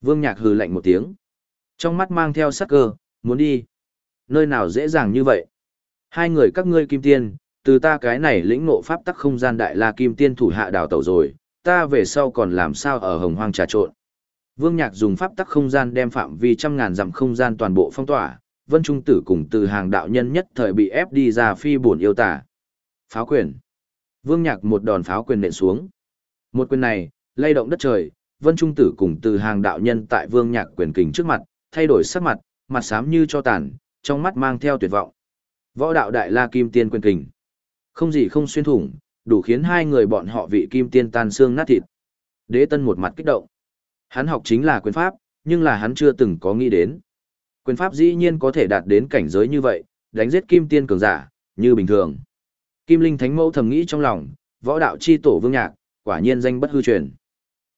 Vương Nhạc hừ lạnh một tiếng. Trong mắt mang theo sắc cơ, muốn đi. Nơi nào dễ dàng như vậy? Hai người các ngươi kim tiên, từ ta cái này lĩnh ngộ pháp tắc không gian đại la kim tiên thủ hạ đào tẩu rồi, ta về sau còn làm sao ở hồng hoang trà trộn. Vương Nhạc dùng pháp tắc không gian đem phạm vi trăm ngàn dặm không gian toàn bộ phong tỏa, Vân Trung Tử cùng từ hàng đạo nhân nhất thời bị ép đi ra phi bổn yêu tả. Pháo quyền. Vương Nhạc một đòn pháo quyền nện xuống. Một quyền này, lay động đất trời, Vân Trung Tử cùng từ hàng đạo nhân tại Vương Nhạc quyền kình trước mặt, thay đổi sắc mặt, mặt xám như cho tàn, trong mắt mang theo tuyệt vọng. Võ đạo đại la kim tiên quyền kình. Không gì không xuyên thủng, đủ khiến hai người bọn họ vị kim tiên tan xương nát thịt. Đế Tân một mặt kích động. Hắn học chính là quyền pháp, nhưng là hắn chưa từng có nghĩ đến. Quyền pháp dĩ nhiên có thể đạt đến cảnh giới như vậy, đánh giết kim tiên cường giả, như bình thường. Kim Linh Thánh Mẫu thầm nghĩ trong lòng, võ đạo chi tổ vương nhạc, quả nhiên danh bất hư truyền.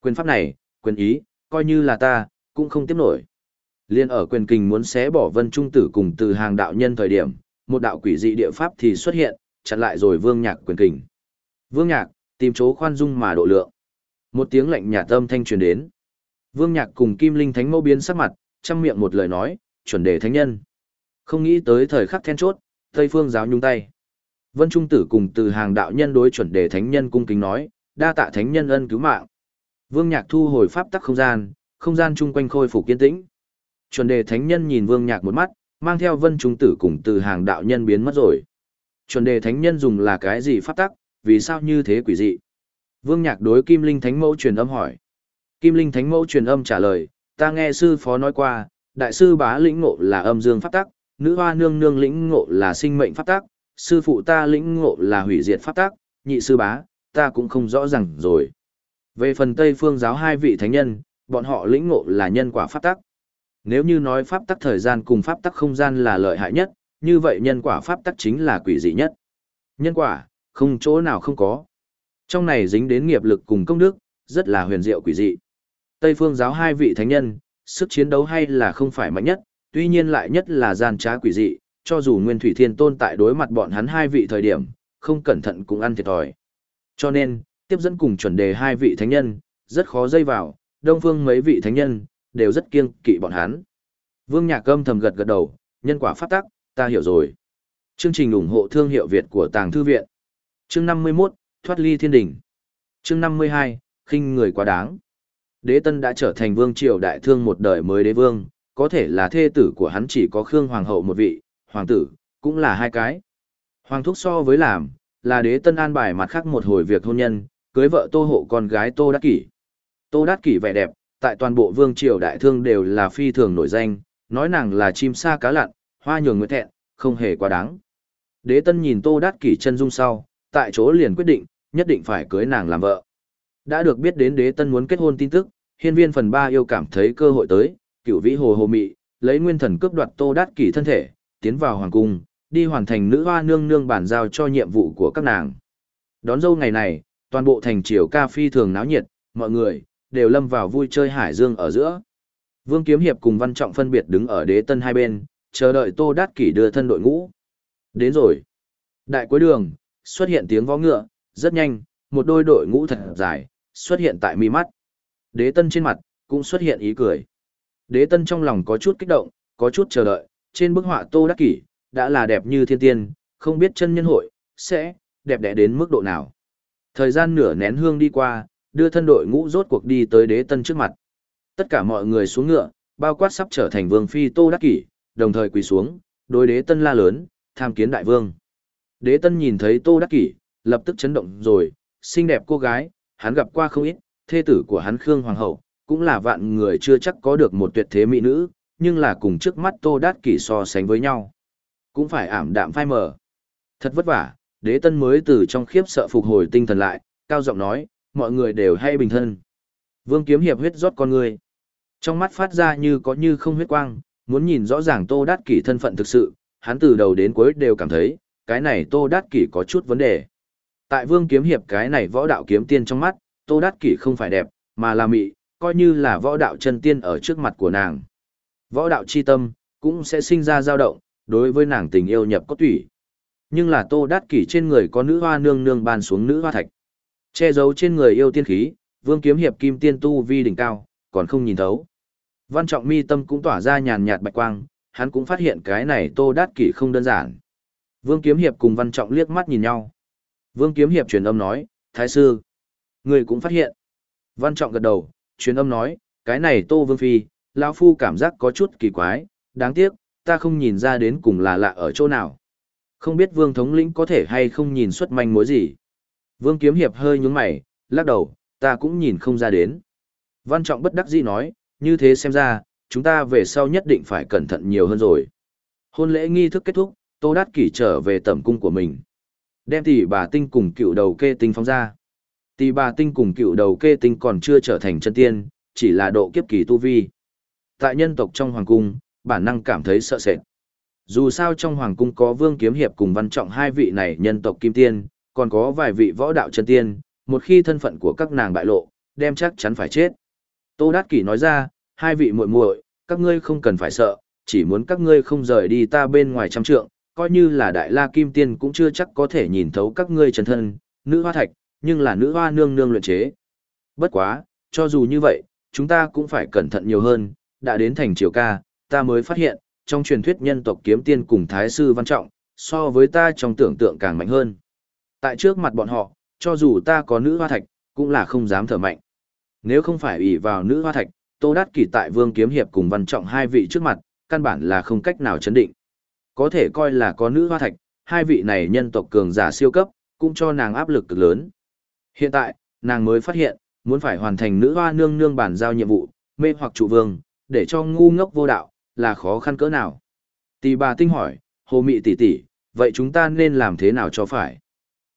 Quyền pháp này, quyền ý, coi như là ta, cũng không tiếp nổi. Liên ở quyền kình muốn xé bỏ vân trung tử cùng từ hàng đạo nhân thời điểm, một đạo quỷ dị địa pháp thì xuất hiện, chặn lại rồi vương nhạc quyền kình. Vương nhạc, tìm chỗ khoan dung mà độ lượng. Một tiếng lệnh nhà tâm thanh truyền đến. Vương nhạc cùng kim linh thánh mẫu biến sắc mặt, chăm miệng một lời nói, chuẩn đề thánh nhân. Không nghĩ tới thời khắc then chốt, Tây Phương giáo nhung tay. Vân Trung Tử cùng từ hàng đạo nhân đối chuẩn đề thánh nhân cung kính nói, đa tạ thánh nhân ân cứu mạng. Vương Nhạc thu hồi pháp tắc không gian, không gian chung quanh khôi phục kiên tĩnh. Chuẩn đề thánh nhân nhìn Vương Nhạc một mắt, mang theo Vân Trung Tử cùng từ hàng đạo nhân biến mất rồi. Chuẩn đề thánh nhân dùng là cái gì pháp tắc, vì sao như thế quỷ dị? Vương Nhạc đối Kim Linh Thánh Mẫu truyền âm hỏi. Kim Linh Thánh Mẫu truyền âm trả lời, ta nghe sư phó nói qua, đại sư bá lĩnh ngộ là âm dương pháp tắc, nữ hoa nương nương lĩnh ngộ là sinh mệnh pháp tắc, sư phụ ta lĩnh ngộ là hủy diệt pháp tắc, nhị sư bá, ta cũng không rõ ràng rồi. Về phần Tây phương giáo hai vị thánh nhân, bọn họ lĩnh ngộ là nhân quả pháp tắc. Nếu như nói pháp tắc thời gian cùng pháp tắc không gian là lợi hại nhất, như vậy nhân quả pháp tắc chính là quỷ dị nhất. Nhân quả, không chỗ nào không có. Trong này dính đến nghiệp lực cùng công đức, rất là huyền diệu quỷ dị. Tây phương giáo hai vị thánh nhân, sức chiến đấu hay là không phải mạnh nhất, tuy nhiên lại nhất là gian trá quỷ dị, cho dù Nguyên Thủy Thiên Tôn tại đối mặt bọn hắn hai vị thời điểm, không cẩn thận cũng ăn thiệt thòi. Cho nên, tiếp dẫn cùng chuẩn đề hai vị thánh nhân, rất khó dây vào, đông phương mấy vị thánh nhân, đều rất kiêng kỵ bọn hắn. Vương Nhạc Âm thầm gật gật đầu, nhân quả phát tắc, ta hiểu rồi. Chương trình ủng hộ thương hiệu Việt của Tàng Thư Viện. Chương 51, Thoát ly thiên đỉnh. Chương 52, khinh người quá đáng. Đế Tân đã trở thành vương triều đại thương một đời mới đế vương, có thể là thê tử của hắn chỉ có Khương Hoàng hậu một vị, hoàng tử, cũng là hai cái. Hoàng thúc so với làm, là đế tân an bài mặt khác một hồi việc hôn nhân, cưới vợ tô hộ con gái tô đắc kỷ. Tô đắc kỷ vẻ đẹp, tại toàn bộ vương triều đại thương đều là phi thường nổi danh, nói nàng là chim sa cá lặn, hoa nhường nguyễn thẹn, không hề quá đáng. Đế tân nhìn tô đắc kỷ chân dung sau, tại chỗ liền quyết định, nhất định phải cưới nàng làm vợ. Đã được biết đến đế tân muốn kết hôn tin tức, hiên viên phần ba yêu cảm thấy cơ hội tới, cựu vĩ hồ hồ mị, lấy nguyên thần cướp đoạt tô đắc kỷ thân thể, tiến vào hoàng cung, đi hoàn thành nữ hoa nương nương bản giao cho nhiệm vụ của các nàng. Đón dâu ngày này, toàn bộ thành triều ca phi thường náo nhiệt, mọi người đều lâm vào vui chơi hải dương ở giữa. Vương Kiếm Hiệp cùng Văn Trọng phân biệt đứng ở đế tân hai bên, chờ đợi Tô Đát Kỷ đưa thân đội ngũ. Đến rồi. Đại cuối đường, xuất hiện tiếng vó ngựa, rất nhanh, một đôi đội ngũ thật dài, xuất hiện tại mi mắt. Đế tân trên mặt, cũng xuất hiện ý cười. Đế tân trong lòng có chút kích động, có chút chờ đợi, trên bức họa Tô Đắc Kỷ, đã là đẹp như thiên tiên, không biết chân nhân hội, sẽ, đẹp đẽ đến mức độ nào. Thời gian nửa nén hương đi qua, đưa thân đội ngũ rốt cuộc đi tới đế tân trước mặt. Tất cả mọi người xuống ngựa, bao quát sắp trở thành vương phi Tô Đắc Kỷ, đồng thời quỳ xuống, đối đế tân la lớn, tham kiến đại vương. Đế tân nhìn thấy Tô Đắc Kỷ, lập tức chấn động rồi, xinh đẹp cô gái, hắn gặp qua không ít, thê tử của hắn Khương Hoàng hậu, cũng là vạn người chưa chắc có được một tuyệt thế mỹ nữ, nhưng là cùng trước mắt Tô Đát Kỷ so sánh với nhau. Cũng phải ảm đạm phai mờ. Thật vất vả, đế tân mới từ trong khiếp sợ phục hồi tinh thần lại, cao giọng nói, mọi người đều hay bình thân. Vương kiếm hiệp huyết rót con người. Trong mắt phát ra như có như không huyết quang, muốn nhìn rõ ràng Tô Đát Kỷ thân phận thực sự, hắn từ đầu đến cuối đều cảm thấy, cái này Tô Đát Kỷ có chút vấn đề. Tại Vương kiếm hiệp cái này võ đạo kiếm tiên trong mắt, Tô Đát Kỷ không phải đẹp, mà là mị, coi như là võ đạo chân tiên ở trước mặt của nàng. Võ đạo chi tâm, cũng sẽ sinh ra dao động, đối với nàng tình yêu nhập cốt tủy. Nhưng là tô đát kỷ trên người có nữ hoa nương nương ban xuống nữ hoa thạch. Che giấu trên người yêu tiên khí, vương kiếm hiệp kim tiên tu vi đỉnh cao, còn không nhìn thấu. Văn trọng mi tâm cũng tỏa ra nhàn nhạt bạch quang, hắn cũng phát hiện cái này tô đát kỷ không đơn giản. Vương Kiếm Hiệp cùng Văn Trọng liếc mắt nhìn nhau. Vương Kiếm Hiệp truyền âm nói, Thái sư, người cũng phát hiện. Văn Trọng gật đầu, truyền âm nói, cái này Tô Vương Phi, lão Phu cảm giác có chút kỳ quái, đáng tiếc, ta không nhìn ra đến cùng là lạ ở chỗ nào. Không biết Vương Thống lĩnh có thể hay không nhìn xuất manh mối gì. Vương Kiếm Hiệp hơi nhướng mày, lắc đầu, ta cũng nhìn không ra đến. Văn Trọng bất đắc dĩ nói, như thế xem ra, chúng ta về sau nhất định phải cẩn thận nhiều hơn rồi. Hôn lễ nghi thức kết thúc, Tô Đát Kỷ trở về tẩm cung của mình. Đem tỷ bà tinh cùng cựu đầu kê tinh phóng ra. Tỷ bà tinh cùng cựu đầu kê tinh còn chưa trở thành chân tiên, chỉ là độ kiếp kỳ tu vi. Tại nhân tộc trong hoàng cung, bản năng cảm thấy sợ sệt. Dù sao trong hoàng cung có vương kiếm hiệp cùng văn trọng hai vị này nhân tộc kim tiên, còn có vài vị võ đạo chân tiên, một khi thân phận của các nàng bại lộ, đem chắc chắn phải chết. Tô Đát Kỷ nói ra, hai vị muội muội, các ngươi không cần phải sợ, chỉ muốn các ngươi không rời đi ta bên ngoài trăm trượng, coi như là đại la kim tiên cũng chưa chắc có thể nhìn thấu các ngươi chân thân, nữ hoa thạch, nhưng là nữ hoa nương nương luyện chế. Bất quá, cho dù như vậy, chúng ta cũng phải cẩn thận nhiều hơn, đã đến thành triều ca, ta mới phát hiện, trong truyền thuyết nhân tộc kiếm tiên cùng thái sư văn trọng, so với ta trong tưởng tượng càng mạnh hơn. Tại trước mặt bọn họ, cho dù ta có nữ hoa thạch, cũng là không dám thở mạnh. Nếu không phải ủy vào nữ hoa thạch, Tô Đát Kỷ tại Vương Kiếm Hiệp cùng Văn Trọng hai vị trước mặt, căn bản là không cách nào chấn định. Có thể coi là có nữ hoa thạch, hai vị này nhân tộc cường giả siêu cấp, cũng cho nàng áp lực cực lớn. Hiện tại, nàng mới phát hiện, muốn phải hoàn thành nữ hoa nương nương bản giao nhiệm vụ, mê hoặc trụ vương, để cho ngu ngốc vô đạo, là khó khăn cỡ nào. Tỷ bà tinh hỏi, hồ mị tỷ tỷ, vậy chúng ta nên làm thế nào cho phải?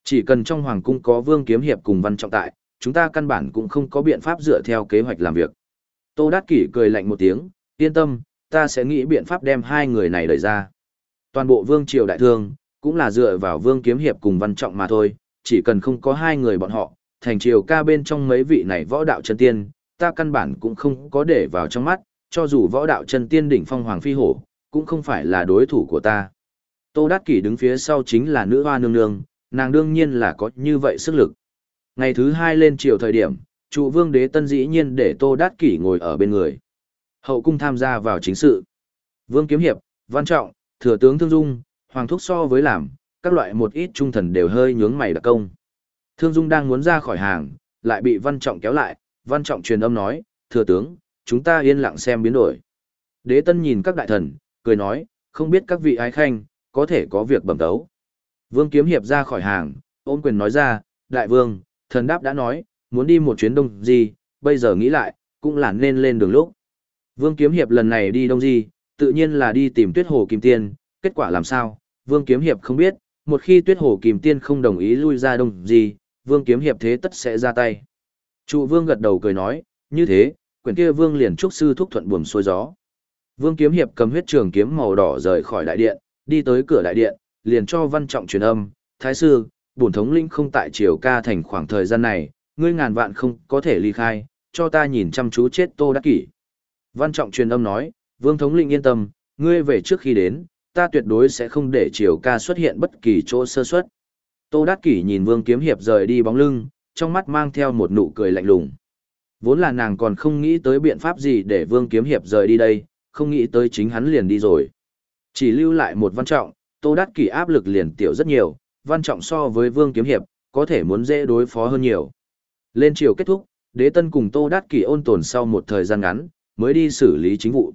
Chỉ cần trong hoàng cung có vương kiếm hiệp cùng văn trọng tại, chúng ta căn bản cũng không có biện pháp dựa theo kế hoạch làm việc. Tô Đát Kỷ cười lạnh một tiếng, yên tâm, ta sẽ nghĩ biện pháp đem hai người này đẩy ra. Toàn bộ vương triều đại thương, cũng là dựa vào vương kiếm hiệp cùng văn trọng mà thôi, chỉ cần không có hai người bọn họ, thành triều ca bên trong mấy vị này võ đạo chân tiên, ta căn bản cũng không có để vào trong mắt, cho dù võ đạo chân tiên đỉnh phong hoàng phi hổ, cũng không phải là đối thủ của ta. Tô Đát Kỷ đứng phía sau chính là nữ hoa nương nương, nàng đương nhiên là có như vậy sức lực. Ngày thứ hai lên triều thời điểm, trụ vương đế tân dĩ nhiên để Tô Đát Kỷ ngồi ở bên người. Hậu cung tham gia vào chính sự. Vương Kiếm Hiệp, Văn Trọng, Thừa tướng Thương Dung, Hoàng Thúc so với làm, các loại một ít trung thần đều hơi nhướng mày đặc công. Thương Dung đang muốn ra khỏi hàng, lại bị Văn Trọng kéo lại, Văn Trọng truyền âm nói, Thừa tướng, chúng ta yên lặng xem biến đổi. Đế tân nhìn các đại thần, cười nói, không biết các vị ái khanh, có thể có việc bẩm tấu. Vương Kiếm Hiệp ra khỏi hàng, ôn quyền nói ra, đại vương, thần đáp đã nói, muốn đi một chuyến đông gì, bây giờ nghĩ lại, cũng là nên lên đường lúc. Vương Kiếm Hiệp lần này đi đông gì, tự nhiên là đi tìm tuyết hồ kim tiên, kết quả làm sao, Vương Kiếm Hiệp không biết, một khi tuyết hồ kim tiên không đồng ý lui ra đông gì, Vương Kiếm Hiệp thế tất sẽ ra tay. Trụ Vương gật đầu cười nói, như thế, quyển kia Vương liền trúc sư thúc thuận buồm xuôi gió. Vương Kiếm Hiệp cầm huyết trường kiếm màu đỏ rời khỏi đại điện, đi tới cửa đại điện, liền cho Văn Trọng truyền âm, Thái sư, bổn thống linh không tại triều ca thành khoảng thời gian này, ngươi ngàn vạn không có thể ly khai, cho ta nhìn chăm chú chết Tô Đắc Kỷ. Văn Trọng truyền âm nói, Vương thống linh yên tâm, ngươi về trước khi đến, ta tuyệt đối sẽ không để triều ca xuất hiện bất kỳ chỗ sơ suất. Tô Đắc Kỷ nhìn Vương Kiếm Hiệp rời đi bóng lưng, trong mắt mang theo một nụ cười lạnh lùng. Vốn là nàng còn không nghĩ tới biện pháp gì để Vương Kiếm Hiệp rời đi đây, không nghĩ tới chính hắn liền đi rồi. Chỉ lưu lại một văn trọng, Tô Đắc Kỷ áp lực liền tiểu rất nhiều, văn trọng so với Vương Kiếm Hiệp, có thể muốn dễ đối phó hơn nhiều. Lên chiều kết thúc, đế tân cùng Tô Đắc Kỷ ôn tồn sau một thời gian ngắn, mới đi xử lý chính vụ.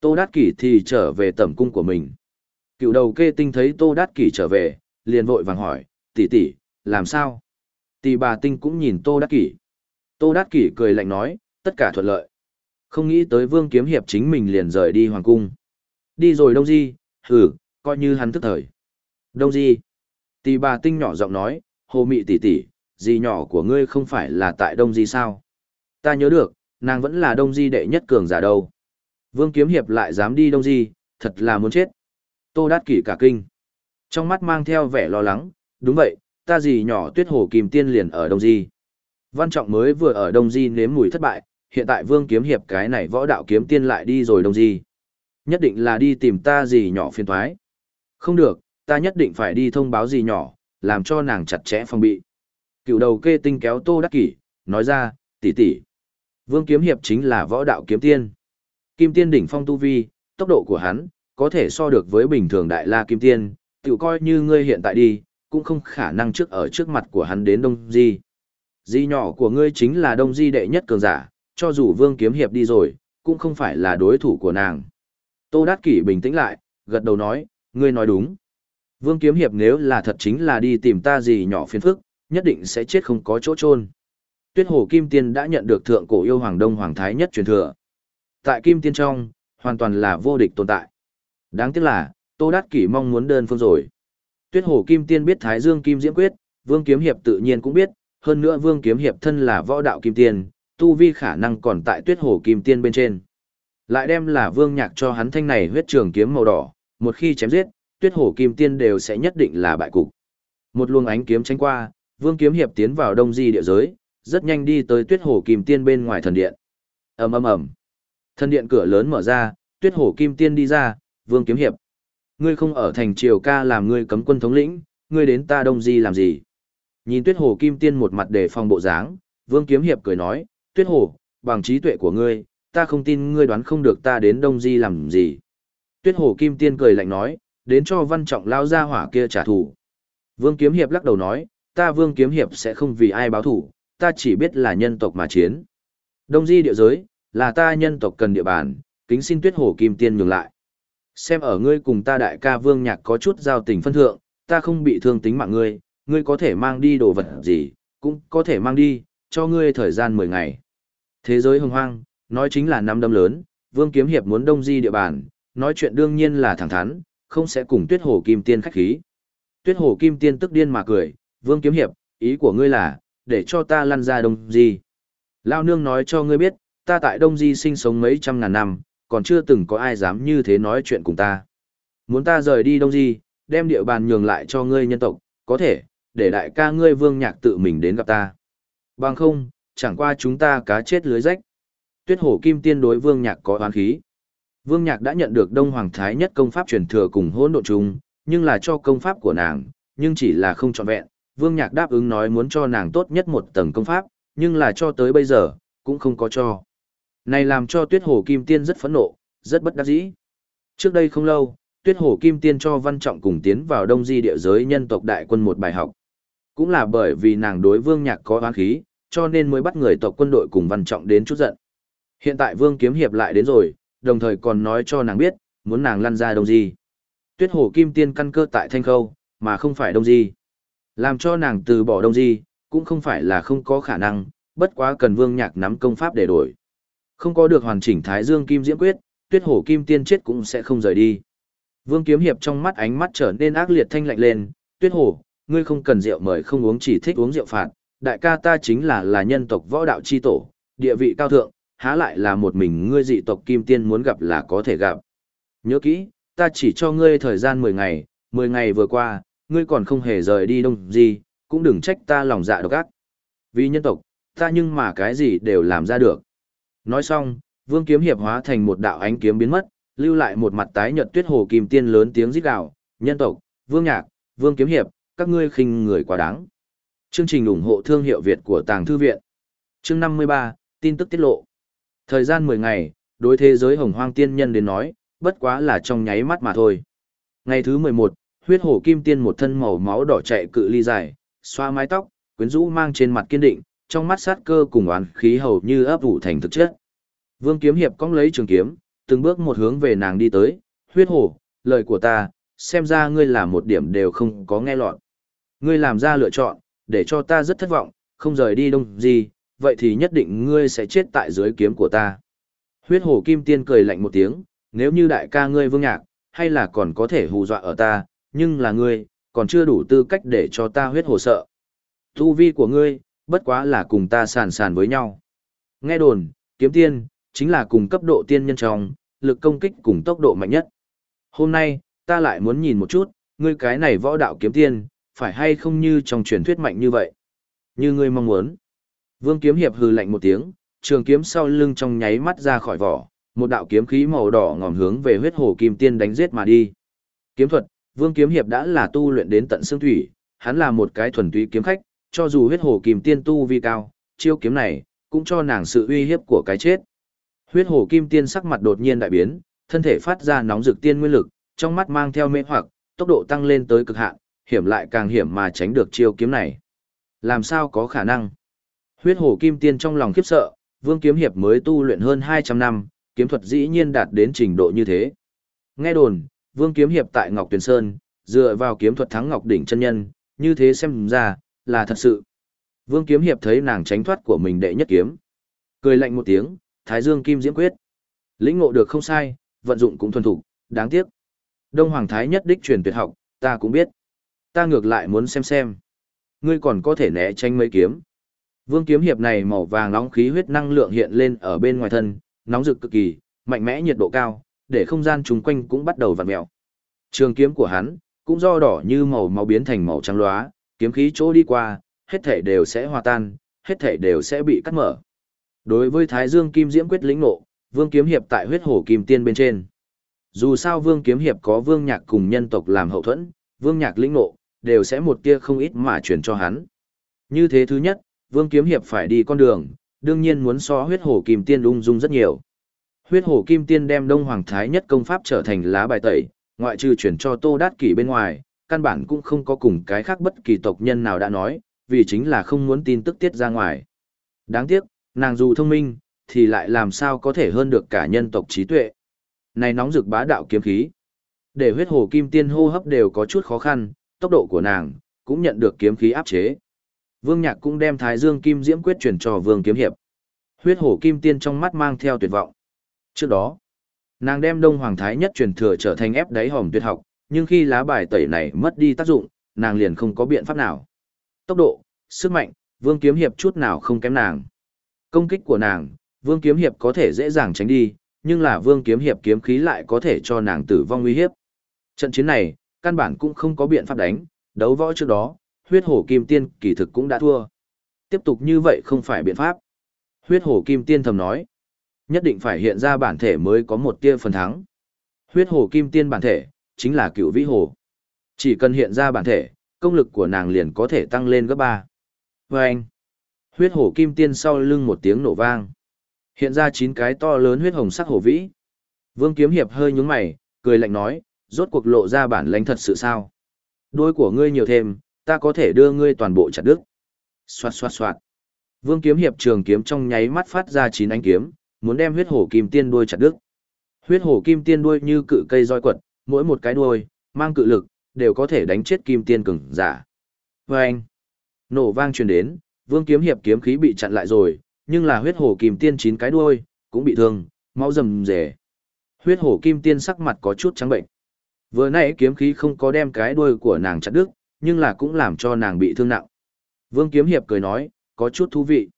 Tô Đắc Kỷ thì trở về tẩm cung của mình. Cựu đầu kê tinh thấy Tô Đắc Kỷ trở về, liền vội vàng hỏi, tỷ tỷ, làm sao? Tỷ bà tinh cũng nhìn Tô Đắc Kỷ. Tô Đát Kỷ cười lạnh nói, tất cả thuận lợi. Không nghĩ tới Vương Kiếm Hiệp chính mình liền rời đi hoàng cung. Đi rồi Đông Di, hử, coi như hắn tức thời. Đông Di. Tỷ bà tinh nhỏ giọng nói, hồ mị tỷ tỷ, gì nhỏ của ngươi không phải là tại Đông Di sao? Ta nhớ được, nàng vẫn là Đông Di đệ nhất cường giả đâu. Vương Kiếm Hiệp lại dám đi Đông Di, thật là muốn chết. Tô Đát Kỷ cả kinh. Trong mắt mang theo vẻ lo lắng, đúng vậy, ta gì nhỏ tuyết hồ kìm tiên liền ở Đông Di. Văn Trọng mới vừa ở Đông Di nếm mùi thất bại, hiện tại Vương Kiếm Hiệp cái này võ đạo kiếm tiên lại đi rồi Đông Di. Nhất định là đi tìm ta gì nhỏ phiền thoái. Không được, ta nhất định phải đi thông báo gì nhỏ, làm cho nàng chặt chẽ phòng bị. Cựu đầu kê tinh kéo Tô Đắc Kỷ, nói ra, tỷ tỷ. Vương Kiếm Hiệp chính là võ đạo kiếm tiên. Kim tiên đỉnh phong tu vi, tốc độ của hắn, có thể so được với bình thường đại la kim tiên, tự coi như ngươi hiện tại đi, cũng không khả năng trước ở trước mặt của hắn đến đông di. Di nhỏ của ngươi chính là đông di đệ nhất cường giả, cho dù vương kiếm hiệp đi rồi, cũng không phải là đối thủ của nàng. Tô Đát Kỷ bình tĩnh lại, gật đầu nói, ngươi nói đúng. Vương kiếm hiệp nếu là thật chính là đi tìm ta gì nhỏ phiền phức, nhất định sẽ chết không có chỗ chôn. Tuyết Hồ Kim Tiên đã nhận được thượng cổ yêu hoàng đông hoàng thái nhất truyền thừa. Tại Kim Tiên trong, hoàn toàn là vô địch tồn tại. Đáng tiếc là, Tô Đát Kỷ mong muốn đơn phương rồi. Tuyết Hồ Kim Tiên biết Thái Dương Kim Diễm Quyết, Vương Kiếm Hiệp tự nhiên cũng biết, hơn nữa Vương Kiếm Hiệp thân là võ đạo Kim Tiên, tu vi khả năng còn tại Tuyết Hồ Kim Tiên bên trên. Lại đem là Vương Nhạc cho hắn thanh này huyết trường kiếm màu đỏ, một khi chém giết, Tuyết Hồ Kim Tiên đều sẽ nhất định là bại cục. Một luồng ánh kiếm tránh qua, Vương Kiếm Hiệp tiến vào Đông Di địa giới, rất nhanh đi tới Tuyết Hồ Kim Tiên bên ngoài thần điện. Ầm ầm ầm. Thần điện cửa lớn mở ra, Tuyết Hồ Kim Tiên đi ra, Vương Kiếm Hiệp. Ngươi không ở thành Triều Ca làm ngươi cấm quân thống lĩnh, ngươi đến ta Đông Di làm gì? Nhìn Tuyết Hồ Kim Tiên một mặt đề phòng bộ dáng, Vương Kiếm Hiệp cười nói, Tuyết Hồ, bằng trí tuệ của ngươi, ta không tin ngươi đoán không được ta đến Đông Di làm gì. Tuyết Hồ Kim Tiên cười lạnh nói, đến cho văn trọng lao ra hỏa kia trả thù. Vương Kiếm Hiệp lắc đầu nói, ta Vương Kiếm Hiệp sẽ không vì ai báo thù, ta chỉ biết là nhân tộc mà chiến. Đông Di địa giới, là ta nhân tộc cần địa bàn, kính xin Tuyết Hồ Kim Tiên nhường lại. Xem ở ngươi cùng ta đại ca Vương Nhạc có chút giao tình phân thượng, ta không bị thương tính mạng ngươi, ngươi có thể mang đi đồ vật gì, cũng có thể mang đi, cho ngươi thời gian 10 ngày. Thế giới hồng hoang, nói chính là năm đâm lớn, Vương Kiếm Hiệp muốn đông di địa bàn, nói chuyện đương nhiên là thẳng thắn, không sẽ cùng Tuyết Hồ Kim Tiên khách khí. Tuyết Hồ Kim Tiên tức điên mà cười, Vương Kiếm Hiệp, ý của ngươi là, để cho ta lăn ra đông di. Lao nương nói cho ngươi biết, ta tại đông di sinh sống mấy trăm ngàn năm, còn chưa từng có ai dám như thế nói chuyện cùng ta. Muốn ta rời đi đông di, đem địa bàn nhường lại cho ngươi nhân tộc, có thể, để đại ca ngươi vương nhạc tự mình đến gặp ta. Bằng không, chẳng qua chúng ta cá chết lưới rách. Tuyết hổ kim tiên đối vương nhạc có oán khí. Vương nhạc đã nhận được Đông Hoàng Thái nhất công pháp truyền thừa cùng hỗn độn chung, nhưng là cho công pháp của nàng, nhưng chỉ là không trọn vẹn. Vương nhạc đáp ứng nói muốn cho nàng tốt nhất một tầng công pháp, nhưng là cho tới bây giờ, cũng không có cho. Này làm cho tuyết hồ kim tiên rất phẫn nộ, rất bất đắc dĩ. Trước đây không lâu, tuyết hồ kim tiên cho văn trọng cùng tiến vào đông di địa giới nhân tộc đại quân một bài học. Cũng là bởi vì nàng đối vương nhạc có oán khí, cho nên mới bắt người tộc quân đội cùng văn trọng đến chút giận. Hiện tại vương kiếm hiệp lại đến rồi, đồng thời còn nói cho nàng biết, muốn nàng lăn ra đông di. Tuyết hồ kim tiên căn cơ tại thanh khâu, mà không phải đông di. Làm cho nàng từ bỏ đông di, cũng không phải là không có khả năng, bất quá cần vương nhạc nắm công pháp để đổi. Không có được hoàn chỉnh Thái Dương Kim Diễm Quyết, Tuyết Hổ Kim Tiên chết cũng sẽ không rời đi. Vương Kiếm Hiệp trong mắt ánh mắt trở nên ác liệt thanh lạnh lên, Tuyết Hổ, ngươi không cần rượu mời không uống chỉ thích uống rượu phạt, đại ca ta chính là là nhân tộc võ đạo chi tổ, địa vị cao thượng, há lại là một mình ngươi dị tộc Kim Tiên muốn gặp là có thể gặp. Nhớ kỹ, ta chỉ cho ngươi thời gian 10 ngày, 10 ngày vừa qua, ngươi còn không hề rời đi đông gì, cũng đừng trách ta lòng dạ độc ác. Vì nhân tộc, ta nhưng mà cái gì đều làm ra được. Nói xong, Vương Kiếm Hiệp hóa thành một đạo ánh kiếm biến mất, lưu lại một mặt tái nhợt tuyết hồ kim tiên lớn tiếng rít gào, "Nhân tộc, Vương Nhạc, Vương Kiếm Hiệp, các ngươi khinh người quá đáng." Chương trình ủng hộ thương hiệu Việt của Tàng thư viện. Chương 53, tin tức tiết lộ. Thời gian 10 ngày, đối thế giới Hồng Hoang tiên nhân đến nói, bất quá là trong nháy mắt mà thôi. Ngày thứ 11, huyết hổ kim tiên một thân màu máu đỏ chạy cự ly dài, xoa mái tóc, quyến rũ mang trên mặt kiên định, trong mắt sát cơ cùng oán khí hầu như ấp ủ thành thực chất. Vương Kiếm Hiệp cong lấy trường kiếm, từng bước một hướng về nàng đi tới, huyết hổ, lời của ta, xem ra ngươi là một điểm đều không có nghe lọt. Ngươi làm ra lựa chọn, để cho ta rất thất vọng, không rời đi đông gì, vậy thì nhất định ngươi sẽ chết tại dưới kiếm của ta. Huyết hổ kim tiên cười lạnh một tiếng, nếu như đại ca ngươi vương nhạc, hay là còn có thể hù dọa ở ta, nhưng là ngươi, còn chưa đủ tư cách để cho ta huyết hổ sợ. Tu vi của ngươi, bất quá là cùng ta sàn sàn với nhau. Nghe đồn, kiếm tiên, chính là cùng cấp độ tiên nhân trong, lực công kích cùng tốc độ mạnh nhất. Hôm nay, ta lại muốn nhìn một chút, ngươi cái này võ đạo kiếm tiên, phải hay không như trong truyền thuyết mạnh như vậy. Như ngươi mong muốn. Vương kiếm hiệp hừ lạnh một tiếng, trường kiếm sau lưng trong nháy mắt ra khỏi vỏ, một đạo kiếm khí màu đỏ ngòm hướng về huyết hồ kim tiên đánh giết mà đi. Kiếm thuật, Vương kiếm hiệp đã là tu luyện đến tận xương thủy, hắn là một cái thuần túy kiếm khách, cho dù huyết hồ Kim tiên tu vi cao, chiêu kiếm này, cũng cho nàng sự uy hiếp của cái chết. Huyết hồ kim tiên sắc mặt đột nhiên đại biến, thân thể phát ra nóng rực tiên nguyên lực, trong mắt mang theo mê hoặc, tốc độ tăng lên tới cực hạn, hiểm lại càng hiểm mà tránh được chiêu kiếm này. Làm sao có khả năng? Huyết hổ kim tiên trong lòng khiếp sợ, Vương Kiếm Hiệp mới tu luyện hơn 200 năm, kiếm thuật dĩ nhiên đạt đến trình độ như thế. Nghe đồn, Vương Kiếm Hiệp tại Ngọc Tuyền Sơn, dựa vào kiếm thuật thắng Ngọc Đỉnh chân nhân, như thế xem ra, là thật sự. Vương Kiếm Hiệp thấy nàng tránh thoát của mình đệ nhất kiếm. Cười lạnh một tiếng, Thái Dương Kim Diễm Quyết. Lĩnh ngộ được không sai, vận dụng cũng thuần thục, đáng tiếc. Đông Hoàng Thái nhất đích truyền tuyệt học, ta cũng biết. Ta ngược lại muốn xem xem. Ngươi còn có thể né tránh mấy kiếm. Vương kiếm hiệp này màu vàng nóng khí huyết năng lượng hiện lên ở bên ngoài thân, nóng rực cực kỳ, mạnh mẽ nhiệt độ cao, để không gian chung quanh cũng bắt đầu vặn mèo. Trường kiếm của hắn cũng do đỏ như màu máu biến thành màu trắng loá, kiếm khí chỗ đi qua, hết thể đều sẽ hòa tan, hết thể đều sẽ bị cắt mở. Đối với Thái Dương Kim Diễm quyết lĩnh nộ, Vương kiếm hiệp tại huyết hổ kim tiên bên trên. Dù sao Vương kiếm hiệp có Vương Nhạc cùng nhân tộc làm hậu thuẫn, Vương Nhạc lĩnh nộ đều sẽ một tia không ít mà truyền cho hắn. Như thế thứ nhất, Vương Kiếm Hiệp phải đi con đường, đương nhiên muốn so huyết hổ kim tiên ung dung rất nhiều. Huyết hổ kim tiên đem Đông Hoàng Thái nhất công pháp trở thành lá bài tẩy, ngoại trừ chuyển cho Tô Đát Kỷ bên ngoài, căn bản cũng không có cùng cái khác bất kỳ tộc nhân nào đã nói, vì chính là không muốn tin tức tiết ra ngoài. Đáng tiếc, nàng dù thông minh, thì lại làm sao có thể hơn được cả nhân tộc trí tuệ. Này nóng rực bá đạo kiếm khí. Để huyết hồ kim tiên hô hấp đều có chút khó khăn, tốc độ của nàng cũng nhận được kiếm khí áp chế. Vương Nhạc cũng đem Thái Dương Kim Diễm quyết truyền cho Vương Kiếm Hiệp. Huyết hổ kim tiên trong mắt mang theo tuyệt vọng. Trước đó, nàng đem Đông Hoàng Thái nhất truyền thừa trở thành ép đáy hòm tuyệt học, nhưng khi lá bài tẩy này mất đi tác dụng, nàng liền không có biện pháp nào. Tốc độ, sức mạnh, Vương Kiếm Hiệp chút nào không kém nàng. Công kích của nàng, Vương Kiếm Hiệp có thể dễ dàng tránh đi, nhưng là Vương Kiếm Hiệp kiếm khí lại có thể cho nàng tử vong nguy hiếp. Trận chiến này, căn bản cũng không có biện pháp đánh, đấu võ trước đó, huyết hổ kim tiên kỳ thực cũng đã thua. Tiếp tục như vậy không phải biện pháp. Huyết hổ kim tiên thầm nói, nhất định phải hiện ra bản thể mới có một tia phần thắng. Huyết hổ kim tiên bản thể, chính là cựu vĩ hồ. Chỉ cần hiện ra bản thể, công lực của nàng liền có thể tăng lên gấp ba. Vâng! anh, huyết hổ kim tiên sau lưng một tiếng nổ vang. Hiện ra chín cái to lớn huyết hồng sắc hổ vĩ. Vương Kiếm Hiệp hơi nhúng mày, cười lạnh nói, rốt cuộc lộ ra bản lãnh thật sự sao? Đôi của ngươi nhiều thêm, ta có thể đưa ngươi toàn bộ chặt đứt. Xoạt xoạt xoạt. Vương kiếm hiệp trường kiếm trong nháy mắt phát ra chín ánh kiếm, muốn đem huyết hổ kim tiên đuôi chặt đứt. Huyết hổ kim tiên đuôi như cự cây roi quật, mỗi một cái đuôi mang cự lực, đều có thể đánh chết kim tiên cường giả. Vâng! Nổ vang truyền đến, Vương kiếm hiệp kiếm khí bị chặn lại rồi, nhưng là huyết hổ kim tiên chín cái đuôi cũng bị thương, máu rầm rề. Huyết hổ kim tiên sắc mặt có chút trắng bệnh. Vừa nãy kiếm khí không có đem cái đuôi của nàng chặt đứt, nhưng là cũng làm cho nàng bị thương nặng. Vương Kiếm Hiệp cười nói, có chút thú vị.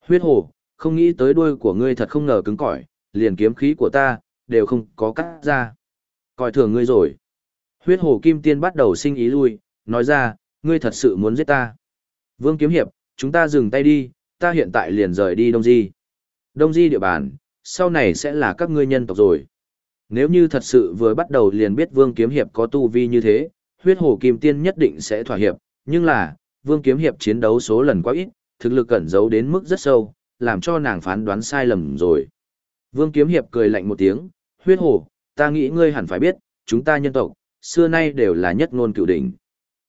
Huyết hồ, không nghĩ tới đuôi của ngươi thật không ngờ cứng cỏi, liền kiếm khí của ta, đều không có cắt ra. Coi thường ngươi rồi. Huyết hồ kim tiên bắt đầu sinh ý lui, nói ra, ngươi thật sự muốn giết ta. Vương Kiếm Hiệp, chúng ta dừng tay đi, ta hiện tại liền rời đi Đông Di. Đông Di địa bàn, sau này sẽ là các ngươi nhân tộc rồi. Nếu như thật sự vừa bắt đầu liền biết Vương Kiếm Hiệp có tu vi như thế, huyết hồ kim tiên nhất định sẽ thỏa hiệp, nhưng là, Vương Kiếm Hiệp chiến đấu số lần quá ít, thực lực cẩn giấu đến mức rất sâu, làm cho nàng phán đoán sai lầm rồi. Vương Kiếm Hiệp cười lạnh một tiếng, huyết hồ, ta nghĩ ngươi hẳn phải biết, chúng ta nhân tộc, xưa nay đều là nhất ngôn cựu đỉnh.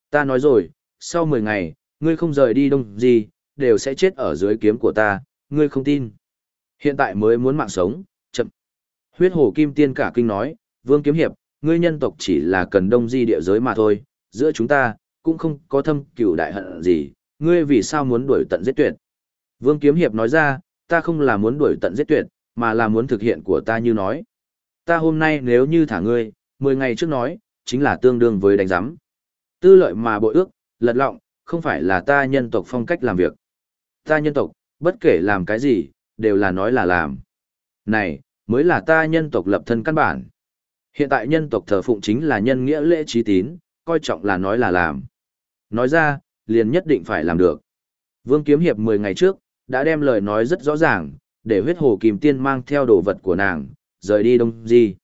Ta nói rồi, sau 10 ngày, ngươi không rời đi đông gì, đều sẽ chết ở dưới kiếm của ta, ngươi không tin. Hiện tại mới muốn mạng sống. Huyết hồ kim tiên cả kinh nói, Vương Kiếm Hiệp, ngươi nhân tộc chỉ là cần đông di địa giới mà thôi, giữa chúng ta, cũng không có thâm cửu đại hận gì, ngươi vì sao muốn đuổi tận giết tuyệt. Vương Kiếm Hiệp nói ra, ta không là muốn đuổi tận giết tuyệt, mà là muốn thực hiện của ta như nói. Ta hôm nay nếu như thả ngươi, 10 ngày trước nói, chính là tương đương với đánh giám. Tư lợi mà bội ước, lật lọng, không phải là ta nhân tộc phong cách làm việc. Ta nhân tộc, bất kể làm cái gì, đều là nói là làm. Này, mới là ta nhân tộc lập thân căn bản. Hiện tại nhân tộc thờ phụng chính là nhân nghĩa lễ trí tín, coi trọng là nói là làm. Nói ra, liền nhất định phải làm được. Vương Kiếm Hiệp 10 ngày trước, đã đem lời nói rất rõ ràng, để huyết hồ kim tiên mang theo đồ vật của nàng, rời đi đông di.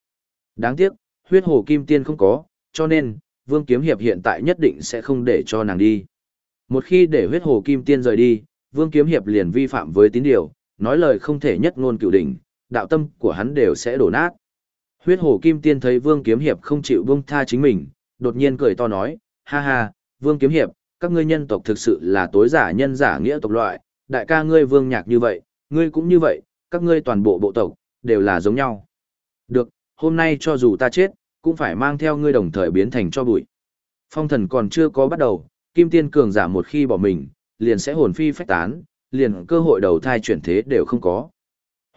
Đáng tiếc, huyết hồ kim tiên không có, cho nên, Vương Kiếm Hiệp hiện tại nhất định sẽ không để cho nàng đi. Một khi để huyết hồ kim tiên rời đi, Vương Kiếm Hiệp liền vi phạm với tín điều, nói lời không thể nhất ngôn cựu đỉnh, đạo tâm của hắn đều sẽ đổ nát. Huyết Hổ Kim Tiên thấy Vương Kiếm Hiệp không chịu buông tha chính mình, đột nhiên cười to nói, ha ha, Vương Kiếm Hiệp, các ngươi nhân tộc thực sự là tối giả nhân giả nghĩa tộc loại, đại ca ngươi Vương Nhạc như vậy, ngươi cũng như vậy, các ngươi toàn bộ bộ tộc, đều là giống nhau. Được, hôm nay cho dù ta chết, cũng phải mang theo ngươi đồng thời biến thành cho bụi. Phong thần còn chưa có bắt đầu, Kim Tiên cường giả một khi bỏ mình, liền sẽ hồn phi phách tán, liền cơ hội đầu thai chuyển thế đều không có.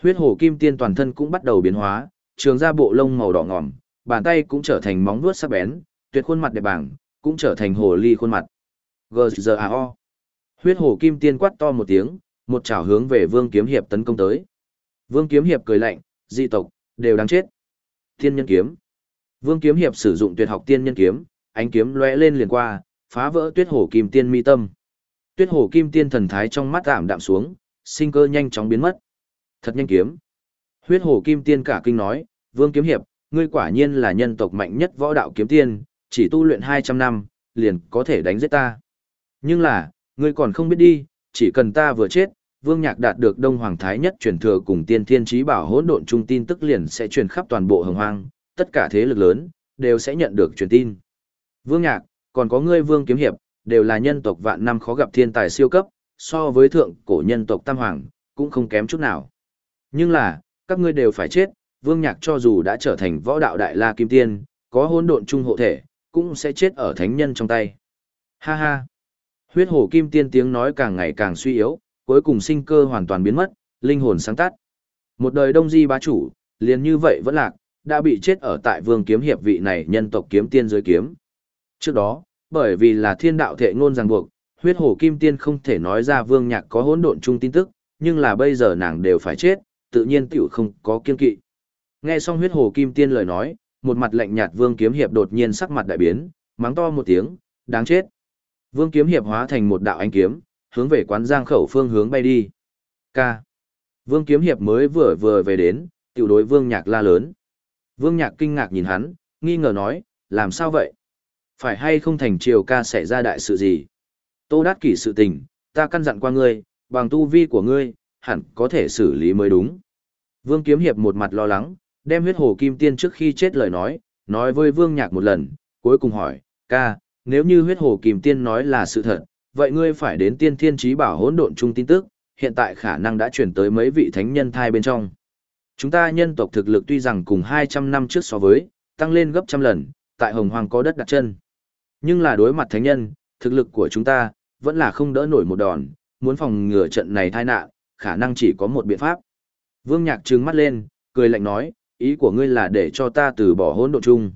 Huyết hổ Kim Tiên toàn thân cũng bắt đầu biến hóa, trường ra bộ lông màu đỏ ngỏm, bàn tay cũng trở thành móng vuốt sắc bén, tuyệt khuôn mặt đẹp bảng, cũng trở thành hồ ly khuôn mặt. G.G.A.O. Huyết hổ kim tiên quát to một tiếng, một chảo hướng về Vương Kiếm Hiệp tấn công tới. Vương Kiếm Hiệp cười lạnh, dị tộc, đều đáng chết. Thiên nhân kiếm. Vương Kiếm Hiệp sử dụng tuyệt học tiên nhân kiếm, ánh kiếm lóe lên liền qua, phá vỡ tuyết hổ kim tiên mi tâm. Tuyết hổ kim tiên thần thái trong mắt ảm đạm xuống, sinh cơ nhanh chóng biến mất. Thật nhanh kiếm. Huyết hổ kim tiên cả kinh nói, Vương Kiếm Hiệp, ngươi quả nhiên là nhân tộc mạnh nhất võ đạo kiếm tiên, chỉ tu luyện 200 năm, liền có thể đánh giết ta. Nhưng là, ngươi còn không biết đi, chỉ cần ta vừa chết, Vương Nhạc đạt được Đông Hoàng Thái nhất truyền thừa cùng tiên thiên trí bảo hỗn độn trung tin tức liền sẽ truyền khắp toàn bộ hồng hoang, tất cả thế lực lớn, đều sẽ nhận được truyền tin. Vương Nhạc, còn có ngươi Vương Kiếm Hiệp, đều là nhân tộc vạn năm khó gặp thiên tài siêu cấp, so với thượng cổ nhân tộc Tam Hoàng, cũng không kém chút nào. Nhưng là, các ngươi đều phải chết, Vương Nhạc cho dù đã trở thành võ đạo đại la kim tiên, có hỗn độn trung hộ thể, cũng sẽ chết ở thánh nhân trong tay. Ha ha. Huyết hổ kim tiên tiếng nói càng ngày càng suy yếu, cuối cùng sinh cơ hoàn toàn biến mất, linh hồn sáng tắt. Một đời đông di bá chủ, liền như vậy vẫn lạc, đã bị chết ở tại vương kiếm hiệp vị này nhân tộc kiếm tiên dưới kiếm. Trước đó, bởi vì là thiên đạo thệ ngôn ràng buộc, huyết hổ kim tiên không thể nói ra vương nhạc có hỗn độn chung tin tức, nhưng là bây giờ nàng đều phải chết, tự nhiên tiểu không có kiên kỵ. Nghe xong huyết hồ kim tiên lời nói, một mặt lạnh nhạt vương kiếm hiệp đột nhiên sắc mặt đại biến, mắng to một tiếng, đáng chết. Vương kiếm hiệp hóa thành một đạo ánh kiếm, hướng về quán giang khẩu phương hướng bay đi. K. Vương kiếm hiệp mới vừa vừa về đến, tiểu đối vương nhạc la lớn. Vương nhạc kinh ngạc nhìn hắn, nghi ngờ nói, làm sao vậy? Phải hay không thành triều ca xảy ra đại sự gì? Tô đát kỷ sự tình, ta căn dặn qua ngươi, bằng tu vi của ngươi, hẳn có thể xử lý mới đúng. Vương kiếm hiệp một mặt lo lắng, đem huyết hồ kim tiên trước khi chết lời nói, nói với vương nhạc một lần, cuối cùng hỏi, ca, nếu như huyết hồ kim tiên nói là sự thật, vậy ngươi phải đến tiên thiên trí bảo hỗn độn chung tin tức, hiện tại khả năng đã chuyển tới mấy vị thánh nhân thai bên trong. Chúng ta nhân tộc thực lực tuy rằng cùng 200 năm trước so với, tăng lên gấp trăm lần, tại hồng hoàng có đất đặt chân. Nhưng là đối mặt thánh nhân, thực lực của chúng ta, vẫn là không đỡ nổi một đòn, muốn phòng ngừa trận này tai nạn, khả năng chỉ có một biện pháp. Vương Nhạc trừng mắt lên, cười lạnh nói, ý của ngươi là để cho ta từ bỏ hỗn độn chung.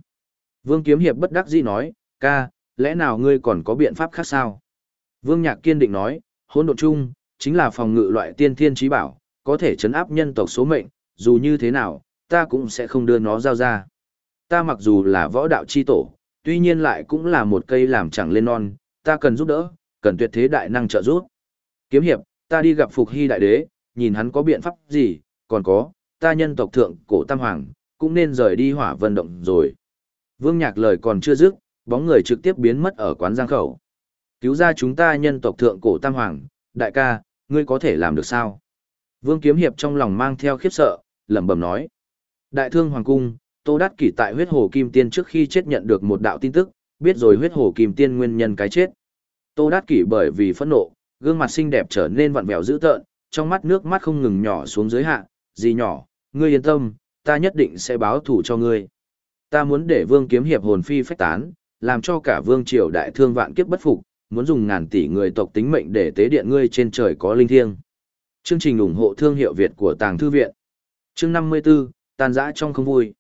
Vương Kiếm Hiệp bất đắc dĩ nói, ca, lẽ nào ngươi còn có biện pháp khác sao? Vương Nhạc kiên định nói, hỗn độn chung, chính là phòng ngự loại tiên thiên trí bảo, có thể chấn áp nhân tộc số mệnh, dù như thế nào, ta cũng sẽ không đưa nó giao ra. Ta mặc dù là võ đạo chi tổ, tuy nhiên lại cũng là một cây làm chẳng lên non, ta cần giúp đỡ, cần tuyệt thế đại năng trợ giúp. Kiếm hiệp, ta đi gặp Phục Hy đại đế, nhìn hắn có biện pháp gì, còn có, ta nhân tộc thượng cổ tam hoàng, cũng nên rời đi hỏa vân động rồi. Vương Nhạc lời còn chưa dứt, bóng người trực tiếp biến mất ở quán giang khẩu. Cứu ra chúng ta nhân tộc thượng cổ tam hoàng, đại ca, ngươi có thể làm được sao? Vương Kiếm Hiệp trong lòng mang theo khiếp sợ, lẩm bẩm nói. Đại thương hoàng cung, Tô Đát Kỷ tại huyết hồ kim tiên trước khi chết nhận được một đạo tin tức, biết rồi huyết hồ kim tiên nguyên nhân cái chết. Tô Đát Kỷ bởi vì phẫn nộ, gương mặt xinh đẹp trở nên vặn vẹo dữ tợn, trong mắt nước mắt không ngừng nhỏ xuống dưới hạ, gì nhỏ, ngươi yên tâm, ta nhất định sẽ báo thủ cho ngươi. Ta muốn để vương kiếm hiệp hồn phi phách tán, làm cho cả vương triều đại thương vạn kiếp bất phục, muốn dùng ngàn tỷ người tộc tính mệnh để tế điện ngươi trên trời có linh thiêng. Chương trình ủng hộ thương hiệu Việt của Tàng Thư Viện. Chương 54, tàn giã trong không vui.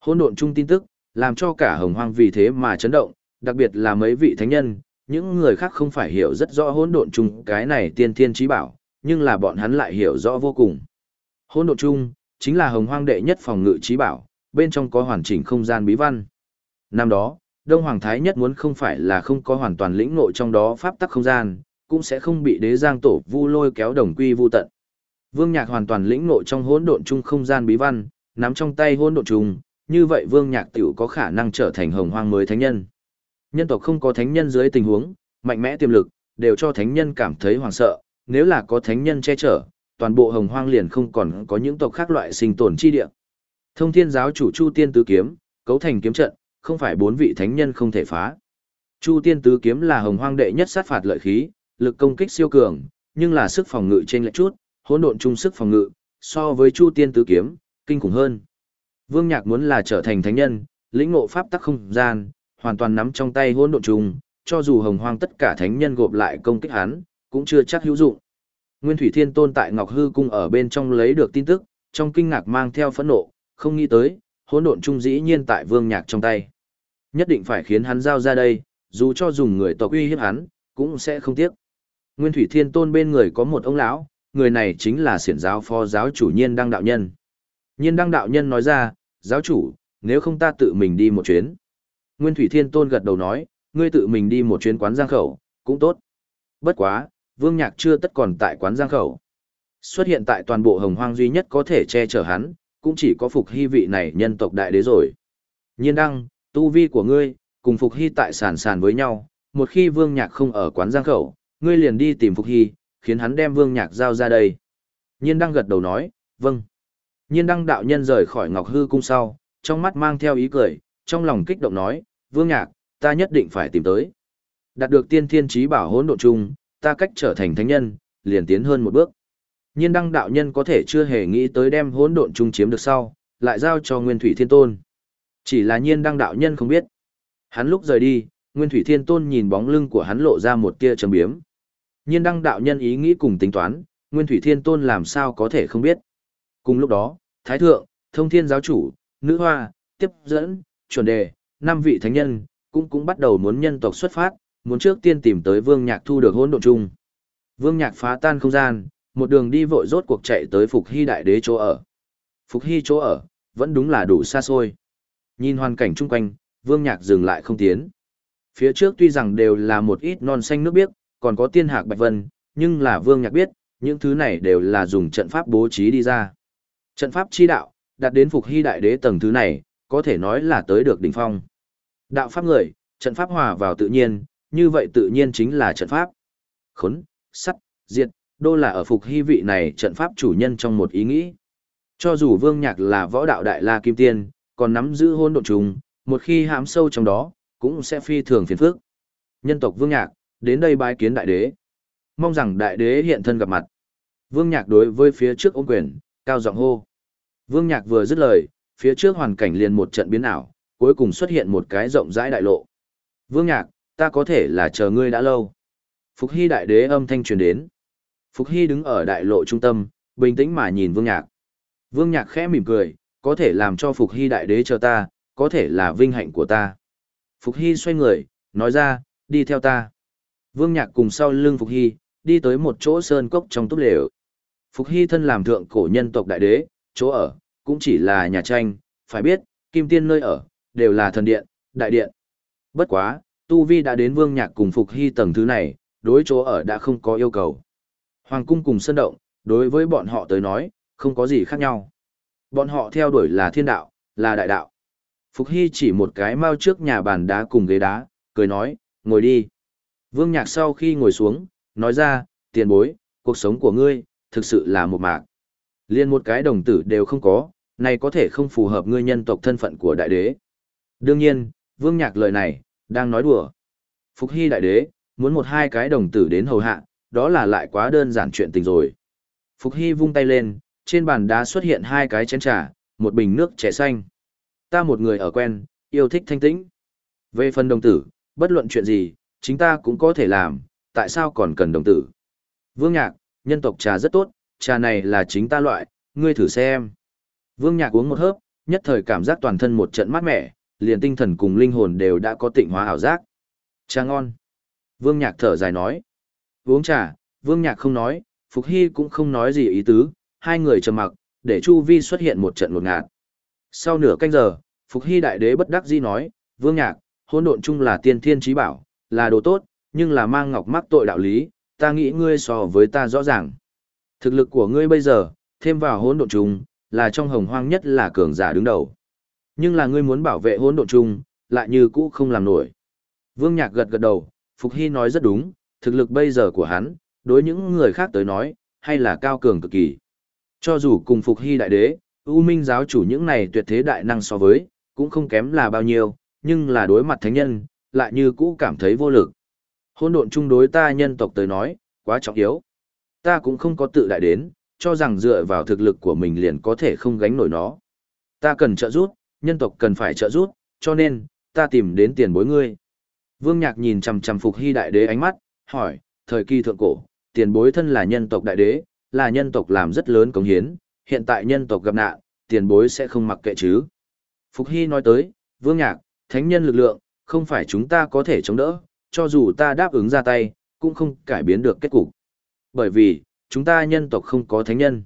Hôn độn chung tin tức, làm cho cả hồng hoang vì thế mà chấn động, đặc biệt là mấy vị thánh nhân, những người khác không phải hiểu rất rõ hỗn độn chung cái này tiên thiên trí bảo, nhưng là bọn hắn lại hiểu rõ vô cùng. Hỗn độn chung chính là hồng hoang đệ nhất phòng ngự trí bảo, bên trong có hoàn chỉnh không gian bí văn. Năm đó, Đông Hoàng Thái nhất muốn không phải là không có hoàn toàn lĩnh ngộ trong đó pháp tắc không gian, cũng sẽ không bị đế giang tổ vu lôi kéo đồng quy vu tận. Vương Nhạc hoàn toàn lĩnh ngộ trong hỗn độn chung không gian bí văn, nắm trong tay hỗn độn chung, như vậy Vương Nhạc tiểu có khả năng trở thành hồng hoang mới thánh nhân. Nhân tộc không có thánh nhân dưới tình huống, mạnh mẽ tiềm lực, đều cho thánh nhân cảm thấy hoảng sợ, nếu là có thánh nhân che chở, toàn bộ hồng hoang liền không còn có những tộc khác loại sinh tồn chi địa. Thông thiên giáo chủ Chu Tiên Tứ Kiếm, cấu thành kiếm trận, không phải bốn vị thánh nhân không thể phá. Chu Tiên Tứ Kiếm là hồng hoang đệ nhất sát phạt lợi khí, lực công kích siêu cường, nhưng là sức phòng ngự trên lệch chút, hỗn độn chung sức phòng ngự, so với Chu Tiên Tứ Kiếm, kinh khủng hơn. Vương Nhạc muốn là trở thành thánh nhân, lĩnh ngộ pháp tắc không gian, hoàn toàn nắm trong tay hỗn độn chung, cho dù hồng hoang tất cả thánh nhân gộp lại công kích hắn, cũng chưa chắc hữu dụng. Nguyên Thủy Thiên Tôn tại Ngọc Hư Cung ở bên trong lấy được tin tức, trong kinh ngạc mang theo phẫn nộ, không nghĩ tới, hỗn độn trung dĩ nhiên tại Vương Nhạc trong tay. Nhất định phải khiến hắn giao ra đây, dù cho dùng người tộc uy hiếp hắn, cũng sẽ không tiếc. Nguyên Thủy Thiên Tôn bên người có một ông lão, người này chính là xiển giáo phó giáo chủ Nhiên Đăng đạo nhân. Nhiên Đăng đạo nhân nói ra, giáo chủ, nếu không ta tự mình đi một chuyến. Nguyên Thủy Thiên Tôn gật đầu nói, ngươi tự mình đi một chuyến quán giang khẩu, cũng tốt. Bất quá, Vương Nhạc chưa tất còn tại quán giang khẩu. Xuất hiện tại toàn bộ hồng hoang duy nhất có thể che chở hắn, cũng chỉ có Phục Hy vị này nhân tộc đại đế rồi. Nhiên đăng, tu vi của ngươi, cùng Phục Hy tại sàn sàn với nhau, một khi Vương Nhạc không ở quán giang khẩu, ngươi liền đi tìm Phục Hy, khiến hắn đem Vương Nhạc giao ra đây. Nhiên đăng gật đầu nói, vâng. Nhiên đăng đạo nhân rời khỏi Ngọc Hư cung sau, trong mắt mang theo ý cười, trong lòng kích động nói, Vương Nhạc, ta nhất định phải tìm tới. Đạt được tiên thiên trí bảo hỗn độ chung, ta cách trở thành thánh nhân, liền tiến hơn một bước. Nhiên đăng đạo nhân có thể chưa hề nghĩ tới đem hỗn độn trung chiếm được sau, lại giao cho Nguyên Thủy Thiên Tôn. Chỉ là nhiên đăng đạo nhân không biết. Hắn lúc rời đi, Nguyên Thủy Thiên Tôn nhìn bóng lưng của hắn lộ ra một tia trầm biếm. Nhiên đăng đạo nhân ý nghĩ cùng tính toán, Nguyên Thủy Thiên Tôn làm sao có thể không biết. Cùng lúc đó, Thái Thượng, Thông Thiên Giáo Chủ, Nữ Hoa, Tiếp Dẫn, Chuẩn Đề, năm vị thánh nhân, cũng cũng bắt đầu muốn nhân tộc xuất phát, muốn trước tiên tìm tới Vương Nhạc thu được hỗn độn chung. Vương Nhạc phá tan không gian, một đường đi vội rốt cuộc chạy tới Phục Hy đại đế chỗ ở. Phục Hy chỗ ở, vẫn đúng là đủ xa xôi. Nhìn hoàn cảnh chung quanh, Vương Nhạc dừng lại không tiến. Phía trước tuy rằng đều là một ít non xanh nước biếc, còn có tiên hạc bạch vân, nhưng là Vương Nhạc biết, những thứ này đều là dùng trận pháp bố trí đi ra. Trận pháp chi đạo, đạt đến Phục Hy đại đế tầng thứ này, có thể nói là tới được đỉnh phong. Đạo pháp người, trận pháp hòa vào tự nhiên, như vậy tự nhiên chính là trận pháp. Khốn, sắt, diệt, đô là ở phục hy vị này trận pháp chủ nhân trong một ý nghĩ. Cho dù Vương Nhạc là võ đạo đại la kim tiên, còn nắm giữ hôn độn trùng, một khi hãm sâu trong đó, cũng sẽ phi thường phiền phức. Nhân tộc Vương Nhạc, đến đây bái kiến đại đế. Mong rằng đại đế hiện thân gặp mặt. Vương Nhạc đối với phía trước ôm quyền, cao giọng hô. Vương Nhạc vừa dứt lời, phía trước hoàn cảnh liền một trận biến ảo, cuối cùng xuất hiện một cái rộng rãi đại lộ. Vương Nhạc, ta có thể là chờ ngươi đã lâu. Phục Hy đại đế âm thanh truyền đến. Phục Hy đứng ở đại lộ trung tâm, bình tĩnh mà nhìn Vương Nhạc. Vương Nhạc khẽ mỉm cười, có thể làm cho Phục Hy đại đế chờ ta, có thể là vinh hạnh của ta. Phục Hy xoay người, nói ra, đi theo ta. Vương Nhạc cùng sau lưng Phục Hy, đi tới một chỗ sơn cốc trong túp lều. Phục Hy thân làm thượng cổ nhân tộc đại đế, chỗ ở, cũng chỉ là nhà tranh, phải biết, kim tiên nơi ở, đều là thần điện, đại điện. Bất quá, Tu Vi đã đến vương nhạc cùng Phục Hy tầng thứ này, đối chỗ ở đã không có yêu cầu. Hoàng cung cùng sân động, đối với bọn họ tới nói, không có gì khác nhau. Bọn họ theo đuổi là thiên đạo, là đại đạo. Phục Hy chỉ một cái mau trước nhà bàn đá cùng ghế đá, cười nói, ngồi đi. Vương Nhạc sau khi ngồi xuống, nói ra, tiền bối, cuộc sống của ngươi, thực sự là một mạc. liền một cái đồng tử đều không có, này có thể không phù hợp ngươi nhân tộc thân phận của đại đế. Đương nhiên, Vương Nhạc lời này, đang nói đùa. Phục Hy đại đế, muốn một hai cái đồng tử đến hầu hạ, đó là lại quá đơn giản chuyện tình rồi. Phục Hy vung tay lên, trên bàn đá xuất hiện hai cái chén trà, một bình nước trẻ xanh. Ta một người ở quen, yêu thích thanh tĩnh. Về phần đồng tử, bất luận chuyện gì, chính ta cũng có thể làm, tại sao còn cần đồng tử. Vương Nhạc, nhân tộc trà rất tốt, trà này là chính ta loại, ngươi thử xem. Vương Nhạc uống một hớp, nhất thời cảm giác toàn thân một trận mát mẻ, liền tinh thần cùng linh hồn đều đã có tịnh hóa ảo giác. Trà ngon. Vương Nhạc thở dài nói. Uống trà, Vương Nhạc không nói, Phục Hy cũng không nói gì ý tứ, hai người trầm mặc, để Chu Vi xuất hiện một trận ngột ngạt. Sau nửa canh giờ, Phục Hy đại đế bất đắc dĩ nói, Vương Nhạc, hỗn độn chung là tiên thiên trí bảo, là đồ tốt, nhưng là mang ngọc mắc tội đạo lý, ta nghĩ ngươi so với ta rõ ràng. Thực lực của ngươi bây giờ, thêm vào hỗn độn chung, là trong hồng hoang nhất là cường giả đứng đầu. Nhưng là ngươi muốn bảo vệ hỗn độn chung, lại như cũ không làm nổi. Vương Nhạc gật gật đầu, Phục Hy nói rất đúng, thực lực bây giờ của hắn, đối những người khác tới nói, hay là cao cường cực kỳ. Cho dù cùng phục hy đại đế, U Minh giáo chủ những này tuyệt thế đại năng so với, cũng không kém là bao nhiêu, nhưng là đối mặt thánh nhân, lại như cũ cảm thấy vô lực. Hôn độn chung đối ta nhân tộc tới nói, quá trọng yếu. Ta cũng không có tự đại đến, cho rằng dựa vào thực lực của mình liền có thể không gánh nổi nó. Ta cần trợ giúp, nhân tộc cần phải trợ giúp, cho nên, ta tìm đến tiền bối ngươi. Vương Nhạc nhìn chằm chằm Phục Hy đại đế ánh mắt, hỏi, thời kỳ thượng cổ, tiền bối thân là nhân tộc đại đế, là nhân tộc làm rất lớn công hiến, hiện tại nhân tộc gặp nạn, tiền bối sẽ không mặc kệ chứ. Phục Hy nói tới, Vương Nhạc, thánh nhân lực lượng, không phải chúng ta có thể chống đỡ, cho dù ta đáp ứng ra tay, cũng không cải biến được kết cục. Bởi vì, chúng ta nhân tộc không có thánh nhân.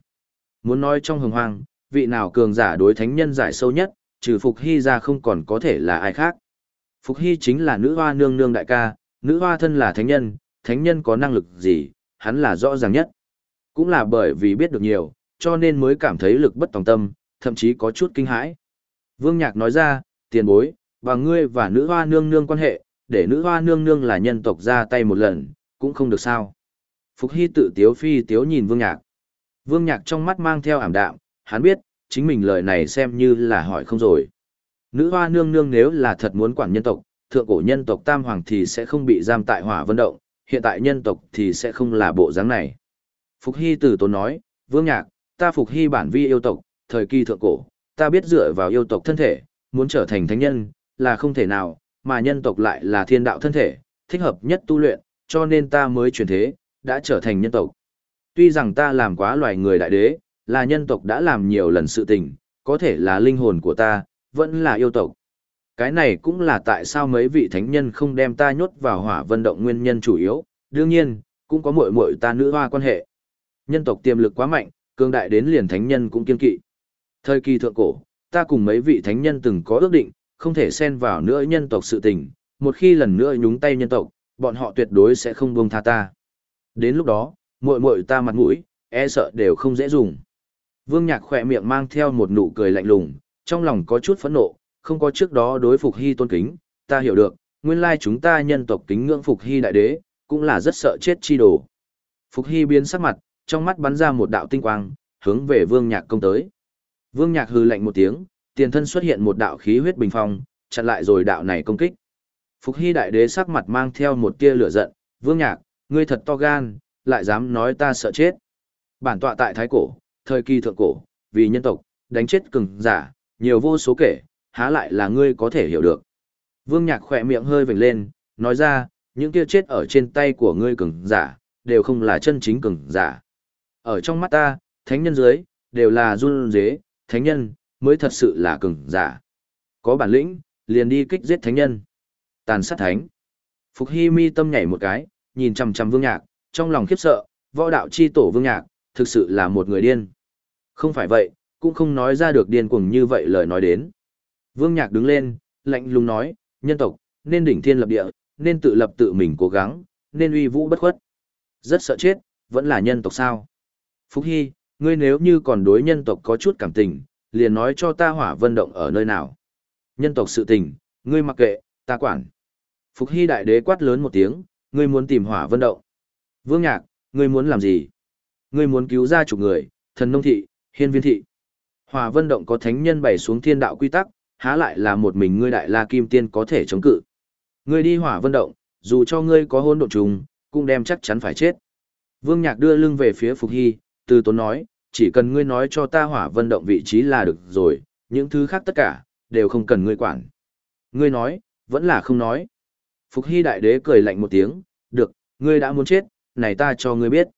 Muốn nói trong hồng hoang, vị nào cường giả đối thánh nhân giải sâu nhất, trừ Phục Hy ra không còn có thể là ai khác. Phục Hy chính là nữ hoa nương nương đại ca, nữ hoa thân là thánh nhân, thánh nhân có năng lực gì, hắn là rõ ràng nhất. Cũng là bởi vì biết được nhiều, cho nên mới cảm thấy lực bất tòng tâm, thậm chí có chút kinh hãi. Vương Nhạc nói ra, tiền bối, và ngươi và nữ hoa nương nương quan hệ, để nữ hoa nương nương là nhân tộc ra tay một lần, cũng không được sao. Phục Hy tự tiếu phi tiếu nhìn Vương Nhạc. Vương Nhạc trong mắt mang theo ảm đạm, hắn biết, chính mình lời này xem như là hỏi không rồi. Nữ hoa nương nương nếu là thật muốn quản nhân tộc, thượng cổ nhân tộc tam hoàng thì sẽ không bị giam tại hỏa vân động, hiện tại nhân tộc thì sẽ không là bộ dáng này. Phục Hy từ tốn nói, Vương Nhạc, ta Phục Hy bản vi yêu tộc, thời kỳ thượng cổ, ta biết dựa vào yêu tộc thân thể, muốn trở thành thánh nhân, là không thể nào, mà nhân tộc lại là thiên đạo thân thể, thích hợp nhất tu luyện, cho nên ta mới chuyển thế, đã trở thành nhân tộc. Tuy rằng ta làm quá loài người đại đế, là nhân tộc đã làm nhiều lần sự tình, có thể là linh hồn của ta, vẫn là yêu tộc. Cái này cũng là tại sao mấy vị thánh nhân không đem ta nhốt vào hỏa vân động nguyên nhân chủ yếu, đương nhiên, cũng có muội muội ta nữ hoa quan hệ. Nhân tộc tiềm lực quá mạnh, cường đại đến liền thánh nhân cũng kiên kỵ. Thời kỳ thượng cổ, ta cùng mấy vị thánh nhân từng có ước định, không thể xen vào nữa nhân tộc sự tình, một khi lần nữa nhúng tay nhân tộc, bọn họ tuyệt đối sẽ không buông tha ta. Đến lúc đó, muội muội ta mặt mũi, e sợ đều không dễ dùng. Vương Nhạc khỏe miệng mang theo một nụ cười lạnh lùng, trong lòng có chút phẫn nộ, không có trước đó đối phục hy tôn kính, ta hiểu được, nguyên lai chúng ta nhân tộc kính ngưỡng phục hy đại đế, cũng là rất sợ chết chi đồ. Phục hy biến sắc mặt, trong mắt bắn ra một đạo tinh quang, hướng về Vương Nhạc công tới. Vương Nhạc hừ lạnh một tiếng, tiền thân xuất hiện một đạo khí huyết bình phong, chặn lại rồi đạo này công kích. Phục Hy đại đế sắc mặt mang theo một tia lửa giận, "Vương Nhạc, ngươi thật to gan, lại dám nói ta sợ chết." Bản tọa tại thái cổ, thời kỳ thượng cổ, vì nhân tộc, đánh chết cường giả, nhiều vô số kể, há lại là ngươi có thể hiểu được. Vương Nhạc khỏe miệng hơi vểnh lên, nói ra, những kia chết ở trên tay của ngươi cường giả, đều không là chân chính cường giả. Ở trong mắt ta, thánh nhân dưới, đều là run dế, thánh nhân, mới thật sự là cường giả. Có bản lĩnh, liền đi kích giết thánh nhân. Tàn sát thánh. Phục Hy mi tâm nhảy một cái, nhìn chằm chằm Vương Nhạc, trong lòng khiếp sợ, võ đạo chi tổ Vương Nhạc, thực sự là một người điên. Không phải vậy, cũng không nói ra được điên cuồng như vậy lời nói đến. Vương Nhạc đứng lên, lạnh lùng nói, nhân tộc, nên đỉnh thiên lập địa, nên tự lập tự mình cố gắng, nên uy vũ bất khuất. Rất sợ chết, vẫn là nhân tộc sao. Phúc Hy, ngươi nếu như còn đối nhân tộc có chút cảm tình, liền nói cho ta hỏa vân động ở nơi nào. Nhân tộc sự tình, ngươi mặc kệ, ta quản. Phục Hy đại đế quát lớn một tiếng, ngươi muốn tìm hỏa vân động. Vương Nhạc, ngươi muốn làm gì? Ngươi muốn cứu ra chục người, thần nông thị, hiên viên thị. Hòa vân động có thánh nhân bày xuống thiên đạo quy tắc, há lại là một mình ngươi đại la kim tiên có thể chống cự. Ngươi đi hỏa vân động, dù cho ngươi có hôn độn trùng, cũng đem chắc chắn phải chết. Vương Nhạc đưa lưng về phía Phục Hy, từ tốn nói, chỉ cần ngươi nói cho ta hỏa vân động vị trí là được rồi, những thứ khác tất cả, đều không cần ngươi quản. Ngươi nói, vẫn là không nói. Phục Hy đại đế cười lạnh một tiếng, được, ngươi đã muốn chết, này ta cho ngươi biết.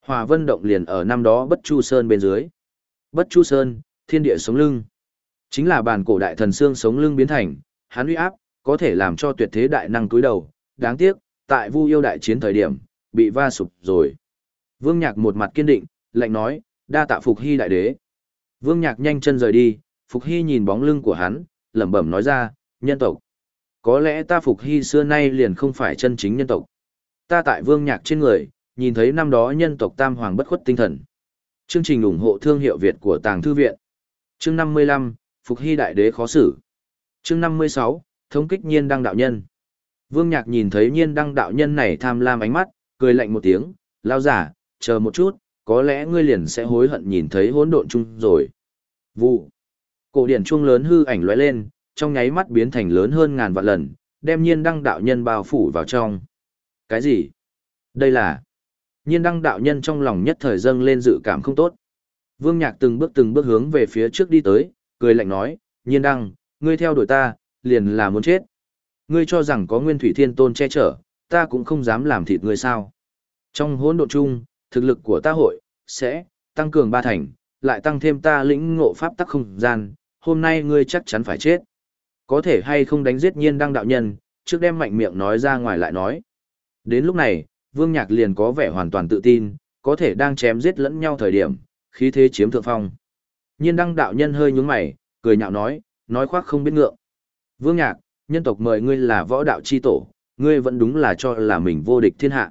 Hỏa vân động liền ở năm đó Bất Chu Sơn bên dưới. Bất Chu Sơn, thiên địa sống lưng. Chính là bản cổ đại thần xương sống lưng biến thành, hắn uy áp, có thể làm cho tuyệt thế đại năng túi đầu. Đáng tiếc, tại vu yêu đại chiến thời điểm, bị va sụp rồi. Vương Nhạc một mặt kiên định, lạnh nói, đa tạ Phục Hy đại đế. Vương Nhạc nhanh chân rời đi, Phục Hy nhìn bóng lưng của hắn, lẩm bẩm nói ra, nhân tộc. Có lẽ ta Phục Hy xưa nay liền không phải chân chính nhân tộc. Ta tại Vương Nhạc trên người, nhìn thấy năm đó nhân tộc tam hoàng bất khuất tinh thần. Chương trình ủng hộ thương hiệu Việt của Tàng Thư Viện. Chương 55, Phục Hy Đại Đế khó xử. Chương 56, thống kích nhiên đăng đạo nhân. Vương Nhạc nhìn thấy nhiên đăng đạo nhân này tham lam ánh mắt, cười lạnh một tiếng, lao giả, chờ một chút, có lẽ ngươi liền sẽ hối hận nhìn thấy hỗn độn chung rồi. Vụ. Cổ điển chuông lớn hư ảnh lóe lên, trong nháy mắt biến thành lớn hơn ngàn vạn lần, đem nhiên đăng đạo nhân bao phủ vào trong. Cái gì? Đây là... Nhiên đăng đạo nhân trong lòng nhất thời dâng lên dự cảm không tốt. Vương Nhạc từng bước từng bước hướng về phía trước đi tới, cười lạnh nói, nhiên đăng, ngươi theo đuổi ta, liền là muốn chết. Ngươi cho rằng có nguyên thủy thiên tôn che chở, ta cũng không dám làm thịt ngươi sao. Trong hỗn độn chung, thực lực của ta hội, sẽ, tăng cường ba thành, lại tăng thêm ta lĩnh ngộ pháp tắc không gian, hôm nay ngươi chắc chắn phải chết. Có thể hay không đánh giết nhiên đăng đạo nhân, trước đem mạnh miệng nói ra ngoài lại nói. Đến lúc này, Vương Nhạc liền có vẻ hoàn toàn tự tin, có thể đang chém giết lẫn nhau thời điểm, khí thế chiếm thượng phong. Nhiên đăng đạo nhân hơi nhướng mày, cười nhạo nói, nói khoác không biết ngượng. Vương Nhạc, nhân tộc mời ngươi là võ đạo chi tổ, ngươi vẫn đúng là cho là mình vô địch thiên hạ.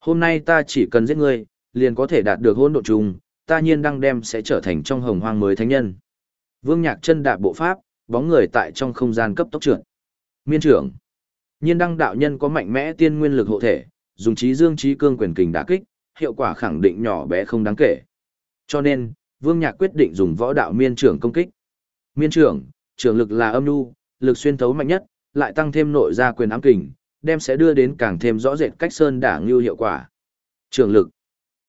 Hôm nay ta chỉ cần giết ngươi, liền có thể đạt được hôn độ chung, ta nhiên đăng đem sẽ trở thành trong hồng hoang mới thánh nhân. Vương Nhạc chân đạp bộ pháp, bóng người tại trong không gian cấp tốc trượt. Miên trưởng. Nhiên đăng đạo nhân có mạnh mẽ tiên nguyên lực hộ thể, dùng trí dương trí cương quyền kình đả kích, hiệu quả khẳng định nhỏ bé không đáng kể. Cho nên, Vương Nhạc quyết định dùng võ đạo miên trưởng công kích. Miên trưởng, trưởng lực là âm nhu, lực xuyên thấu mạnh nhất, lại tăng thêm nội gia quyền ám kình, đem sẽ đưa đến càng thêm rõ rệt cách sơn đả ngưu hiệu quả. Trưởng lực.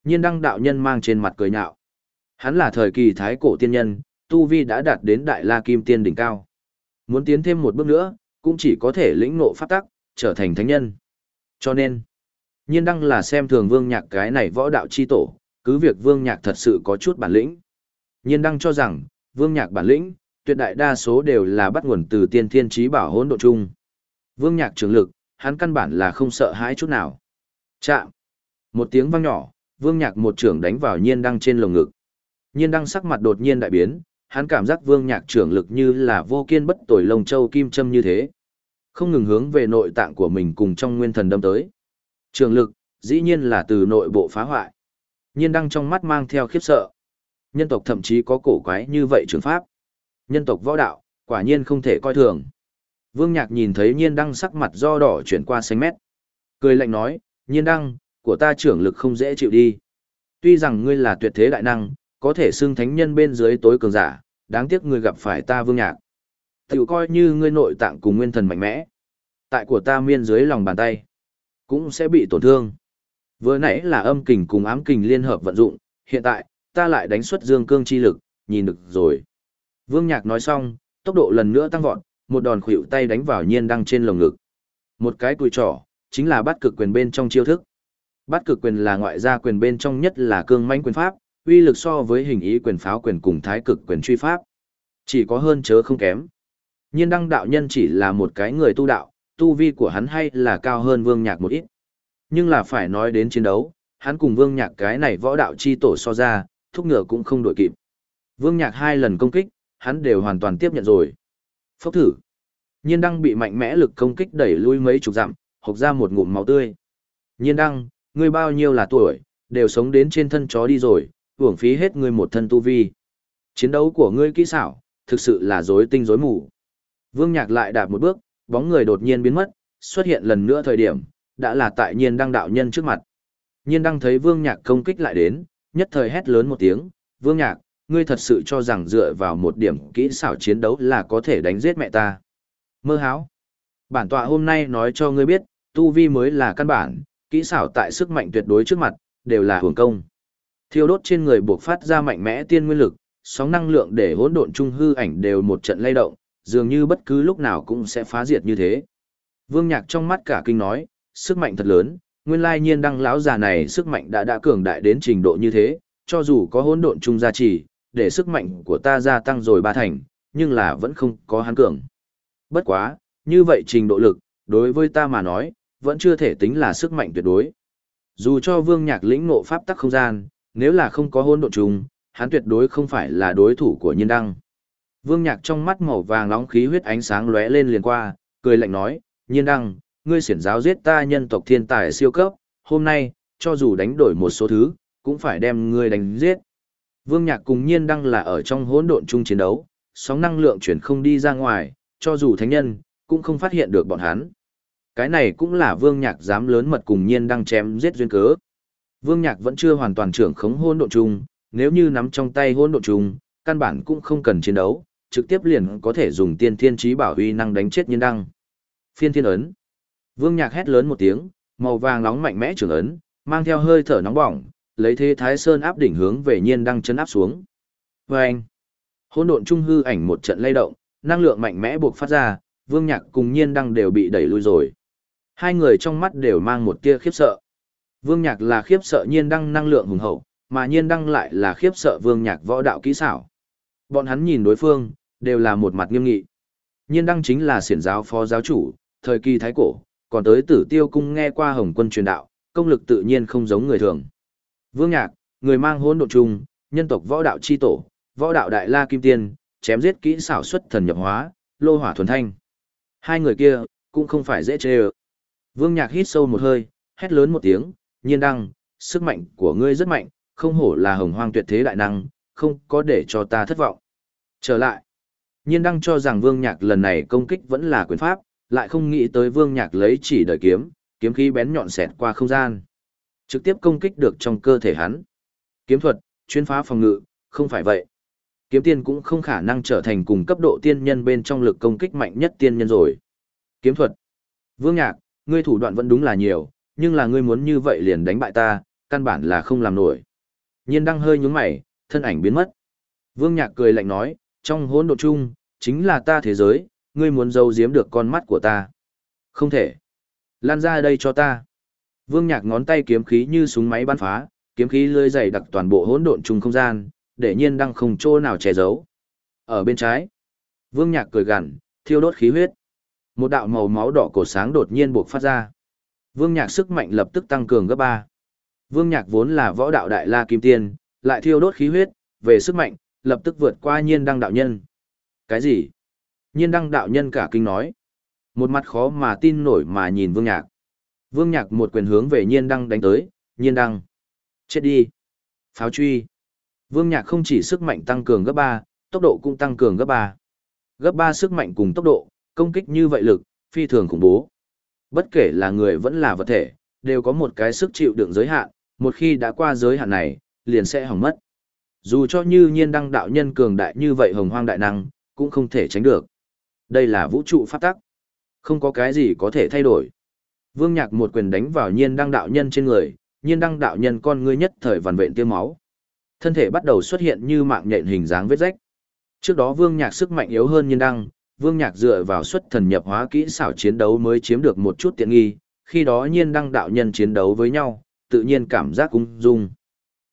Nhiên đăng đạo nhân mang trên mặt cười nhạo. Hắn là thời kỳ thái cổ tiên nhân, tu vi đã đạt đến đại la kim tiên đỉnh cao. Muốn tiến thêm một bước nữa, cũng chỉ có thể lĩnh ngộ pháp tắc, trở thành thánh nhân. Cho nên, nhiên đăng là xem thường vương nhạc cái này võ đạo chi tổ, cứ việc vương nhạc thật sự có chút bản lĩnh. Nhiên đăng cho rằng, vương nhạc bản lĩnh, tuyệt đại đa số đều là bắt nguồn từ tiên thiên trí bảo hỗn độ chung. Vương nhạc trường lực, hắn căn bản là không sợ hãi chút nào. Chạm. Một tiếng vang nhỏ, vương nhạc một trưởng đánh vào nhiên đăng trên lồng ngực. Nhiên đăng sắc mặt đột nhiên đại biến, hắn cảm giác vương nhạc trưởng lực như là vô kiên bất tồi lồng châu kim châm như thế. Không ngừng hướng về nội tạng của mình cùng trong nguyên thần đâm tới. Trường lực, dĩ nhiên là từ nội bộ phá hoại. Nhiên đăng trong mắt mang theo khiếp sợ. Nhân tộc thậm chí có cổ quái như vậy trường pháp. Nhân tộc võ đạo, quả nhiên không thể coi thường. Vương Nhạc nhìn thấy nhiên đăng sắc mặt do đỏ chuyển qua xanh mét. Cười lạnh nói, nhiên đăng, của ta trưởng lực không dễ chịu đi. Tuy rằng ngươi là tuyệt thế đại năng, có thể xưng thánh nhân bên dưới tối cường giả, đáng tiếc ngươi gặp phải ta Vương Nhạc. Tiểu coi như ngươi nội tạng cùng nguyên thần mạnh mẽ. Tại của ta miên dưới lòng bàn tay, cũng sẽ bị tổn thương. Vừa nãy là âm kình cùng ám kình liên hợp vận dụng, hiện tại, ta lại đánh xuất dương cương chi lực, nhìn được rồi. Vương Nhạc nói xong, tốc độ lần nữa tăng vọt, một đòn khuỷu tay đánh vào nhiên đăng trên lồng ngực. Một cái cùi trỏ, chính là bắt cực quyền bên trong chiêu thức. Bắt cực quyền là ngoại gia quyền bên trong nhất là cương mãnh quyền pháp, uy lực so với hình ý quyền pháo quyền cùng thái cực quyền truy pháp. Chỉ có hơn chớ không kém. Nhiên đăng đạo nhân chỉ là một cái người tu đạo, tu vi của hắn hay là cao hơn vương nhạc một ít. Nhưng là phải nói đến chiến đấu, hắn cùng vương nhạc cái này võ đạo chi tổ so ra, thúc ngựa cũng không đổi kịp. Vương nhạc hai lần công kích, hắn đều hoàn toàn tiếp nhận rồi. Phốc thử. Nhiên đăng bị mạnh mẽ lực công kích đẩy lui mấy chục dặm, hộc ra một ngụm máu tươi. Nhiên đăng, ngươi bao nhiêu là tuổi, đều sống đến trên thân chó đi rồi, uổng phí hết ngươi một thân tu vi. Chiến đấu của ngươi kỹ xảo, thực sự là rối tinh rối mù. Vương Nhạc lại đạp một bước, bóng người đột nhiên biến mất, xuất hiện lần nữa thời điểm, đã là tại nhiên đăng đạo nhân trước mặt. Nhiên đăng thấy Vương Nhạc công kích lại đến, nhất thời hét lớn một tiếng, Vương Nhạc, ngươi thật sự cho rằng dựa vào một điểm kỹ xảo chiến đấu là có thể đánh giết mẹ ta. Mơ háo. Bản tọa hôm nay nói cho ngươi biết, tu vi mới là căn bản, kỹ xảo tại sức mạnh tuyệt đối trước mặt, đều là hưởng công. Thiêu đốt trên người buộc phát ra mạnh mẽ tiên nguyên lực, sóng năng lượng để hỗn độn trung hư ảnh đều một trận lay động, dường như bất cứ lúc nào cũng sẽ phá diệt như thế. Vương Nhạc trong mắt cả kinh nói, sức mạnh thật lớn, nguyên lai nhiên đăng lão già này sức mạnh đã đã cường đại đến trình độ như thế, cho dù có hỗn độn trung gia trì, để sức mạnh của ta gia tăng rồi ba thành, nhưng là vẫn không có hắn cường. Bất quá, như vậy trình độ lực, đối với ta mà nói, vẫn chưa thể tính là sức mạnh tuyệt đối. Dù cho vương nhạc lĩnh ngộ pháp tắc không gian, nếu là không có hỗn độn trung, hắn tuyệt đối không phải là đối thủ của nhiên đăng. Vương nhạc trong mắt màu vàng nóng khí huyết ánh sáng lóe lên liền qua, cười lạnh nói, nhiên đăng, ngươi xiển giáo giết ta nhân tộc thiên tài siêu cấp, hôm nay, cho dù đánh đổi một số thứ, cũng phải đem ngươi đánh giết. Vương nhạc cùng nhiên đăng là ở trong hỗn độn chung chiến đấu, sóng năng lượng chuyển không đi ra ngoài, cho dù thánh nhân, cũng không phát hiện được bọn hắn. Cái này cũng là vương nhạc dám lớn mật cùng nhiên đăng chém giết duyên cớ. Vương Nhạc vẫn chưa hoàn toàn trưởng khống hỗn độn chung, nếu như nắm trong tay hỗn độn chung, căn bản cũng không cần chiến đấu, trực tiếp liền có thể dùng tiên thiên trí bảo huy năng đánh chết nhiên đăng. Phiên thiên ấn. Vương Nhạc hét lớn một tiếng, màu vàng nóng mạnh mẽ trường ấn, mang theo hơi thở nóng bỏng, lấy thế Thái Sơn áp đỉnh hướng về nhiên đăng chân áp xuống. Vâng! Hôn độn trung hư ảnh một trận lay động, năng lượng mạnh mẽ buộc phát ra, Vương Nhạc cùng nhiên đăng đều bị đẩy lui rồi. Hai người trong mắt đều mang một tia khiếp sợ. Vương Nhạc là khiếp sợ nhiên đăng năng lượng hùng hậu, mà nhiên đăng lại là khiếp sợ Vương Nhạc võ đạo kỹ xảo. Bọn hắn nhìn đối phương, đều là một mặt nghiêm nghị. Nhiên đăng chính là xiển giáo phó giáo chủ, thời kỳ thái cổ, còn tới tử tiêu cung nghe qua hồng quân truyền đạo, công lực tự nhiên không giống người thường. Vương Nhạc, người mang hôn độn trùng, nhân tộc võ đạo chi tổ, võ đạo đại la kim tiên, chém giết kỹ xảo xuất thần nhập hóa, lô hỏa thuần thanh. Hai người kia, cũng không phải dễ chê. Vương Nhạc hít sâu một hơi, hét lớn một tiếng, nhiên đăng, sức mạnh của ngươi rất mạnh, không hổ là hồng hoang tuyệt thế đại năng, không có để cho ta thất vọng. Trở lại, nhiên đăng cho rằng Vương Nhạc lần này công kích vẫn là quyền pháp, lại không nghĩ tới Vương Nhạc lấy chỉ đời kiếm, kiếm khí bén nhọn xẹt qua không gian. Trực tiếp công kích được trong cơ thể hắn. Kiếm thuật, chuyên phá phòng ngự, không phải vậy. Kiếm tiên cũng không khả năng trở thành cùng cấp độ tiên nhân bên trong lực công kích mạnh nhất tiên nhân rồi. Kiếm thuật. Vương Nhạc, ngươi thủ đoạn vẫn đúng là nhiều, nhưng là ngươi muốn như vậy liền đánh bại ta, căn bản là không làm nổi. Nhiên Đăng hơi nhướng mày, thân ảnh biến mất. Vương Nhạc cười lạnh nói, trong hỗn độn chung, chính là ta thế giới, ngươi muốn giấu giếm được con mắt của ta. Không thể. Lan ra đây cho ta. Vương Nhạc ngón tay kiếm khí như súng máy bắn phá, kiếm khí lưỡi dày đặc toàn bộ hỗn độn chung không gian, để nhiên đang không chỗ nào che giấu. Ở bên trái, Vương Nhạc cười gằn, thiêu đốt khí huyết. Một đạo màu máu đỏ cổ sáng đột nhiên buộc phát ra. Vương Nhạc sức mạnh lập tức tăng cường gấp ba. Vương Nhạc vốn là võ đạo đại la kim tiên, lại thiêu đốt khí huyết, về sức mạnh, lập tức vượt qua nhiên đăng đạo nhân. Cái gì? Nhiên đăng đạo nhân cả kinh nói. Một mặt khó mà tin nổi mà nhìn Vương Nhạc. Vương Nhạc một quyền hướng về nhiên đăng đánh tới, nhiên đăng. Chết đi. Pháo truy. Vương Nhạc không chỉ sức mạnh tăng cường gấp ba, tốc độ cũng tăng cường gấp ba. Gấp ba sức mạnh cùng tốc độ, công kích như vậy lực, phi thường khủng bố. Bất kể là người vẫn là vật thể, đều có một cái sức chịu đựng giới hạn, một khi đã qua giới hạn này, liền sẽ hỏng mất. Dù cho như nhiên đăng đạo nhân cường đại như vậy hồng hoang đại năng, cũng không thể tránh được. Đây là vũ trụ pháp tắc. Không có cái gì có thể thay đổi. Vương Nhạc một quyền đánh vào nhiên đăng đạo nhân trên người, nhiên đăng đạo nhân con ngươi nhất thời vằn vện tiêu máu. Thân thể bắt đầu xuất hiện như mạng nhện hình dáng vết rách. Trước đó Vương Nhạc sức mạnh yếu hơn nhiên đăng, Vương Nhạc dựa vào xuất thần nhập hóa kỹ xảo chiến đấu mới chiếm được một chút tiện nghi, khi đó nhiên đăng đạo nhân chiến đấu với nhau, tự nhiên cảm giác ung dung.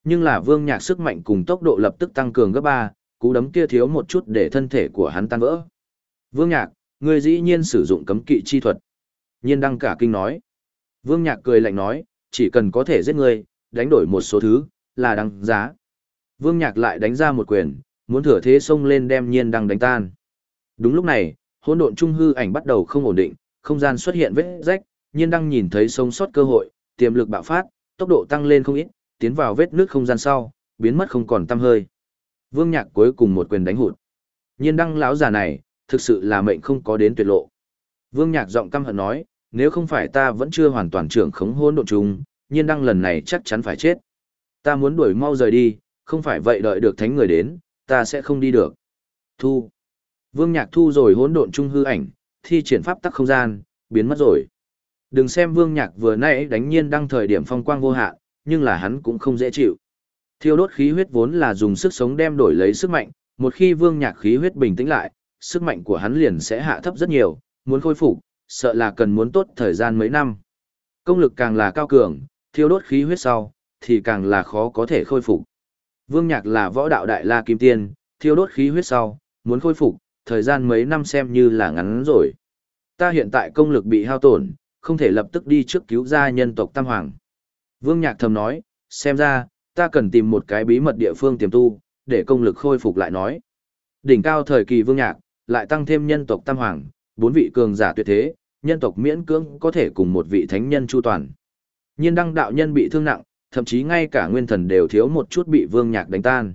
Nhưng là Vương Nhạc sức mạnh cùng tốc độ lập tức tăng cường gấp ba, cú đấm kia thiếu một chút để thân thể của hắn tan vỡ. Vương Nhạc, ngươi dĩ nhiên sử dụng cấm kỵ chi thuật. Nhiên đăng cả kinh nói. Vương Nhạc cười lạnh nói, chỉ cần có thể giết ngươi, đánh đổi một số thứ, là đăng giá. Vương Nhạc lại đánh ra một quyền, muốn thừa thế xông lên đem nhiên đăng đánh tan. Đúng lúc này, hỗn độn trung hư ảnh bắt đầu không ổn định, không gian xuất hiện vết rách, nhiên đăng nhìn thấy sống sót cơ hội, tiềm lực bạo phát, tốc độ tăng lên không ít, tiến vào vết nước không gian sau, biến mất không còn tăm hơi. Vương Nhạc cuối cùng một quyền đánh hụt. Nhiên đăng lão già này, thực sự là mệnh không có đến tuyệt lộ. Vương Nhạc giọng căm hận nói, nếu không phải ta vẫn chưa hoàn toàn trưởng khống hôn độn trùng, nhiên đăng lần này chắc chắn phải chết. Ta muốn đuổi mau rời đi, không phải vậy đợi được thánh người đến, ta sẽ không đi được. Thu. Vương Nhạc thu rồi hỗn độn trung hư ảnh, thi triển pháp tắc không gian, biến mất rồi. Đừng xem Vương Nhạc vừa nãy đánh nhiên đăng thời điểm phong quang vô hạn, nhưng là hắn cũng không dễ chịu. Thiêu đốt khí huyết vốn là dùng sức sống đem đổi lấy sức mạnh, một khi Vương Nhạc khí huyết bình tĩnh lại, sức mạnh của hắn liền sẽ hạ thấp rất nhiều, muốn khôi phục, sợ là cần muốn tốt thời gian mấy năm. Công lực càng là cao cường, thiêu đốt khí huyết sau, thì càng là khó có thể khôi phục. Vương Nhạc là võ đạo đại la kim tiên, thiêu đốt khí huyết sau, muốn khôi phục, thời gian mấy năm xem như là ngắn rồi. Ta hiện tại công lực bị hao tổn, không thể lập tức đi trước cứu gia nhân tộc Tam Hoàng. Vương Nhạc thầm nói, xem ra, ta cần tìm một cái bí mật địa phương tiềm tu, để công lực khôi phục lại nói. Đỉnh cao thời kỳ Vương Nhạc, lại tăng thêm nhân tộc Tam Hoàng, bốn vị cường giả tuyệt thế, nhân tộc miễn cưỡng có thể cùng một vị thánh nhân chu toàn. Nhiên đăng đạo nhân bị thương nặng, thậm chí ngay cả nguyên thần đều thiếu một chút bị Vương Nhạc đánh tan.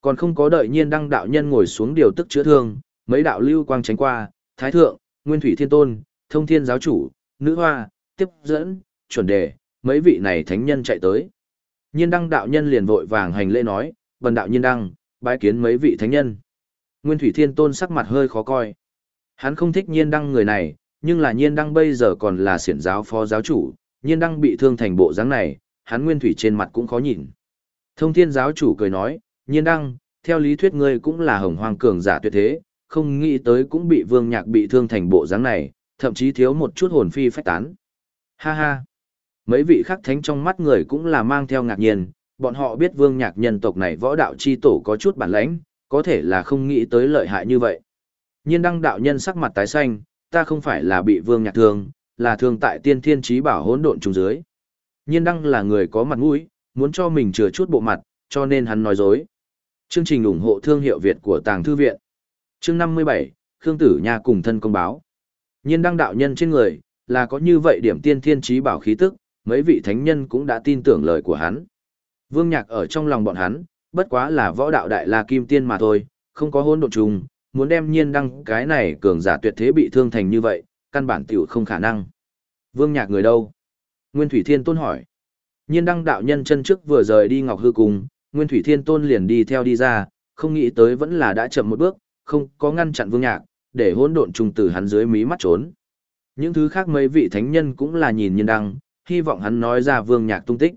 Còn không có đợi nhiên đăng đạo nhân ngồi xuống điều tức chữa thương, mấy đạo lưu quang tránh qua, Thái Thượng, Nguyên Thủy Thiên Tôn, Thông Thiên Giáo Chủ, Nữ Hoa, Tiếp Dẫn, Chuẩn Đề, mấy vị này thánh nhân chạy tới. Nhiên đăng đạo nhân liền vội vàng hành lễ nói, bần đạo nhiên đăng, bái kiến mấy vị thánh nhân. Nguyên Thủy Thiên Tôn sắc mặt hơi khó coi. Hắn không thích nhiên đăng người này, nhưng là nhiên đăng bây giờ còn là siển giáo phó giáo chủ, nhiên đăng bị thương thành bộ dáng này, hắn Nguyên Thủy trên mặt cũng khó nhìn. Thông thiên giáo chủ cười nói, nhiên đăng, theo lý thuyết ngươi cũng là hồng hoang cường giả tuyệt thế, không nghĩ tới cũng bị vương nhạc bị thương thành bộ dáng này, thậm chí thiếu một chút hồn phi phách tán. Ha ha! Mấy vị khắc thánh trong mắt người cũng là mang theo ngạc nhiên, bọn họ biết vương nhạc nhân tộc này võ đạo chi tổ có chút bản lãnh, có thể là không nghĩ tới lợi hại như vậy. Nhiên đăng đạo nhân sắc mặt tái xanh, ta không phải là bị vương nhạc thương, là thương tại tiên thiên trí bảo hỗn độn trùng dưới. Nhiên đăng là người có mặt mũi, muốn cho mình chừa chút bộ mặt, cho nên hắn nói dối. Chương trình ủng hộ thương hiệu Việt của Tàng Thư Viện. Chương 57, Khương Tử Nha cùng thân công báo. Nhiên đăng đạo nhân trên người, là có như vậy điểm tiên thiên trí bảo khí tức, mấy vị thánh nhân cũng đã tin tưởng lời của hắn. Vương Nhạc ở trong lòng bọn hắn, bất quá là võ đạo đại la kim tiên mà thôi, không có hôn độn trùng, muốn đem nhiên đăng cái này cường giả tuyệt thế bị thương thành như vậy, căn bản tiểu không khả năng. Vương Nhạc người đâu? Nguyên Thủy Thiên Tôn hỏi. Nhiên đăng đạo nhân chân trước vừa rời đi Ngọc Hư Cung, Nguyên Thủy Thiên Tôn liền đi theo đi ra, không nghĩ tới vẫn là đã chậm một bước, không có ngăn chặn Vương Nhạc, để hỗn độn trùng từ hắn dưới mí mắt trốn. Những thứ khác mấy vị thánh nhân cũng là nhìn Nhiên đăng, hy vọng hắn nói ra Vương Nhạc tung tích.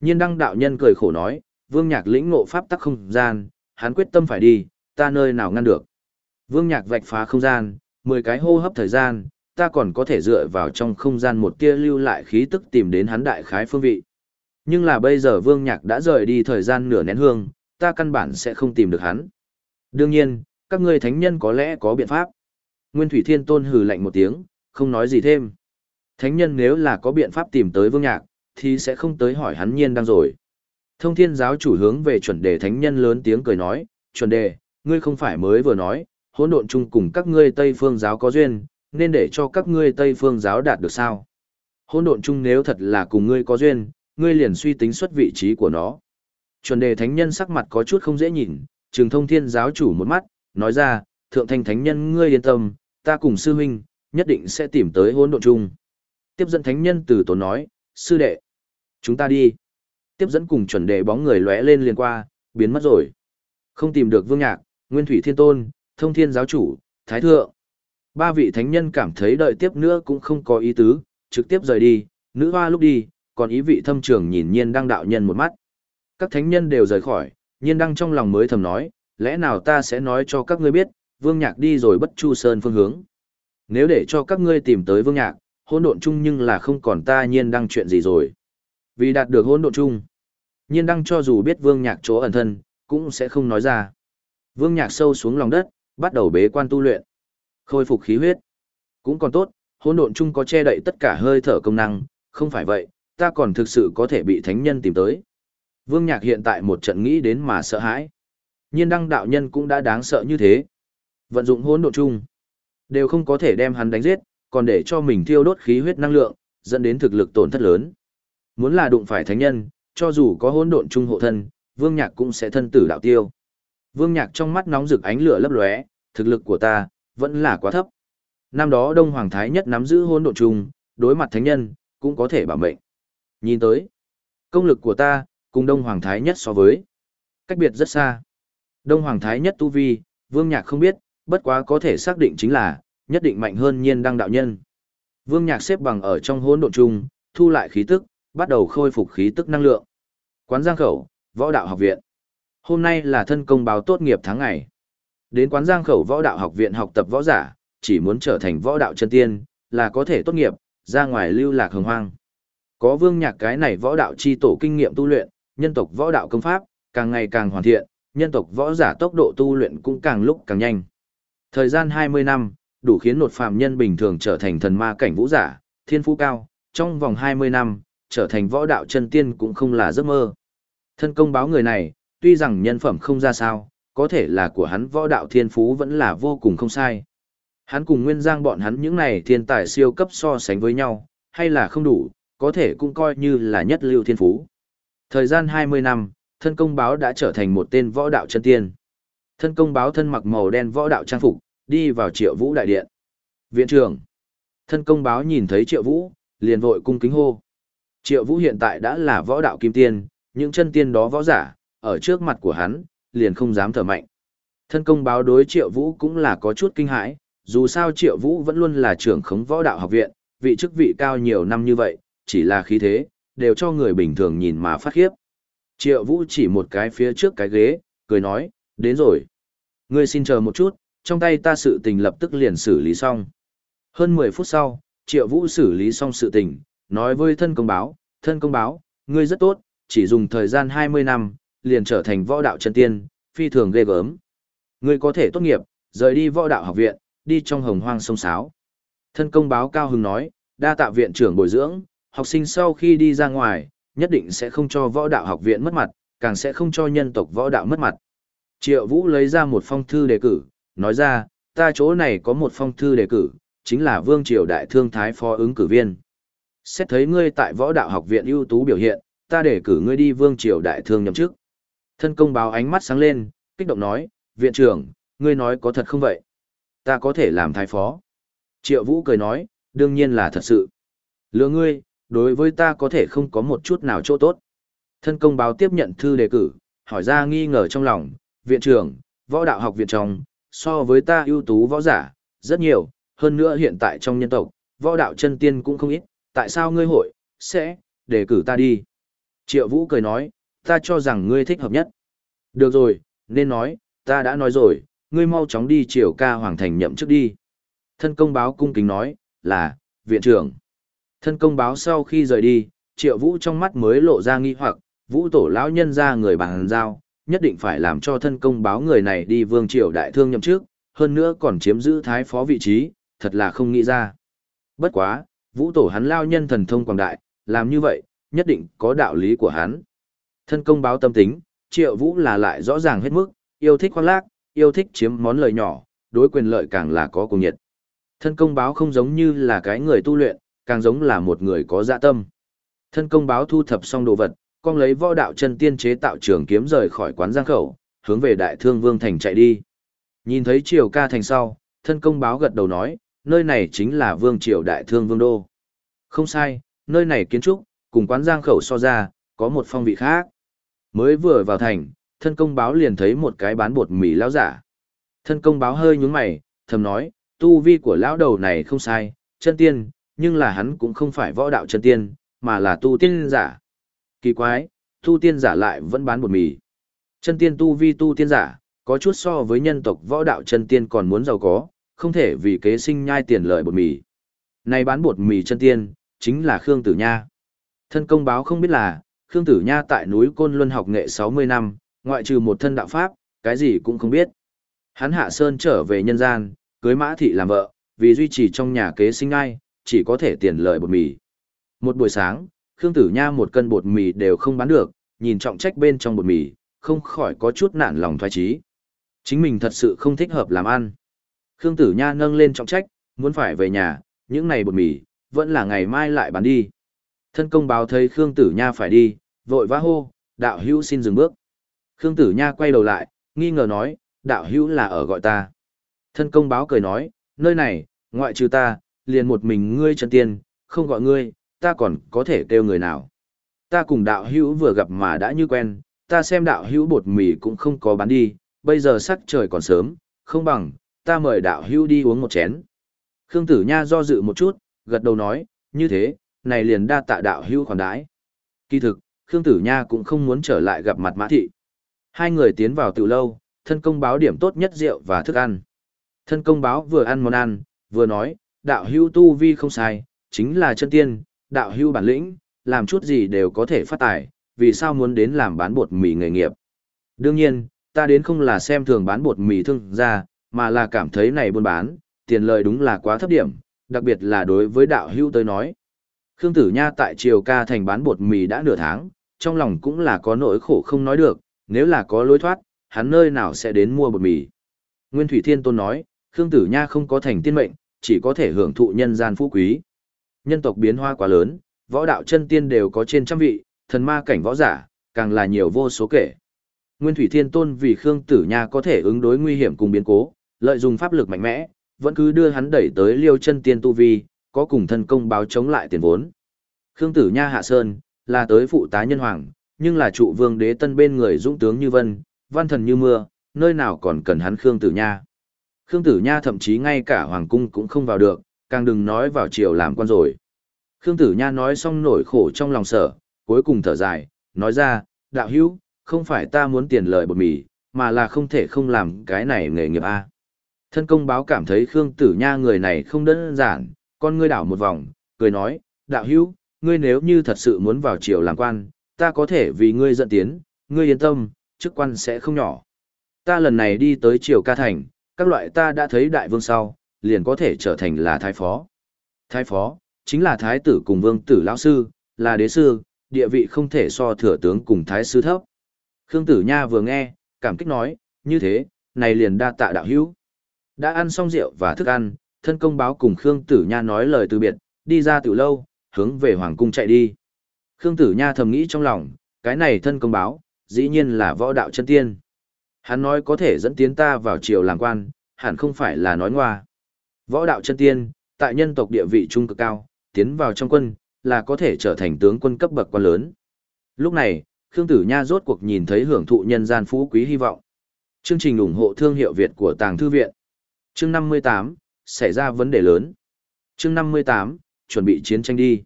Nhiên đăng đạo nhân cười khổ nói, Vương Nhạc lĩnh ngộ pháp tắc không gian, hắn quyết tâm phải đi, ta nơi nào ngăn được. Vương Nhạc vạch phá không gian, 10 cái hô hấp thời gian, ta còn có thể dựa vào trong không gian một tia lưu lại khí tức tìm đến hắn đại khái phương vị. Nhưng là bây giờ Vương Nhạc đã rời đi thời gian nửa nén hương, ta căn bản sẽ không tìm được hắn. Đương nhiên, các ngươi thánh nhân có lẽ có biện pháp. Nguyên Thủy Thiên Tôn hừ lạnh một tiếng, không nói gì thêm. Thánh nhân nếu là có biện pháp tìm tới Vương Nhạc, thì sẽ không tới hỏi hắn nhiên đang rồi. Thông thiên giáo chủ hướng về chuẩn đề thánh nhân lớn tiếng cười nói, chuẩn đề, ngươi không phải mới vừa nói, hỗn độn chung cùng các ngươi Tây phương giáo có duyên, nên để cho các ngươi Tây phương giáo đạt được sao? Hỗn độn chung nếu thật là cùng ngươi có duyên, ngươi liền suy tính xuất vị trí của nó. Chuẩn đề thánh nhân sắc mặt có chút không dễ nhìn, trường thông thiên giáo chủ một mắt, nói ra, thượng thanh thánh nhân ngươi yên tâm, ta cùng sư huynh, nhất định sẽ tìm tới hỗn độn chung. Tiếp dẫn thánh nhân từ tổ nói, sư đệ, chúng ta đi. Tiếp dẫn cùng chuẩn đề bóng người lóe lên liền qua, biến mất rồi. Không tìm được vương nhạc, nguyên thủy thiên tôn, thông thiên giáo chủ, thái thượng. Ba vị thánh nhân cảm thấy đợi tiếp nữa cũng không có ý tứ, trực tiếp rời đi, nữ hoa lúc đi, còn ý vị thâm trường nhìn nhiên đăng đạo nhân một mắt. Các thánh nhân đều rời khỏi, nhiên đăng trong lòng mới thầm nói, lẽ nào ta sẽ nói cho các ngươi biết, vương nhạc đi rồi bất chu sơn phương hướng. Nếu để cho các ngươi tìm tới vương nhạc, hỗn độn chung nhưng là không còn ta nhiên đăng chuyện gì rồi. Vì đạt được hỗn độn chung, nhiên đăng cho dù biết vương nhạc chỗ ẩn thân, cũng sẽ không nói ra. Vương nhạc sâu xuống lòng đất, bắt đầu bế quan tu luyện. Khôi phục khí huyết. Cũng còn tốt, hỗn độn chung có che đậy tất cả hơi thở công năng, không phải vậy, ta còn thực sự có thể bị thánh nhân tìm tới. Vương Nhạc hiện tại một trận nghĩ đến mà sợ hãi. Nhiên đăng đạo nhân cũng đã đáng sợ như thế. Vận dụng hỗn độn chung, đều không có thể đem hắn đánh giết, còn để cho mình thiêu đốt khí huyết năng lượng, dẫn đến thực lực tổn thất lớn. Muốn là đụng phải thánh nhân, cho dù có hỗn độn trung hộ thân, Vương Nhạc cũng sẽ thân tử đạo tiêu. Vương Nhạc trong mắt nóng rực ánh lửa lấp lóe, thực lực của ta vẫn là quá thấp. Năm đó Đông Hoàng Thái nhất nắm giữ hỗn độn trung, đối mặt thánh nhân cũng có thể bảo mệnh. Nhìn tới, công lực của ta cùng Đông Hoàng Thái nhất so với cách biệt rất xa. Đông Hoàng Thái nhất tu vi, Vương Nhạc không biết, bất quá có thể xác định chính là nhất định mạnh hơn Nhiên Đăng đạo nhân. Vương Nhạc xếp bằng ở trong hỗn độn chung, thu lại khí tức, bắt đầu khôi phục khí tức năng lượng. Quán Giang Khẩu, Võ Đạo Học Viện. Hôm nay là thân công báo tốt nghiệp tháng ngày. Đến quán giang khẩu võ đạo học viện học tập võ giả, chỉ muốn trở thành võ đạo chân tiên, là có thể tốt nghiệp, ra ngoài lưu lạc hồng hoang. Có vương nhạc cái này võ đạo chi tổ kinh nghiệm tu luyện, nhân tộc võ đạo công pháp, càng ngày càng hoàn thiện, nhân tộc võ giả tốc độ tu luyện cũng càng lúc càng nhanh. Thời gian 20 năm, đủ khiến một phàm nhân bình thường trở thành thần ma cảnh vũ giả, thiên phú cao, trong vòng 20 năm, trở thành võ đạo chân tiên cũng không là giấc mơ. Thân công báo người này, tuy rằng nhân phẩm không ra sao, có thể là của hắn võ đạo thiên phú vẫn là vô cùng không sai. Hắn cùng Nguyên Giang bọn hắn những này thiên tài siêu cấp so sánh với nhau, hay là không đủ, có thể cũng coi như là nhất lưu thiên phú. Thời gian 20 năm, thân công báo đã trở thành một tên võ đạo chân tiên. Thân công báo thân mặc màu đen võ đạo trang phục, đi vào triệu vũ đại điện. Viện trưởng. Thân công báo nhìn thấy triệu vũ, liền vội cung kính hô. Triệu vũ hiện tại đã là võ đạo kim tiên, những chân tiên đó võ giả, ở trước mặt của hắn, liền không dám thở mạnh. Thân công báo đối triệu vũ cũng là có chút kinh hãi, dù sao triệu vũ vẫn luôn là trưởng khống võ đạo học viện, vị chức vị cao nhiều năm như vậy, chỉ là khí thế, đều cho người bình thường nhìn mà phát khiếp. Triệu vũ chỉ một cái phía trước cái ghế, cười nói, đến rồi. Ngươi xin chờ một chút, trong tay ta sự tình lập tức liền xử lý xong. Hơn 10 phút sau, triệu vũ xử lý xong sự tình, nói với thân công báo, thân công báo, ngươi rất tốt, chỉ dùng thời gian 20 năm, liền trở thành võ đạo chân tiên, phi thường ghê gớm. Ngươi có thể tốt nghiệp, rời đi võ đạo học viện, đi trong hồng hoang sông sáo. Thân công báo cao hứng nói, đa tạ viện trưởng bồi dưỡng, học sinh sau khi đi ra ngoài, nhất định sẽ không cho võ đạo học viện mất mặt, càng sẽ không cho nhân tộc võ đạo mất mặt. Triệu Vũ lấy ra một phong thư đề cử, nói ra, ta chỗ này có một phong thư đề cử, chính là Vương Triều Đại Thương Thái Phó ứng cử viên. Xét thấy ngươi tại võ đạo học viện ưu tú biểu hiện, ta đề cử ngươi đi Vương Triều Đại Thương nhậm chức. Thân công báo ánh mắt sáng lên, kích động nói, viện trưởng, ngươi nói có thật không vậy? Ta có thể làm thái phó. Triệu Vũ cười nói, đương nhiên là thật sự. Lừa ngươi, đối với ta có thể không có một chút nào chỗ tốt. Thân công báo tiếp nhận thư đề cử, hỏi ra nghi ngờ trong lòng, viện trưởng, võ đạo học viện trong, so với ta ưu tú võ giả, rất nhiều, hơn nữa hiện tại trong nhân tộc, võ đạo chân tiên cũng không ít, tại sao ngươi hội, sẽ, đề cử ta đi. Triệu Vũ cười nói, ta cho rằng ngươi thích hợp nhất. Được rồi, nên nói, ta đã nói rồi, ngươi mau chóng đi triều ca hoàng thành nhậm chức đi. Thân công báo cung kính nói, là, viện trưởng. Thân công báo sau khi rời đi, triệu vũ trong mắt mới lộ ra nghi hoặc, vũ tổ lão nhân ra người bằng giao, nhất định phải làm cho thân công báo người này đi vương triều đại thương nhậm chức, hơn nữa còn chiếm giữ thái phó vị trí, thật là không nghĩ ra. Bất quá, vũ tổ hắn lao nhân thần thông quảng đại, làm như vậy, nhất định có đạo lý của hắn. Thân công báo tâm tính, triệu vũ là lại rõ ràng hết mức, yêu thích khoác lác, yêu thích chiếm món lợi nhỏ, đối quyền lợi càng là có cùng nhiệt. Thân công báo không giống như là cái người tu luyện, càng giống là một người có dạ tâm. Thân công báo thu thập xong đồ vật, con lấy võ đạo chân tiên chế tạo trường kiếm rời khỏi quán giang khẩu, hướng về đại thương vương thành chạy đi. Nhìn thấy triều ca thành sau, thân công báo gật đầu nói, nơi này chính là vương triều đại thương vương đô. Không sai, nơi này kiến trúc, cùng quán giang khẩu so ra, có một phong vị khác. Mới vừa vào thành, thân công báo liền thấy một cái bán bột mì lão giả. Thân công báo hơi nhướng mày, thầm nói, tu vi của lão đầu này không sai, chân tiên, nhưng là hắn cũng không phải võ đạo chân tiên, mà là tu tiên giả. Kỳ quái, tu tiên giả lại vẫn bán bột mì. Chân tiên tu vi tu tiên giả, có chút so với nhân tộc võ đạo chân tiên còn muốn giàu có, không thể vì kế sinh nhai tiền lợi bột mì. Này bán bột mì chân tiên, chính là Khương Tử Nha. Thân công báo không biết là, Khương Tử Nha tại núi Côn Luân học nghệ 60 năm, ngoại trừ một thân đạo pháp, cái gì cũng không biết. Hắn hạ sơn trở về nhân gian, cưới mã thị làm vợ, vì duy trì trong nhà kế sinh ai, chỉ có thể tiền lợi bột mì. Một buổi sáng, Khương Tử Nha một cân bột mì đều không bán được, nhìn trọng trách bên trong bột mì, không khỏi có chút nản lòng thoái trí. Chính mình thật sự không thích hợp làm ăn. Khương Tử Nha nâng lên trọng trách, muốn phải về nhà, những ngày bột mì, vẫn là ngày mai lại bán đi. Thân công báo thấy Khương Tử Nha phải đi, vội vã hô, đạo hữu xin dừng bước. Khương Tử Nha quay đầu lại, nghi ngờ nói, đạo hữu là ở gọi ta. Thân công báo cười nói, nơi này, ngoại trừ ta, liền một mình ngươi chân tiên, không gọi ngươi, ta còn có thể kêu người nào. Ta cùng đạo hữu vừa gặp mà đã như quen, ta xem đạo hữu bột mì cũng không có bán đi, bây giờ sắc trời còn sớm, không bằng, ta mời đạo hữu đi uống một chén. Khương Tử Nha do dự một chút, gật đầu nói, như thế, này liền đa tạ đạo hữu khoản đãi. Kỳ thực, Khương Tử Nha cũng không muốn trở lại gặp mặt Mã Thị. Hai người tiến vào từ lâu, thân công báo điểm tốt nhất rượu và thức ăn. Thân công báo vừa ăn món ăn, vừa nói, đạo hữu tu vi không sai, chính là chân tiên, đạo hưu bản lĩnh, làm chút gì đều có thể phát tài, vì sao muốn đến làm bán bột mì nghề nghiệp. Đương nhiên, ta đến không là xem thường bán bột mì thương ra, mà là cảm thấy này buôn bán, tiền lợi đúng là quá thấp điểm, đặc biệt là đối với đạo hưu tới nói. Khương Tử Nha tại Triều Ca thành bán bột mì đã nửa tháng, trong lòng cũng là có nỗi khổ không nói được, nếu là có lối thoát, hắn nơi nào sẽ đến mua bột mì. Nguyên Thủy Thiên Tôn nói, Khương Tử Nha không có thành tiên mệnh, chỉ có thể hưởng thụ nhân gian phú quý. Nhân tộc biến hoa quá lớn, võ đạo chân tiên đều có trên trăm vị, thần ma cảnh võ giả, càng là nhiều vô số kể. Nguyên Thủy Thiên Tôn vì Khương Tử Nha có thể ứng đối nguy hiểm cùng biến cố, lợi dụng pháp lực mạnh mẽ, vẫn cứ đưa hắn đẩy tới liêu chân tiên tu vi, có cùng thân công báo chống lại tiền vốn. Khương Tử Nha hạ sơn, là tới phụ tá nhân hoàng, nhưng là trụ vương đế tân bên người dũng tướng như vân, văn thần như mưa, nơi nào còn cần hắn Khương Tử Nha. Khương Tử Nha thậm chí ngay cả hoàng cung cũng không vào được, càng đừng nói vào triều làm quan rồi. Khương Tử Nha nói xong nổi khổ trong lòng sở, cuối cùng thở dài, nói ra, đạo hữu, không phải ta muốn tiền lời bột mì, mà là không thể không làm cái này nghề nghiệp a. Thân công báo cảm thấy Khương Tử Nha người này không đơn giản, con ngươi đảo một vòng, cười nói, đạo hữu, ngươi nếu như thật sự muốn vào triều làm quan, ta có thể vì ngươi dẫn tiến, ngươi yên tâm, chức quan sẽ không nhỏ. Ta lần này đi tới triều ca thành, các loại ta đã thấy đại vương sau, liền có thể trở thành là thái phó. Thái phó, chính là thái tử cùng vương tử lão sư, là đế sư, địa vị không thể so thừa tướng cùng thái sư thấp. Khương Tử Nha vừa nghe, cảm kích nói, như thế, này liền đa tạ đạo hữu. Đã ăn xong rượu và thức ăn, thân công báo cùng Khương Tử Nha nói lời từ biệt, đi ra tiểu lâu, hướng về Hoàng cung chạy đi. Khương Tử Nha thầm nghĩ trong lòng, cái này thân công báo, dĩ nhiên là võ đạo chân tiên. Hắn nói có thể dẫn tiến ta vào triều làm quan, hẳn không phải là nói ngoa. Võ đạo chân tiên, tại nhân tộc địa vị trung cực cao, tiến vào trong quân, là có thể trở thành tướng quân cấp bậc quan lớn. Lúc này, Khương Tử Nha rốt cuộc nhìn thấy hưởng thụ nhân gian phú quý hy vọng. Chương trình ủng hộ thương hiệu Việt của Tàng Thư Viện. Chương 58, xảy ra vấn đề lớn. Chương 58, chuẩn bị chiến tranh đi.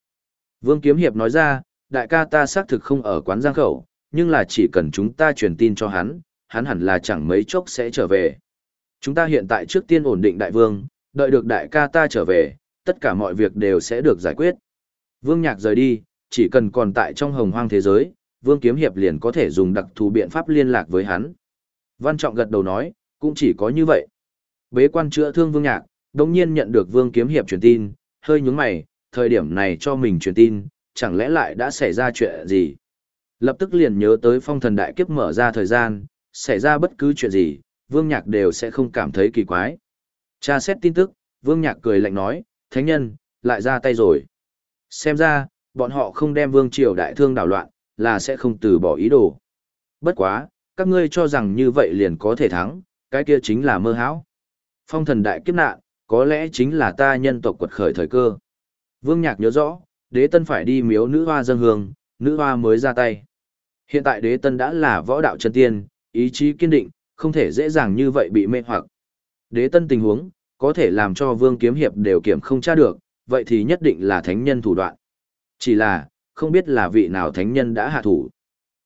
Vương Kiếm Hiệp nói ra, đại ca ta xác thực không ở quán giang khẩu, nhưng là chỉ cần chúng ta truyền tin cho hắn, hắn hẳn là chẳng mấy chốc sẽ trở về. Chúng ta hiện tại trước tiên ổn định đại vương, đợi được đại ca ta trở về, tất cả mọi việc đều sẽ được giải quyết. Vương Nhạc rời đi, chỉ cần còn tại trong hồng hoang thế giới, Vương Kiếm Hiệp liền có thể dùng đặc thù biện pháp liên lạc với hắn. Văn Trọng gật đầu nói, cũng chỉ có như vậy. Bế quan chữa thương Vương Nhạc, đồng nhiên nhận được Vương Kiếm Hiệp truyền tin, hơi nhướng mày, thời điểm này cho mình truyền tin, chẳng lẽ lại đã xảy ra chuyện gì? Lập tức liền nhớ tới phong thần đại kiếp mở ra thời gian, xảy ra bất cứ chuyện gì, Vương Nhạc đều sẽ không cảm thấy kỳ quái. Tra xét tin tức, Vương Nhạc cười lạnh nói, Thánh nhân, lại ra tay rồi. Xem ra, bọn họ không đem Vương Triều đại thương đảo loạn, là sẽ không từ bỏ ý đồ. Bất quá, các ngươi cho rằng như vậy liền có thể thắng, cái kia chính là mơ hão. Phong thần đại kiếp nạn, có lẽ chính là ta nhân tộc quật khởi thời cơ. Vương Nhạc nhớ rõ, đế tân phải đi miếu nữ hoa dân hương, nữ hoa mới ra tay. Hiện tại đế tân đã là võ đạo chân tiên, ý chí kiên định, không thể dễ dàng như vậy bị mê hoặc. Đế tân tình huống, có thể làm cho vương kiếm hiệp đều kiểm không tra được, vậy thì nhất định là thánh nhân thủ đoạn. Chỉ là, không biết là vị nào thánh nhân đã hạ thủ.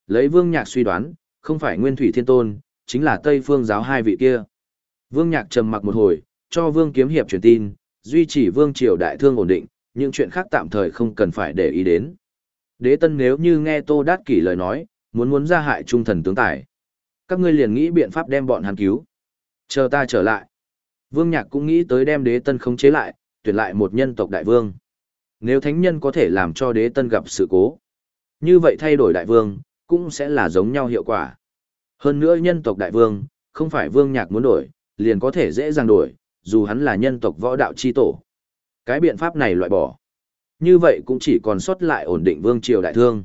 Lấy vương nhạc suy đoán, không phải nguyên thủy thiên tôn, chính là Tây phương giáo hai vị kia. Vương nhạc trầm mặc một hồi, cho vương kiếm hiệp truyền tin, duy trì vương triều đại thương ổn định, những chuyện khác tạm thời không cần phải để ý đến. Đế tân nếu như nghe Tô Đát Kỷ lời nói, muốn muốn ra hại trung thần tướng tài. Các ngươi liền nghĩ biện pháp đem bọn hắn cứu. Chờ ta trở lại. Vương Nhạc cũng nghĩ tới đem đế tân khống chế lại, tuyển lại một nhân tộc đại vương. Nếu thánh nhân có thể làm cho đế tân gặp sự cố, như vậy thay đổi đại vương, cũng sẽ là giống nhau hiệu quả. Hơn nữa nhân tộc đại vương, không phải vương nhạc muốn đổi, liền có thể dễ dàng đổi, dù hắn là nhân tộc võ đạo chi tổ. Cái biện pháp này loại bỏ. Như vậy cũng chỉ còn sót lại ổn định vương triều đại thương.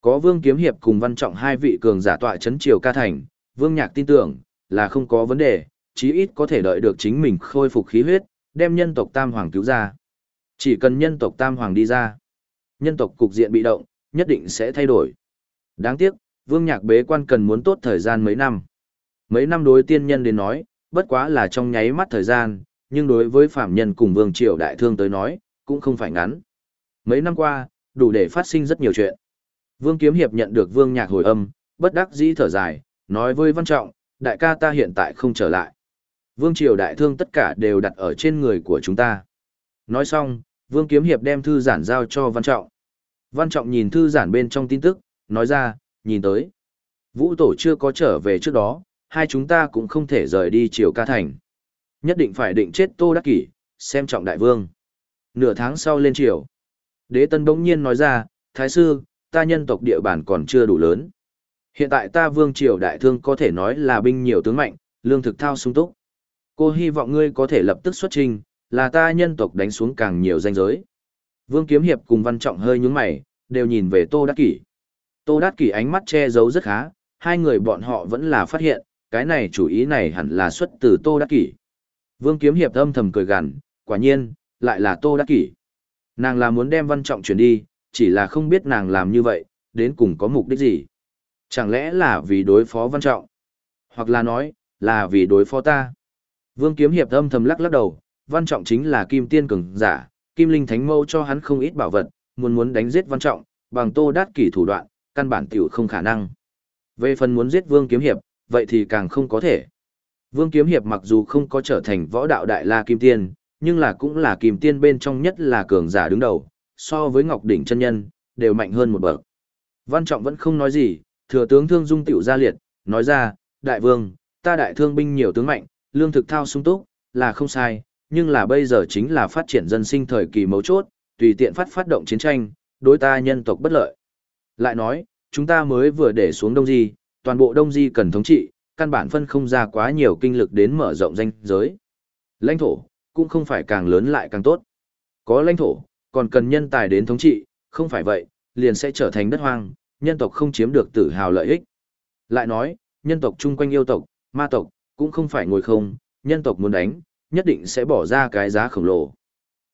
Có vương kiếm hiệp cùng văn trọng hai vị cường giả tọa chấn triều ca thành, vương nhạc tin tưởng, là không có vấn đề, chí ít có thể đợi được chính mình khôi phục khí huyết, đem nhân tộc Tam Hoàng cứu ra. Chỉ cần nhân tộc Tam Hoàng đi ra, nhân tộc cục diện bị động, nhất định sẽ thay đổi. Đáng tiếc, Vương Nhạc bế quan cần muốn tốt thời gian mấy năm. Mấy năm đối tiên nhân đến nói, bất quá là trong nháy mắt thời gian, nhưng đối với phạm nhân cùng Vương Triều Đại Thương tới nói, cũng không phải ngắn. Mấy năm qua, đủ để phát sinh rất nhiều chuyện. Vương Kiếm Hiệp nhận được Vương Nhạc hồi âm, bất đắc dĩ thở dài, nói với Văn Trọng, đại ca ta hiện tại không trở lại. Vương Triều đại thương tất cả đều đặt ở trên người của chúng ta. Nói xong, Vương Kiếm Hiệp đem thư giản giao cho Văn Trọng. Văn Trọng nhìn thư giản bên trong tin tức, nói ra, nhìn tới. Vũ Tổ chưa có trở về trước đó, hai chúng ta cũng không thể rời đi Triều ca thành. Nhất định phải định chết Tô Đắc Kỷ, xem trọng đại vương. Nửa tháng sau lên Triều. Đế Tân bỗng nhiên nói ra, Thái sư, ta nhân tộc địa bàn còn chưa đủ lớn. Hiện tại ta vương triều đại thương có thể nói là binh nhiều tướng mạnh, lương thực thao sung túc. Cô hy vọng ngươi có thể lập tức xuất trình, là ta nhân tộc đánh xuống càng nhiều danh giới. Vương Kiếm Hiệp cùng Văn Trọng hơi nhướng mày, đều nhìn về Tô Đát Kỷ. Tô Đát Kỷ ánh mắt che giấu rất khá, hai người bọn họ vẫn là phát hiện, cái này chủ ý này hẳn là xuất từ Tô Đát Kỷ. Vương Kiếm Hiệp âm thầm cười gằn, quả nhiên, lại là Tô Đát Kỷ. Nàng là muốn đem Văn Trọng chuyển đi, chỉ là không biết nàng làm như vậy, đến cùng có mục đích gì? Chẳng lẽ là vì đối phó văn trọng? Hoặc là nói, là vì đối phó ta? Vương Kiếm Hiệp âm thầm lắc lắc đầu, văn trọng chính là kim tiên cường giả, kim linh thánh mâu cho hắn không ít bảo vật, muốn muốn đánh giết văn trọng, bằng tô đát kỷ thủ đoạn, căn bản tiểu không khả năng. Về phần muốn giết Vương Kiếm Hiệp, vậy thì càng không có thể. Vương Kiếm Hiệp mặc dù không có trở thành võ đạo đại la kim tiên, nhưng là cũng là kim tiên bên trong nhất là cường giả đứng đầu, so với Ngọc Đỉnh chân nhân, đều mạnh hơn một bậc. Văn Trọng vẫn không nói gì, thừa tướng Thương Dung tiểu ra liệt, nói ra, đại vương, ta đại thương binh nhiều tướng mạnh, lương thực thao sung túc, là không sai, nhưng là bây giờ chính là phát triển dân sinh thời kỳ mấu chốt, tùy tiện phát phát động chiến tranh, đối ta nhân tộc bất lợi. Lại nói, chúng ta mới vừa để xuống Đông Di, toàn bộ Đông Di cần thống trị, căn bản phân không ra quá nhiều kinh lực đến mở rộng danh giới. Lãnh thổ, cũng không phải càng lớn lại càng tốt. Có lãnh thổ, còn cần nhân tài đến thống trị, không phải vậy, liền sẽ trở thành đất hoang, nhân tộc không chiếm được tự hào lợi ích. Lại nói, nhân tộc chung quanh yêu tộc, ma tộc, cũng không phải ngồi không, nhân tộc muốn đánh, nhất định sẽ bỏ ra cái giá khổng lồ.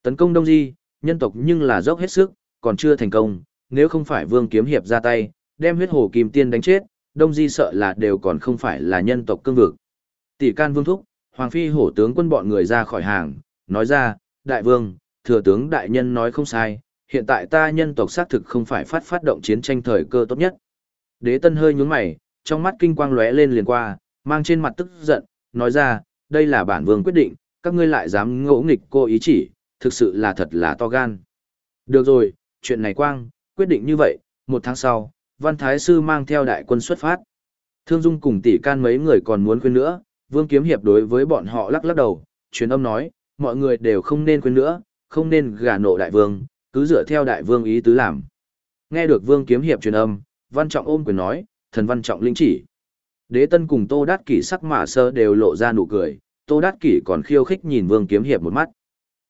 Tấn công Đông Di, nhân tộc nhưng là dốc hết sức, còn chưa thành công, nếu không phải Vương Kiếm Hiệp ra tay, đem huyết hồ kim tiên đánh chết, Đông Di sợ là đều còn không phải là nhân tộc cương vực. Tỷ can Vương Thúc, Hoàng Phi hổ tướng quân bọn người ra khỏi hàng, nói ra, Đại Vương, thừa tướng đại nhân nói không sai, hiện tại ta nhân tộc xác thực không phải phát phát động chiến tranh thời cơ tốt nhất. Đế Tân hơi nhún mày, trong mắt kinh quang lóe lên liền qua, mang trên mặt tức giận, nói ra, đây là bản vương quyết định, các ngươi lại dám ngỗ nghịch cô ý chỉ, thực sự là thật là to gan. Được rồi, chuyện này quang, quyết định như vậy, một tháng sau, Văn Thái Sư mang theo đại quân xuất phát. Thương Dung cùng tỷ can mấy người còn muốn khuyên nữa, Vương Kiếm Hiệp đối với bọn họ lắc lắc đầu, truyền âm nói, mọi người đều không nên khuyên nữa, không nên gà nộ đại vương, cứ dựa theo đại vương ý tứ làm. Nghe được Vương Kiếm Hiệp truyền âm, Văn Trọng ôm quyền nói, thần Văn Trọng linh chỉ. Đế Tân cùng Tô Đát Kỷ sắc mạ sơ đều lộ ra nụ cười, Tô Đát Kỷ còn khiêu khích nhìn Vương Kiếm Hiệp một mắt.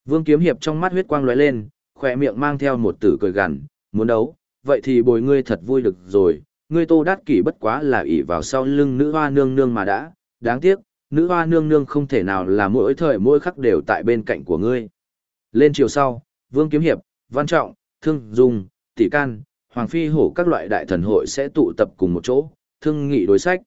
Vương Kiếm Hiệp trong mắt huyết quang lóe lên, khỏe miệng mang theo một tử cười gằn, muốn đấu, vậy thì bồi ngươi thật vui được rồi, ngươi Tô Đát Kỷ bất quá là ỷ vào sau lưng nữ hoa nương nương mà đã, đáng tiếc, nữ hoa nương nương không thể nào là mỗi thời mỗi khắc đều tại bên cạnh của ngươi. Lên chiều sau, Vương Kiếm Hiệp, Văn Trọng, Thương Dung, Tỷ Can, Hoàng Phi Hổ các loại đại thần hội sẽ tụ tập cùng một chỗ, thương nghị đối sách.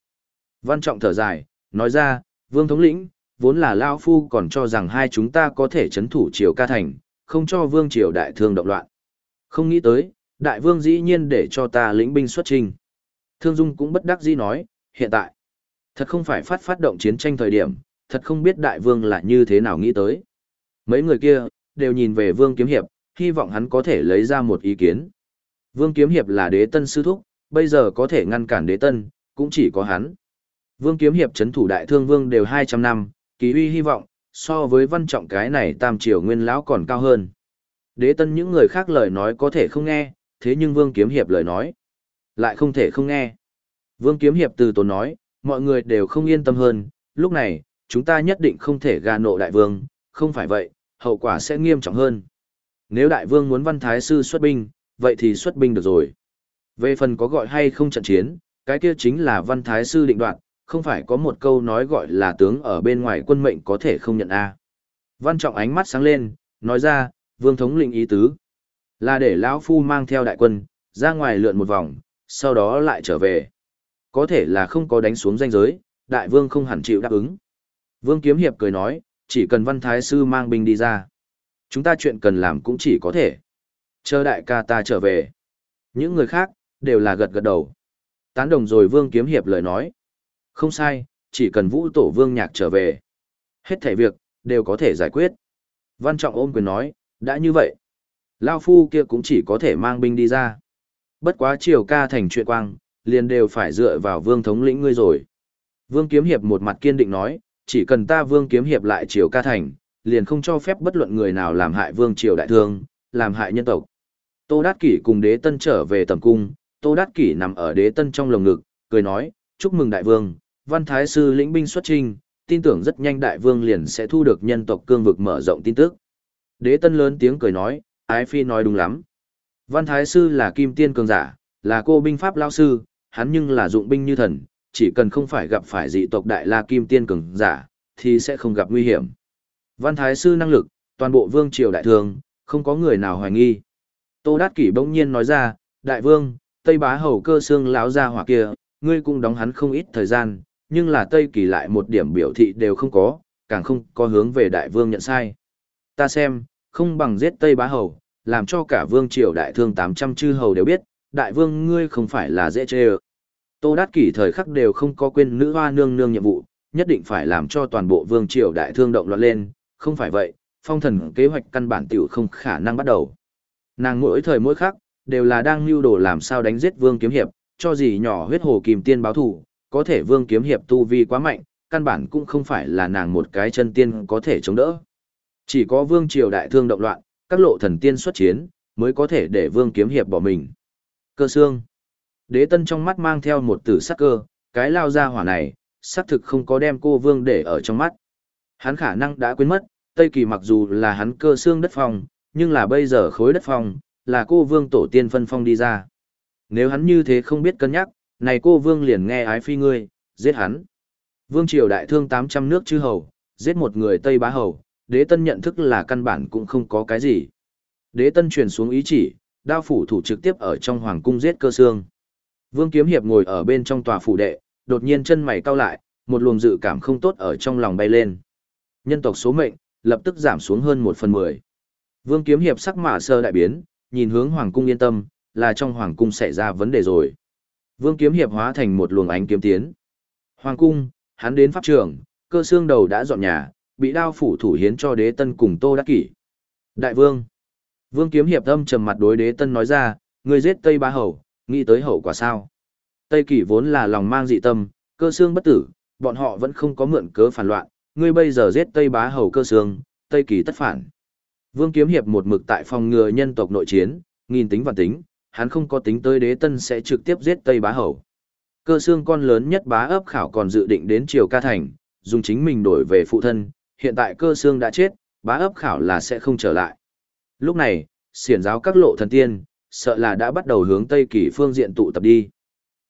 Văn Trọng thở dài, nói ra, Vương Thống lĩnh, vốn là Lao Phu còn cho rằng hai chúng ta có thể chấn thủ triều ca thành, không cho Vương triều đại thương động loạn. Không nghĩ tới, đại vương dĩ nhiên để cho ta lĩnh binh xuất trình. Thương Dung cũng bất đắc dĩ nói, hiện tại, thật không phải phát phát động chiến tranh thời điểm, thật không biết đại vương là như thế nào nghĩ tới. Mấy người kia, đều nhìn về vương kiếm hiệp, hy vọng hắn có thể lấy ra một ý kiến. Vương kiếm hiệp là đế tân sư thúc, bây giờ có thể ngăn cản đế tân, cũng chỉ có hắn. Vương kiếm hiệp chấn thủ đại thương vương đều 200 năm, kỳ uy hy vọng, so với văn trọng cái này tam triều nguyên lão còn cao hơn. Đế tân những người khác lời nói có thể không nghe, thế nhưng vương kiếm hiệp lời nói, lại không thể không nghe. Vương kiếm hiệp từ tốn nói, mọi người đều không yên tâm hơn, lúc này, chúng ta nhất định không thể gà nộ đại vương, không phải vậy, hậu quả sẽ nghiêm trọng hơn. Nếu đại vương muốn văn thái sư xuất binh, vậy thì xuất binh được rồi. Về phần có gọi hay không trận chiến, cái kia chính là văn thái sư định đoạt, không phải có một câu nói gọi là tướng ở bên ngoài quân mệnh có thể không nhận a. Văn trọng ánh mắt sáng lên, nói ra, vương thống lĩnh ý tứ. Là để lão Phu mang theo đại quân, ra ngoài lượn một vòng, sau đó lại trở về. Có thể là không có đánh xuống danh giới, đại vương không hẳn chịu đáp ứng. Vương Kiếm Hiệp cười nói, chỉ cần văn thái sư mang binh đi ra. Chúng ta chuyện cần làm cũng chỉ có thể. Chờ đại ca ta trở về. Những người khác, đều là gật gật đầu. Tán đồng rồi Vương Kiếm Hiệp lời nói. Không sai, chỉ cần vũ tổ vương nhạc trở về. Hết thể việc, đều có thể giải quyết. Văn Trọng ôm quyền nói, đã như vậy. Lao Phu kia cũng chỉ có thể mang binh đi ra. Bất quá triều ca thành chuyện quang, liền đều phải dựa vào vương thống lĩnh ngươi rồi. Vương Kiếm Hiệp một mặt kiên định nói, chỉ cần ta vương kiếm hiệp lại triều ca thành, liền không cho phép bất luận người nào làm hại vương triều đại thương, làm hại nhân tộc. Tô Đát Kỷ cùng đế tân trở về tầm cung, Tô Đát Kỷ nằm ở đế tân trong lồng ngực, cười nói, chúc mừng đại vương, văn thái sư lĩnh binh xuất trình, tin tưởng rất nhanh đại vương liền sẽ thu được nhân tộc cương vực mở rộng tin tức. Đế tân lớn tiếng cười nói, ái phi nói đúng lắm. Văn thái sư là kim tiên cường giả, là cô binh pháp lao sư, hắn nhưng là dụng binh như thần, chỉ cần không phải gặp phải dị tộc đại la kim tiên cường giả, thì sẽ không gặp nguy hiểm. Văn Thái Sư năng lực, toàn bộ vương triều đại thường, không có người nào hoài nghi. Tô Đát Kỷ bỗng nhiên nói ra, đại vương, Tây Bá Hầu cơ xương láo ra hỏa kia, ngươi cũng đóng hắn không ít thời gian, nhưng là Tây Kỳ lại một điểm biểu thị đều không có, càng không có hướng về đại vương nhận sai. Ta xem, không bằng giết Tây Bá Hầu, làm cho cả vương triều đại thương 800 chư hầu đều biết, đại vương ngươi không phải là dễ chê ợ. Tô Đát Kỷ thời khắc đều không có quên nữ hoa nương nương nhiệm vụ, nhất định phải làm cho toàn bộ vương triều đại thương động loạn lên, không phải vậy, phong thần kế hoạch căn bản tiểu không khả năng bắt đầu. Nàng mỗi thời mỗi khắc, đều là đang lưu đồ làm sao đánh giết vương kiếm hiệp, cho gì nhỏ huyết hồ kìm tiên báo thủ, có thể vương kiếm hiệp tu vi quá mạnh, căn bản cũng không phải là nàng một cái chân tiên có thể chống đỡ. Chỉ có vương triều đại thương động loạn, các lộ thần tiên xuất chiến, mới có thể để vương kiếm hiệp bỏ mình. Cơ xương. Đế tân trong mắt mang theo một tử sắc cơ, cái lao ra hỏa này, xác thực không có đem cô vương để ở trong mắt. Hắn khả năng đã quên mất, Tây Kỳ mặc dù là hắn cơ xương đất phong, nhưng là bây giờ khối đất phong, là cô vương tổ tiên phân phong đi ra. Nếu hắn như thế không biết cân nhắc, này cô vương liền nghe ái phi ngươi, giết hắn. Vương triều đại thương 800 nước chư hầu, giết một người Tây bá hầu, đế tân nhận thức là căn bản cũng không có cái gì. Đế tân truyền xuống ý chỉ, đao phủ thủ trực tiếp ở trong hoàng cung giết cơ xương. Vương kiếm hiệp ngồi ở bên trong tòa phủ đệ, đột nhiên chân mày cau lại, một luồng dự cảm không tốt ở trong lòng bay lên. Nhân tộc số mệnh, lập tức giảm xuống hơn một phần mười. Vương kiếm hiệp sắc mạ sơ đại biến, nhìn hướng hoàng cung yên tâm, là trong hoàng cung xảy ra vấn đề rồi. Vương kiếm hiệp hóa thành một luồng ánh kiếm tiến. Hoàng cung, hắn đến pháp trường, cơ xương đầu đã dọn nhà, bị đao phủ thủ hiến cho đế tân cùng Tô Đắc Kỷ. Đại vương. Vương kiếm hiệp âm trầm mặt đối đế tân nói ra, người giết Tây Ba Hầu, nghĩ tới hậu quả sao? Tây Kỷ vốn là lòng mang dị tâm, cơ xương bất tử, bọn họ vẫn không có mượn cớ phản loạn, ngươi bây giờ giết Tây Bá Hầu cơ xương, Tây Kỳ tất phản. Vương Kiếm Hiệp một mực tại phòng ngừa nhân tộc nội chiến, nghìn tính và tính, hắn không có tính tới đế tân sẽ trực tiếp giết Tây Bá Hầu. Cơ xương con lớn nhất bá ấp khảo còn dự định đến triều ca thành, dùng chính mình đổi về phụ thân, hiện tại cơ xương đã chết, bá ấp khảo là sẽ không trở lại. Lúc này, xiển giáo các lộ thần tiên, sợ là đã bắt đầu hướng Tây Kỳ phương diện tụ tập đi.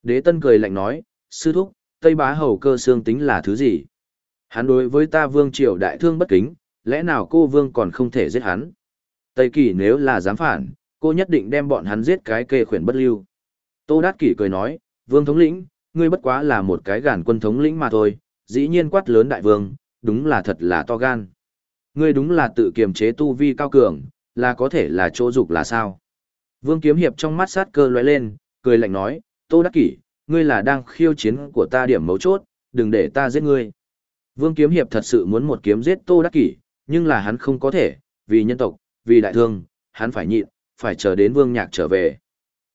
Đế tân cười lạnh nói, sư thúc, Tây bá hầu cơ xương tính là thứ gì? Hắn đối với ta vương triều đại thương bất kính, lẽ nào cô vương còn không thể giết hắn? Tây Kỳ nếu là dám phản, cô nhất định đem bọn hắn giết cái kê khuyển bất lưu. Tô Đát Kỷ cười nói, vương thống lĩnh, ngươi bất quá là một cái gàn quân thống lĩnh mà thôi, dĩ nhiên quát lớn đại vương, đúng là thật là to gan. Ngươi đúng là tự kiềm chế tu vi cao cường, là có thể là chỗ dục là sao? Vương Kiếm Hiệp trong mắt sát cơ lóe lên, cười lạnh nói, Tô Đắc Kỷ, ngươi là đang khiêu chiến của ta điểm mấu chốt, đừng để ta giết ngươi. Vương Kiếm Hiệp thật sự muốn một kiếm giết Tô Đắc Kỷ, nhưng là hắn không có thể, vì nhân tộc, vì đại thương, hắn phải nhịn, phải chờ đến Vương Nhạc trở về.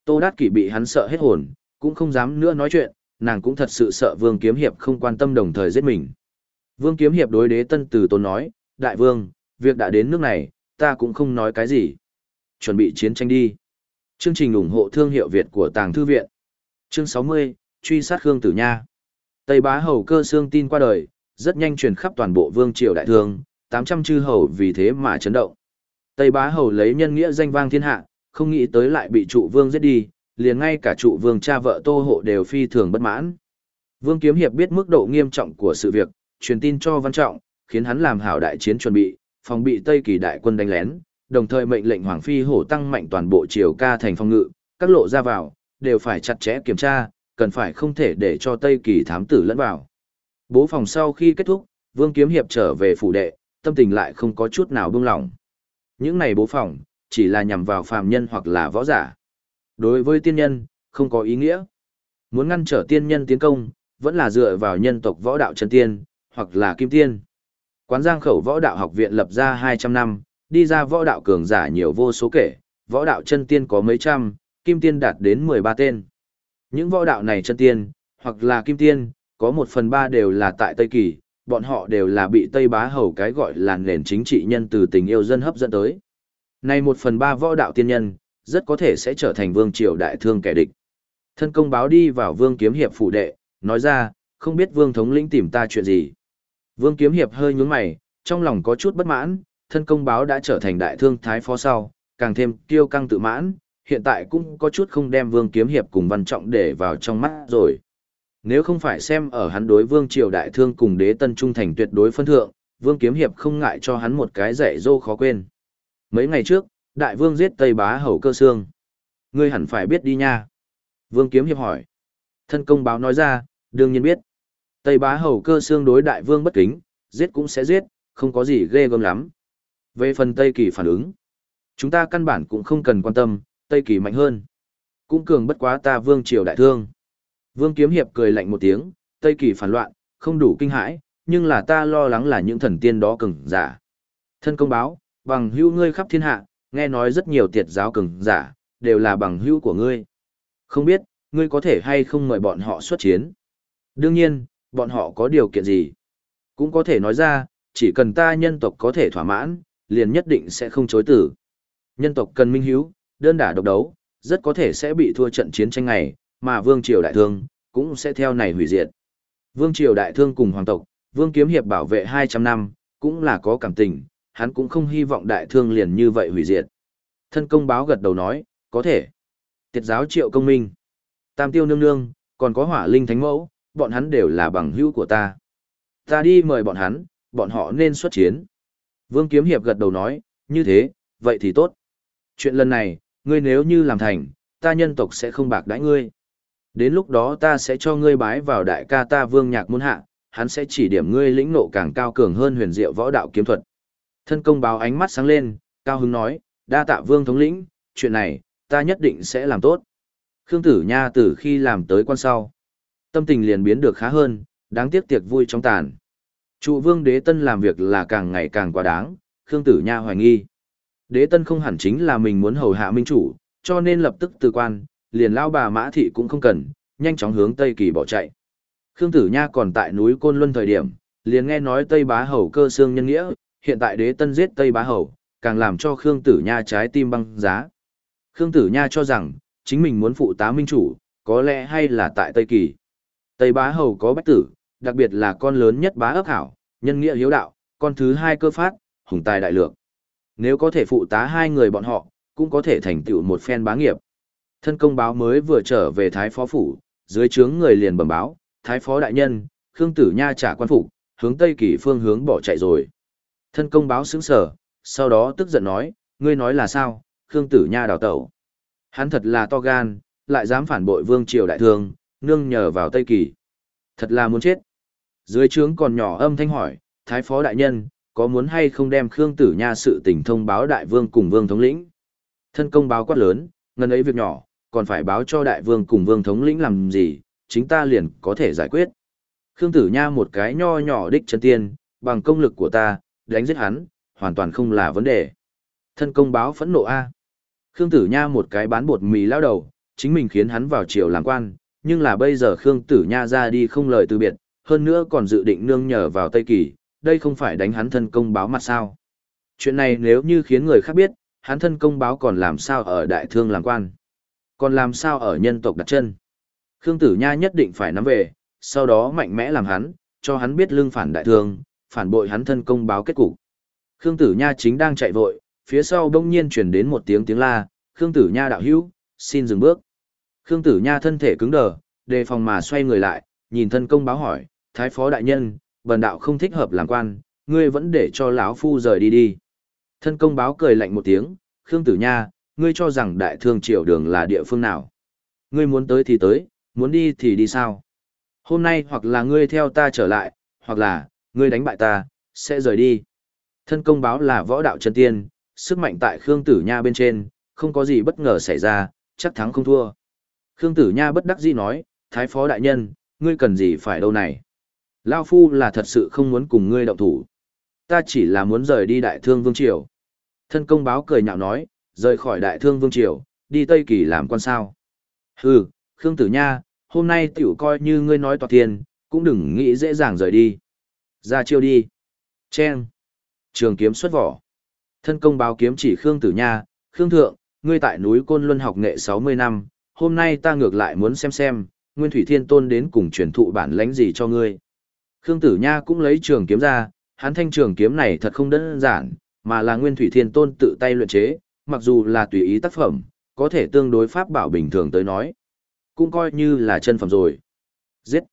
Tô Đát Kỷ bị hắn sợ hết hồn, cũng không dám nữa nói chuyện, nàng cũng thật sự sợ Vương Kiếm Hiệp không quan tâm đồng thời giết mình. Vương Kiếm Hiệp đối đế tân từ tôn nói, đại vương, việc đã đến nước này, ta cũng không nói cái gì. Chuẩn bị chiến tranh đi. Chương trình ủng hộ thương hiệu Việt của Tàng Thư Viện. Chương 60, truy sát Khương Tử Nha. Tây Bá Hầu cơ xương tin qua đời, rất nhanh truyền khắp toàn bộ vương triều đại thương, 800 chư hầu vì thế mà chấn động. Tây Bá Hầu lấy nhân nghĩa danh vang thiên hạ, không nghĩ tới lại bị trụ vương giết đi, liền ngay cả trụ vương cha vợ Tô Hộ đều phi thường bất mãn. Vương Kiếm Hiệp biết mức độ nghiêm trọng của sự việc, truyền tin cho Văn Trọng, khiến hắn làm hảo đại chiến chuẩn bị, phòng bị Tây Kỳ đại quân đánh lén, đồng thời mệnh lệnh Hoàng Phi hổ tăng mạnh toàn bộ triều ca thành phòng ngự, các lộ ra vào, đều phải chặt chẽ kiểm tra, cần phải không thể để cho Tây Kỳ thám tử lẫn vào. Bố phòng sau khi kết thúc, Vương Kiếm Hiệp trở về phủ đệ, tâm tình lại không có chút nào buông lỏng. Những này bố phòng, chỉ là nhằm vào phàm nhân hoặc là võ giả. Đối với tiên nhân, không có ý nghĩa. Muốn ngăn trở tiên nhân tiến công, vẫn là dựa vào nhân tộc võ đạo chân tiên, hoặc là kim tiên. Quán giang khẩu võ đạo học viện lập ra 200 năm, đi ra võ đạo cường giả nhiều vô số kể, võ đạo chân tiên có mấy trăm, kim tiên đạt đến 13 tên. Những võ đạo này chân tiên, hoặc là kim tiên, có một phần ba đều là tại Tây Kỳ, bọn họ đều là bị Tây Bá Hầu cái gọi là nền chính trị nhân từ tình yêu dân hấp dẫn tới. Này một phần ba võ đạo tiên nhân, rất có thể sẽ trở thành vương triều đại thương kẻ địch. Thân công báo đi vào vương kiếm hiệp phủ đệ, nói ra, không biết vương thống lĩnh tìm ta chuyện gì. Vương kiếm hiệp hơi nhướng mày, trong lòng có chút bất mãn, thân công báo đã trở thành đại thương thái phó sau, càng thêm kiêu căng tự mãn, hiện tại cũng có chút không đem vương kiếm hiệp cùng văn trọng để vào trong mắt rồi. Nếu không phải xem ở hắn đối vương triều đại thương cùng đế tân trung thành tuyệt đối phân thượng, vương kiếm hiệp không ngại cho hắn một cái dạy dô khó quên. Mấy ngày trước, đại vương giết Tây Bá Hầu Cơ xương Ngươi hẳn phải biết đi nha. Vương Kiếm Hiệp hỏi. Thân công báo nói ra, đương nhiên biết. Tây bá hầu cơ xương đối đại vương bất kính, giết cũng sẽ giết, không có gì ghê gớm lắm. Về phần Tây Kỳ phản ứng, chúng ta căn bản cũng không cần quan tâm, Tây Kỳ mạnh hơn. Cũng cường bất quá ta vương triều đại thương. Vương Kiếm Hiệp cười lạnh một tiếng, Tây Kỳ phản loạn, không đủ kinh hãi, nhưng là ta lo lắng là những thần tiên đó cường giả. Thân công báo, bằng hữu ngươi khắp thiên hạ, nghe nói rất nhiều tiệt giáo cường giả, đều là bằng hữu của ngươi. Không biết, ngươi có thể hay không mời bọn họ xuất chiến. Đương nhiên, bọn họ có điều kiện gì? Cũng có thể nói ra, chỉ cần ta nhân tộc có thể thỏa mãn, liền nhất định sẽ không chối tử. Nhân tộc cần minh hiếu, đơn đả độc đấu, rất có thể sẽ bị thua trận chiến tranh này, mà vương triều đại thương, cũng sẽ theo này hủy diệt. Vương triều đại thương cùng hoàng tộc, vương kiếm hiệp bảo vệ 200 năm, cũng là có cảm tình, hắn cũng không hy vọng đại thương liền như vậy hủy diệt. Thân công báo gật đầu nói, có thể. Tiệt giáo triệu công minh, tam tiêu nương nương, còn có hỏa linh thánh mẫu, bọn hắn đều là bằng hữu của ta. Ta đi mời bọn hắn, bọn họ nên xuất chiến. Vương Kiếm Hiệp gật đầu nói, như thế, vậy thì tốt. Chuyện lần này, ngươi nếu như làm thành, ta nhân tộc sẽ không bạc đãi ngươi. Đến lúc đó ta sẽ cho ngươi bái vào đại ca ta vương nhạc môn hạ, hắn sẽ chỉ điểm ngươi lĩnh nộ càng cao cường hơn huyền diệu võ đạo kiếm thuật. Thân công báo ánh mắt sáng lên, cao hứng nói, đa tạ vương thống lĩnh, chuyện này, ta nhất định sẽ làm tốt. Khương tử nha từ khi làm tới quan sau. Tâm tình liền biến được khá hơn, đáng tiếc tiệc vui trong tàn. Trụ vương đế tân làm việc là càng ngày càng quá đáng, Khương tử nha hoài nghi. Đế tân không hẳn chính là mình muốn hầu hạ minh chủ, cho nên lập tức từ quan, liền lao bà mã thị cũng không cần, nhanh chóng hướng Tây Kỳ bỏ chạy. Khương tử nha còn tại núi Côn Luân thời điểm, liền nghe nói Tây bá hầu cơ xương nhân nghĩa, hiện tại đế tân giết Tây bá hầu, càng làm cho Khương tử nha trái tim băng giá. Khương tử nha cho rằng, chính mình muốn phụ tá minh chủ, có lẽ hay là tại Tây Kỳ. Tây bá hầu có bách tử, đặc biệt là con lớn nhất bá ấp hảo, nhân nghĩa hiếu đạo, con thứ hai cơ phát, hùng tài đại lược. Nếu có thể phụ tá hai người bọn họ, cũng có thể thành tựu một phen bá nghiệp. Thân công báo mới vừa trở về Thái Phó Phủ, dưới trướng người liền bẩm báo, Thái Phó Đại Nhân, Khương Tử Nha trả quan phục, hướng Tây Kỳ phương hướng bỏ chạy rồi. Thân công báo sững sở, sau đó tức giận nói, ngươi nói là sao, Khương Tử Nha đào tẩu. Hắn thật là to gan, lại dám phản bội vương triều đại thương, nương nhờ vào Tây Kỳ. Thật là muốn chết. Dưới trướng còn nhỏ âm thanh hỏi, Thái Phó Đại Nhân, có muốn hay không đem Khương Tử Nha sự tình thông báo đại vương cùng vương thống lĩnh? Thân công báo quát lớn, ngần ấy việc nhỏ, còn phải báo cho đại vương cùng vương thống lĩnh làm gì, chính ta liền có thể giải quyết. Khương Tử Nha một cái nho nhỏ đích chân tiên, bằng công lực của ta, đánh giết hắn, hoàn toàn không là vấn đề. Thân công báo phẫn nộ A. Khương Tử Nha một cái bán bột mì lao đầu, chính mình khiến hắn vào triều làm quan, nhưng là bây giờ Khương Tử Nha ra đi không lời từ biệt, hơn nữa còn dự định nương nhờ vào Tây Kỳ, đây không phải đánh hắn thân công báo mặt sao. Chuyện này nếu như khiến người khác biết, hắn thân công báo còn làm sao ở đại thương làm quan, còn làm sao ở nhân tộc đặt chân. Khương Tử Nha nhất định phải nắm về, sau đó mạnh mẽ làm hắn, cho hắn biết lương phản đại thương, phản bội hắn thân công báo kết cục. Khương Tử Nha chính đang chạy vội, phía sau đông nhiên truyền đến một tiếng tiếng la, Khương Tử Nha đạo hữu, xin dừng bước. Khương Tử Nha thân thể cứng đờ, đề phòng mà xoay người lại, nhìn thân công báo hỏi, Thái phó đại nhân, bần đạo không thích hợp làm quan, ngươi vẫn để cho lão phu rời đi đi. Thân công báo cười lạnh một tiếng, Khương Tử Nha, ngươi cho rằng đại thương triều đường là địa phương nào? Ngươi muốn tới thì tới, muốn đi thì đi sao? Hôm nay hoặc là ngươi theo ta trở lại, hoặc là, ngươi đánh bại ta, sẽ rời đi. Thân công báo là võ đạo chân tiên, sức mạnh tại Khương Tử Nha bên trên, không có gì bất ngờ xảy ra, chắc thắng không thua. Khương Tử Nha bất đắc dĩ nói, Thái phó đại nhân, ngươi cần gì phải đâu này. Lao Phu là thật sự không muốn cùng ngươi động thủ. Ta chỉ là muốn rời đi đại thương vương triều. Thân công báo cười nhạo nói, rời khỏi đại thương vương triều, đi Tây Kỳ làm quan sao. Hừ, Khương Tử Nha, hôm nay tiểu coi như ngươi nói toạc tiền, cũng đừng nghĩ dễ dàng rời đi. Ra chiêu đi. Chen. Trường kiếm xuất vỏ. Thân công báo kiếm chỉ Khương Tử Nha, Khương Thượng, ngươi tại núi Côn Luân học nghệ 60 năm, hôm nay ta ngược lại muốn xem xem, Nguyên Thủy Thiên Tôn đến cùng truyền thụ bản lãnh gì cho ngươi. Khương Tử Nha cũng lấy trường kiếm ra, hắn thanh trường kiếm này thật không đơn giản, mà là Nguyên Thủy Thiên Tôn tự tay luyện chế, mặc dù là tùy ý tác phẩm, có thể tương đối pháp bảo bình thường tới nói. Cũng coi như là chân phẩm rồi. Giết!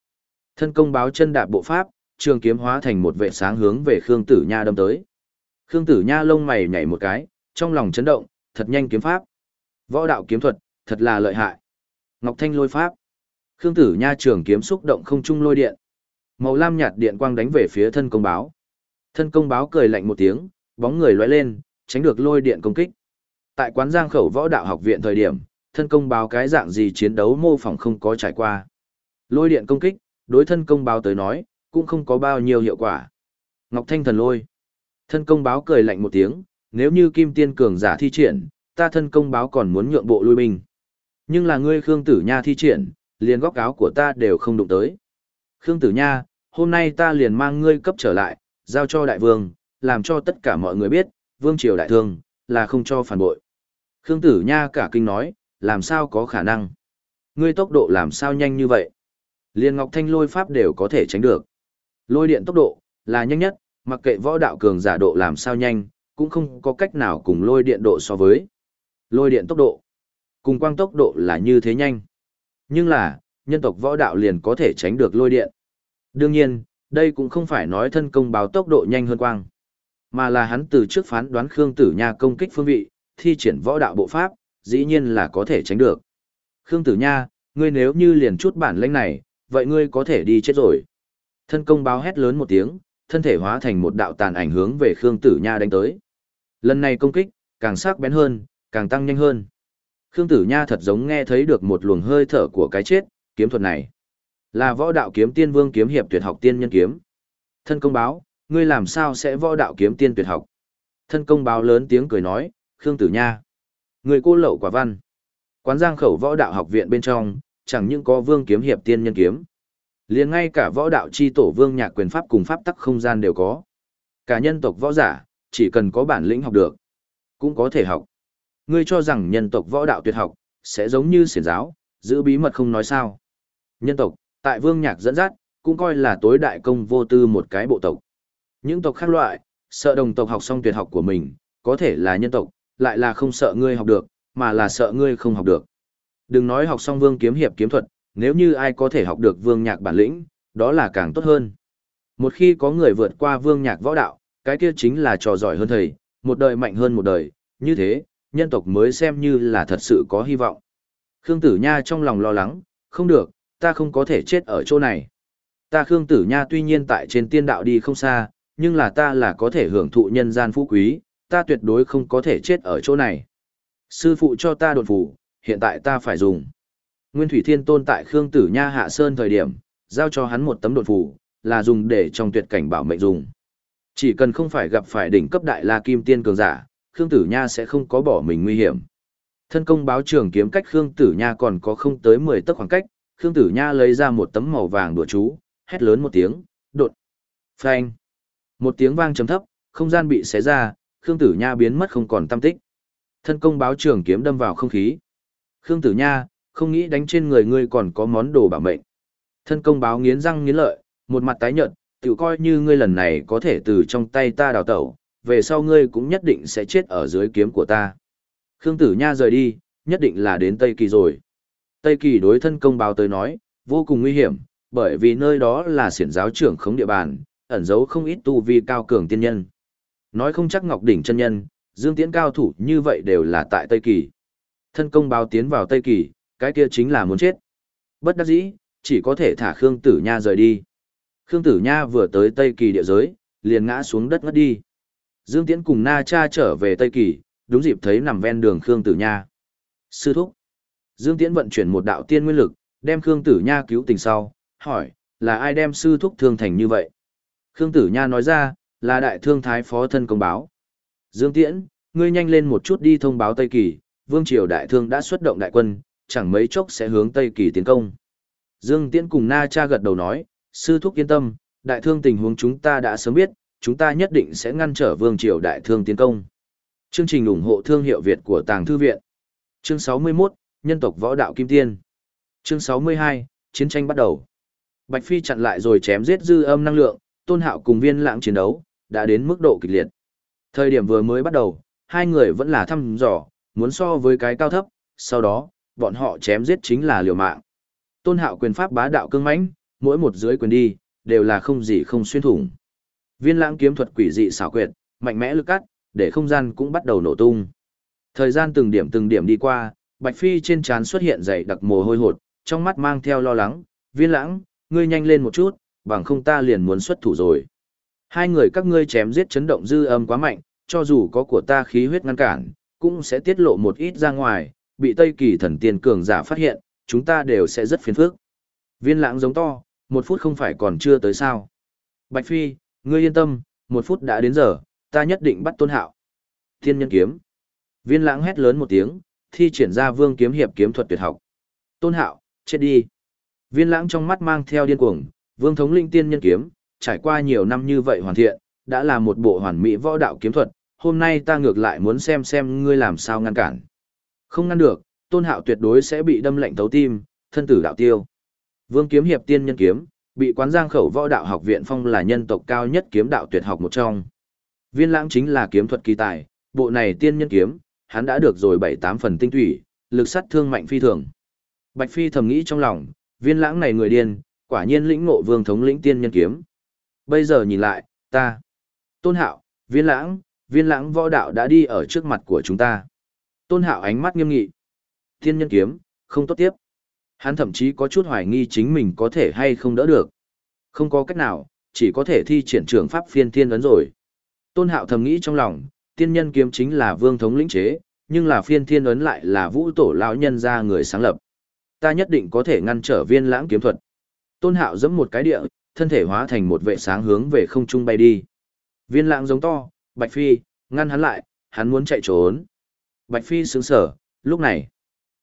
Thân công báo chân đạp bộ pháp, trường kiếm hóa thành một vệ sáng hướng về Khương Tử Nha đâm tới. Khương Tử Nha lông mày nhảy một cái, trong lòng chấn động, thật nhanh kiếm pháp. Võ đạo kiếm thuật, thật là lợi hại. Ngọc Thanh lôi pháp. Khương Tử Nha trường kiếm xúc động không trung lôi điện. Màu lam nhạt điện quang đánh về phía thân công báo. Thân công báo cười lạnh một tiếng, bóng người lóe lên, tránh được lôi điện công kích. Tại quán Giang Khẩu Võ Đạo Học viện thời điểm, thân công báo cái dạng gì chiến đấu mô phỏng không có trải qua. Lôi điện công kích, đối thân công báo tới nói, cũng không có bao nhiêu hiệu quả. Ngọc Thanh thần lôi. Thân công báo cười lạnh một tiếng, nếu như Kim Tiên cường giả thi triển, ta thân công báo còn muốn nhượng bộ lui binh. Nhưng là ngươi Khương Tử Nha thi triển, liền góc áo của ta đều không đụng tới. Khương Tử Nha, hôm nay ta liền mang ngươi cấp trở lại, giao cho đại vương, làm cho tất cả mọi người biết, vương triều đại thương, là không cho phản bội. Khương Tử Nha cả kinh nói, làm sao có khả năng? Ngươi tốc độ làm sao nhanh như vậy? Liên Ngọc Thanh lôi pháp đều có thể tránh được. Lôi điện tốc độ, là nhanh nhất, mặc kệ võ đạo cường giả độ làm sao nhanh, cũng không có cách nào cùng lôi điện độ so với. Lôi điện tốc độ, cùng quang tốc độ là như thế nhanh. Nhưng là, nhân tộc võ đạo liền có thể tránh được lôi điện. Đương nhiên, đây cũng không phải nói thân công báo tốc độ nhanh hơn quang, mà là hắn từ trước phán đoán Khương Tử Nha công kích phương vị, thi triển võ đạo bộ pháp, dĩ nhiên là có thể tránh được. Khương Tử Nha, ngươi nếu như liền chút bản lĩnh này, vậy ngươi có thể đi chết rồi. Thân công báo hét lớn một tiếng, thân thể hóa thành một đạo tàn ảnh hướng về Khương Tử Nha đánh tới. Lần này công kích, càng sắc bén hơn, càng tăng nhanh hơn. Khương Tử Nha thật giống nghe thấy được một luồng hơi thở của cái chết, kiếm thuật này. Là võ đạo kiếm tiên vương kiếm hiệp tuyệt học tiên nhân kiếm. Thân công báo, ngươi làm sao sẽ võ đạo kiếm tiên tuyệt học? Thân công báo lớn tiếng cười nói, Khương Tử Nha. Người cô lậu quả văn. Quán giang khẩu võ đạo học viện bên trong, chẳng những có vương kiếm hiệp tiên nhân kiếm. liền ngay cả võ đạo chi tổ vương nhạc quyền pháp cùng pháp tắc không gian đều có. Cả nhân tộc võ giả, chỉ cần có bản lĩnh học được, cũng có thể học. Ngươi cho rằng nhân tộc võ đạo tuyệt học, sẽ giống như xiển giáo, giữ bí mật không nói sao. Nhân tộc, tại vương nhạc dẫn dắt, cũng coi là tối đại công vô tư một cái bộ tộc. Những tộc khác loại, sợ đồng tộc học xong tuyệt học của mình, có thể là nhân tộc, lại là không sợ ngươi học được, mà là sợ ngươi không học được. Đừng nói học xong vương kiếm hiệp kiếm thuật, nếu như ai có thể học được vương nhạc bản lĩnh, đó là càng tốt hơn. Một khi có người vượt qua vương nhạc võ đạo, cái kia chính là trò giỏi hơn thầy, một đời mạnh hơn một đời, như thế, nhân tộc mới xem như là thật sự có hy vọng. Khương Tử Nha trong lòng lo lắng, không được, ta không có thể chết ở chỗ này. Ta Khương Tử Nha tuy nhiên tại trên tiên đạo đi không xa, nhưng là ta là có thể hưởng thụ nhân gian phú quý, ta tuyệt đối không có thể chết ở chỗ này. Sư phụ cho ta đột phủ, hiện tại ta phải dùng. Nguyên Thủy Thiên Tôn tại Khương Tử Nha hạ sơn thời điểm, giao cho hắn một tấm đột phủ, là dùng để trong tuyệt cảnh bảo mệnh dùng. Chỉ cần không phải gặp phải đỉnh cấp đại la kim tiên cường giả, Khương Tử Nha sẽ không có bỏ mình nguy hiểm. Thân công báo trường kiếm cách Khương Tử Nha còn có không tới 10 tấc khoảng cách, Khương Tử Nha lấy ra một tấm màu vàng đùa chú, hét lớn một tiếng, đột. Phanh. Một tiếng vang trầm thấp, không gian bị xé ra, Khương Tử Nha biến mất không còn tâm tích. Thân công báo trường kiếm đâm vào không khí. Khương Tử Nha, không nghĩ đánh trên người ngươi còn có món đồ bảo mệnh. Thân công báo nghiến răng nghiến lợi, một mặt tái nhợt, tự coi như ngươi lần này có thể từ trong tay ta đào tẩu, về sau ngươi cũng nhất định sẽ chết ở dưới kiếm của ta. Khương Tử Nha rời đi, nhất định là đến Tây Kỳ rồi. Tây Kỳ đối thân công báo tới nói, vô cùng nguy hiểm, bởi vì nơi đó là siển giáo trưởng khống địa bàn, ẩn giấu không ít tu vi cao cường tiên nhân. Nói không chắc Ngọc Đỉnh chân nhân, Dương Tiễn cao thủ như vậy đều là tại Tây Kỳ. Thân công báo tiến vào Tây Kỳ, cái kia chính là muốn chết. Bất đắc dĩ, chỉ có thể thả Khương Tử Nha rời đi. Khương Tử Nha vừa tới Tây Kỳ địa giới, liền ngã xuống đất ngất đi. Dương Tiễn cùng Na Cha trở về Tây Kỳ, đúng dịp thấy nằm ven đường Khương Tử Nha. Sư thúc. Dương Tiễn vận chuyển một đạo tiên nguyên lực, đem Khương Tử Nha cứu tình sau, hỏi, là ai đem sư thúc thương thành như vậy? Khương Tử Nha nói ra, là đại thương thái phó thân công báo. Dương Tiễn, ngươi nhanh lên một chút đi thông báo Tây Kỳ, Vương Triều Đại Thương đã xuất động đại quân, chẳng mấy chốc sẽ hướng Tây Kỳ tiến công. Dương Tiễn cùng Na Cha gật đầu nói, sư thúc yên tâm, Đại Thương tình huống chúng ta đã sớm biết, chúng ta nhất định sẽ ngăn trở Vương Triều Đại Thương tiến công. Chương trình ủng hộ thương hiệu Việt của Tàng Thư Viện. Chương 61, Nhân tộc Võ Đạo Kim Tiên. Chương 62, Chiến tranh bắt đầu. Bạch Phi chặn lại rồi chém giết dư âm năng lượng, tôn hạo cùng viên lãng chiến đấu, đã đến mức độ kịch liệt. Thời điểm vừa mới bắt đầu, hai người vẫn là thăm dò, muốn so với cái cao thấp, sau đó, bọn họ chém giết chính là liều mạng. Tôn hạo quyền pháp bá đạo cương mãnh, mỗi một dưới quyền đi, đều là không gì không xuyên thủng. Viên lãng kiếm thuật quỷ dị xảo quyệt, mạnh mẽ lực cắt, để không gian cũng bắt đầu nổ tung. Thời gian từng điểm từng điểm đi qua, Bạch Phi trên trán xuất hiện dày đặc mồ hôi hột, trong mắt mang theo lo lắng, viên lãng, ngươi nhanh lên một chút, bằng không ta liền muốn xuất thủ rồi. Hai người các ngươi chém giết chấn động dư âm quá mạnh, cho dù có của ta khí huyết ngăn cản, cũng sẽ tiết lộ một ít ra ngoài, bị Tây Kỳ thần tiên cường giả phát hiện, chúng ta đều sẽ rất phiền phức. Viên lãng giống to, một phút không phải còn chưa tới sao. Bạch Phi, ngươi yên tâm, một phút đã đến giờ, ta nhất định bắt tôn hạo. Thiên nhân kiếm. Viên lãng hét lớn một tiếng, thi triển ra vương kiếm hiệp kiếm thuật tuyệt học. Tôn hạo, chết đi. Viên lãng trong mắt mang theo điên cuồng, vương thống linh tiên nhân kiếm, trải qua nhiều năm như vậy hoàn thiện, đã là một bộ hoàn mỹ võ đạo kiếm thuật, hôm nay ta ngược lại muốn xem xem ngươi làm sao ngăn cản. Không ngăn được, tôn hạo tuyệt đối sẽ bị đâm lệnh thấu tim, thân tử đạo tiêu. Vương kiếm hiệp tiên nhân kiếm, bị quán giang khẩu võ đạo học viện phong là nhân tộc cao nhất kiếm đạo tuyệt học một trong. Viên lãng chính là kiếm thuật kỳ tài, bộ này tiên nhân kiếm, hắn đã được rồi bảy tám phần tinh thủy, lực sát thương mạnh phi thường. Bạch Phi thầm nghĩ trong lòng, viên lãng này người điên, quả nhiên lĩnh ngộ vương thống lĩnh tiên nhân kiếm. Bây giờ nhìn lại, ta, tôn hạo, viên lãng, viên lãng võ đạo đã đi ở trước mặt của chúng ta. Tôn hạo ánh mắt nghiêm nghị. thiên nhân kiếm, không tốt tiếp. Hắn thậm chí có chút hoài nghi chính mình có thể hay không đỡ được. Không có cách nào, chỉ có thể thi triển trường pháp phiên thiên ấn rồi. Tôn hạo thầm nghĩ trong lòng, tiên nhân kiếm chính là vương thống lĩnh chế, nhưng là phiên thiên ấn lại là vũ tổ lão nhân ra người sáng lập. Ta nhất định có thể ngăn trở viên lãng kiếm thuật. Tôn hạo giẫm một cái địa, thân thể hóa thành một vệ sáng hướng về không trung bay đi. Viên lãng giống to, Bạch Phi, ngăn hắn lại, hắn muốn chạy trốn. Bạch Phi sướng sở, lúc này.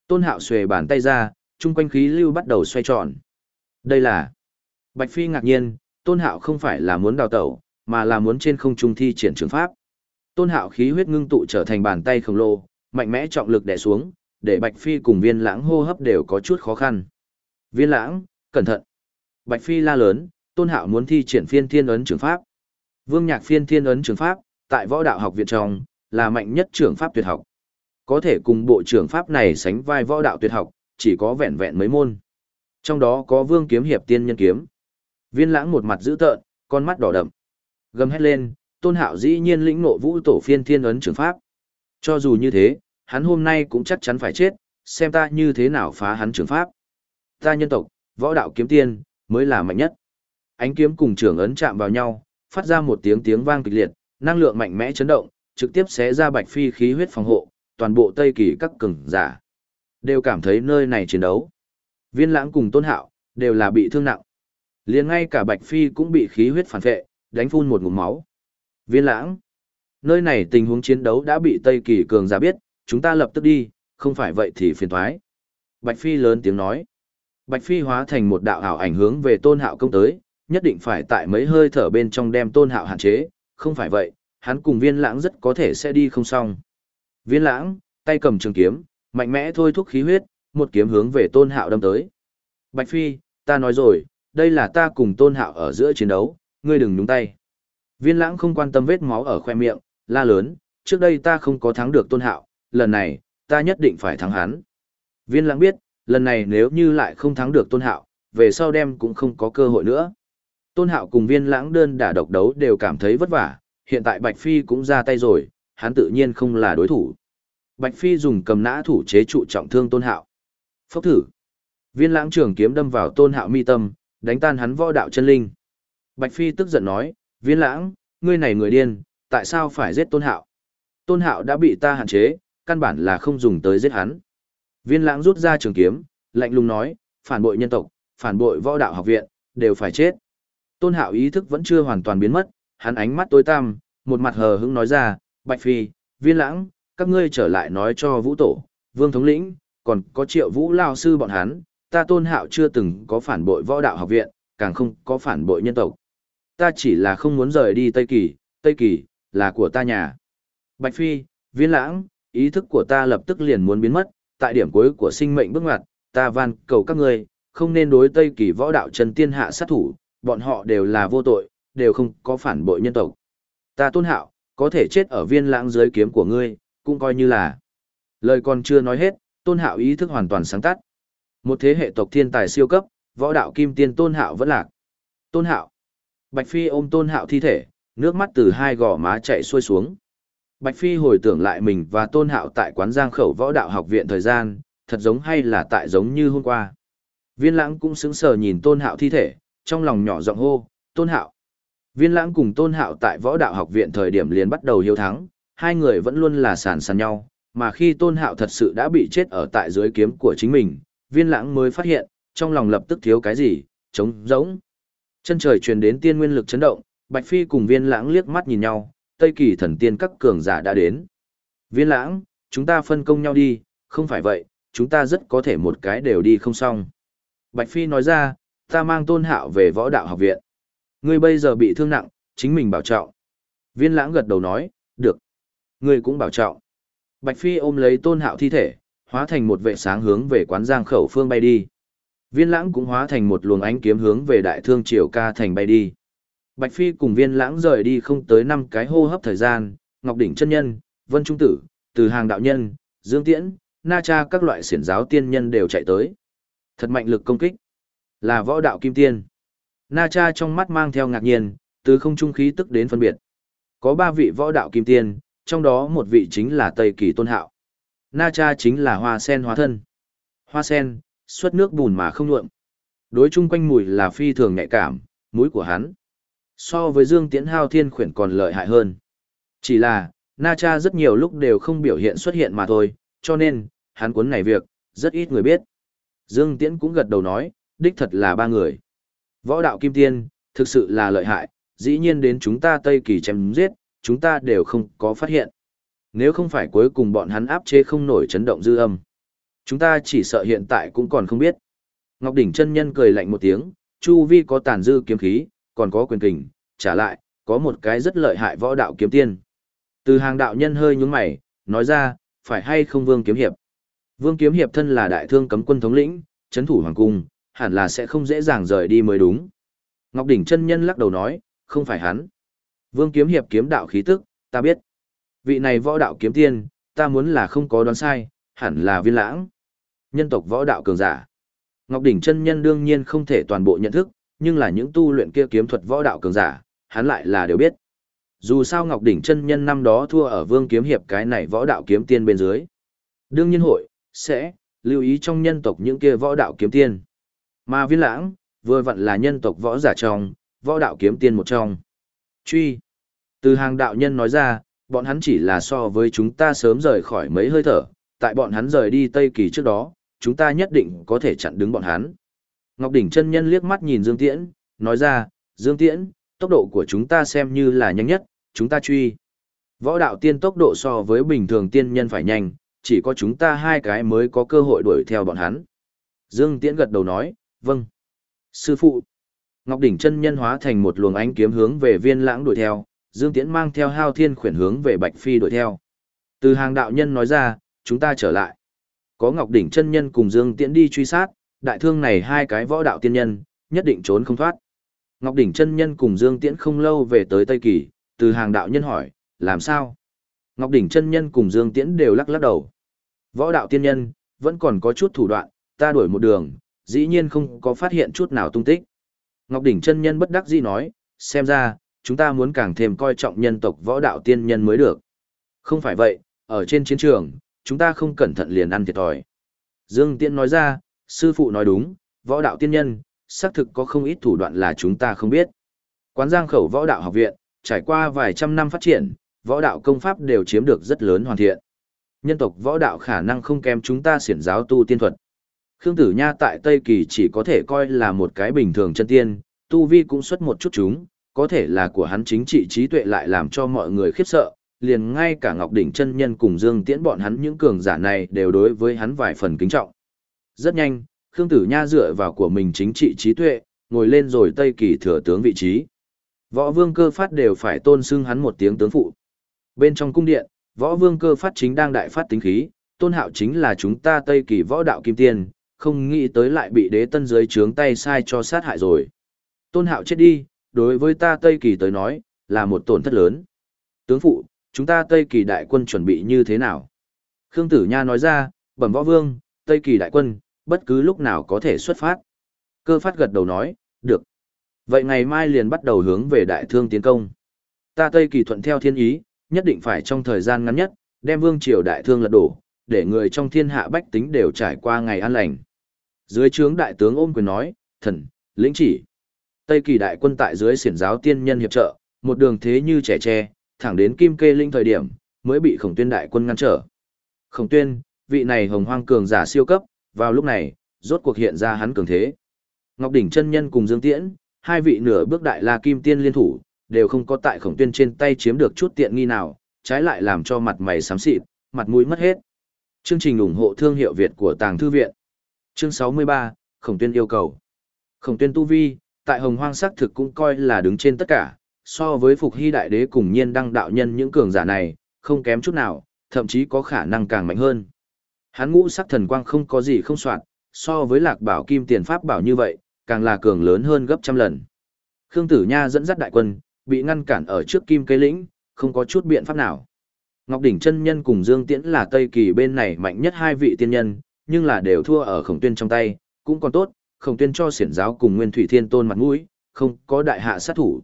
Tôn hạo xuề bàn tay ra, chung quanh khí lưu bắt đầu xoay tròn. Đây là... Bạch Phi ngạc nhiên, Tôn hạo không phải là muốn đào tẩu, mà là muốn trên không trung thi triển trường pháp. Tôn hạo khí huyết ngưng tụ trở thành bàn tay khổng lồ, mạnh mẽ trọng lực đè xuống, để Bạch Phi cùng viên lãng hô hấp đều có chút khó khăn. Viên lãng, cẩn thận. Bạch Phi la lớn, Tôn hạo muốn thi triển phiên thiên ấn trường pháp. Vương nhạc phiên thiên ấn trường pháp, tại võ đạo học viện trong, là mạnh nhất trường pháp tuyệt học. Có thể cùng bộ trưởng pháp này sánh vai võ đạo tuyệt học, chỉ có vẹn vẹn mấy môn. Trong đó có vương kiếm hiệp tiên nhân kiếm. Viên lãng một mặt dữ tợn, con mắt đỏ đậm. Gầm hét lên, tôn hạo dĩ nhiên lĩnh nộ vũ tổ phiên thiên ấn trường pháp. Cho dù như thế, hắn hôm nay cũng chắc chắn phải chết, xem ta như thế nào phá hắn trường pháp. Ta nhân tộc, võ đạo kiếm tiên, mới là mạnh nhất. Ánh kiếm cùng trường ấn chạm vào nhau, phát ra một tiếng tiếng vang kịch liệt, năng lượng mạnh mẽ chấn động, trực tiếp xé ra bạch phi khí huyết phòng hộ, toàn bộ Tây Kỳ các cường giả đều cảm thấy nơi này chiến đấu. Viên Lãng cùng Tôn Hạo đều là bị thương nặng. Liền ngay cả Bạch Phi cũng bị khí huyết phản vệ, đánh phun một ngụm máu. Viên Lãng, nơi này tình huống chiến đấu đã bị Tây Kỳ cường giả biết, chúng ta lập tức đi, không phải vậy thì phiền toái. Bạch Phi lớn tiếng nói. Bạch Phi hóa thành một đạo ảo ảnh hướng về Tôn Hạo công tới, nhất định phải tại mấy hơi thở bên trong đem Tôn Hạo hạn chế, không phải vậy, hắn cùng Viên Lãng rất có thể sẽ đi không xong. Viên lãng, tay cầm trường kiếm, mạnh mẽ thôi thúc khí huyết, một kiếm hướng về tôn hạo đâm tới. Bạch Phi, ta nói rồi, đây là ta cùng tôn hạo ở giữa chiến đấu, ngươi đừng nhúng tay. Viên lãng không quan tâm vết máu ở khoe miệng, la lớn, trước đây ta không có thắng được tôn hạo, lần này, ta nhất định phải thắng hắn. Viên lãng biết, lần này nếu như lại không thắng được tôn hạo, về sau đem cũng không có cơ hội nữa. Tôn hạo cùng viên lãng đơn đả độc đấu đều cảm thấy vất vả, hiện tại Bạch Phi cũng ra tay rồi, hắn tự nhiên không là đối thủ. Bạch Phi dùng cầm nã thủ chế trụ trọng thương Tôn Hạo. Phốc thử. Viên lãng trường kiếm đâm vào Tôn Hạo mi tâm, đánh tan hắn võ đạo chân linh. Bạch Phi tức giận nói, viên lãng, ngươi này người điên, tại sao phải giết Tôn Hạo? Tôn Hạo đã bị ta hạn chế, căn bản là không dùng tới giết hắn. Viên lãng rút ra trường kiếm, lạnh lùng nói, phản bội nhân tộc, phản bội võ đạo học viện, đều phải chết. Tôn Hạo ý thức vẫn chưa hoàn toàn biến mất, hắn ánh mắt tối tăm, một mặt hờ hững nói ra, Bạch Phi, Viên Lãng, các ngươi trở lại nói cho Vũ Tổ, Vương Thống Lĩnh, còn có triệu Vũ Lao Sư bọn hắn, ta tôn hạo chưa từng có phản bội võ đạo học viện, càng không có phản bội nhân tộc. Ta chỉ là không muốn rời đi Tây Kỳ, Tây Kỳ, là của ta nhà. Bạch Phi, Viên Lãng, ý thức của ta lập tức liền muốn biến mất, tại điểm cuối của sinh mệnh bước ngoặt, ta van cầu các ngươi, không nên đối Tây Kỳ võ đạo Trần Tiên hạ sát thủ, bọn họ đều là vô tội, đều không có phản bội nhân tộc. Ta tôn hạo, có thể chết ở viên lãng dưới kiếm của ngươi, cũng coi như là. Lời còn chưa nói hết, tôn hạo ý thức hoàn toàn sáng tắt. Một thế hệ tộc thiên tài siêu cấp, võ đạo kim tiên tôn hạo vẫn lạc. Tôn hạo. Bạch Phi ôm tôn hạo thi thể, nước mắt từ hai gò má chạy xuôi xuống. Bạch Phi hồi tưởng lại mình và tôn hạo tại quán giang khẩu võ đạo học viện thời gian, thật giống hay là tại giống như hôm qua. Viên lãng cũng sững sờ nhìn tôn hạo thi thể, trong lòng nhỏ giọng hô, tôn hạo. Viên lãng cùng tôn hạo tại võ đạo học viện thời điểm liền bắt đầu hiếu thắng, hai người vẫn luôn là sàn sàn nhau, mà khi tôn hạo thật sự đã bị chết ở tại dưới kiếm của chính mình, viên lãng mới phát hiện, trong lòng lập tức thiếu cái gì, trống rỗng. Chân trời truyền đến tiên nguyên lực chấn động, Bạch Phi cùng viên lãng liếc mắt nhìn nhau, Tây Kỳ thần tiên các cường giả đã đến. Viên lãng, chúng ta phân công nhau đi, không phải vậy, chúng ta rất có thể một cái đều đi không xong. Bạch Phi nói ra, ta mang tôn hạo về võ đạo học viện. Ngươi bây giờ bị thương nặng, chính mình bảo trọng. Viên lãng gật đầu nói, được. Ngươi cũng bảo trọng. Bạch Phi ôm lấy tôn hạo thi thể, hóa thành một vệ sáng hướng về quán giang khẩu phương bay đi. Viên lãng cũng hóa thành một luồng ánh kiếm hướng về đại thương triều ca thành bay đi. Bạch Phi cùng viên lãng rời đi không tới năm cái hô hấp thời gian, Ngọc Đỉnh chân Nhân, Vân Trung Tử, Từ Hàng Đạo Nhân, Dương Tiễn, Na Cha các loại siển giáo tiên nhân đều chạy tới. Thật mạnh lực công kích. Là võ đạo kim tiên. Na Cha trong mắt mang theo ngạc nhiên, từ không trung khí tức đến phân biệt. Có ba vị võ đạo kim tiên, trong đó một vị chính là Tây Kỳ Tôn Hạo. Na Cha chính là hoa sen hóa thân. Hoa sen, xuất nước bùn mà không nhuộm. Đối chung quanh mùi là phi thường nhạy cảm, mũi của hắn. So với Dương Tiễn Hao Thiên khuyển còn lợi hại hơn. Chỉ là, Na Cha rất nhiều lúc đều không biểu hiện xuất hiện mà thôi, cho nên, hắn cuốn này việc, rất ít người biết. Dương Tiễn cũng gật đầu nói, đích thật là ba người. Võ đạo Kim Tiên, thực sự là lợi hại, dĩ nhiên đến chúng ta Tây Kỳ chém giết, chúng ta đều không có phát hiện. Nếu không phải cuối cùng bọn hắn áp chế không nổi chấn động dư âm. Chúng ta chỉ sợ hiện tại cũng còn không biết. Ngọc Đỉnh chân nhân cười lạnh một tiếng, chu vi có tàn dư kiếm khí, còn có quyền kình, trả lại, có một cái rất lợi hại võ đạo kiếm tiên. Từ hàng đạo nhân hơi nhúng mày, nói ra, phải hay không vương kiếm hiệp. Vương kiếm hiệp thân là đại thương cấm quân thống lĩnh, chấn thủ hoàng cung, hẳn là sẽ không dễ dàng rời đi mới đúng. Ngọc Đỉnh chân nhân lắc đầu nói, không phải hắn. Vương kiếm hiệp kiếm đạo khí tức, ta biết. Vị này võ đạo kiếm tiên, ta muốn là không có đoán sai, hẳn là viên lãng. Nhân tộc võ đạo cường giả. Ngọc Đỉnh chân nhân đương nhiên không thể toàn bộ nhận thức, nhưng là những tu luyện kia kiếm thuật võ đạo cường giả, hắn lại là đều biết. Dù sao Ngọc Đỉnh chân nhân năm đó thua ở Vương kiếm hiệp cái này võ đạo kiếm tiên bên dưới. Đương nhiên hội sẽ lưu ý trong nhân tộc những kia võ đạo kiếm tiên. Mà Viên Lãng, vừa vặn là nhân tộc võ giả trong, võ đạo kiếm tiên một trong. Truy. Từ hàng đạo nhân nói ra, bọn hắn chỉ là so với chúng ta sớm rời khỏi mấy hơi thở, tại bọn hắn rời đi Tây Kỳ trước đó, chúng ta nhất định có thể chặn đứng bọn hắn. Ngọc Đỉnh chân nhân liếc mắt nhìn Dương Tiễn, nói ra, Dương Tiễn, tốc độ của chúng ta xem như là nhanh nhất, chúng ta truy. Võ đạo tiên tốc độ so với bình thường tiên nhân phải nhanh, chỉ có chúng ta hai cái mới có cơ hội đuổi theo bọn hắn. Dương Tiễn gật đầu nói, vâng. Sư phụ. Ngọc Đỉnh chân nhân hóa thành một luồng ánh kiếm hướng về viên lãng đuổi theo, Dương Tiễn mang theo hao thiên khuyển hướng về Bạch Phi đuổi theo. Từ hàng đạo nhân nói ra, chúng ta trở lại. Có Ngọc Đỉnh chân nhân cùng Dương Tiễn đi truy sát, đại thương này hai cái võ đạo tiên nhân, nhất định trốn không thoát. Ngọc Đỉnh chân nhân cùng Dương Tiễn không lâu về tới Tây Kỳ, từ hàng đạo nhân hỏi, làm sao? Ngọc Đỉnh chân nhân cùng Dương Tiễn đều lắc lắc đầu. Võ đạo tiên nhân, vẫn còn có chút thủ đoạn, ta đuổi một đường, dĩ nhiên không có phát hiện chút nào tung tích. Ngọc Đỉnh chân nhân bất đắc dĩ nói, xem ra, chúng ta muốn càng thêm coi trọng nhân tộc võ đạo tiên nhân mới được. Không phải vậy, ở trên chiến trường, chúng ta không cẩn thận liền ăn thiệt thòi. Dương Tiễn nói ra, sư phụ nói đúng, võ đạo tiên nhân, xác thực có không ít thủ đoạn là chúng ta không biết. Quán Giang Khẩu Võ Đạo Học Viện, trải qua vài trăm năm phát triển, võ đạo công pháp đều chiếm được rất lớn hoàn thiện. Nhân tộc võ đạo khả năng không kém chúng ta xiển giáo tu tiên thuật. Khương Tử Nha tại Tây Kỳ chỉ có thể coi là một cái bình thường chân tiên, tu vi cũng xuất một chút chúng, có thể là của hắn chính trị trí tuệ lại làm cho mọi người khiếp sợ, liền ngay cả Ngọc Đỉnh chân nhân cùng Dương Tiễn bọn hắn những cường giả này đều đối với hắn vài phần kính trọng. Rất nhanh, Khương Tử Nha dựa vào của mình chính trị trí tuệ, ngồi lên rồi Tây Kỳ thừa tướng vị trí. Võ Vương Cơ Phát đều phải tôn xưng hắn một tiếng tướng phụ. Bên trong cung điện, Võ Vương Cơ Phát chính đang đại phát tính khí, Tôn Hạo chính là chúng ta Tây Kỳ võ đạo kim tiên, không nghĩ tới lại bị đế tân dưới trướng tay sai cho sát hại rồi. Tôn Hạo chết đi, đối với ta Tây Kỳ tới nói, là một tổn thất lớn. Tướng phụ, chúng ta Tây Kỳ đại quân chuẩn bị như thế nào? Khương Tử Nha nói ra, bẩm võ vương, Tây Kỳ đại quân, bất cứ lúc nào có thể xuất phát. Cơ phát gật đầu nói, được. Vậy ngày mai liền bắt đầu hướng về đại thương tiến công. Ta Tây Kỳ thuận theo thiên ý, nhất định phải trong thời gian ngắn nhất, đem vương triều đại thương lật đổ, để người trong thiên hạ bách tính đều trải qua ngày an lành. Dưới trướng đại tướng ôm quyền nói, thần, lĩnh chỉ. Tây kỳ đại quân tại dưới siển giáo tiên nhân hiệp trợ, một đường thế như trẻ tre, thẳng đến kim kê linh thời điểm, mới bị khổng tuyên đại quân ngăn trở. Khổng tuyên, vị này hồng hoang cường giả siêu cấp, vào lúc này, rốt cuộc hiện ra hắn cường thế. Ngọc Đỉnh chân nhân cùng Dương Tiễn, hai vị nửa bước đại la kim tiên liên thủ, đều không có tại khổng tuyên trên tay chiếm được chút tiện nghi nào, trái lại làm cho mặt mày xám xịt, mặt mũi mất hết. Chương trình ủng hộ thương hiệu Việt của Tàng Thư Viện. Chương 63, Khổng tuyên yêu cầu. Khổng tuyên tu vi, tại hồng hoang sắc thực cũng coi là đứng trên tất cả, so với phục hy đại đế cùng nhiên đăng đạo nhân những cường giả này, không kém chút nào, thậm chí có khả năng càng mạnh hơn. Hán ngũ sắc thần quang không có gì không soạn, so với lạc bảo kim tiền pháp bảo như vậy, càng là cường lớn hơn gấp trăm lần. Khương Tử Nha dẫn dắt đại quân, bị ngăn cản ở trước kim cây lĩnh, không có chút biện pháp nào. Ngọc Đỉnh chân nhân cùng Dương Tiễn là Tây Kỳ bên này mạnh nhất hai vị tiên nhân, nhưng là đều thua ở khổng tuyên trong tay, cũng còn tốt, khổng tuyên cho xiển giáo cùng Nguyên Thủy Thiên Tôn mặt mũi, không có đại hạ sát thủ.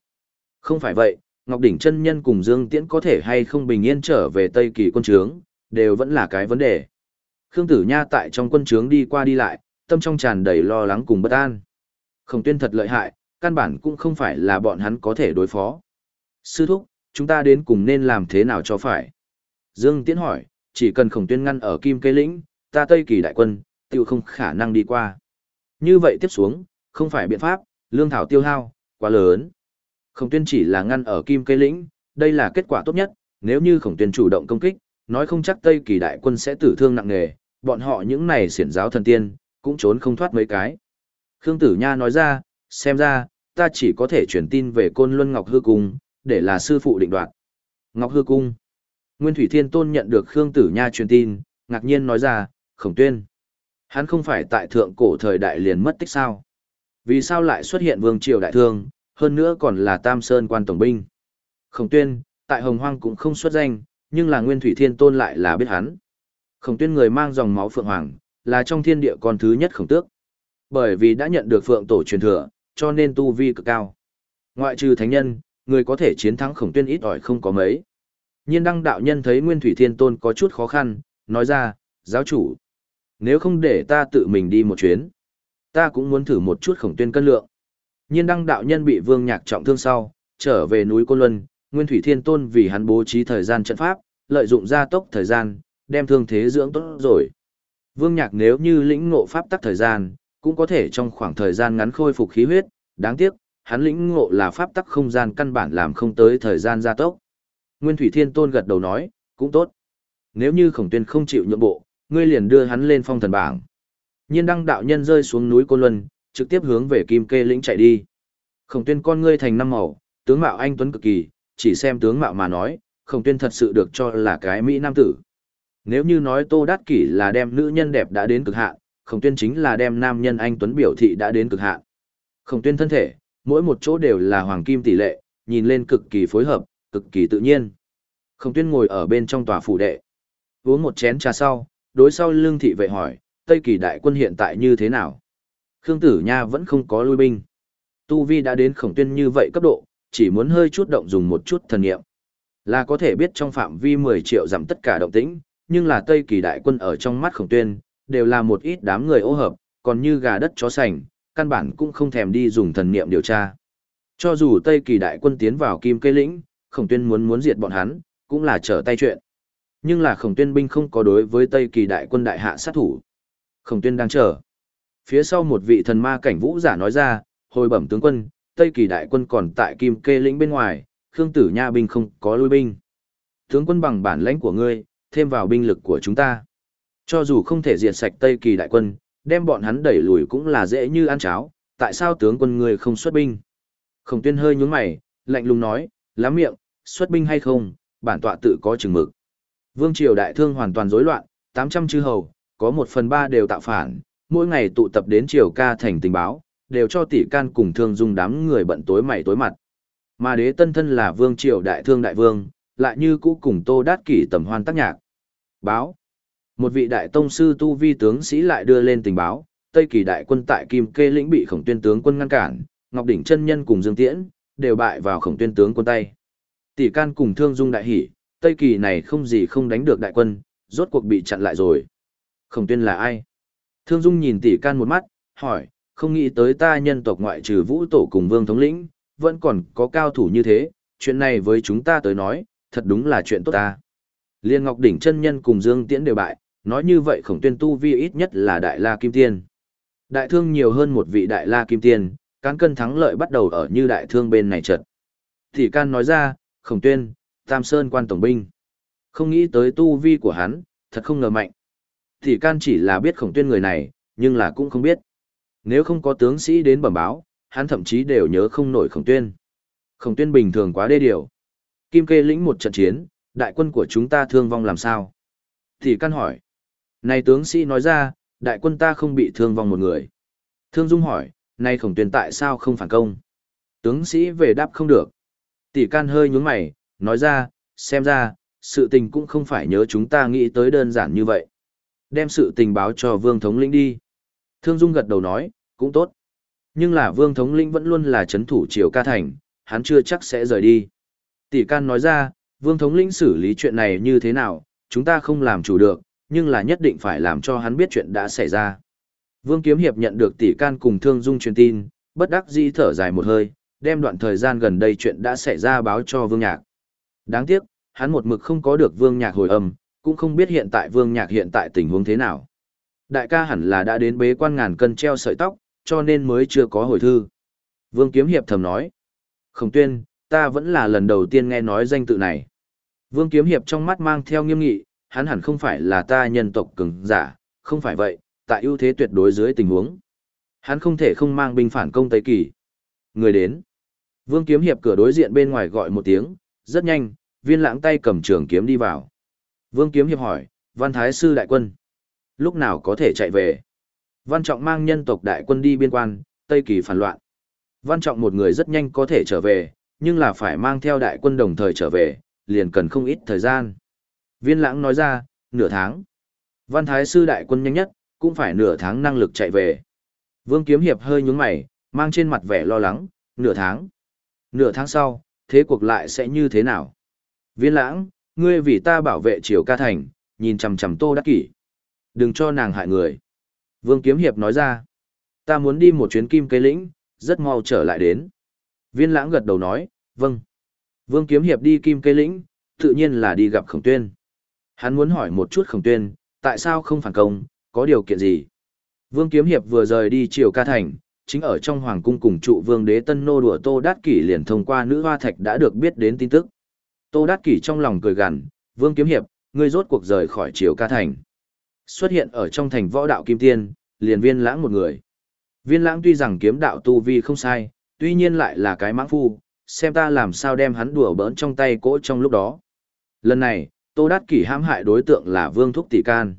Không phải vậy, Ngọc Đỉnh chân nhân cùng Dương Tiễn có thể hay không bình yên trở về Tây Kỳ quân trướng, đều vẫn là cái vấn đề. Khương Tử Nha tại trong quân trướng đi qua đi lại, tâm trong tràn đầy lo lắng cùng bất an. Khổng tuyên thật lợi hại, căn bản cũng không phải là bọn hắn có thể đối phó. Sư thúc, chúng ta đến cùng nên làm thế nào cho phải? Dương Tiễn hỏi, chỉ cần khổng tuyên ngăn ở Kim Cây Lĩnh, ta Tây Kỳ đại quân, tiêu không khả năng đi qua. Như vậy tiếp xuống, không phải biện pháp, lương thảo tiêu hao, quá lớn. Khổng tuyên chỉ là ngăn ở Kim Cây Lĩnh, đây là kết quả tốt nhất, nếu như khổng tuyên chủ động công kích, nói không chắc Tây Kỳ đại quân sẽ tử thương nặng nề, bọn họ những này xiển giáo thần tiên, cũng trốn không thoát mấy cái. Khương Tử Nha nói ra, xem ra, ta chỉ có thể truyền tin về Côn Luân Ngọc Hư Cung, để là sư phụ định đoạt. Ngọc Hư Cung. Nguyên Thủy Thiên Tôn nhận được Khương Tử Nha truyền tin, ngạc nhiên nói ra, khổng tuyên. Hắn không phải tại thượng cổ thời đại liền mất tích sao? Vì sao lại xuất hiện vương triều đại thương, hơn nữa còn là Tam Sơn quan tổng binh? Khổng tuyên, tại Hồng Hoang cũng không xuất danh, nhưng là Nguyên Thủy Thiên Tôn lại là biết hắn. Khổng tuyên người mang dòng máu Phượng Hoàng, là trong thiên địa con thứ nhất khổng tước. Bởi vì đã nhận được Phượng Tổ truyền thừa, cho nên tu vi cực cao. Ngoại trừ thánh nhân, người có thể chiến thắng khổng tuyên ít ỏi không có mấy. Nhiên đăng đạo nhân thấy Nguyên Thủy Thiên Tôn có chút khó khăn, nói ra, giáo chủ. Nếu không để ta tự mình đi một chuyến, ta cũng muốn thử một chút khổng tuyên cân lượng. Nhiên đăng đạo nhân bị vương nhạc trọng thương sau, trở về núi Côn Luân, Nguyên Thủy Thiên Tôn vì hắn bố trí thời gian trận pháp, lợi dụng gia tốc thời gian, đem thương thế dưỡng tốt rồi. Vương Nhạc nếu như lĩnh ngộ pháp tắc thời gian, cũng có thể trong khoảng thời gian ngắn khôi phục khí huyết, đáng tiếc, hắn lĩnh ngộ là pháp tắc không gian căn bản làm không tới thời gian gia tốc. Nguyên Thủy Thiên Tôn gật đầu nói, cũng tốt. Nếu như Khổng Tuyên không chịu nhượng bộ, ngươi liền đưa hắn lên phong thần bảng. Nhiên đăng đạo nhân rơi xuống núi Côn Luân, trực tiếp hướng về Kim Kê lĩnh chạy đi. Khổng Tuyên con ngươi thành năm màu, tướng mạo anh tuấn cực kỳ, chỉ xem tướng mạo mà nói, Khổng Tuyên thật sự được cho là cái mỹ nam tử. Nếu như nói Tô Đát Kỷ là đem nữ nhân đẹp đã đến cực hạn, Khổng Tuyên chính là đem nam nhân anh tuấn biểu thị đã đến cực hạn. Khổng Tuyên thân thể, mỗi một chỗ đều là hoàng kim tỷ lệ, nhìn lên cực kỳ phối hợp, cực kỳ tự nhiên. Khổng Tuyên ngồi ở bên trong tòa phủ đệ, uống một chén trà sau, đối sau lương thị vệ hỏi, Tây Kỳ đại quân hiện tại như thế nào? Khương Tử Nha vẫn không có lui binh. Tu Vi đã đến Khổng Tuyên như vậy cấp độ, chỉ muốn hơi chút động dùng một chút thần nghiệm. Là có thể biết trong phạm vi 10 triệu giảm tất cả động tĩnh, nhưng là Tây Kỳ đại quân ở trong mắt khổng tuyên, đều là một ít đám người ô hợp, còn như gà đất chó sành, căn bản cũng không thèm đi dùng thần niệm điều tra. Cho dù Tây Kỳ đại quân tiến vào Kim Cây Lĩnh, khổng tuyên muốn muốn diệt bọn hắn, cũng là trở tay chuyện. Nhưng là khổng tuyên binh không có đối với Tây Kỳ đại quân đại hạ sát thủ. Khổng tuyên đang chờ. Phía sau một vị thần ma cảnh vũ giả nói ra, hồi bẩm tướng quân, Tây Kỳ đại quân còn tại Kim Kê Lĩnh bên ngoài, Khương Tử Nha binh không có lui binh. Tướng quân bằng bản lãnh của ngươi, thêm vào binh lực của chúng ta. Cho dù không thể diệt sạch Tây Kỳ đại quân, đem bọn hắn đẩy lùi cũng là dễ như ăn cháo, tại sao tướng quân ngươi không xuất binh? Khổng tuyên hơi nhướng mày, lạnh lùng nói, lá miệng, xuất binh hay không, bản tọa tự có chừng mực. Vương triều đại thương hoàn toàn rối loạn, 800 chư hầu, có một phần ba đều tạo phản, mỗi ngày tụ tập đến triều ca thành tình báo, đều cho tỷ can cùng thương dung đám người bận tối mày tối mặt. Mà đế tân thân là vương triều đại thương đại vương, lại như cũ cùng tô đát kỷ tầm hoan tác nhạc. Báo. Một vị đại tông sư tu vi tướng sĩ lại đưa lên tình báo, Tây Kỳ đại quân tại Kim Kê lĩnh bị Khổng Tuyên tướng quân ngăn cản, Ngọc đỉnh chân nhân cùng Dương Tiễn đều bại vào Khổng Tuyên tướng quân tay. Tỷ can cùng Thương Dung đại hỉ, Tây Kỳ này không gì không đánh được đại quân, rốt cuộc bị chặn lại rồi. Khổng tuyên là ai? Thương Dung nhìn tỷ can một mắt, hỏi, không nghĩ tới ta nhân tộc ngoại trừ vũ tổ cùng vương thống lĩnh, vẫn còn có cao thủ như thế, chuyện này với chúng ta tới nói, thật đúng là chuyện tốt ta. Liên Ngọc Đỉnh chân nhân cùng Dương Tiễn đều bại, nói như vậy khổng tuyên tu vi ít nhất là Đại La Kim Tiên. Đại thương nhiều hơn một vị Đại La Kim Tiên, cán cân thắng lợi bắt đầu ở như đại thương bên này trật. Thì can nói ra, khổng tuyên, Tam Sơn quan tổng binh. Không nghĩ tới tu vi của hắn, thật không ngờ mạnh. Thì can chỉ là biết khổng tuyên người này, nhưng là cũng không biết. Nếu không có tướng sĩ đến bẩm báo, hắn thậm chí đều nhớ không nổi khổng tuyên. Khổng tuyên bình thường quá đê điều. Kim kê lĩnh một trận chiến, đại quân của chúng ta thương vong làm sao? Thì can hỏi. Này tướng sĩ nói ra, đại quân ta không bị thương vong một người. Thương Dung hỏi, nay khổng tuyên tại sao không phản công? Tướng sĩ về đáp không được. Tỷ can hơi nhướng mày, nói ra, xem ra, sự tình cũng không phải nhớ chúng ta nghĩ tới đơn giản như vậy. Đem sự tình báo cho vương thống lĩnh đi. Thương Dung gật đầu nói, cũng tốt. Nhưng là vương thống lĩnh vẫn luôn là chấn thủ triều ca thành, hắn chưa chắc sẽ rời đi. Tỷ can nói ra, vương thống lĩnh xử lý chuyện này như thế nào, chúng ta không làm chủ được, nhưng là nhất định phải làm cho hắn biết chuyện đã xảy ra. Vương Kiếm Hiệp nhận được tỷ can cùng Thương Dung truyền tin, bất đắc dĩ thở dài một hơi, đem đoạn thời gian gần đây chuyện đã xảy ra báo cho Vương Nhạc. Đáng tiếc, hắn một mực không có được Vương Nhạc hồi âm, cũng không biết hiện tại Vương Nhạc hiện tại tình huống thế nào. Đại ca hẳn là đã đến bế quan ngàn cân treo sợi tóc, cho nên mới chưa có hồi thư. Vương Kiếm Hiệp thầm nói. Khổng tuyên, ta vẫn là lần đầu tiên nghe nói danh tự này. Vương Kiếm Hiệp trong mắt mang theo nghiêm nghị, hắn hẳn không phải là ta nhân tộc cường giả, không phải vậy, tại ưu thế tuyệt đối dưới tình huống. Hắn không thể không mang binh phản công Tây Kỳ. Người đến. Vương Kiếm Hiệp cửa đối diện bên ngoài gọi một tiếng, rất nhanh, viên lãng tay cầm trường kiếm đi vào. Vương Kiếm Hiệp hỏi, Văn Thái Sư Đại Quân, lúc nào có thể chạy về? Văn Trọng mang nhân tộc đại quân đi biên quan, Tây Kỳ phản loạn. Văn Trọng một người rất nhanh có thể trở về, nhưng là phải mang theo đại quân đồng thời trở về, liền cần không ít thời gian. Viên lãng nói ra, nửa tháng. Văn Thái Sư đại quân nhanh nhất, cũng phải nửa tháng năng lực chạy về. Vương Kiếm Hiệp hơi nhúng mày, mang trên mặt vẻ lo lắng, nửa tháng. Nửa tháng sau, thế cuộc lại sẽ như thế nào? Viên lãng, ngươi vì ta bảo vệ triều ca thành, nhìn chằm chằm tô đắc kỷ. Đừng cho nàng hại người. Vương Kiếm Hiệp nói ra, ta muốn đi một chuyến kim cây lĩnh, rất mau trở lại đến. Viên lãng gật đầu nói, vâng. Vương Kiếm Hiệp đi kim cây lĩnh, tự nhiên là đi gặp khổng tuyên. Hắn muốn hỏi một chút khổng tuyên, tại sao không phản công, có điều kiện gì? Vương Kiếm Hiệp vừa rời đi triều ca thành, chính ở trong hoàng cung cùng trụ vương đế tân nô đùa Tô Đát Kỷ liền thông qua nữ hoa thạch đã được biết đến tin tức. Tô Đát Kỷ trong lòng cười gằn, Vương Kiếm Hiệp, ngươi rốt cuộc rời khỏi triều ca thành. Xuất hiện ở trong thành võ đạo kim tiên, liền viên lãng một người. Viên lãng tuy rằng kiếm đạo tu vi không sai, tuy nhiên lại là cái mãng phu, xem ta làm sao đem hắn đùa bỡn trong tay cỗ trong lúc đó. Lần này, Tô Đát Kỷ hãm hại đối tượng là Vương Thúc Tỷ Can.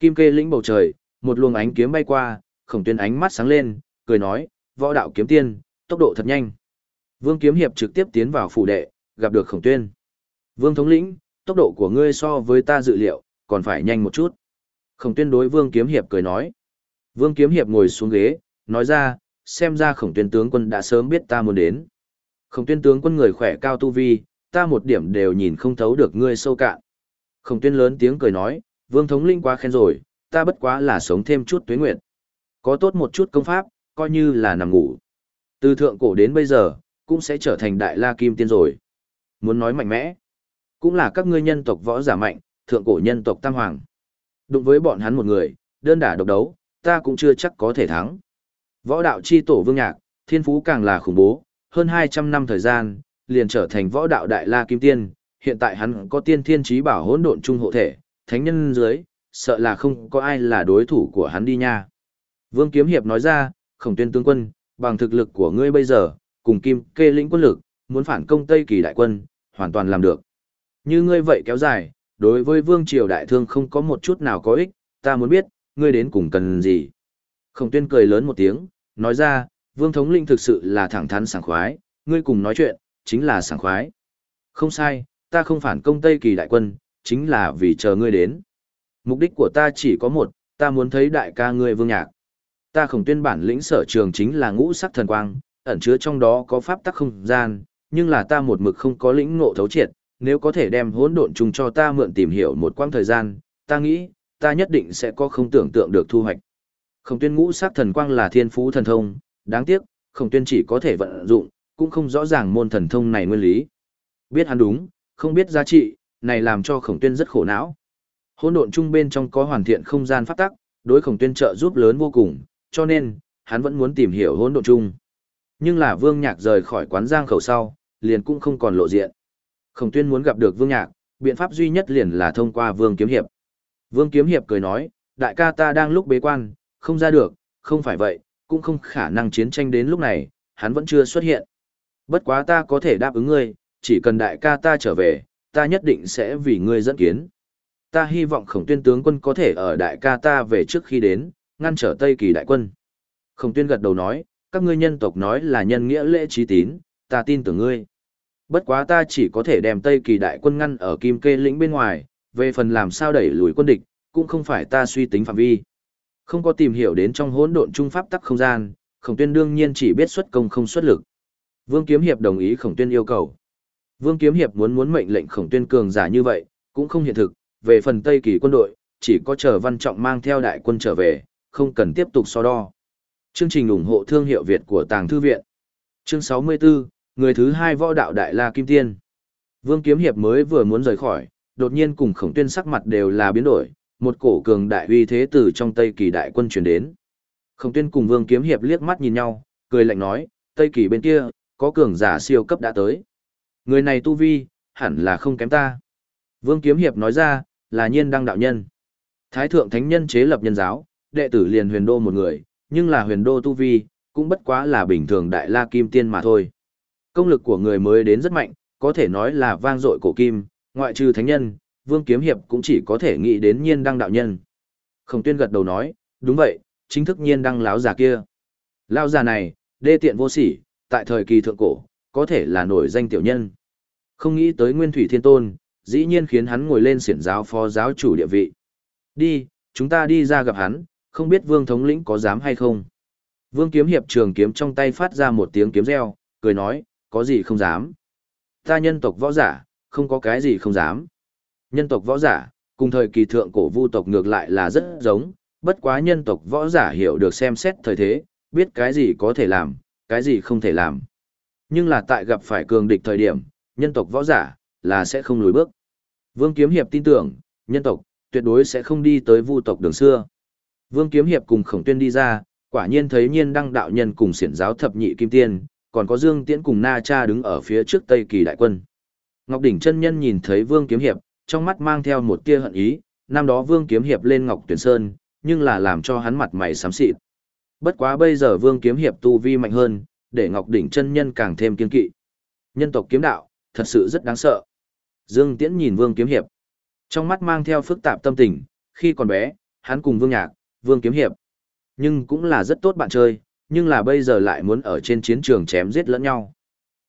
Kim kê lĩnh bầu trời, một luồng ánh kiếm bay qua, khổng tuyên ánh mắt sáng lên, cười nói, võ đạo kiếm tiên, tốc độ thật nhanh. Vương Kiếm Hiệp trực tiếp tiến vào phủ đệ, gặp được khổng tuyên. Vương Thống lĩnh, tốc độ của ngươi so với ta dự liệu, còn phải nhanh một chút. Khổng tuyên đối Vương Kiếm Hiệp cười nói. Vương Kiếm Hiệp ngồi xuống ghế, nói ra, xem ra khổng tuyên tướng quân đã sớm biết ta muốn đến. Khổng tuyên tướng quân người khỏe cao tu vi, ta một điểm đều nhìn không thấu được ngươi sâu cạn. Khổng tuyên lớn tiếng cười nói, Vương Thống Linh quá khen rồi, ta bất quá là sống thêm chút tuế nguyện. Có tốt một chút công pháp, coi như là nằm ngủ. Từ thượng cổ đến bây giờ, cũng sẽ trở thành đại la kim tiên rồi. Muốn nói mạnh mẽ, cũng là các ngươi nhân tộc võ giả mạnh, thượng cổ nhân tộc tam hoàng. Đụng với bọn hắn một người, đơn đả độc đấu, ta cũng chưa chắc có thể thắng. Võ đạo chi tổ vương nhạc, thiên phú càng là khủng bố, hơn 200 năm thời gian, liền trở thành võ đạo đại la kim tiên, hiện tại hắn có tiên thiên trí bảo hỗn độn trung hộ thể, thánh nhân dưới, sợ là không có ai là đối thủ của hắn đi nha. Vương Kiếm Hiệp nói ra, khổng tuyên tướng quân, bằng thực lực của ngươi bây giờ, cùng kim kê lĩnh quân lực, muốn phản công Tây Kỳ đại quân, hoàn toàn làm được. Như ngươi vậy kéo dài, đối với Vương Triều đại thương không có một chút nào có ích, ta muốn biết, ngươi đến cùng cần gì. Khổng tuyên cười lớn một tiếng, nói ra, Vương Thống Linh thực sự là thẳng thắn sảng khoái, ngươi cùng nói chuyện, chính là sảng khoái. Không sai, ta không phản công Tây Kỳ đại quân, chính là vì chờ ngươi đến. Mục đích của ta chỉ có một, ta muốn thấy đại ca ngươi vương nhạc. Ta khổng tuyên bản lĩnh sở trường chính là ngũ sắc thần quang, ẩn chứa trong đó có pháp tắc không gian, nhưng là ta một mực không có lĩnh ngộ thấu triệt, nếu có thể đem hỗn độn chung cho ta mượn tìm hiểu một quãng thời gian, ta nghĩ, ta nhất định sẽ có không tưởng tượng được thu hoạch. Khổng tuyên ngũ sắc thần quang là thiên phú thần thông, đáng tiếc, khổng tuyên chỉ có thể vận dụng, cũng không rõ ràng môn thần thông này nguyên lý. Biết hắn đúng, không biết giá trị, này làm cho khổng tuyên rất khổ não. Hỗn độn chung bên trong có hoàn thiện không gian pháp tắc, đối khổng tuyên trợ giúp lớn vô cùng, cho nên, hắn vẫn muốn tìm hiểu hỗn độn chung. Nhưng là Vương Nhạc rời khỏi quán giang khẩu sau, liền cũng không còn lộ diện. Khổng tuyên muốn gặp được Vương Nhạc, biện pháp duy nhất liền là thông qua Vương Kiếm Hiệp. Vương Kiếm Hiệp cười nói, đại ca ta đang lúc bế quan, không ra được, không phải vậy, cũng không khả năng chiến tranh đến lúc này, hắn vẫn chưa xuất hiện. Bất quá ta có thể đáp ứng ngươi, chỉ cần đại ca ta trở về, ta nhất định sẽ vì ngươi dẫn kiến. Ta hy vọng khổng tuyên tướng quân có thể ở đại ca ta về trước khi đến, ngăn trở Tây Kỳ đại quân. Khổng tuyên gật đầu nói, các ngươi nhân tộc nói là nhân nghĩa lễ trí tín, ta tin tưởng ngươi. Bất quá ta chỉ có thể đem Tây Kỳ đại quân ngăn ở Kim Kê lĩnh bên ngoài, về phần làm sao đẩy lùi quân địch, cũng không phải ta suy tính phạm vi. Không có tìm hiểu đến trong hỗn độn trung pháp tắc không gian, Khổng Tuyên đương nhiên chỉ biết xuất công không xuất lực. Vương Kiếm Hiệp đồng ý Khổng Tuyên yêu cầu. Vương Kiếm Hiệp muốn muốn mệnh lệnh Khổng Tuyên cường giả như vậy, cũng không hiện thực, về phần Tây Kỳ quân đội, chỉ có chờ Văn Trọng mang theo đại quân trở về, không cần tiếp tục so đo. Chương trình ủng hộ thương hiệu Việt của Tàng Thư Viện. Chương 64, người thứ hai võ đạo Đại La Kim Tiên. Vương Kiếm Hiệp mới vừa muốn rời khỏi, đột nhiên cùng Khổng Tuyên sắc mặt đều là biến đổi, một cổ cường đại uy thế từ trong Tây Kỳ đại quân truyền đến. Khổng Tuyên cùng Vương Kiếm Hiệp liếc mắt nhìn nhau, cười lạnh nói, Tây Kỳ bên kia, có cường giả siêu cấp đã tới. Người này tu vi, hẳn là không kém ta. Vương Kiếm Hiệp nói ra, là nhiên đăng đạo nhân. Thái thượng thánh nhân chế lập nhân giáo, đệ tử liền huyền đô một người, nhưng là huyền đô tu vi, cũng bất quá là bình thường đại la kim tiên mà thôi. Công lực của người mới đến rất mạnh, có thể nói là vang dội cổ kim, ngoại trừ thánh nhân, Vương Kiếm Hiệp cũng chỉ có thể nghĩ đến nhiên đăng đạo nhân. Khổng tuyên gật đầu nói, đúng vậy, chính thức nhiên đăng láo già kia. Lao già này, đê tiện vô sỉ, tại thời kỳ thượng cổ, có thể là nổi danh tiểu nhân. Không nghĩ tới Nguyên Thủy Thiên Tôn, dĩ nhiên khiến hắn ngồi lên siển giáo phó giáo chủ địa vị. Đi, chúng ta đi ra gặp hắn, không biết Vương thống lĩnh có dám hay không. Vương kiếm hiệp trường kiếm trong tay phát ra một tiếng kiếm reo, cười nói, có gì không dám. Ta nhân tộc võ giả, không có cái gì không dám. Nhân tộc võ giả, cùng thời kỳ thượng cổ vu tộc ngược lại là rất giống, bất quá nhân tộc võ giả hiểu được xem xét thời thế, biết cái gì có thể làm, cái gì không thể làm. Nhưng là tại gặp phải cường địch thời điểm, nhân tộc võ giả, là sẽ không lùi bước. Vương Kiếm Hiệp tin tưởng, nhân tộc, tuyệt đối sẽ không đi tới vu tộc đường xưa. Vương Kiếm Hiệp cùng Khổng Tuyên đi ra, quả nhiên thấy nhiên đăng đạo nhân cùng xiển giáo thập nhị kim tiên, còn có Dương Tiễn cùng Na Cha đứng ở phía trước Tây Kỳ đại quân. Ngọc Đỉnh chân nhân nhìn thấy Vương Kiếm Hiệp, trong mắt mang theo một tia hận ý, năm đó Vương Kiếm Hiệp lên Ngọc Tuyển Sơn, nhưng là làm cho hắn mặt mày xám xịt. Bất quá bây giờ Vương Kiếm Hiệp tu vi mạnh hơn, để Ngọc Đỉnh chân nhân càng thêm kiên kỵ. Nhân tộc kiếm đạo, thật sự rất đáng sợ. Dương Tiễn nhìn Vương Kiếm Hiệp, trong mắt mang theo phức tạp tâm tình, khi còn bé, hắn cùng Vương Nhạc, Vương Kiếm Hiệp, nhưng cũng là rất tốt bạn chơi, nhưng là bây giờ lại muốn ở trên chiến trường chém giết lẫn nhau.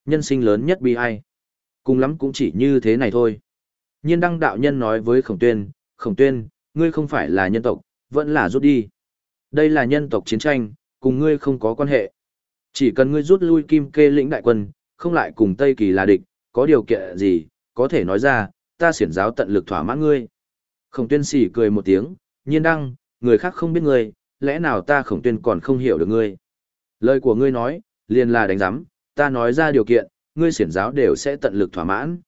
Nhân sinh lớn nhất bi ai. Cùng lắm cũng chỉ như thế này thôi. Nhiên đăng đạo nhân nói với khổng tuyên, khổng tuyên, ngươi không phải là nhân tộc, vẫn là rút đi. Đây là nhân tộc chiến tranh, cùng ngươi không có quan hệ. Chỉ cần ngươi rút lui kim kê lĩnh đại quân, không lại cùng Tây Kỳ là địch, có điều kiện gì, có thể nói ra, ta xiển giáo tận lực thỏa mãn ngươi. Khổng tuyên xỉ cười một tiếng, nhiên đăng, người khác không biết ngươi, lẽ nào ta khổng tuyên còn không hiểu được ngươi. Lời của ngươi nói, liền là đánh giám, ta nói ra điều kiện, ngươi siển giáo đều sẽ tận lực thỏa mãn.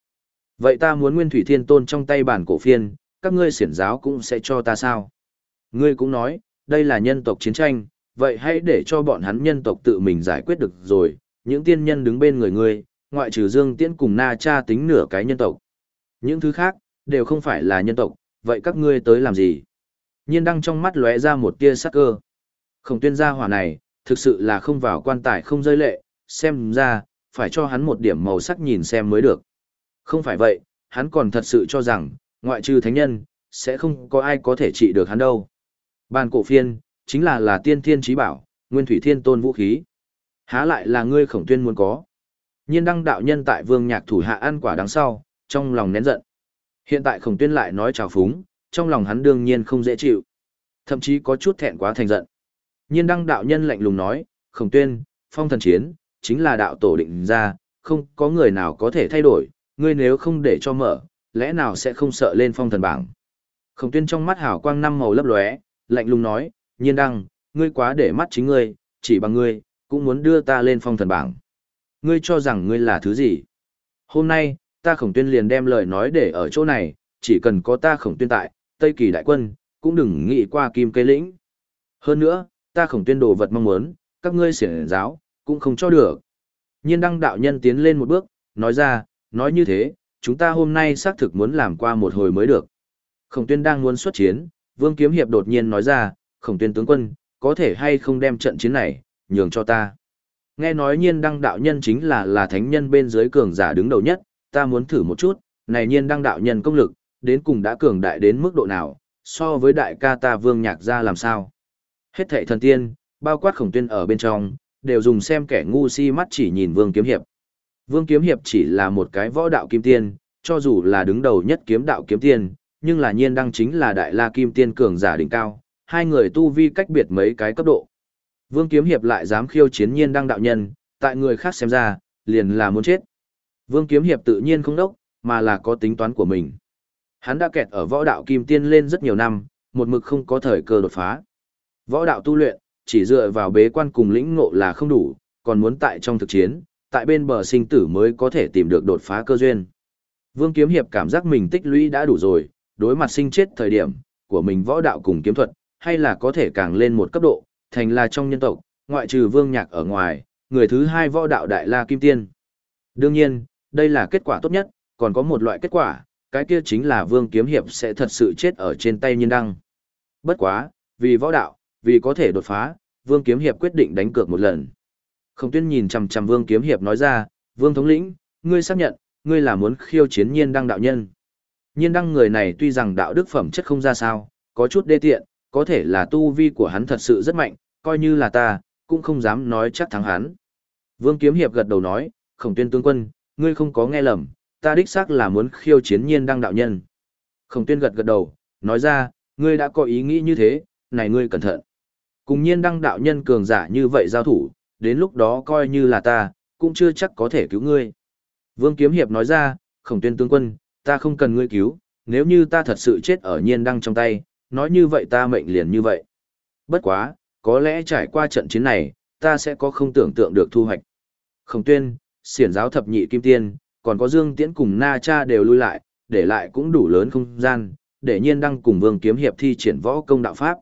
Vậy ta muốn nguyên thủy thiên tôn trong tay bản cổ phiên, các ngươi siển giáo cũng sẽ cho ta sao? Ngươi cũng nói, đây là nhân tộc chiến tranh, vậy hãy để cho bọn hắn nhân tộc tự mình giải quyết được rồi, những tiên nhân đứng bên người ngươi, ngoại trừ Dương Tiễn cùng Na Cha tính nửa cái nhân tộc. Những thứ khác, đều không phải là nhân tộc, vậy các ngươi tới làm gì? Nhiên đăng trong mắt lóe ra một tia sắc cơ. Khổng tuyên gia hỏa này, thực sự là không vào quan tài không rơi lệ, xem ra, phải cho hắn một điểm màu sắc nhìn xem mới được. Không phải vậy, hắn còn thật sự cho rằng, ngoại trừ thánh nhân, sẽ không có ai có thể trị được hắn đâu. Bàn cổ phiên, chính là là tiên thiên trí bảo, nguyên thủy thiên tôn vũ khí. Há lại là ngươi khổng tuyên muốn có. Nhiên đăng đạo nhân tại vương nhạc thủ hạ ăn quả đằng sau, trong lòng nén giận. Hiện tại khổng tuyên lại nói trào phúng, trong lòng hắn đương nhiên không dễ chịu. Thậm chí có chút thẹn quá thành giận. Nhiên đăng đạo nhân lạnh lùng nói, khổng tuyên, phong thần chiến, chính là đạo tổ định ra, không có người nào có thể thay đổi, ngươi nếu không để cho mở, lẽ nào sẽ không sợ lên phong thần bảng. Khổng tuyên trong mắt hào quang năm màu lấp lóe, lạnh lùng nói, nhiên đăng, ngươi quá để mắt chính ngươi, chỉ bằng ngươi, cũng muốn đưa ta lên phong thần bảng. Ngươi cho rằng ngươi là thứ gì? Hôm nay, ta khổng tuyên liền đem lời nói để ở chỗ này, chỉ cần có ta khổng tuyên tại, Tây Kỳ đại quân, cũng đừng nghĩ qua kim cây lĩnh. Hơn nữa, ta khổng tuyên đồ vật mong muốn, các ngươi xiển giáo, cũng không cho được. Nhiên đăng đạo nhân tiến lên một bước, nói ra, nói như thế, chúng ta hôm nay xác thực muốn làm qua một hồi mới được. Khổng tuyên đang muốn xuất chiến, Vương Kiếm Hiệp đột nhiên nói ra, khổng tuyên tướng quân, có thể hay không đem trận chiến này, nhường cho ta. Nghe nói nhiên đăng đạo nhân chính là là thánh nhân bên dưới cường giả đứng đầu nhất, ta muốn thử một chút, này nhiên đăng đạo nhân công lực, đến cùng đã cường đại đến mức độ nào, so với đại ca ta vương nhạc ra làm sao. Hết thệ thần tiên, bao quát khổng tuyên ở bên trong, đều dùng xem kẻ ngu si mắt chỉ nhìn vương kiếm hiệp. Vương kiếm hiệp chỉ là một cái võ đạo kim tiên, cho dù là đứng đầu nhất kiếm đạo kiếm tiên, nhưng là nhiên đăng chính là đại la kim tiên cường giả đỉnh cao, hai người tu vi cách biệt mấy cái cấp độ. Vương kiếm hiệp lại dám khiêu chiến nhiên đăng đạo nhân, tại người khác xem ra, liền là muốn chết. Vương kiếm hiệp tự nhiên không đốc, mà là có tính toán của mình. Hắn đã kẹt ở võ đạo kim tiên lên rất nhiều năm, một mực không có thời cơ đột phá. Võ đạo tu luyện, chỉ dựa vào bế quan cùng lĩnh ngộ là không đủ, còn muốn tại trong thực chiến, tại bên bờ sinh tử mới có thể tìm được đột phá cơ duyên. Vương Kiếm Hiệp cảm giác mình tích lũy đã đủ rồi, đối mặt sinh chết thời điểm của mình võ đạo cùng kiếm thuật, hay là có thể càng lên một cấp độ, thành là trong nhân tộc, ngoại trừ Vương Nhạc ở ngoài, người thứ hai võ đạo đại la kim tiên. Đương nhiên, đây là kết quả tốt nhất, còn có một loại kết quả, cái kia chính là Vương Kiếm Hiệp sẽ thật sự chết ở trên tay nhiên đăng. Bất quá, vì võ đạo, vì có thể đột phá, Vương Kiếm Hiệp quyết định đánh cược một lần. Không tuyên nhìn chằm chằm Vương Kiếm Hiệp nói ra, Vương Thống lĩnh, ngươi xác nhận, ngươi là muốn khiêu chiến nhiên đăng đạo nhân. Nhiên đăng người này tuy rằng đạo đức phẩm chất không ra sao, có chút đê tiện, có thể là tu vi của hắn thật sự rất mạnh, coi như là ta, cũng không dám nói chắc thắng hắn. Vương Kiếm Hiệp gật đầu nói, khổng tuyên tướng quân, ngươi không có nghe lầm, ta đích xác là muốn khiêu chiến nhiên đăng đạo nhân. Khổng tuyên gật gật đầu, nói ra, ngươi đã có ý nghĩ như thế, này ngươi cẩn thận. Cùng nhiên đăng đạo nhân cường giả như vậy giao thủ, đến lúc đó coi như là ta, cũng chưa chắc có thể cứu ngươi. Vương Kiếm Hiệp nói ra, khổng tuyên tướng quân, ta không cần ngươi cứu, nếu như ta thật sự chết ở nhiên đăng trong tay, nói như vậy ta mệnh liền như vậy. Bất quá, có lẽ trải qua trận chiến này, ta sẽ có không tưởng tượng được thu hoạch. Khổng tuyên, siển giáo thập nhị kim tiên, còn có Dương Tiễn cùng Na Cha đều lui lại, để lại cũng đủ lớn không gian, để nhiên đăng cùng Vương Kiếm Hiệp thi triển võ công đạo pháp.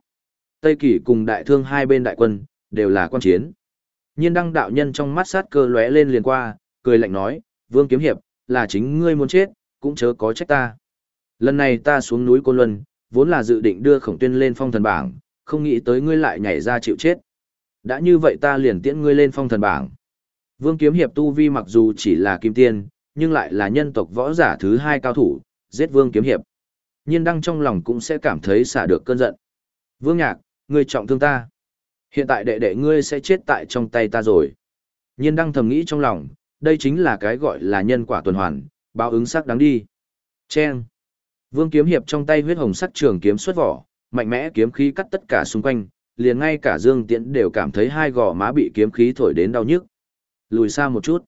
Tây Kỳ cùng đại thương hai bên đại quân, đều là quan chiến. Nhiên đăng đạo nhân trong mắt sát cơ lóe lên liền qua, cười lạnh nói, Vương Kiếm Hiệp, là chính ngươi muốn chết, cũng chớ có trách ta. Lần này ta xuống núi Côn Luân, vốn là dự định đưa khổng tuyên lên phong thần bảng, không nghĩ tới ngươi lại nhảy ra chịu chết. Đã như vậy ta liền tiễn ngươi lên phong thần bảng. Vương Kiếm Hiệp tu vi mặc dù chỉ là kim tiên, nhưng lại là nhân tộc võ giả thứ hai cao thủ, giết Vương Kiếm Hiệp. Nhiên đăng trong lòng cũng sẽ cảm thấy xả được cơn giận. Vương Nhạc, ngươi trọng thương ta. Hiện tại đệ đệ ngươi sẽ chết tại trong tay ta rồi. Nhiên đăng thầm nghĩ trong lòng, đây chính là cái gọi là nhân quả tuần hoàn, báo ứng sắc đáng đi. Chen. Vương kiếm hiệp trong tay huyết hồng sắc trường kiếm xuất vỏ, mạnh mẽ kiếm khí cắt tất cả xung quanh, liền ngay cả Dương Tiễn đều cảm thấy hai gò má bị kiếm khí thổi đến đau nhức. Lùi xa một chút.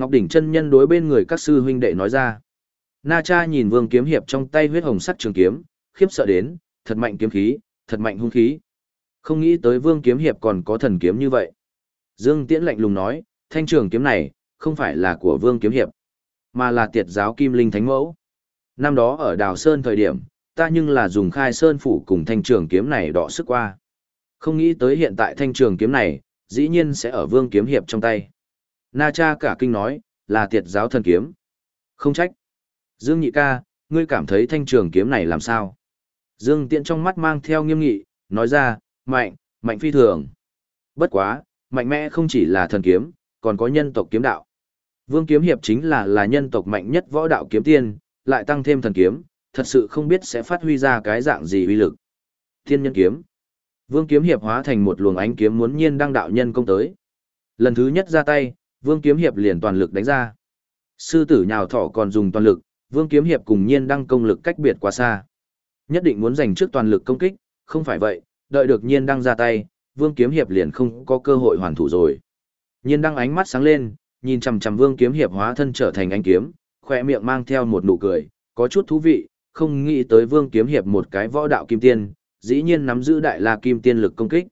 Ngọc đỉnh chân nhân đối bên người các sư huynh đệ nói ra. Na Cha nhìn Vương kiếm hiệp trong tay huyết hồng sắc trường kiếm, khiếp sợ đến, thật mạnh kiếm khí, thật mạnh hung khí. Không nghĩ tới Vương kiếm hiệp còn có thần kiếm như vậy. Dương Tiễn lạnh lùng nói, thanh trường kiếm này, không phải là của Vương kiếm hiệp, mà là tiệt giáo Kim Linh Thánh Mẫu. Năm đó ở Đào Sơn thời điểm, ta nhưng là dùng khai sơn phủ cùng thanh trường kiếm này đọ sức qua. Không nghĩ tới hiện tại thanh trường kiếm này, dĩ nhiên sẽ ở Vương kiếm hiệp trong tay. Na cha cả kinh nói, là tiệt giáo thần kiếm. Không trách. Dương nhị ca, ngươi cảm thấy thanh trường kiếm này làm sao? Dương tiện trong mắt mang theo nghiêm nghị, nói ra, mạnh, mạnh phi thường. Bất quá, mạnh mẽ không chỉ là thần kiếm, còn có nhân tộc kiếm đạo. Vương kiếm hiệp chính là là nhân tộc mạnh nhất võ đạo kiếm tiên, lại tăng thêm thần kiếm, thật sự không biết sẽ phát huy ra cái dạng gì uy lực. Thiên nhân kiếm. Vương kiếm hiệp hóa thành một luồng ánh kiếm muốn nhiên đăng đạo nhân công tới. Lần thứ nhất ra tay, Vương kiếm hiệp liền toàn lực đánh ra. Sư tử nhào thỏ còn dùng toàn lực, Vương kiếm hiệp cùng nhiên đăng công lực cách biệt quá xa. Nhất định muốn giành trước toàn lực công kích, không phải vậy, đợi được nhiên đăng ra tay, Vương kiếm hiệp liền không có cơ hội hoàn thủ rồi. Nhiên đăng ánh mắt sáng lên, nhìn chằm chằm Vương kiếm hiệp hóa thân trở thành ánh kiếm, khoe miệng mang theo một nụ cười, có chút thú vị, không nghĩ tới Vương Kiếm Hiệp một cái võ đạo kim tiên, dĩ nhiên nắm giữ đại la kim tiên lực công kích.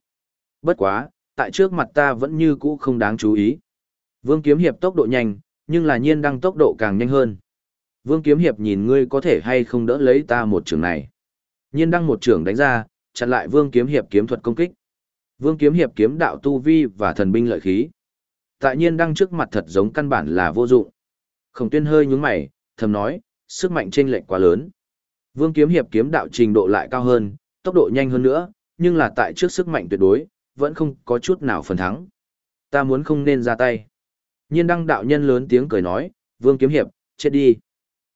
Bất quá, tại trước mặt ta vẫn như cũ không đáng chú ý. Vương Kiếm Hiệp tốc độ nhanh, nhưng là nhiên đăng tốc độ càng nhanh hơn. Vương Kiếm Hiệp nhìn ngươi có thể hay không đỡ lấy ta một trường này. Nhiên đăng một trường đánh ra, chặn lại Vương Kiếm Hiệp kiếm thuật công kích. Vương Kiếm Hiệp kiếm đạo tu vi và thần binh lợi khí. Tại nhiên đăng trước mặt thật giống căn bản là vô dụng. Khổng tuyên hơi nhướng mày, thầm nói, sức mạnh chênh lệch quá lớn. Vương Kiếm Hiệp kiếm đạo trình độ lại cao hơn, tốc độ nhanh hơn nữa, nhưng là tại trước sức mạnh tuyệt đối, vẫn không có chút nào phần thắng. Ta muốn không nên ra tay. Nhiên đăng đạo nhân lớn tiếng cười nói, Vương Kiếm Hiệp, chết đi.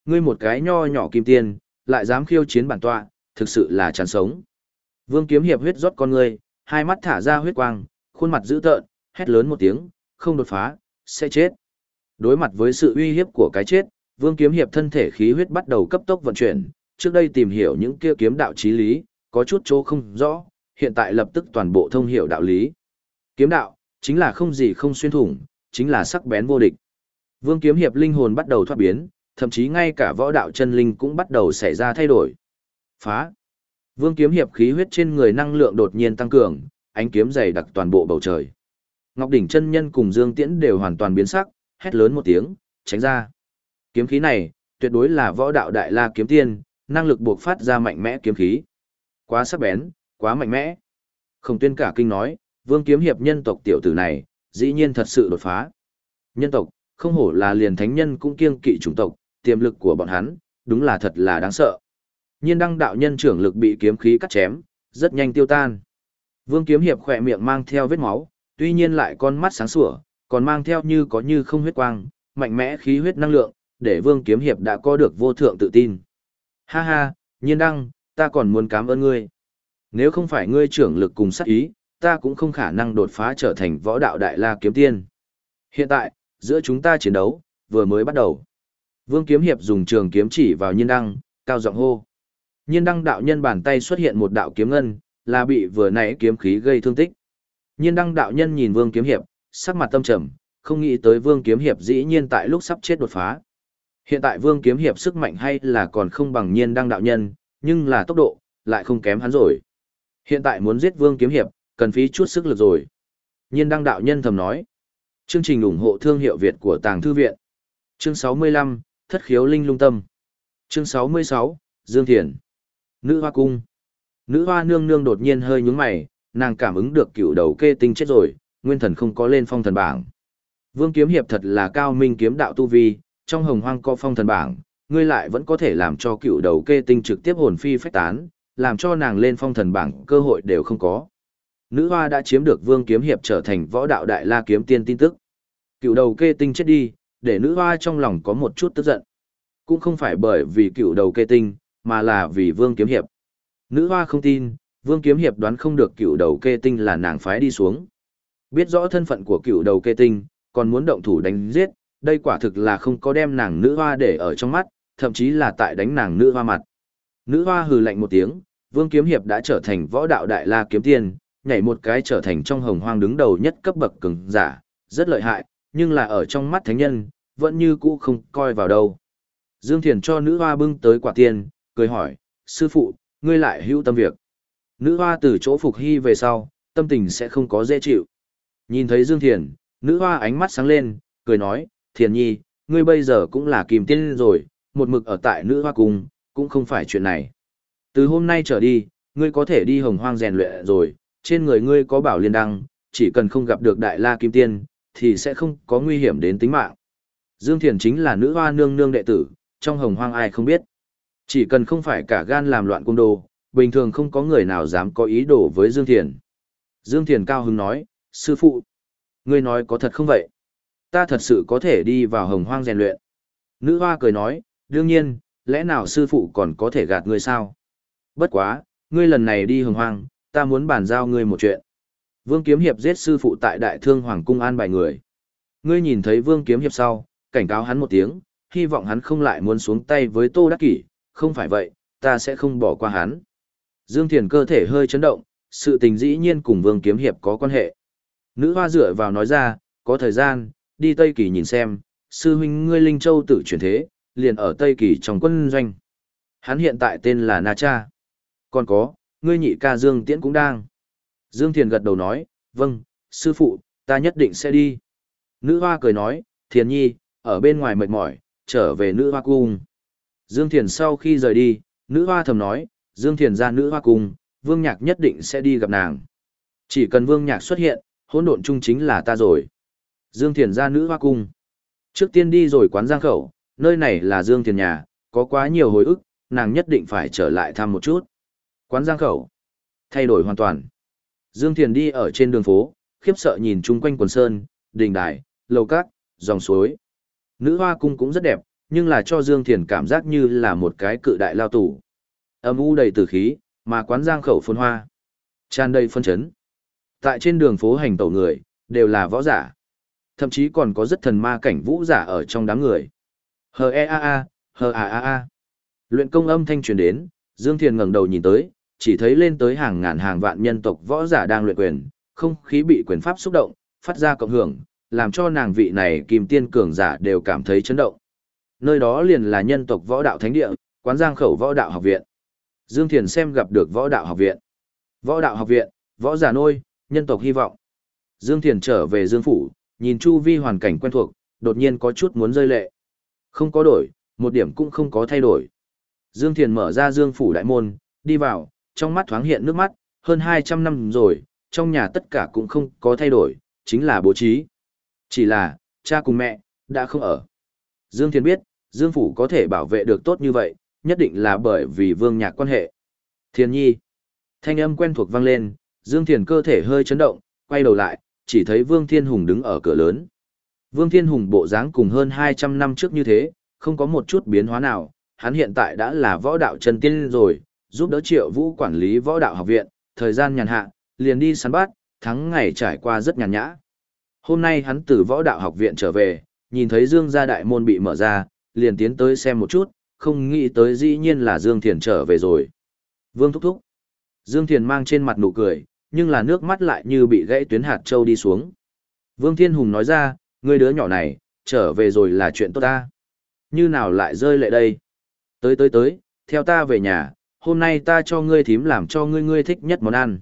Ngươi một cái nho nhỏ kim tiền, lại dám khiêu chiến bản tọa, thực sự là chán sống. Vương Kiếm Hiệp huyết rót con ngươi, hai mắt thả ra huyết quang, khuôn mặt dữ tợn, hét lớn một tiếng, không đột phá, sẽ chết. Đối mặt với sự uy hiếp của cái chết, Vương Kiếm Hiệp thân thể khí huyết bắt đầu cấp tốc vận chuyển, trước đây tìm hiểu những kia kiếm đạo chí lý, có chút chỗ không rõ, hiện tại lập tức toàn bộ thông hiểu đạo lý. Kiếm đạo, chính là không gì không xuyên thủng, chính là sắc bén vô địch. Vương Kiếm Hiệp linh hồn bắt đầu thoát biến, thậm chí ngay cả võ đạo chân linh cũng bắt đầu xảy ra thay đổi. Phá. Vương Kiếm Hiệp khí huyết trên người năng lượng đột nhiên tăng cường, ánh kiếm dày đặc toàn bộ bầu trời. Ngọc đỉnh chân nhân cùng Dương Tiễn đều hoàn toàn biến sắc, hét lớn một tiếng, tránh ra. Kiếm khí này, tuyệt đối là võ đạo đại la kiếm tiên, năng lực buộc phát ra mạnh mẽ kiếm khí. Quá sắc bén, quá mạnh mẽ. Không tuyên cả kinh nói, vương kiếm hiệp nhân tộc tiểu tử này, dĩ nhiên thật sự đột phá. Nhân tộc, không hổ là liền thánh nhân cũng kiêng kỵ chủng tộc, tiềm lực của bọn hắn, đúng là thật là đáng sợ. Nhiên đăng đạo nhân trưởng lực bị kiếm khí cắt chém, rất nhanh tiêu tan. Vương kiếm hiệp khỏe miệng mang theo vết máu, tuy nhiên lại con mắt sáng sủa, còn mang theo như có như không huyết quang, mạnh mẽ khí huyết năng lượng, để Vương kiếm hiệp đã có được vô thượng tự tin. Ha ha, nhiên đăng, ta còn muốn cảm ơn ngươi. Nếu không phải ngươi trưởng lực cùng sát ý, ta cũng không khả năng đột phá trở thành võ đạo đại la kiếm tiên. Hiện tại, giữa chúng ta chiến đấu, vừa mới bắt đầu. Vương Kiếm Hiệp dùng trường kiếm chỉ vào nhiên đăng, cao giọng hô. Nhiên đăng đạo nhân bàn tay xuất hiện một đạo kiếm ngân, là bị vừa nãy kiếm khí gây thương tích. Nhiên đăng đạo nhân nhìn Vương Kiếm Hiệp, sắc mặt tâm trầm, không nghĩ tới Vương Kiếm Hiệp dĩ nhiên tại lúc sắp chết đột phá. Hiện tại Vương Kiếm Hiệp sức mạnh hay là còn không bằng nhiên đăng đạo nhân, nhưng là tốc độ, lại không kém hắn rồi. Hiện tại muốn giết Vương Kiếm Hiệp, cần phí chút sức lực rồi. Nhiên đăng đạo nhân thầm nói. Chương trình ủng hộ thương hiệu Việt của Tàng Thư Viện. Chương 65, Thất khiếu linh lung tâm. Chương 66, Dương Thiền. Nữ hoa cung. Nữ hoa nương nương đột nhiên hơi nhúng mày, nàng cảm ứng được cựu đầu kê tinh chết rồi, nguyên thần không có lên phong thần bảng. Vương Kiếm Hiệp thật là cao minh kiếm đạo tu vi, trong hồng hoang có phong thần bảng, ngươi lại vẫn có thể làm cho cựu đầu kê tinh trực tiếp hồn phi phách tán, làm cho nàng lên phong thần bảng cơ hội đều không có. Nữ hoa đã chiếm được vương kiếm hiệp trở thành võ đạo đại la kiếm tiên tin tức. Cựu đầu kê tinh chết đi, để nữ hoa trong lòng có một chút tức giận. Cũng không phải bởi vì cựu đầu kê tinh, mà là vì vương kiếm hiệp. Nữ hoa không tin, vương kiếm hiệp đoán không được cựu đầu kê tinh là nàng phái đi xuống. Biết rõ thân phận của cựu đầu kê tinh, còn muốn động thủ đánh giết, đây quả thực là không có đem nàng nữ hoa để ở trong mắt, thậm chí là tại đánh nàng nữ hoa mặt. Nữ hoa hừ lạnh một tiếng, Vương Kiếm Hiệp đã trở thành võ đạo đại la kiếm tiên, nhảy một cái trở thành trong hồng hoang đứng đầu nhất cấp bậc cường giả, rất lợi hại, nhưng là ở trong mắt thánh nhân, vẫn như cũ không coi vào đâu. Dương Thiền cho nữ hoa bưng tới quả tiền cười hỏi, sư phụ, ngươi lại hữu tâm việc. Nữ hoa từ chỗ phục hy về sau, tâm tình sẽ không có dễ chịu. Nhìn thấy Dương Thiền, nữ hoa ánh mắt sáng lên, cười nói, Thiền nhi, ngươi bây giờ cũng là kìm tiên rồi, một mực ở tại nữ hoa cung, cũng không phải chuyện này. Từ hôm nay trở đi, ngươi có thể đi hồng hoang rèn luyện rồi, trên người ngươi có bảo liên đăng, chỉ cần không gặp được đại la kim tiên, thì sẽ không có nguy hiểm đến tính mạng. Dương Thiền chính là nữ hoa nương nương đệ tử, trong hồng hoang ai không biết. Chỉ cần không phải cả gan làm loạn cung đồ, bình thường không có người nào dám có ý đồ với Dương Thiền. Dương Thiền cao hứng nói, sư phụ, ngươi nói có thật không vậy? Ta thật sự có thể đi vào hồng hoang rèn luyện. Nữ hoa cười nói, đương nhiên, lẽ nào sư phụ còn có thể gạt ngươi sao? Bất quá, ngươi lần này đi hồng hoang, ta muốn bàn giao ngươi một chuyện. Vương Kiếm Hiệp giết sư phụ tại Đại Thương Hoàng cung an bài người. Ngươi nhìn thấy Vương Kiếm Hiệp sau, cảnh cáo hắn một tiếng, hy vọng hắn không lại muốn xuống tay với Tô Đắc Kỷ, không phải vậy, ta sẽ không bỏ qua hắn. Dương Thiền cơ thể hơi chấn động, sự tình dĩ nhiên cùng Vương Kiếm Hiệp có quan hệ. Nữ hoa dựa vào nói ra, có thời gian, đi Tây Kỳ nhìn xem, sư huynh ngươi Linh Châu tự chuyển thế, liền ở Tây Kỳ trong quân doanh. Hắn hiện tại tên là Na Cha. Còn có, ngươi nhị ca Dương Tiễn cũng đang. Dương Thiền gật đầu nói, vâng, sư phụ, ta nhất định sẽ đi. Nữ hoa cười nói, Thiền nhi, ở bên ngoài mệt mỏi, trở về nữ hoa cung. Dương Thiền sau khi rời đi, nữ hoa thầm nói, Dương Thiền ra nữ hoa cung, vương nhạc nhất định sẽ đi gặp nàng. Chỉ cần vương nhạc xuất hiện, hỗn độn chung chính là ta rồi. Dương Thiền ra nữ hoa cung. Trước tiên đi rồi quán giang khẩu, nơi này là Dương Thiền nhà, có quá nhiều hồi ức, nàng nhất định phải trở lại thăm một chút. Quán giang khẩu. Thay đổi hoàn toàn. Dương Thiền đi ở trên đường phố, khiếp sợ nhìn chung quanh quần sơn, đình đài, lầu cát, dòng suối. Nữ hoa cung cũng rất đẹp, nhưng là cho Dương Thiền cảm giác như là một cái cự đại lao tủ. Âm u đầy tử khí, mà quán giang khẩu phun hoa. Tràn đầy phân chấn. Tại trên đường phố hành tẩu người, đều là võ giả. Thậm chí còn có rất thần ma cảnh vũ giả ở trong đám người. Hờ e a a, hờ a a a. Luyện công âm thanh truyền đến, Dương Thiền ngẩng đầu nhìn tới, chỉ thấy lên tới hàng ngàn hàng vạn nhân tộc võ giả đang luyện quyền, không khí bị quyền pháp xúc động, phát ra cộng hưởng, làm cho nàng vị này kim tiên cường giả đều cảm thấy chấn động. Nơi đó liền là nhân tộc võ đạo thánh địa, quán giang khẩu võ đạo học viện. Dương Thiền xem gặp được võ đạo học viện. Võ đạo học viện, võ giả nôi, nhân tộc hy vọng. Dương Thiền trở về Dương Phủ, nhìn chu vi hoàn cảnh quen thuộc, đột nhiên có chút muốn rơi lệ. Không có đổi, một điểm cũng không có thay đổi. Dương Thiền mở ra Dương Phủ đại môn, đi vào, trong mắt thoáng hiện nước mắt, hơn 200 năm rồi, trong nhà tất cả cũng không có thay đổi, chính là bố trí. Chỉ là, cha cùng mẹ, đã không ở. Dương Thiền biết, Dương Phủ có thể bảo vệ được tốt như vậy, nhất định là bởi vì vương nhạc quan hệ. Thiền nhi. Thanh âm quen thuộc vang lên, Dương Thiền cơ thể hơi chấn động, quay đầu lại, chỉ thấy Vương Thiên Hùng đứng ở cửa lớn. Vương Thiên Hùng bộ dáng cùng hơn 200 năm trước như thế, không có một chút biến hóa nào, hắn hiện tại đã là võ đạo chân tiên rồi, giúp đỡ triệu vũ quản lý võ đạo học viện, thời gian nhàn hạ, liền đi săn bắt, tháng ngày trải qua rất nhàn nhã. Hôm nay hắn từ võ đạo học viện trở về, nhìn thấy Dương gia đại môn bị mở ra, liền tiến tới xem một chút, không nghĩ tới dĩ nhiên là Dương Thiền trở về rồi. Vương thúc thúc. Dương Thiền mang trên mặt nụ cười, nhưng là nước mắt lại như bị gãy tuyến hạt châu đi xuống. Vương Thiên Hùng nói ra, người đứa nhỏ này, trở về rồi là chuyện tốt ta. Như nào lại rơi lệ đây? Tới tới tới, theo ta về nhà, hôm nay ta cho ngươi thím làm cho ngươi ngươi thích nhất món ăn.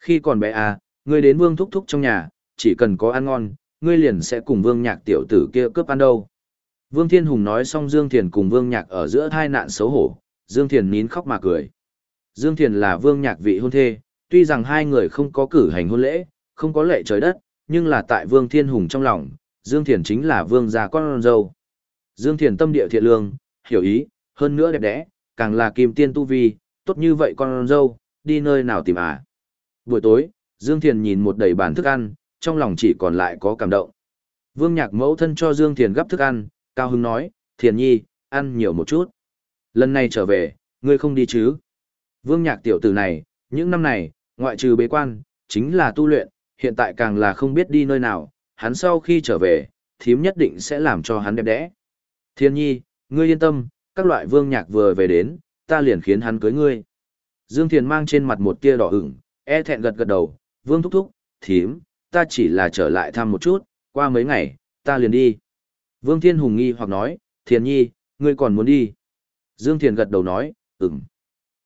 Khi còn bé à, ngươi đến vương thúc thúc trong nhà, chỉ cần có ăn ngon, ngươi liền sẽ cùng vương nhạc tiểu tử kia cướp ăn đâu. Vương Thiên Hùng nói xong Dương Thiền cùng vương nhạc ở giữa hai nạn xấu hổ, Dương Thiền nín khóc mà cười. Dương Thiền là vương nhạc vị hôn thê, tuy rằng hai người không có cử hành hôn lễ, không có lệ trời đất, nhưng là tại vương Thiên Hùng trong lòng, Dương Thiền chính là vương già con dâu. Dương Thiền tâm địa thiện lương, hiểu ý, hơn nữa đẹp đẽ, càng là kim tiên tu vi, tốt như vậy con dâu, đi nơi nào tìm à. Buổi tối, Dương Thiền nhìn một đầy bàn thức ăn, trong lòng chỉ còn lại có cảm động. Vương Nhạc mẫu thân cho Dương Thiền gấp thức ăn, Cao Hưng nói, Thiền nhi, ăn nhiều một chút. Lần này trở về, ngươi không đi chứ? Vương Nhạc tiểu tử này, những năm này, ngoại trừ bế quan, chính là tu luyện, hiện tại càng là không biết đi nơi nào, hắn sau khi trở về, thím nhất định sẽ làm cho hắn đẹp đẽ. Thiên nhi, ngươi yên tâm, các loại vương nhạc vừa về đến, ta liền khiến hắn cưới ngươi. Dương Thiền mang trên mặt một tia đỏ ửng, e thẹn gật gật đầu, vương thúc thúc, thím, ta chỉ là trở lại thăm một chút, qua mấy ngày, ta liền đi. Vương Thiên Hùng nghi hoặc nói, Thiền nhi, ngươi còn muốn đi. Dương Thiền gật đầu nói, ừm.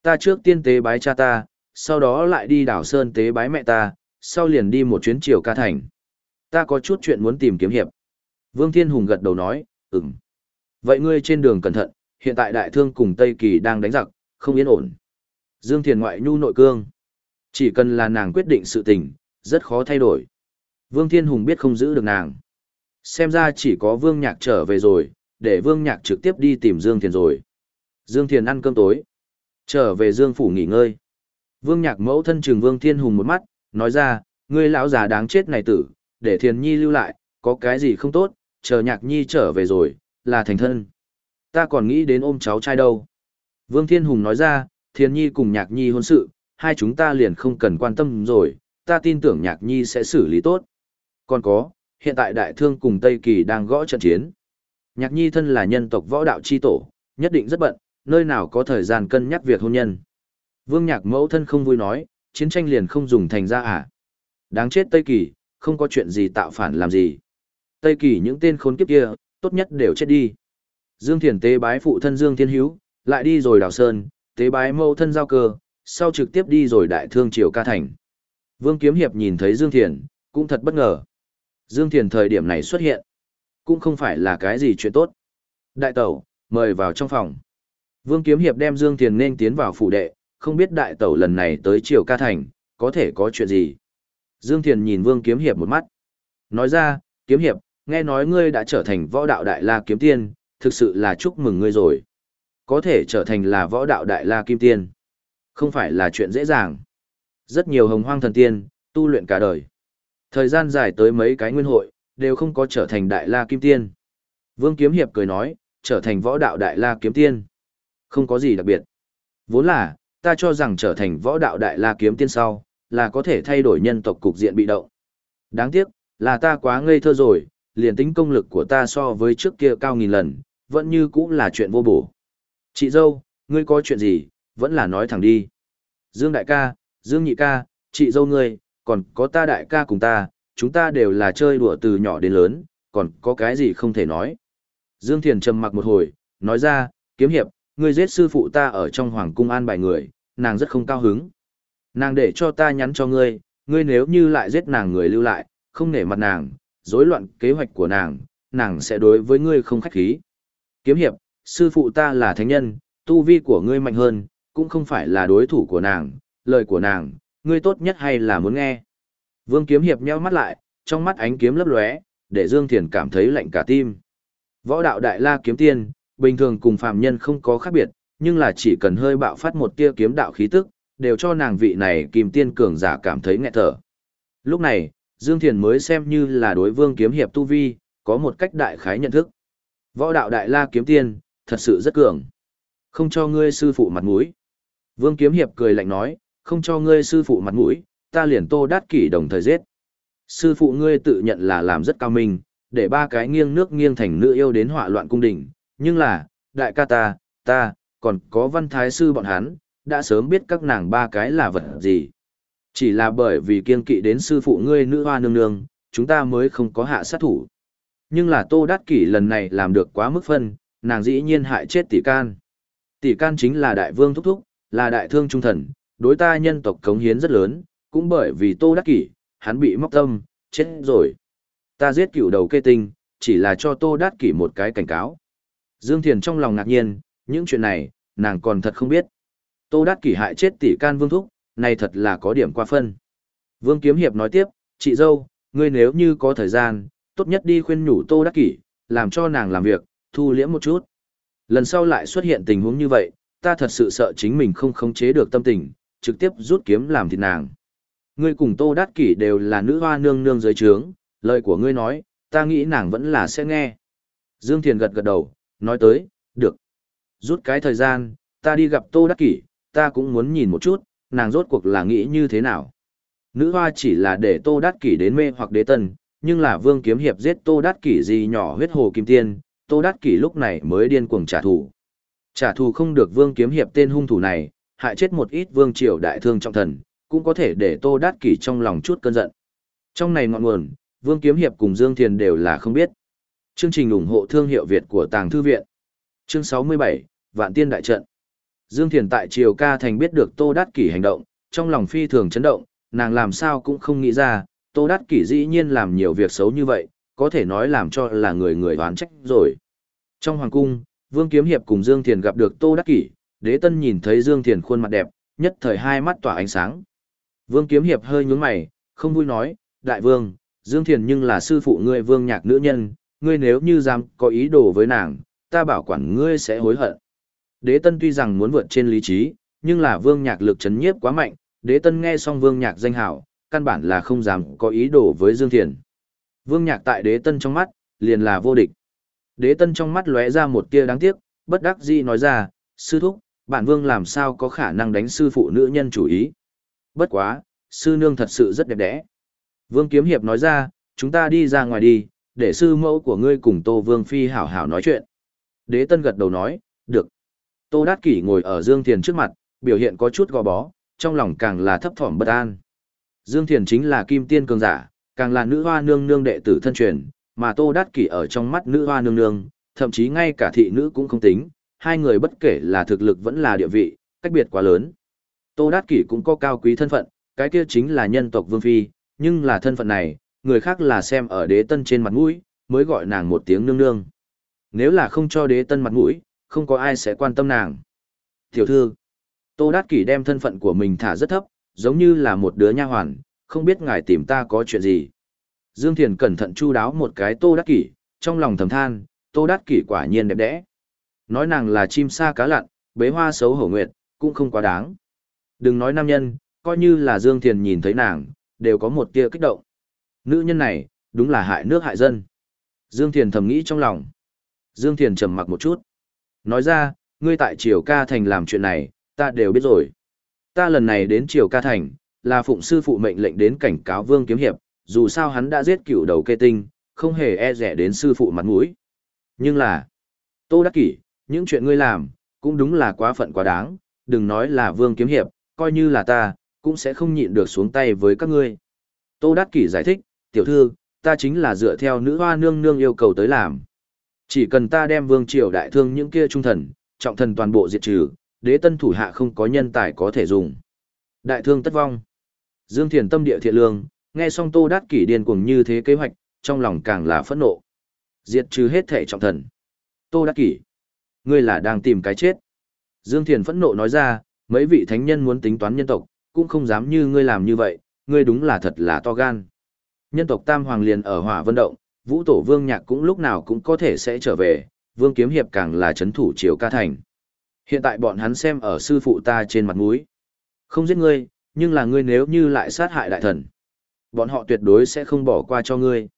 Ta trước tiên tế bái cha ta, sau đó lại đi đảo Sơn tế bái mẹ ta, sau liền đi một chuyến chiều ca thành. Ta có chút chuyện muốn tìm kiếm hiệp. Vương Thiên Hùng gật đầu nói, ừm. Vậy ngươi trên đường cẩn thận, hiện tại đại thương cùng Tây Kỳ đang đánh giặc, không yên ổn. Dương Thiền ngoại nhu nội cương. Chỉ cần là nàng quyết định sự tình, rất khó thay đổi. Vương Thiên Hùng biết không giữ được nàng. Xem ra chỉ có Vương Nhạc trở về rồi, để Vương Nhạc trực tiếp đi tìm Dương Thiền rồi. Dương Thiền ăn cơm tối. Trở về Dương Phủ nghỉ ngơi. Vương Nhạc mẫu thân trừng Vương Thiên Hùng một mắt, nói ra, ngươi lão già đáng chết này tử, để Thiền Nhi lưu lại, có cái gì không tốt, chờ Nhạc Nhi trở về rồi, là thành thân. Ta còn nghĩ đến ôm cháu trai đâu. Vương Thiên Hùng nói ra, Thiên Nhi cùng Nhạc Nhi hôn sự, hai chúng ta liền không cần quan tâm rồi, ta tin tưởng Nhạc Nhi sẽ xử lý tốt. Còn có, hiện tại Đại Thương cùng Tây Kỳ đang gõ trận chiến. Nhạc Nhi thân là nhân tộc võ đạo chi tổ, nhất định rất bận, nơi nào có thời gian cân nhắc việc hôn nhân. Vương Nhạc mẫu thân không vui nói, chiến tranh liền không dùng thành ra à. Đáng chết Tây Kỳ, không có chuyện gì tạo phản làm gì. Tây Kỳ những tên khốn kiếp kia, tốt nhất đều chết đi. Dương Thiền tế bái phụ thân Dương Thiên Hiếu, lại đi rồi đào sơn, tế bái mâu thân giao cơ, sau trực tiếp đi rồi đại thương triều ca thành. Vương Kiếm Hiệp nhìn thấy Dương Thiền, cũng thật bất ngờ. Dương Thiền thời điểm này xuất hiện, cũng không phải là cái gì chuyện tốt. Đại tẩu, mời vào trong phòng. Vương Kiếm Hiệp đem Dương Thiền nên tiến vào phủ đệ, không biết đại tẩu lần này tới triều ca thành, có thể có chuyện gì. Dương Thiền nhìn Vương Kiếm Hiệp một mắt. Nói ra, Kiếm Hiệp, nghe nói ngươi đã trở thành võ đạo đại la kiếm tiên, thực sự là chúc mừng ngươi rồi. Có thể trở thành là võ đạo đại la kim tiên. Không phải là chuyện dễ dàng. Rất nhiều hồng hoang thần tiên, tu luyện cả đời. Thời gian dài tới mấy cái nguyên hội, đều không có trở thành đại la kim tiên. Vương Kiếm Hiệp cười nói, trở thành võ đạo đại la kiếm tiên. Không có gì đặc biệt. Vốn là, ta cho rằng trở thành võ đạo đại la kiếm tiên sau, là có thể thay đổi nhân tộc cục diện bị động. Đáng tiếc, là ta quá ngây thơ rồi, liền tính công lực của ta so với trước kia cao nghìn lần, vẫn như cũng là chuyện vô bổ. Chị dâu, ngươi có chuyện gì, vẫn là nói thẳng đi. Dương đại ca, Dương nhị ca, chị dâu ngươi, còn có ta đại ca cùng ta, chúng ta đều là chơi đùa từ nhỏ đến lớn, còn có cái gì không thể nói. Dương Thiền trầm mặc một hồi, nói ra, kiếm hiệp, ngươi giết sư phụ ta ở trong hoàng cung an bài người, nàng rất không cao hứng. Nàng để cho ta nhắn cho ngươi, ngươi nếu như lại giết nàng người lưu lại, không nể mặt nàng, rối loạn kế hoạch của nàng, nàng sẽ đối với ngươi không khách khí. Kiếm hiệp, sư phụ ta là thánh nhân, tu vi của ngươi mạnh hơn, cũng không phải là đối thủ của nàng, lời của nàng, ngươi tốt nhất hay là muốn nghe. Vương kiếm hiệp nheo mắt lại, trong mắt ánh kiếm lấp lóe, để Dương Thiền cảm thấy lạnh cả tim. Võ đạo đại la kiếm tiên, bình thường cùng phàm nhân không có khác biệt, nhưng là chỉ cần hơi bạo phát một tia kiếm đạo khí tức, đều cho nàng vị này kim tiên cường giả cảm thấy nghẹt thở. Lúc này, Dương Thiền mới xem như là đối vương kiếm hiệp tu vi, có một cách đại khái nhận thức. Võ đạo đại la kiếm tiên, thật sự rất cường. Không cho ngươi sư phụ mặt mũi. Vương kiếm hiệp cười lạnh nói, không cho ngươi sư phụ mặt mũi, ta liền tô đát kỷ đồng thời giết. Sư phụ ngươi tự nhận là làm rất cao minh, để ba cái nghiêng nước nghiêng thành nữ yêu đến họa loạn cung đình, nhưng là, đại ca ta, ta, còn có văn thái sư bọn hắn, đã sớm biết các nàng ba cái là vật gì. Chỉ là bởi vì kiên kỵ đến sư phụ ngươi nữ hoa nương nương, chúng ta mới không có hạ sát thủ. Nhưng là Tô Đát Kỷ lần này làm được quá mức phân, nàng dĩ nhiên hại chết tỷ can. Tỷ can chính là đại vương thúc thúc, là đại thương trung thần, đối ta nhân tộc cống hiến rất lớn, cũng bởi vì Tô Đắc Kỷ, hắn bị móc tâm, chết rồi. Ta giết cựu đầu kê tinh, chỉ là cho Tô Đắc Kỷ một cái cảnh cáo. Dương Thiền trong lòng ngạc nhiên, những chuyện này, nàng còn thật không biết. Tô Đắc Kỷ hại chết tỷ can vương thúc, này thật là có điểm qua phân. Vương Kiếm Hiệp nói tiếp, chị dâu, ngươi nếu như có thời gian, tốt nhất đi khuyên nhủ Tô Đắc Kỷ, làm cho nàng làm việc, thu liễm một chút. Lần sau lại xuất hiện tình huống như vậy, ta thật sự sợ chính mình không khống chế được tâm tình, trực tiếp rút kiếm làm thịt nàng. Ngươi cùng Tô Đát Kỷ đều là nữ hoa nương nương dưới trướng, lời của ngươi nói, ta nghĩ nàng vẫn là sẽ nghe. Dương Thiền gật gật đầu, nói tới, được. Rút cái thời gian, ta đi gặp Tô Đắc Kỷ, ta cũng muốn nhìn một chút, nàng rốt cuộc là nghĩ như thế nào. Nữ hoa chỉ là để Tô Đát Kỷ đến mê hoặc đế tân, nhưng là vương kiếm hiệp giết Tô Đát Kỷ gì nhỏ huyết hồ kim tiên, Tô Đát Kỷ lúc này mới điên cuồng trả thù. Trả thù không được vương kiếm hiệp tên hung thủ này, hại chết một ít vương triều đại thương trọng thần, cũng có thể để Tô Đát Kỷ trong lòng chút cơn giận. Trong này ngọn nguồn, Vương Kiếm Hiệp cùng Dương Thiền đều là không biết. Chương trình ủng hộ thương hiệu Việt của Tàng Thư Viện. Chương 67, Vạn Tiên Đại Trận. Dương Thiền tại Triều Ca Thành biết được Tô Đát Kỷ hành động, trong lòng phi thường chấn động, nàng làm sao cũng không nghĩ ra, Tô Đát Kỷ dĩ nhiên làm nhiều việc xấu như vậy, có thể nói làm cho là người người oán trách rồi. Trong Hoàng Cung, Vương Kiếm Hiệp cùng Dương Thiền gặp được Tô Đát Kỷ, đế tân nhìn thấy Dương Thiền khuôn mặt đẹp, nhất thời hai mắt tỏa ánh sáng. Vương Kiếm Hiệp hơi nhướng mày, không vui nói, đại vương, Dương Thiền nhưng là sư phụ ngươi vương nhạc nữ nhân, ngươi nếu như dám có ý đồ với nàng, ta bảo quản ngươi sẽ hối hận. Đế tân tuy rằng muốn vượt trên lý trí, nhưng là vương nhạc lực chấn nhiếp quá mạnh, đế tân nghe xong vương nhạc danh hảo, căn bản là không dám có ý đồ với Dương Thiền. Vương nhạc tại đế tân trong mắt, liền là vô địch. Đế tân trong mắt lóe ra một tia đáng tiếc, bất đắc dĩ nói ra, sư thúc, bản vương làm sao có khả năng đánh sư phụ nữ nhân chủ ý. Bất quá, sư nương thật sự rất đẹp đẽ. Vương Kiếm Hiệp nói ra, chúng ta đi ra ngoài đi, để sư mẫu của ngươi cùng Tô Vương Phi hảo hảo nói chuyện. Đế Tân gật đầu nói, được. Tô Đát Kỷ ngồi ở Dương Thiền trước mặt, biểu hiện có chút gò bó, trong lòng càng là thấp thỏm bất an. Dương Thiền chính là kim tiên cường giả, càng là nữ hoa nương nương đệ tử thân truyền, mà Tô Đát Kỷ ở trong mắt nữ hoa nương nương, thậm chí ngay cả thị nữ cũng không tính, hai người bất kể là thực lực vẫn là địa vị, cách biệt quá lớn. Tô Đát Kỷ cũng có cao quý thân phận, cái kia chính là nhân tộc Vương Phi, nhưng là thân phận này, người khác là xem ở đế tân trên mặt mũi, mới gọi nàng một tiếng nương nương. Nếu là không cho đế tân mặt mũi, không có ai sẽ quan tâm nàng. Tiểu thư, Tô Đát Kỷ đem thân phận của mình thả rất thấp, giống như là một đứa nha hoàn, không biết ngài tìm ta có chuyện gì. Dương Thiền cẩn thận chu đáo một cái Tô Đát Kỷ, trong lòng thầm than, Tô Đát Kỷ quả nhiên đẹp đẽ. Nói nàng là chim sa cá lặn, bế hoa xấu hổ nguyệt, cũng không quá đáng. Đừng nói nam nhân, coi như là Dương Thiền nhìn thấy nàng, đều có một tia kích động. Nữ nhân này, đúng là hại nước hại dân. Dương Thiền thầm nghĩ trong lòng. Dương Thiền trầm mặc một chút. Nói ra, ngươi tại Triều Ca Thành làm chuyện này, ta đều biết rồi. Ta lần này đến Triều Ca Thành, là phụng sư phụ mệnh lệnh đến cảnh cáo Vương Kiếm Hiệp, dù sao hắn đã giết cựu đầu kê tinh, không hề e rẻ đến sư phụ mặt mũi. Nhưng là, Tô Đắc Kỷ, những chuyện ngươi làm, cũng đúng là quá phận quá đáng, đừng nói là Vương Kiếm Hiệp, coi như là ta, cũng sẽ không nhịn được xuống tay với các ngươi. Tô Đắc Kỷ giải thích, tiểu thư, ta chính là dựa theo nữ hoa nương nương yêu cầu tới làm. Chỉ cần ta đem vương triều đại thương những kia trung thần, trọng thần toàn bộ diệt trừ, đế tân thủ hạ không có nhân tài có thể dùng. Đại thương tất vong. Dương Thiền tâm địa thiện lương, nghe xong Tô Đát Kỷ điên cuồng như thế kế hoạch, trong lòng càng là phẫn nộ. Diệt trừ hết thể trọng thần. Tô Đát Kỷ, ngươi là đang tìm cái chết. Dương Thiền phẫn nộ nói ra, mấy vị thánh nhân muốn tính toán nhân tộc, cũng không dám như ngươi làm như vậy, ngươi đúng là thật là to gan. Nhân tộc Tam Hoàng liền ở Hỏa Vân Động, Vũ Tổ Vương Nhạc cũng lúc nào cũng có thể sẽ trở về, Vương Kiếm Hiệp càng là chấn thủ triều ca thành. Hiện tại bọn hắn xem ở sư phụ ta trên mặt mũi. Không giết ngươi, nhưng là ngươi nếu như lại sát hại đại thần. Bọn họ tuyệt đối sẽ không bỏ qua cho ngươi.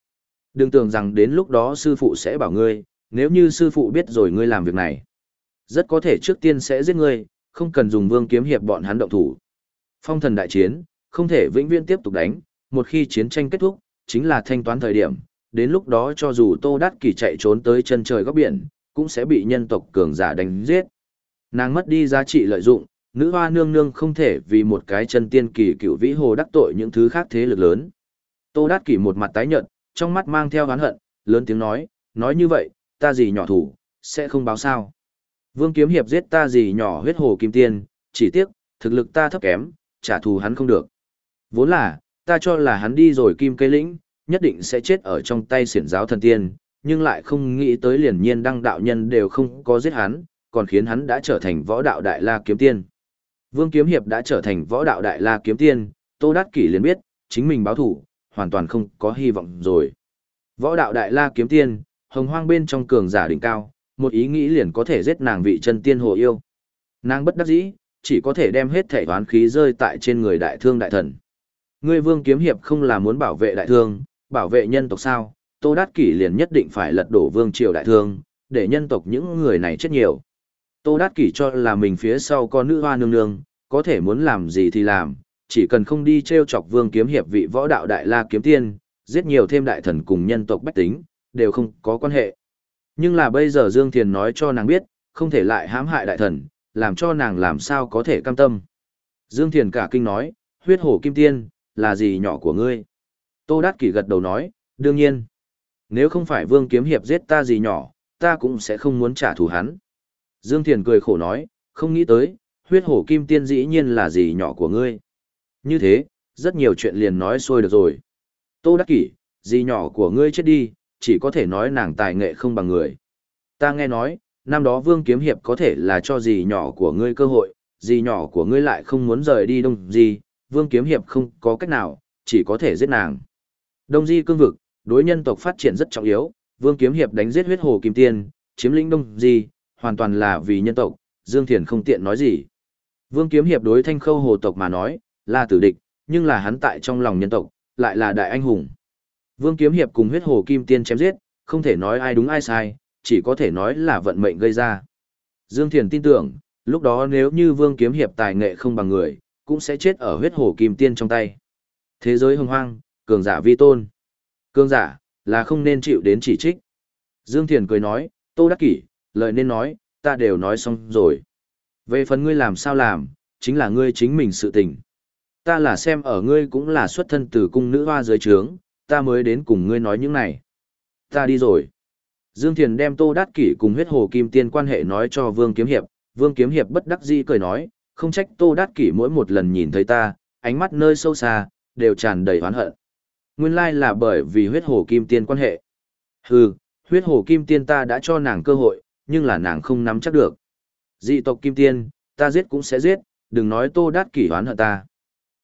Đừng tưởng rằng đến lúc đó sư phụ sẽ bảo ngươi, nếu như sư phụ biết rồi ngươi làm việc này. Rất có thể trước tiên sẽ giết ngươi, không cần dùng vương kiếm hiệp bọn hắn động thủ. Phong thần đại chiến, không thể vĩnh viễn tiếp tục đánh, một khi chiến tranh kết thúc, chính là thanh toán thời điểm, đến lúc đó cho dù Tô Đát Kỳ chạy trốn tới chân trời góc biển, cũng sẽ bị nhân tộc cường giả đánh giết. Nàng mất đi giá trị lợi dụng, nữ hoa nương nương không thể vì một cái chân tiên kỳ cựu vĩ hồ đắc tội những thứ khác thế lực lớn. Tô Đát kỷ một mặt tái nhợt, trong mắt mang theo oán hận, lớn tiếng nói, nói như vậy, ta gì nhỏ thủ, sẽ không báo sao. Vương Kiếm Hiệp giết ta gì nhỏ huyết hồ kim tiên, chỉ tiếc, thực lực ta thấp kém, trả thù hắn không được. Vốn là, ta cho là hắn đi rồi kim cây lĩnh, nhất định sẽ chết ở trong tay xiển giáo thần tiên, nhưng lại không nghĩ tới liền nhiên đăng đạo nhân đều không có giết hắn, còn khiến hắn đã trở thành võ đạo đại la kiếm tiên. Vương Kiếm Hiệp đã trở thành võ đạo đại la kiếm tiên, Tô Đát Kỷ liền biết, chính mình báo thủ, hoàn toàn không có hy vọng rồi. Võ đạo đại la kiếm tiên, hồng hoang bên trong cường giả đỉnh cao, một ý nghĩ liền có thể giết nàng vị chân tiên hồ yêu. Nàng bất đắc dĩ, chỉ có thể đem hết thể toán khí rơi tại trên người đại thương đại thần. Ngươi vương kiếm hiệp không là muốn bảo vệ đại thương, bảo vệ nhân tộc sao, Tô Đát Kỷ liền nhất định phải lật đổ vương triều đại thương, để nhân tộc những người này chết nhiều. Tô Đát Kỷ cho là mình phía sau có nữ hoa nương nương, có thể muốn làm gì thì làm, chỉ cần không đi treo chọc vương kiếm hiệp vị võ đạo đại la kiếm tiên, giết nhiều thêm đại thần cùng nhân tộc bách tính, đều không có quan hệ. Nhưng là bây giờ Dương Thiền nói cho nàng biết, không thể lại hãm hại đại thần, làm cho nàng làm sao có thể cam tâm. Dương Thiền cả kinh nói, huyết hổ kim tiên, là gì nhỏ của ngươi? Tô Đát Kỷ gật đầu nói, đương nhiên. Nếu không phải vương kiếm hiệp giết ta gì nhỏ, ta cũng sẽ không muốn trả thù hắn. Dương Thiền cười khổ nói, không nghĩ tới, huyết hổ kim tiên dĩ nhiên là gì nhỏ của ngươi. Như thế, rất nhiều chuyện liền nói xuôi được rồi. Tô Đắc Kỷ, gì nhỏ của ngươi chết đi, chỉ có thể nói nàng tài nghệ không bằng người. Ta nghe nói, năm đó Vương Kiếm Hiệp có thể là cho gì nhỏ của ngươi cơ hội, gì nhỏ của ngươi lại không muốn rời đi đông gì, Vương Kiếm Hiệp không có cách nào, chỉ có thể giết nàng. Đông Di cương vực, đối nhân tộc phát triển rất trọng yếu, Vương Kiếm Hiệp đánh giết huyết hồ kim tiên, chiếm lĩnh Đông Di, hoàn toàn là vì nhân tộc, Dương Thiền không tiện nói gì. Vương Kiếm Hiệp đối thanh khâu hồ tộc mà nói, là tử địch, nhưng là hắn tại trong lòng nhân tộc, lại là đại anh hùng. Vương Kiếm Hiệp cùng huyết hồ kim tiên chém giết, không thể nói ai đúng ai sai, chỉ có thể nói là vận mệnh gây ra. Dương Thiền tin tưởng, lúc đó nếu như Vương Kiếm Hiệp tài nghệ không bằng người, cũng sẽ chết ở huyết hồ kim tiên trong tay. Thế giới hồng hoang, cường giả vi tôn. Cường giả, là không nên chịu đến chỉ trích. Dương Thiền cười nói, Tô Đắc Kỷ, lời nên nói, ta đều nói xong rồi. Về phần ngươi làm sao làm, chính là ngươi chính mình sự tình. Ta là xem ở ngươi cũng là xuất thân từ cung nữ hoa dưới trướng, ta mới đến cùng ngươi nói những này. Ta đi rồi. Dương Thiền đem Tô Đát Kỷ cùng huyết hồ kim tiên quan hệ nói cho Vương Kiếm Hiệp, Vương Kiếm Hiệp bất đắc dĩ cười nói, không trách Tô Đát Kỷ mỗi một lần nhìn thấy ta, ánh mắt nơi sâu xa, đều tràn đầy oán hận. Nguyên lai là bởi vì huyết hồ kim tiên quan hệ. Hừ, huyết hồ kim tiên ta đã cho nàng cơ hội, nhưng là nàng không nắm chắc được. Dị tộc kim tiên, ta giết cũng sẽ giết, đừng nói Tô Đát Kỷ oán hận ta.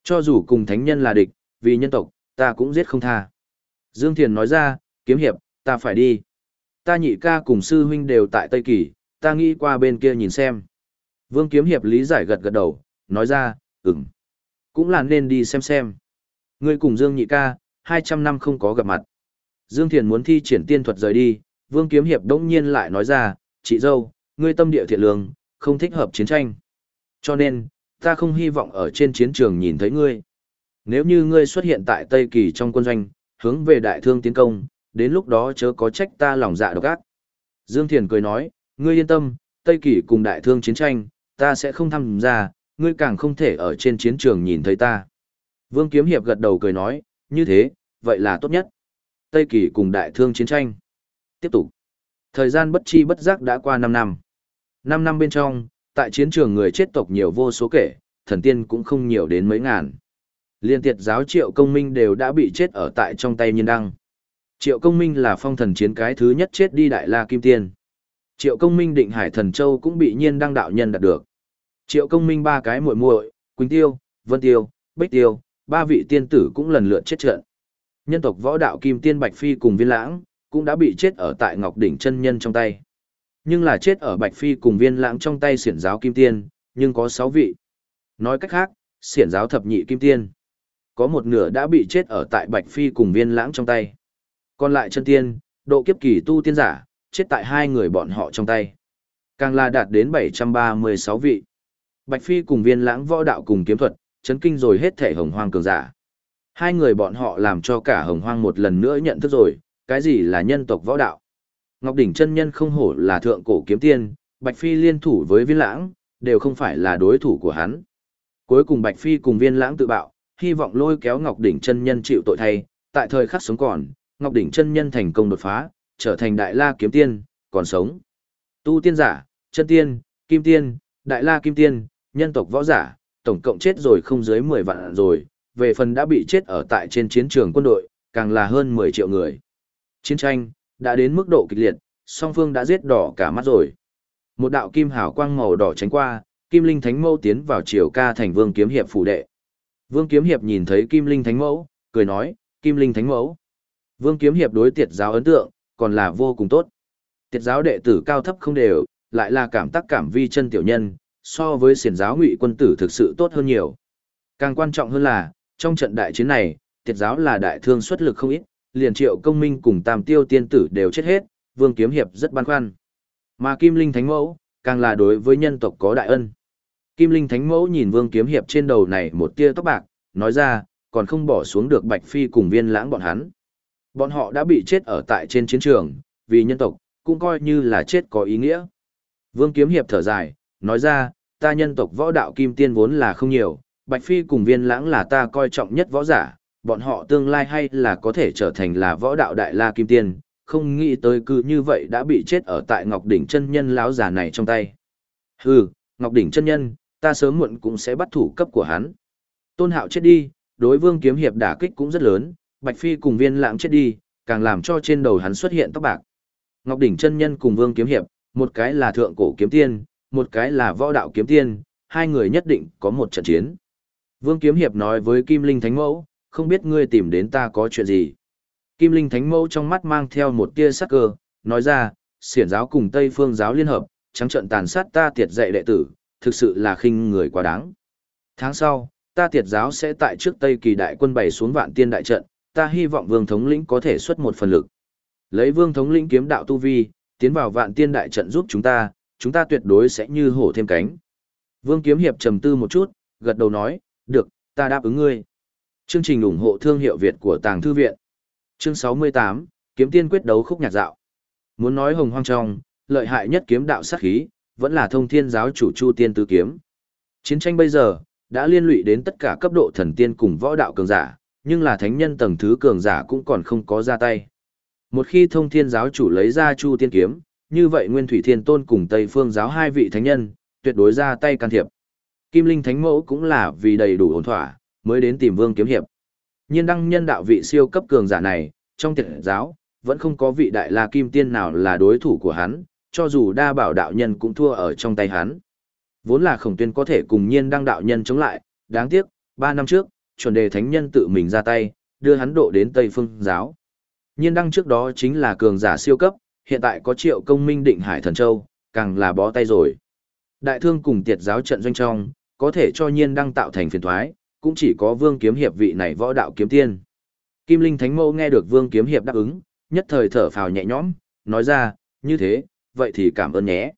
Cho dù cùng thánh nhân là địch, vì nhân tộc, ta cũng giết không tha. Dương Thiền nói ra, kiếm hiệp, ta phải đi. Ta nhị ca cùng sư huynh đều tại Tây Kỳ, ta nghĩ qua bên kia nhìn xem. Vương kiếm hiệp lý giải gật gật đầu, nói ra, ừm. Cũng là nên đi xem xem. Ngươi cùng Dương nhị ca, 200 năm không có gặp mặt. Dương Thiền muốn thi triển tiên thuật rời đi, Vương kiếm hiệp đỗng nhiên lại nói ra, chị dâu, ngươi tâm địa thiện lương, không thích hợp chiến tranh. Cho nên, ta không hy vọng ở trên chiến trường nhìn thấy ngươi. Nếu như ngươi xuất hiện tại Tây Kỳ trong quân doanh, hướng về đại thương tiến công, đến lúc đó chớ có trách ta lòng dạ độc ác. Dương Thiền cười nói, ngươi yên tâm, Tây Kỳ cùng đại thương chiến tranh, ta sẽ không tham gia, ngươi càng không thể ở trên chiến trường nhìn thấy ta. Vương Kiếm Hiệp gật đầu cười nói, như thế, vậy là tốt nhất. Tây Kỳ cùng đại thương chiến tranh. Tiếp tục. Thời gian bất chi bất giác đã qua 5 năm. 5 năm bên trong, tại chiến trường người chết tộc nhiều vô số kể, thần tiên cũng không nhiều đến mấy ngàn. Liên tiệt giáo triệu công minh đều đã bị chết ở tại trong tay nhiên đăng. Triệu công minh là phong thần chiến cái thứ nhất chết đi đại la kim tiên. Triệu công minh định hải thần châu cũng bị nhiên đăng đạo nhân đạt được. Triệu công minh ba cái muội muội, Quỳnh Tiêu, Vân Tiêu, Bích Tiêu, ba vị tiên tử cũng lần lượt chết trận. Nhân tộc võ đạo kim tiên Bạch Phi cùng viên lãng, cũng đã bị chết ở tại Ngọc Đỉnh chân nhân trong tay. Nhưng là chết ở Bạch Phi cùng viên lãng trong tay siển giáo kim tiên, nhưng có sáu vị. Nói cách khác, siển giáo thập nhị kim tiên. Có một nửa đã bị chết ở tại Bạch Phi cùng viên lãng trong tay. Còn lại chân tiên, độ kiếp kỳ tu tiên giả, chết tại hai người bọn họ trong tay. Càng là đạt đến 736 vị. Bạch Phi cùng viên lãng võ đạo cùng kiếm thuật, chấn kinh rồi hết thể hồng hoang cường giả. Hai người bọn họ làm cho cả hồng hoang một lần nữa nhận thức rồi, cái gì là nhân tộc võ đạo. Ngọc Đỉnh chân nhân không hổ là thượng cổ kiếm tiên, Bạch Phi liên thủ với viên lãng, đều không phải là đối thủ của hắn. Cuối cùng Bạch Phi cùng viên lãng tự bạo, hy vọng lôi kéo Ngọc Đỉnh chân nhân chịu tội thay, tại thời khắc sống còn, Ngọc Đỉnh chân nhân thành công đột phá, trở thành đại la kiếm tiên, còn sống. Tu tiên giả, chân tiên, kim tiên, đại la kim tiên, nhân tộc võ giả, tổng cộng chết rồi không dưới 10 vạn rồi, về phần đã bị chết ở tại trên chiến trường quân đội, càng là hơn 10 triệu người. Chiến tranh, đã đến mức độ kịch liệt, song phương đã giết đỏ cả mắt rồi. Một đạo kim hào quang màu đỏ tránh qua, Kim Linh Thánh Mẫu tiến vào triều ca thành Vương Kiếm Hiệp phủ đệ. Vương Kiếm Hiệp nhìn thấy Kim Linh Thánh Mẫu, cười nói, Kim Linh Thánh Mẫu. Vương Kiếm Hiệp đối tiệt giáo ấn tượng, còn là vô cùng tốt. Tiệt giáo đệ tử cao thấp không đều, lại là cảm tác cảm vi chân tiểu nhân, so với xiển giáo ngụy quân tử thực sự tốt hơn nhiều. Càng quan trọng hơn là, trong trận đại chiến này, tiệt giáo là đại thương xuất lực không ít, liền triệu công minh cùng tam tiêu tiên tử đều chết hết, Vương Kiếm Hiệp rất băn khoăn. Mà Kim Linh Thánh Mẫu, càng là đối với nhân tộc có đại ân. Kim Linh Thánh Mẫu nhìn Vương Kiếm Hiệp trên đầu này một tia tóc bạc, nói ra, còn không bỏ xuống được Bạch Phi cùng viên lãng bọn hắn. Bọn họ đã bị chết ở tại trên chiến trường, vì nhân tộc, cũng coi như là chết có ý nghĩa. Vương Kiếm Hiệp thở dài, nói ra, ta nhân tộc võ đạo kim tiên vốn là không nhiều, Bạch Phi cùng viên lãng là ta coi trọng nhất võ giả, bọn họ tương lai hay là có thể trở thành là võ đạo đại la kim tiên, không nghĩ tới cứ như vậy đã bị chết ở tại Ngọc Đỉnh chân nhân lão già này trong tay. Hừ, Ngọc Đỉnh chân nhân, ta sớm muộn cũng sẽ bắt thủ cấp của hắn. Tôn Hạo chết đi, đối Vương Kiếm Hiệp đả kích cũng rất lớn, Bạch Phi cùng viên lãng chết đi, càng làm cho trên đầu hắn xuất hiện tóc bạc. Ngọc Đỉnh chân nhân cùng Vương Kiếm Hiệp, một cái là thượng cổ kiếm tiên, một cái là võ đạo kiếm tiên, hai người nhất định có một trận chiến. Vương Kiếm Hiệp nói với Kim Linh Thánh Mẫu, không biết ngươi tìm đến ta có chuyện gì. Kim Linh Thánh Mẫu trong mắt mang theo một tia sắc cơ, nói ra, xiển giáo cùng Tây Phương giáo liên hợp, trắng trận tàn sát ta tiệt dạy đệ tử, thực sự là khinh người quá đáng. Tháng sau, ta tiệt giáo sẽ tại trước Tây kỳ đại quân bày xuống vạn tiên đại trận, ta hy vọng vương thống lĩnh có thể xuất một phần lực. Lấy vương thống lĩnh kiếm đạo tu vi, tiến vào vạn tiên đại trận giúp chúng ta, chúng ta tuyệt đối sẽ như hổ thêm cánh. Vương kiếm hiệp trầm tư một chút, gật đầu nói, được, ta đáp ứng ngươi. Chương trình ủng hộ thương hiệu Việt của Tàng Thư Viện. Chương 68, Kiếm Tiên quyết đấu khúc nhạc dạo. Muốn nói hồng hoang trong, lợi hại nhất kiếm đạo sát khí, vẫn là thông thiên giáo chủ Chu Tiên Tứ Kiếm. Chiến tranh bây giờ, đã liên lụy đến tất cả cấp độ thần tiên cùng võ đạo cường giả, nhưng là thánh nhân tầng thứ cường giả cũng còn không có ra tay. Một khi thông thiên giáo chủ lấy ra Chu Tiên Kiếm, như vậy Nguyên Thủy Thiên Tôn cùng Tây Phương giáo hai vị thánh nhân, tuyệt đối ra tay can thiệp. Kim Linh Thánh Mẫu cũng là vì đầy đủ ổn thỏa, mới đến tìm Vương Kiếm Hiệp. Nhiên đăng nhân đạo vị siêu cấp cường giả này, trong tiệt giáo, vẫn không có vị đại la kim tiên nào là đối thủ của hắn, cho dù đa bảo đạo nhân cũng thua ở trong tay hắn. Vốn là khổng tuyên có thể cùng nhiên đăng đạo nhân chống lại, đáng tiếc, ba năm trước, chuẩn đề thánh nhân tự mình ra tay, đưa hắn độ đến Tây Phương giáo. Nhiên đăng trước đó chính là cường giả siêu cấp, hiện tại có triệu công minh định hải thần châu, càng là bó tay rồi. Đại thương cùng tiệt giáo trận doanh trong, có thể cho nhiên đăng tạo thành phiền thoái, cũng chỉ có vương kiếm hiệp vị này võ đạo kiếm tiên. Kim Linh Thánh Mẫu nghe được vương kiếm hiệp đáp ứng, nhất thời thở phào nhẹ nhõm, nói ra, như thế, vậy thì cảm ơn nhé.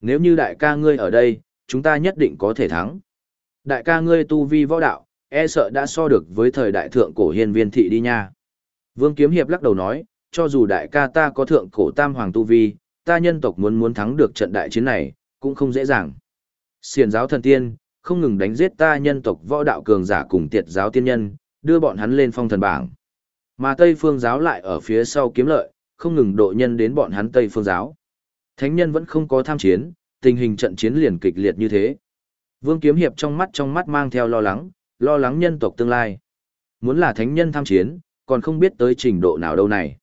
Nếu như đại ca ngươi ở đây, chúng ta nhất định có thể thắng. Đại ca ngươi tu vi võ đạo, e sợ đã so được với thời đại thượng cổ hiền viên thị đi nha. Vương Kiếm Hiệp lắc đầu nói, cho dù đại ca ta có thượng cổ tam hoàng tu vi, ta nhân tộc muốn muốn thắng được trận đại chiến này, cũng không dễ dàng. Xiền giáo thần tiên, không ngừng đánh giết ta nhân tộc võ đạo cường giả cùng tiệt giáo tiên nhân, đưa bọn hắn lên phong thần bảng. Mà Tây Phương giáo lại ở phía sau kiếm lợi, không ngừng độ nhân đến bọn hắn Tây Phương giáo. Thánh nhân vẫn không có tham chiến, tình hình trận chiến liền kịch liệt như thế. Vương Kiếm Hiệp trong mắt trong mắt mang theo lo lắng, lo lắng nhân tộc tương lai. Muốn là thánh nhân tham chiến, còn không biết tới trình độ nào đâu này.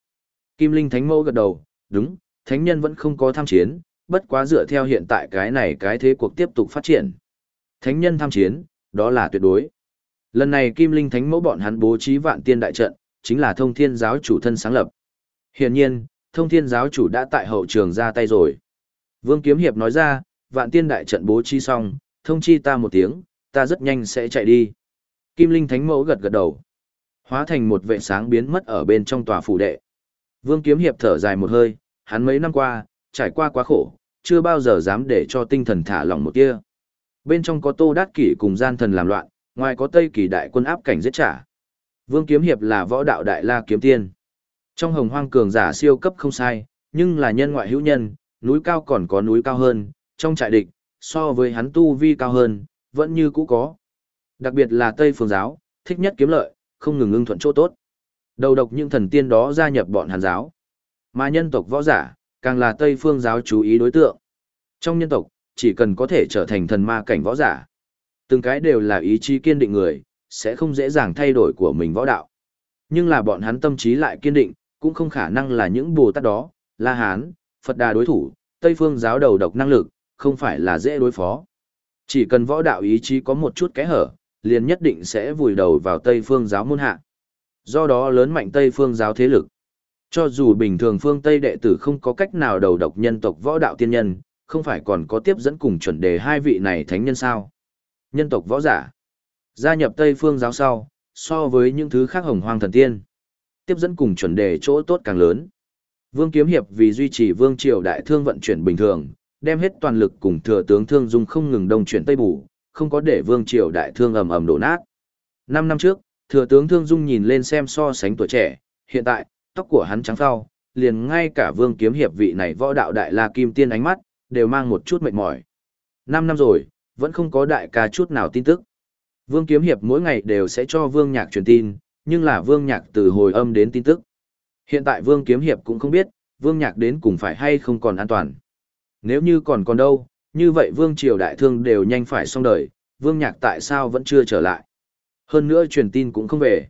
Kim Linh Thánh Mẫu gật đầu, đúng, thánh nhân vẫn không có tham chiến, bất quá dựa theo hiện tại cái này cái thế cuộc tiếp tục phát triển. Thánh nhân tham chiến, đó là tuyệt đối. Lần này Kim Linh Thánh Mẫu bọn hắn bố trí vạn tiên đại trận, chính là thông thiên giáo chủ thân sáng lập. Hiển nhiên, thông thiên giáo chủ đã tại hậu trường ra tay rồi. Vương Kiếm Hiệp nói ra, vạn tiên đại trận bố trí xong, thông chi ta một tiếng, ta rất nhanh sẽ chạy đi. Kim Linh Thánh Mẫu gật gật đầu. Hóa thành một vệ sáng biến mất ở bên trong tòa phủ đệ. Vương Kiếm Hiệp thở dài một hơi, hắn mấy năm qua, trải qua quá khổ, chưa bao giờ dám để cho tinh thần thả lỏng một tia. Bên trong có Tô Đát Kỷ cùng gian thần làm loạn, ngoài có Tây Kỳ đại quân áp cảnh giết trả. Vương Kiếm Hiệp là võ đạo đại la kiếm tiên. Trong hồng hoang cường giả siêu cấp không sai, nhưng là nhân ngoại hữu nhân, núi cao còn có núi cao hơn, trong trại địch, so với hắn tu vi cao hơn, vẫn như cũ có. Đặc biệt là Tây Phương giáo, thích nhất kiếm lợi, không ngừng ưng thuận chỗ tốt. Đầu độc những thần tiên đó gia nhập bọn hàn giáo. Mà nhân tộc võ giả, càng là Tây Phương giáo chú ý đối tượng. Trong nhân tộc, chỉ cần có thể trở thành thần ma cảnh võ giả. Từng cái đều là ý chí kiên định người, sẽ không dễ dàng thay đổi của mình võ đạo. Nhưng là bọn hắn tâm trí lại kiên định, cũng không khả năng là những bồ tát đó, La Hán, Phật Đà đối thủ, Tây Phương giáo đầu độc năng lực, không phải là dễ đối phó. Chỉ cần võ đạo ý chí có một chút kẽ hở, liền nhất định sẽ vùi đầu vào Tây Phương giáo môn hạ. Do đó lớn mạnh Tây Phương giáo thế lực. Cho dù bình thường phương Tây đệ tử không có cách nào đầu độc nhân tộc võ đạo tiên nhân, không phải còn có tiếp dẫn cùng chuẩn đề hai vị này thánh nhân sao. Nhân tộc võ giả. Gia nhập Tây Phương giáo sau, so với những thứ khác hồng hoang thần tiên. Tiếp dẫn cùng chuẩn đề chỗ tốt càng lớn. Vương Kiếm Hiệp vì duy trì vương triều đại thương vận chuyển bình thường, đem hết toàn lực cùng thừa tướng Thương Dung không ngừng đông chuyển Tây Bù, không có để vương triều đại thương ầm ầm đổ nát. Năm năm trước, thừa tướng Thương Dung nhìn lên xem so sánh tuổi trẻ, hiện tại, tóc của hắn trắng phao, liền ngay cả vương kiếm hiệp vị này võ đạo đại la kim tiên ánh mắt, đều mang một chút mệt mỏi. Năm năm rồi, vẫn không có đại ca chút nào tin tức. Vương kiếm hiệp mỗi ngày đều sẽ cho vương nhạc truyền tin, nhưng là vương nhạc từ hồi âm đến tin tức. Hiện tại vương kiếm hiệp cũng không biết, vương nhạc đến cùng phải hay không còn an toàn. Nếu như còn còn đâu, như vậy vương triều đại thương đều nhanh phải xong đời, vương nhạc tại sao vẫn chưa trở lại. Hơn nữa truyền tin cũng không về.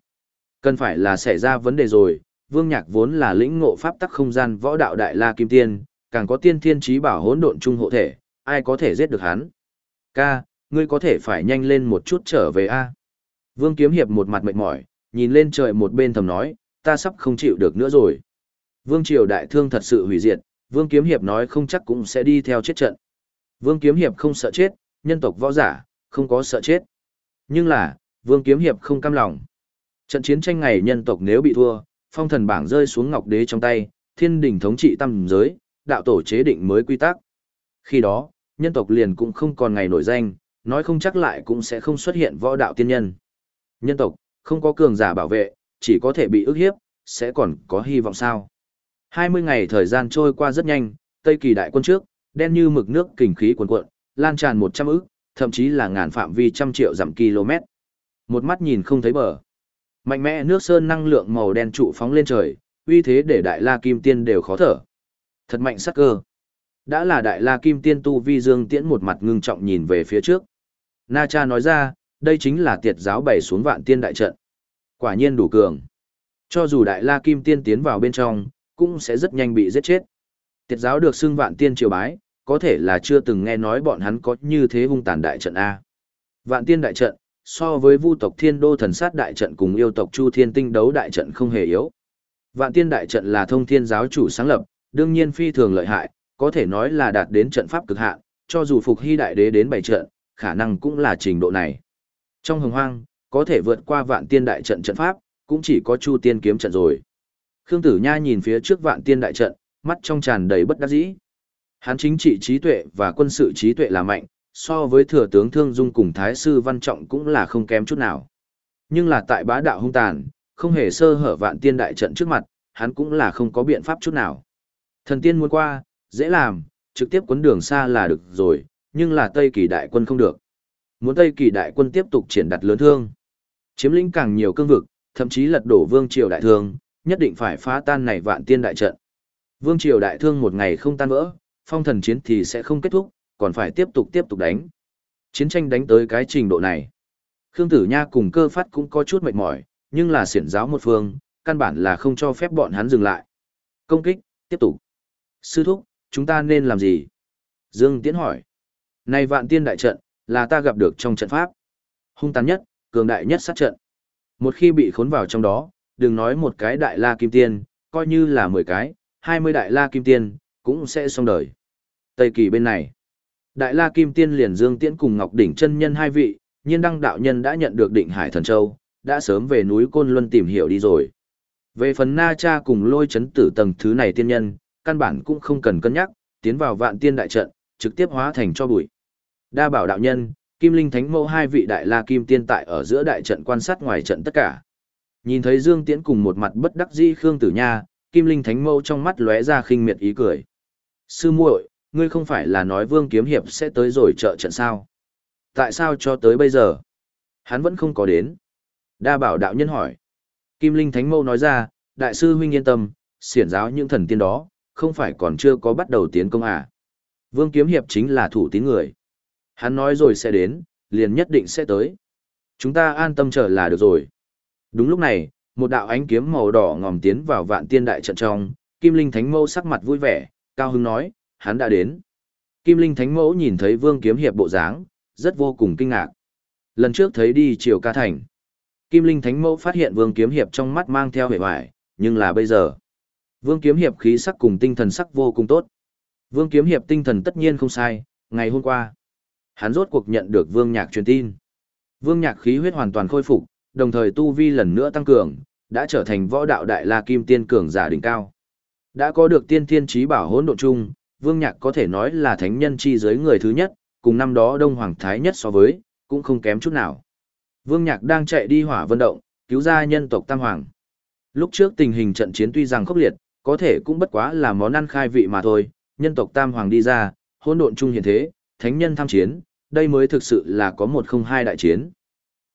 Cần phải là xảy ra vấn đề rồi, vương nhạc vốn là lĩnh ngộ pháp tắc không gian võ đạo đại la kim tiên, càng có tiên thiên trí bảo hỗn độn trung hộ thể, ai có thể giết được hắn. Ca, ngươi có thể phải nhanh lên một chút trở về a. Vương kiếm hiệp một mặt mệt mỏi, nhìn lên trời một bên thầm nói, ta sắp không chịu được nữa rồi. Vương triều đại thương thật sự hủy diệt, Vương kiếm hiệp nói không chắc cũng sẽ đi theo chết trận. Vương Kiếm Hiệp không sợ chết, nhân tộc võ giả, không có sợ chết. Nhưng là, Vương Kiếm Hiệp không cam lòng. Trận chiến tranh ngày nhân tộc nếu bị thua, phong thần bảng rơi xuống ngọc đế trong tay, thiên đình thống trị tam giới, đạo tổ chế định mới quy tắc. Khi đó, nhân tộc liền cũng không còn ngày nổi danh, nói không chắc lại cũng sẽ không xuất hiện võ đạo tiên nhân. Nhân tộc, không có cường giả bảo vệ, chỉ có thể bị ức hiếp, sẽ còn có hy vọng sao. 20 ngày thời gian trôi qua rất nhanh, Tây Kỳ đại quân trước, đen như mực nước kình khí cuồn cuộn, lan tràn một trăm ức, thậm chí là ngàn phạm vi trăm triệu dặm km. Một mắt nhìn không thấy bờ. Mạnh mẽ nước sơn năng lượng màu đen trụ phóng lên trời, uy thế để Đại La Kim Tiên đều khó thở. Thật mạnh sắc cơ. Đã là Đại La Kim Tiên tu vi Dương Tiễn một mặt ngưng trọng nhìn về phía trước. Na Cha nói ra, đây chính là tiệt giáo bày xuống vạn tiên đại trận. Quả nhiên đủ cường. Cho dù Đại La Kim Tiên tiến vào bên trong, cũng sẽ rất nhanh bị giết chết. Tiệt giáo được xưng vạn tiên triều bái, có thể là chưa từng nghe nói bọn hắn có như thế hung tàn đại trận A. Vạn tiên đại trận, so với vu tộc thiên đô thần sát đại trận cùng yêu tộc chu thiên tinh đấu đại trận không hề yếu. Vạn tiên đại trận là thông thiên giáo chủ sáng lập, đương nhiên phi thường lợi hại, có thể nói là đạt đến trận pháp cực hạn, cho dù phục hy đại đế đến bảy trận, khả năng cũng là trình độ này. Trong hồng hoang, có thể vượt qua vạn tiên đại trận trận pháp, cũng chỉ có chu tiên kiếm trận rồi. Khương Tử Nha nhìn phía trước vạn tiên đại trận, mắt trong tràn đầy bất đắc dĩ. Hắn chính trị trí tuệ và quân sự trí tuệ là mạnh, so với thừa tướng Thương Dung cùng Thái sư Văn Trọng cũng là không kém chút nào. Nhưng là tại bá đạo hung tàn, không hề sơ hở vạn tiên đại trận trước mặt, hắn cũng là không có biện pháp chút nào. Thần tiên muốn qua, dễ làm, trực tiếp quấn đường xa là được rồi, nhưng là Tây Kỳ đại quân không được. Muốn Tây Kỳ đại quân tiếp tục triển đặt lớn thương, chiếm lĩnh càng nhiều cương vực, thậm chí lật đổ vương triều đại thương, nhất định phải phá tan này vạn tiên đại trận. Vương triều đại thương một ngày không tan vỡ, phong thần chiến thì sẽ không kết thúc, còn phải tiếp tục tiếp tục đánh. Chiến tranh đánh tới cái trình độ này. Khương Tử Nha cùng cơ phát cũng có chút mệt mỏi, nhưng là xiển giáo một phương, căn bản là không cho phép bọn hắn dừng lại. Công kích, tiếp tục. Sư thúc, chúng ta nên làm gì? Dương Tiễn hỏi. Này vạn tiên đại trận, là ta gặp được trong trận pháp. Hung tàn nhất, cường đại nhất sát trận. Một khi bị khốn vào trong đó, đừng nói một cái đại la kim tiên, coi như là 10 cái, 20 đại la kim tiên, cũng sẽ xong đời. Tây kỳ bên này, đại la kim tiên liền dương tiễn cùng ngọc đỉnh chân nhân hai vị, nhiên đăng đạo nhân đã nhận được định hải thần châu, đã sớm về núi Côn Luân tìm hiểu đi rồi. Về phần na cha cùng lôi chấn tử tầng thứ này tiên nhân, căn bản cũng không cần cân nhắc, tiến vào vạn tiên đại trận, trực tiếp hóa thành cho bụi. Đa bảo đạo nhân, Kim Linh Thánh Mẫu hai vị đại la kim tiên tại ở giữa đại trận quan sát ngoài trận tất cả. Nhìn thấy Dương Tiễn cùng một mặt bất đắc dĩ Khương Tử Nha, Kim Linh Thánh Mẫu trong mắt lóe ra khinh miệt ý cười. Sư muội, ngươi không phải là nói Vương Kiếm Hiệp sẽ tới rồi trợ trận sao? Tại sao cho tới bây giờ? Hắn vẫn không có đến. Đa bảo đạo nhân hỏi. Kim Linh Thánh Mẫu nói ra, đại sư huynh yên tâm, xiển giáo những thần tiên đó, không phải còn chưa có bắt đầu tiến công à. Vương Kiếm Hiệp chính là thủ tín người. Hắn nói rồi sẽ đến, liền nhất định sẽ tới. Chúng ta an tâm chờ là được rồi. Đúng lúc này, một đạo ánh kiếm màu đỏ ngòm tiến vào vạn tiên đại trận trong, Kim Linh Thánh Mẫu sắc mặt vui vẻ, cao hứng nói, hắn đã đến. Kim Linh Thánh Mẫu nhìn thấy Vương Kiếm Hiệp bộ dáng, rất vô cùng kinh ngạc. Lần trước thấy đi chiều ca thành. Kim Linh Thánh Mẫu phát hiện Vương Kiếm Hiệp trong mắt mang theo vẻ hoài, nhưng là bây giờ. Vương Kiếm Hiệp khí sắc cùng tinh thần sắc vô cùng tốt. Vương Kiếm Hiệp tinh thần tất nhiên không sai, ngày hôm qua. Hắn rốt cuộc nhận được Vương Nhạc truyền tin. Vương Nhạc khí huyết hoàn toàn khôi phục, đồng thời tu vi lần nữa tăng cường, đã trở thành võ đạo đại la kim tiên cường giả đỉnh cao. Đã có được tiên thiên trí bảo hỗn độn chung, Vương Nhạc có thể nói là thánh nhân chi giới người thứ nhất, cùng năm đó Đông Hoàng Thái nhất so với, cũng không kém chút nào. Vương Nhạc đang chạy đi hỏa vân động, cứu ra nhân tộc Tam Hoàng. Lúc trước tình hình trận chiến tuy rằng khốc liệt, có thể cũng bất quá là món ăn khai vị mà thôi, nhân tộc Tam Hoàng đi ra, hỗn độn chung hiện thế, thánh nhân tham chiến, đây mới thực sự là có một không hai đại chiến.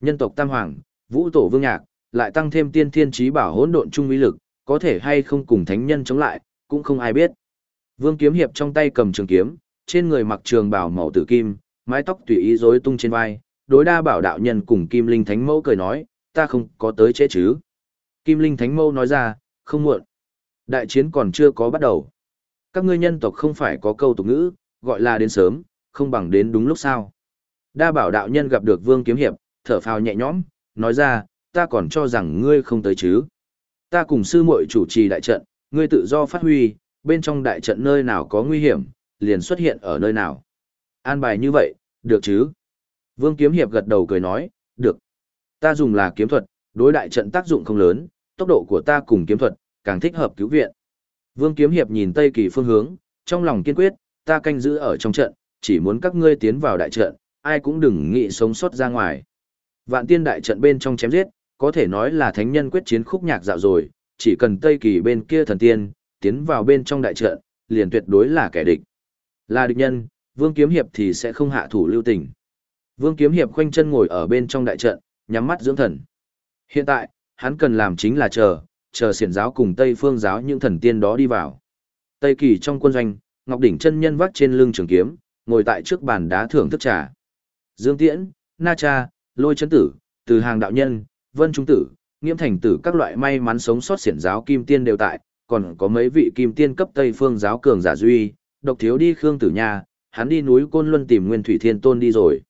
Nhân tộc Tam Hoàng, Vũ Tổ Vương Nhạc, lại tăng thêm tiên thiên trí bảo hỗn độn chung uy lực, có thể hay không cùng thánh nhân chống lại, cũng không ai biết. Vương Kiếm Hiệp trong tay cầm trường kiếm, trên người mặc trường bảo màu tử kim, mái tóc tùy ý rối tung trên vai, đối đa bảo đạo nhân cùng Kim Linh Thánh Mẫu cười nói, ta không có tới chế chứ. Kim Linh Thánh Mẫu nói ra, không muộn. Đại chiến còn chưa có bắt đầu. Các ngươi nhân tộc không phải có câu tục ngữ, gọi là đến sớm, không bằng đến đúng lúc sao. Đa bảo đạo nhân gặp được Vương Kiếm Hiệp, thở phào nhẹ nhõm, nói ra, ta còn cho rằng ngươi không tới chứ. Ta cùng sư muội chủ trì đại trận, ngươi tự do phát huy, bên trong đại trận nơi nào có nguy hiểm, liền xuất hiện ở nơi nào. An bài như vậy, được chứ? Vương Kiếm Hiệp gật đầu cười nói, được. Ta dùng là kiếm thuật, đối đại trận tác dụng không lớn, tốc độ của ta cùng kiếm thuật, càng thích hợp cứu viện. Vương Kiếm Hiệp nhìn Tây Kỳ phương hướng, trong lòng kiên quyết, ta canh giữ ở trong trận, chỉ muốn các ngươi tiến vào đại trận, ai cũng đừng nghĩ sống sót ra ngoài. Vạn tiên đại trận bên trong chém giết, có thể nói là thánh nhân quyết chiến khúc nhạc dạo rồi, chỉ cần Tây Kỳ bên kia thần tiên, tiến vào bên trong đại trận, liền tuyệt đối là kẻ địch. Là địch nhân, Vương Kiếm Hiệp thì sẽ không hạ thủ lưu tình. Vương Kiếm Hiệp khoanh chân ngồi ở bên trong đại trận, nhắm mắt dưỡng thần. Hiện tại, hắn cần làm chính là chờ, chờ xiển giáo cùng Tây Phương giáo những thần tiên đó đi vào. Tây Kỳ trong quân doanh, Ngọc Đỉnh chân nhân vác trên lưng trường kiếm, ngồi tại trước bàn đá thưởng thức trà. Dương Tiễn, Na Cha, Lôi Chấn Tử, Từ Hàng Đạo Nhân, Vân Trung Tử, Nghiêm Thành Tử các loại may mắn sống sót xiển giáo kim tiên đều tại, còn có mấy vị kim tiên cấp Tây Phương giáo cường giả duy, độc thiếu đi Khương Tử Nha, hắn đi núi Côn Luân tìm Nguyên Thủy Thiên Tôn đi rồi.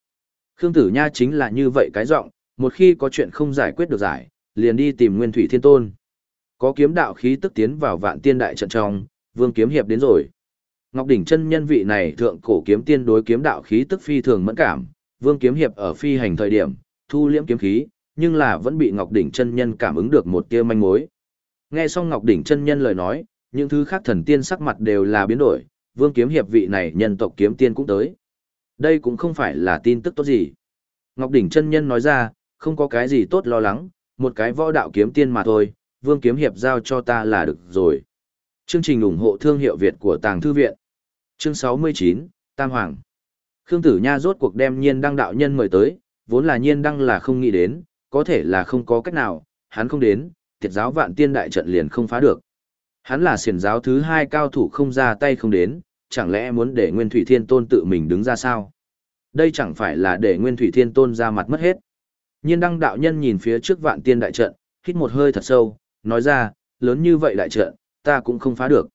Khương Tử Nha chính là như vậy cái giọng, một khi có chuyện không giải quyết được giải, liền đi tìm Nguyên Thủy Thiên Tôn. Có kiếm đạo khí tức tiến vào vạn tiên đại trận trong, Vương Kiếm Hiệp đến rồi. Ngọc đỉnh chân nhân vị này thượng cổ kiếm tiên đối kiếm đạo khí tức phi thường mẫn cảm, Vương Kiếm Hiệp ở phi hành thời điểm, thu liễm kiếm khí, nhưng là vẫn bị Ngọc đỉnh chân nhân cảm ứng được một tia manh mối. Nghe xong Ngọc đỉnh chân nhân lời nói, những thứ khác thần tiên sắc mặt đều là biến đổi, Vương Kiếm Hiệp vị này nhân tộc kiếm tiên cũng tới. Đây cũng không phải là tin tức tốt gì. Ngọc đỉnh chân nhân nói ra, không có cái gì tốt lo lắng, một cái võ đạo kiếm tiên mà thôi, Vương Kiếm Hiệp giao cho ta là được rồi. Chương trình ủng hộ thương hiệu Việt của Tàng Thư Viện. Chương 69, Tam Hoàng. Khương Tử Nha rốt cuộc đem nhiên đăng đạo nhân mời tới, vốn là nhiên đăng là không nghĩ đến, có thể là không có cách nào, hắn không đến, tiệt giáo vạn tiên đại trận liền không phá được. Hắn là siền giáo thứ hai cao thủ không ra tay không đến, chẳng lẽ muốn để Nguyên Thủy Thiên Tôn tự mình đứng ra sao? Đây chẳng phải là để Nguyên Thủy Thiên Tôn ra mặt mất hết. Nhiên đăng đạo nhân nhìn phía trước vạn tiên đại trận, hít một hơi thật sâu, nói ra, lớn như vậy đại trận, ta cũng không phá được.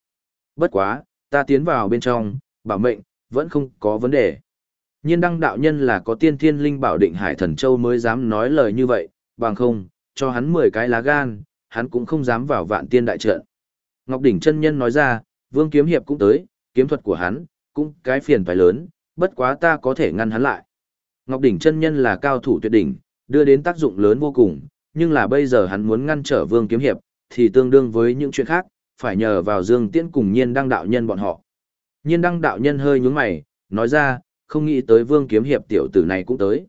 Bất quá, ta tiến vào bên trong, bảo mệnh, vẫn không có vấn đề. Nhiên đăng đạo nhân là có tiên thiên linh bảo định hải thần châu mới dám nói lời như vậy, bằng không, cho hắn 10 cái lá gan, hắn cũng không dám vào vạn tiên đại trận. Ngọc đỉnh chân nhân nói ra, vương kiếm hiệp cũng tới, kiếm thuật của hắn, cũng cái phiền phải lớn, bất quá ta có thể ngăn hắn lại. Ngọc đỉnh chân nhân là cao thủ tuyệt đỉnh, đưa đến tác dụng lớn vô cùng, nhưng là bây giờ hắn muốn ngăn trở vương kiếm hiệp, thì tương đương với những chuyện khác, phải nhờ vào Dương Tiễn cùng nhiên đăng đạo nhân bọn họ. Nhiên đăng đạo nhân hơi nhúng mày, nói ra, không nghĩ tới vương kiếm hiệp tiểu tử này cũng tới.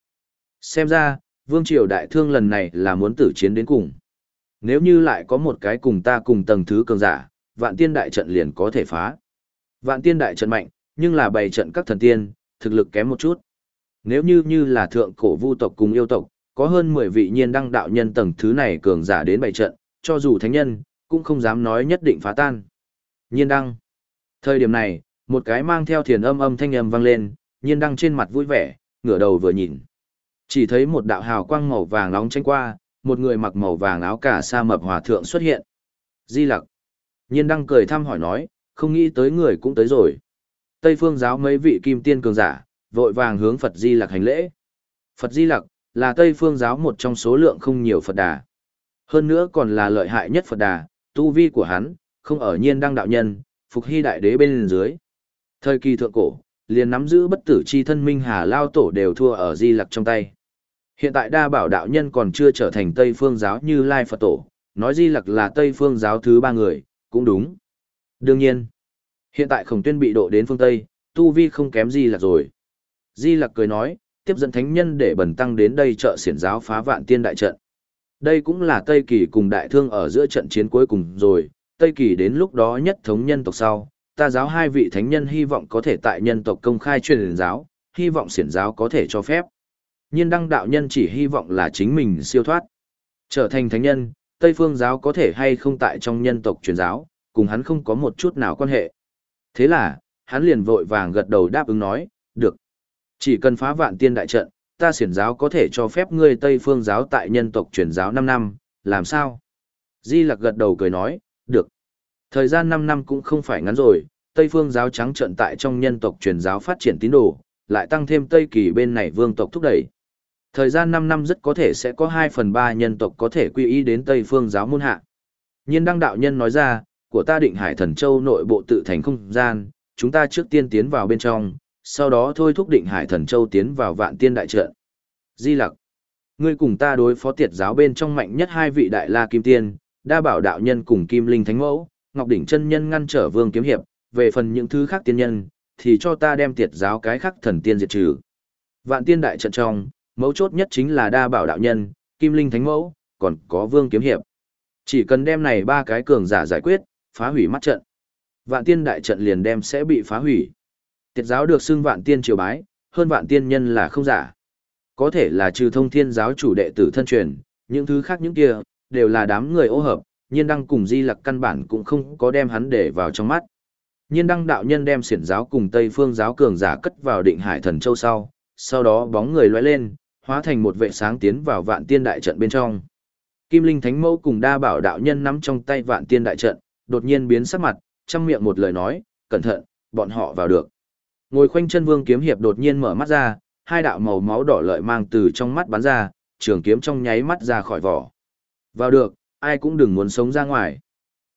Xem ra, vương triều đại thương lần này là muốn tử chiến đến cùng. Nếu như lại có một cái cùng ta cùng tầng thứ cường giả, vạn tiên đại trận liền có thể phá. Vạn tiên đại trận mạnh, nhưng là bày trận các thần tiên, thực lực kém một chút. Nếu như như là thượng cổ vu tộc cùng yêu tộc, có hơn 10 vị nhiên đăng đạo nhân tầng thứ này cường giả đến bày trận, cho dù thánh nhân, cũng không dám nói nhất định phá tan. Nhiên đăng. Thời điểm này, một cái mang theo thiền âm âm thanh âm vang lên, nhiên đăng trên mặt vui vẻ, ngửa đầu vừa nhìn. Chỉ thấy một đạo hào quang màu vàng nóng tranh qua, một người mặc màu vàng áo cả sa mập hòa thượng xuất hiện. Di lặc. Nhiên đăng cười thăm hỏi nói, không nghĩ tới người cũng tới rồi. Tây phương giáo mấy vị kim tiên cường giả, vội vàng hướng Phật Di lặc hành lễ. Phật Di lặc, là Tây phương giáo một trong số lượng không nhiều Phật đà. Hơn nữa còn là lợi hại nhất Phật đà, tu vi của hắn, không ở nhiên đăng đạo nhân, phục hy đại đế bên dưới. Thời kỳ thượng cổ, liền nắm giữ bất tử chi thân minh hà lao tổ đều thua ở di lặc trong tay. Hiện tại đa bảo đạo nhân còn chưa trở thành Tây phương giáo như Lai Phật tổ, nói di lặc là Tây phương giáo thứ ba người, cũng đúng. Đương nhiên, hiện tại khổng tuyên bị độ đến phương Tây, tu vi không kém di lặc rồi. Di lặc cười nói, tiếp dẫn thánh nhân để bẩn tăng đến đây trợ xiển giáo phá vạn tiên đại trận. Đây cũng là Tây Kỳ cùng đại thương ở giữa trận chiến cuối cùng rồi, Tây Kỳ đến lúc đó nhất thống nhân tộc sau, ta giáo hai vị thánh nhân hy vọng có thể tại nhân tộc công khai truyền giáo, hy vọng xiển giáo có thể cho phép. Nhiên đăng đạo nhân chỉ hy vọng là chính mình siêu thoát. Trở thành thánh nhân, Tây phương giáo có thể hay không tại trong nhân tộc truyền giáo, cùng hắn không có một chút nào quan hệ. Thế là, hắn liền vội vàng gật đầu đáp ứng nói. Chỉ cần phá vạn tiên đại trận, ta xiển giáo có thể cho phép ngươi Tây phương giáo tại nhân tộc truyền giáo 5 năm, làm sao? Di Lặc gật đầu cười nói, được. Thời gian 5 năm cũng không phải ngắn rồi, Tây phương giáo trắng trận tại trong nhân tộc truyền giáo phát triển tín đồ, lại tăng thêm Tây kỳ bên này vương tộc thúc đẩy. Thời gian 5 năm rất có thể sẽ có 2 phần 3 nhân tộc có thể quy y đến Tây phương giáo môn hạ. Nhiên đăng đạo nhân nói ra, của ta định hải thần châu nội bộ tự thành không gian, chúng ta trước tiên tiến vào bên trong, sau đó thôi thúc định hải thần châu tiến vào vạn tiên đại trận. Di lặc, ngươi cùng ta đối phó tiệt giáo bên trong mạnh nhất hai vị đại la kim tiên, đa bảo đạo nhân cùng kim linh thánh mẫu, ngọc đỉnh chân nhân ngăn trở vương kiếm hiệp, về phần những thứ khác tiên nhân, thì cho ta đem tiệt giáo cái khác thần tiên diệt trừ. Vạn tiên đại trận trong, mấu chốt nhất chính là đa bảo đạo nhân, kim linh thánh mẫu, còn có vương kiếm hiệp. Chỉ cần đem này ba cái cường giả giải quyết, phá hủy mắt trận. Vạn tiên đại trận liền đem sẽ bị phá hủy. Tiệt giáo được xưng vạn tiên triều bái, hơn vạn tiên nhân là không giả. Có thể là trừ thông thiên giáo chủ đệ tử thân truyền, những thứ khác những kia, đều là đám người ô hợp, nhiên đăng cùng di lặc căn bản cũng không có đem hắn để vào trong mắt. Nhiên đăng đạo nhân đem siển giáo cùng Tây phương giáo cường giả cất vào định hải thần châu sau, sau đó bóng người lóe lên, hóa thành một vệ sáng tiến vào vạn tiên đại trận bên trong. Kim Linh Thánh Mẫu cùng đa bảo đạo nhân nắm trong tay vạn tiên đại trận, đột nhiên biến sắc mặt, trong miệng một lời nói, cẩn thận, bọn họ vào được. Ngồi khoanh chân vương kiếm hiệp đột nhiên mở mắt ra, hai đạo màu máu đỏ lợi mang từ trong mắt bắn ra, trường kiếm trong nháy mắt ra khỏi vỏ. Vào được, ai cũng đừng muốn sống ra ngoài.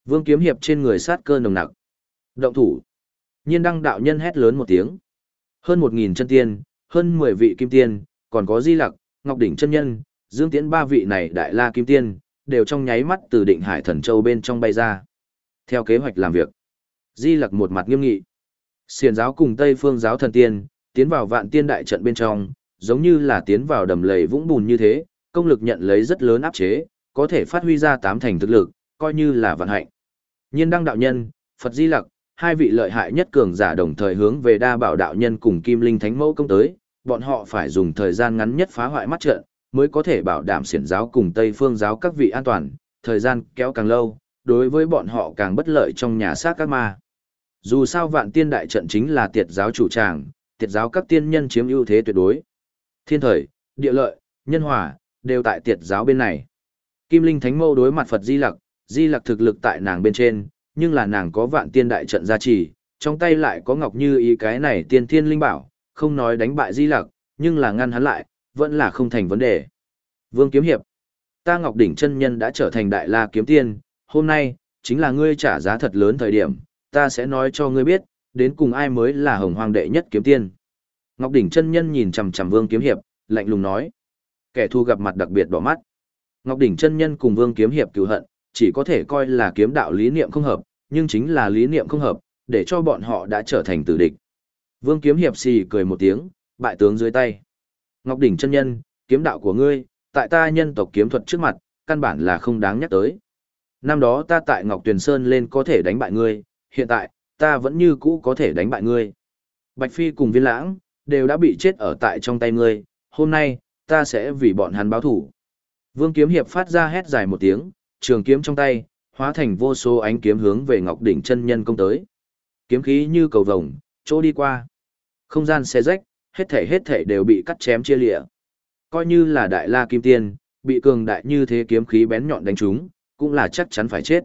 Vương kiếm hiệp trên người sát cơ nồng nặc. Động thủ. Nhiên đăng đạo nhân hét lớn một tiếng. Hơn một nghìn chân tiên, hơn mười vị kim tiên, còn có di lặc, ngọc đỉnh chân nhân, dương tiễn ba vị này đại la kim tiên, đều trong nháy mắt từ định hải thần châu bên trong bay ra. Theo kế hoạch làm việc, di lặc một mặt nghiêm nghị. Xiền giáo cùng Tây phương giáo thần tiên, tiến vào vạn tiên đại trận bên trong, giống như là tiến vào đầm lầy vũng bùn như thế, công lực nhận lấy rất lớn áp chế, có thể phát huy ra tám thành thực lực, coi như là vận hạnh. Nhiên đăng đạo nhân, Phật Di Lặc, hai vị lợi hại nhất cường giả đồng thời hướng về đa bảo đạo nhân cùng Kim Linh Thánh Mẫu công tới, bọn họ phải dùng thời gian ngắn nhất phá hoại mắt trận, mới có thể bảo đảm xiển giáo cùng Tây phương giáo các vị an toàn, thời gian kéo càng lâu, đối với bọn họ càng bất lợi trong nhà xác các ma. Dù sao vạn tiên đại trận chính là tiệt giáo chủ tràng, tiệt giáo các tiên nhân chiếm ưu thế tuyệt đối. Thiên thời, địa lợi, nhân hòa, đều tại tiệt giáo bên này. Kim Linh Thánh Mâu đối mặt Phật Di Lặc, Di Lặc thực lực tại nàng bên trên, nhưng là nàng có vạn tiên đại trận gia trì, trong tay lại có ngọc như ý cái này tiên thiên linh bảo, không nói đánh bại Di Lặc, nhưng là ngăn hắn lại, vẫn là không thành vấn đề. Vương Kiếm Hiệp, ta Ngọc Đỉnh chân nhân đã trở thành đại la kiếm tiên, hôm nay, chính là ngươi trả giá thật lớn thời điểm, ta sẽ nói cho ngươi biết, đến cùng ai mới là hồng hoàng đệ nhất kiếm tiên. Ngọc Đỉnh chân nhân nhìn chằm chằm Vương Kiếm Hiệp, lạnh lùng nói. Kẻ thù gặp mặt đặc biệt đỏ mắt. Ngọc Đỉnh chân nhân cùng Vương Kiếm Hiệp cứu hận, chỉ có thể coi là kiếm đạo lý niệm không hợp, nhưng chính là lý niệm không hợp, để cho bọn họ đã trở thành tử địch. Vương Kiếm Hiệp xì cười một tiếng, bại tướng dưới tay. Ngọc Đỉnh chân nhân, kiếm đạo của ngươi, tại ta nhân tộc kiếm thuật trước mặt, căn bản là không đáng nhắc tới. Năm đó ta tại Ngọc Tuyền Sơn lên có thể đánh bại ngươi, hiện tại, ta vẫn như cũ có thể đánh bại ngươi. Bạch Phi cùng Viên Lãng, đều đã bị chết ở tại trong tay ngươi, hôm nay, ta sẽ vì bọn hắn báo thủ. Vương Kiếm Hiệp phát ra hét dài một tiếng, trường kiếm trong tay, hóa thành vô số ánh kiếm hướng về Ngọc Đỉnh chân nhân công tới. Kiếm khí như cầu vồng, chỗ đi qua. Không gian xé rách, hết thể hết thể đều bị cắt chém chia lịa. Coi như là đại la kim tiên, bị cường đại như thế kiếm khí bén nhọn đánh trúng, cũng là chắc chắn phải chết.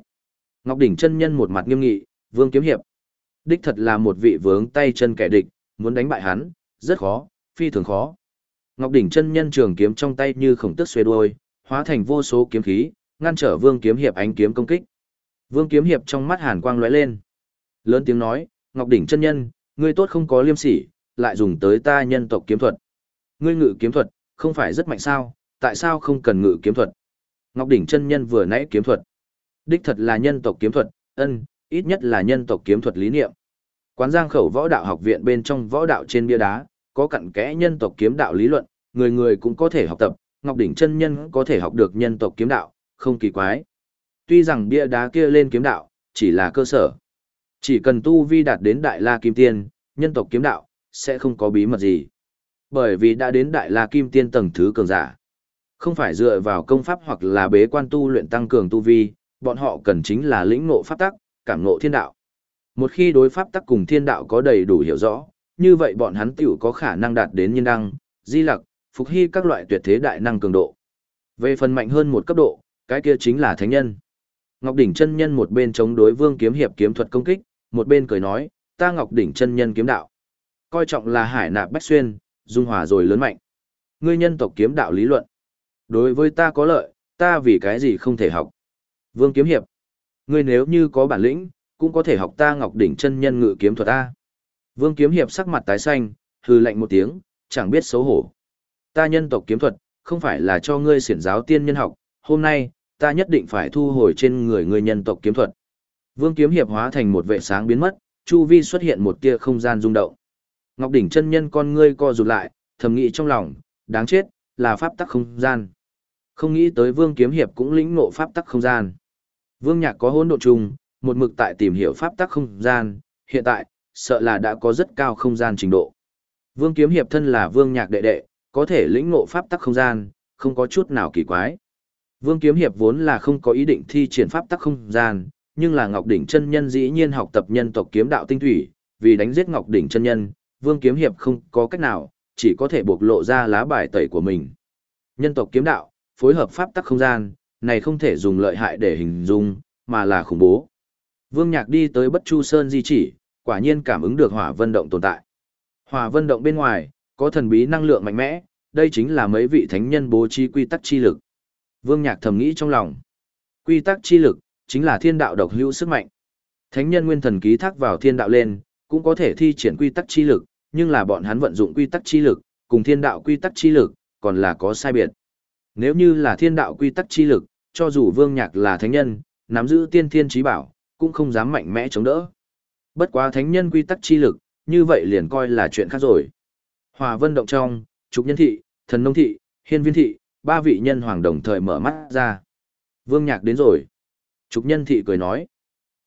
Ngọc Đỉnh chân nhân một mặt nghiêm nghị, Vương Kiếm Hiệp. Đích thật là một vị vướng tay chân kẻ địch, muốn đánh bại hắn, rất khó, phi thường khó. Ngọc đỉnh chân nhân trường kiếm trong tay như khổng tức xuê đuôi, hóa thành vô số kiếm khí, ngăn trở Vương Kiếm Hiệp ánh kiếm công kích. Vương Kiếm Hiệp trong mắt hàn quang lóe lên. Lớn tiếng nói, Ngọc đỉnh chân nhân, ngươi tốt không có liêm sỉ, lại dùng tới ta nhân tộc kiếm thuật. Ngươi ngự kiếm thuật, không phải rất mạnh sao, tại sao không cần ngự kiếm thuật? Ngọc đỉnh chân nhân vừa nãy kiếm thuật. Đích thật là nhân tộc kiếm thuật, ân, ít nhất là nhân tộc kiếm thuật lý niệm. Quán Giang Khẩu Võ Đạo Học viện bên trong võ đạo trên bia đá, có cặn kẽ nhân tộc kiếm đạo lý luận, người người cũng có thể học tập, Ngọc Đỉnh chân nhân có thể học được nhân tộc kiếm đạo, không kỳ quái. Tuy rằng bia đá kia lên kiếm đạo, chỉ là cơ sở. Chỉ cần tu vi đạt đến Đại La Kim Tiên, nhân tộc kiếm đạo, sẽ không có bí mật gì. Bởi vì đã đến Đại La Kim Tiên tầng thứ cường giả. Không phải dựa vào công pháp hoặc là bế quan tu luyện tăng cường tu vi, bọn họ cần chính là lĩnh ngộ pháp tắc, cảm ngộ thiên đạo. Một khi đối pháp tắc cùng thiên đạo có đầy đủ hiểu rõ, như vậy bọn hắn tiểu có khả năng đạt đến nhân đăng, di lặc, phục hy các loại tuyệt thế đại năng cường độ. Về phần mạnh hơn một cấp độ, cái kia chính là thánh nhân. Ngọc đỉnh chân nhân một bên chống đối Vương kiếm hiệp kiếm thuật công kích, một bên cười nói, ta Ngọc đỉnh chân nhân kiếm đạo, coi trọng là hải nạp bách xuyên, dung hòa rồi lớn mạnh. Ngươi nhân tộc kiếm đạo lý luận, đối với ta có lợi, ta vì cái gì không thể học. Vương kiếm hiệp, ngươi nếu như có bản lĩnh, cũng có thể học ta Ngọc đỉnh chân nhân ngự kiếm thuật ta. Vương kiếm hiệp sắc mặt tái xanh, hừ lạnh một tiếng, chẳng biết xấu hổ. Ta nhân tộc kiếm thuật, không phải là cho ngươi xiển giáo tiên nhân học, hôm nay, ta nhất định phải thu hồi trên người ngươi nhân tộc kiếm thuật. Vương kiếm hiệp hóa thành một vệ sáng biến mất, chu vi xuất hiện một tia không gian rung động. Ngọc đỉnh chân nhân con ngươi co rụt lại, thầm nghĩ trong lòng, đáng chết, là pháp tắc không gian. Không nghĩ tới Vương kiếm hiệp cũng lĩnh ngộ pháp tắc không gian. Vương Nhạc có hỗn độn trùng, một mực tại tìm hiểu pháp tắc không gian, hiện tại, sợ là đã có rất cao không gian trình độ. Vương Kiếm Hiệp thân là Vương Nhạc đệ đệ, có thể lĩnh ngộ pháp tắc không gian, không có chút nào kỳ quái. Vương Kiếm Hiệp vốn là không có ý định thi triển pháp tắc không gian, nhưng là Ngọc Đỉnh chân nhân dĩ nhiên học tập nhân tộc kiếm đạo tinh thủy, vì đánh giết Ngọc Đỉnh chân nhân, Vương Kiếm Hiệp không có cách nào, chỉ có thể bộc lộ ra lá bài tẩy của mình. Nhân tộc kiếm đạo, phối hợp pháp tắc không gian, này không thể dùng lợi hại để hình dung, mà là khủng bố. Vương Nhạc đi tới Bất Chu Sơn di chỉ, quả nhiên cảm ứng được hỏa vân động tồn tại. Hỏa vân động bên ngoài, có thần bí năng lượng mạnh mẽ, đây chính là mấy vị thánh nhân bố trí quy tắc chi lực. Vương Nhạc thầm nghĩ trong lòng. Quy tắc chi lực, chính là thiên đạo độc hữu sức mạnh. Thánh nhân nguyên thần ký thác vào thiên đạo lên, cũng có thể thi triển quy tắc chi lực, nhưng là bọn hắn vận dụng quy tắc chi lực, cùng thiên đạo quy tắc chi lực, còn là có sai biệt. Nếu như là thiên đạo quy tắc chi lực, cho dù Vương Nhạc là thánh nhân, nắm giữ tiên thiên trí bảo, cũng không dám mạnh mẽ chống đỡ. Bất quá thánh nhân quy tắc chi lực, như vậy liền coi là chuyện khác rồi. Hòa vân động trong, trục nhân thị, thần nông thị, hiên viên thị, ba vị nhân hoàng đồng thời mở mắt ra. Vương Nhạc đến rồi. Trục nhân thị cười nói.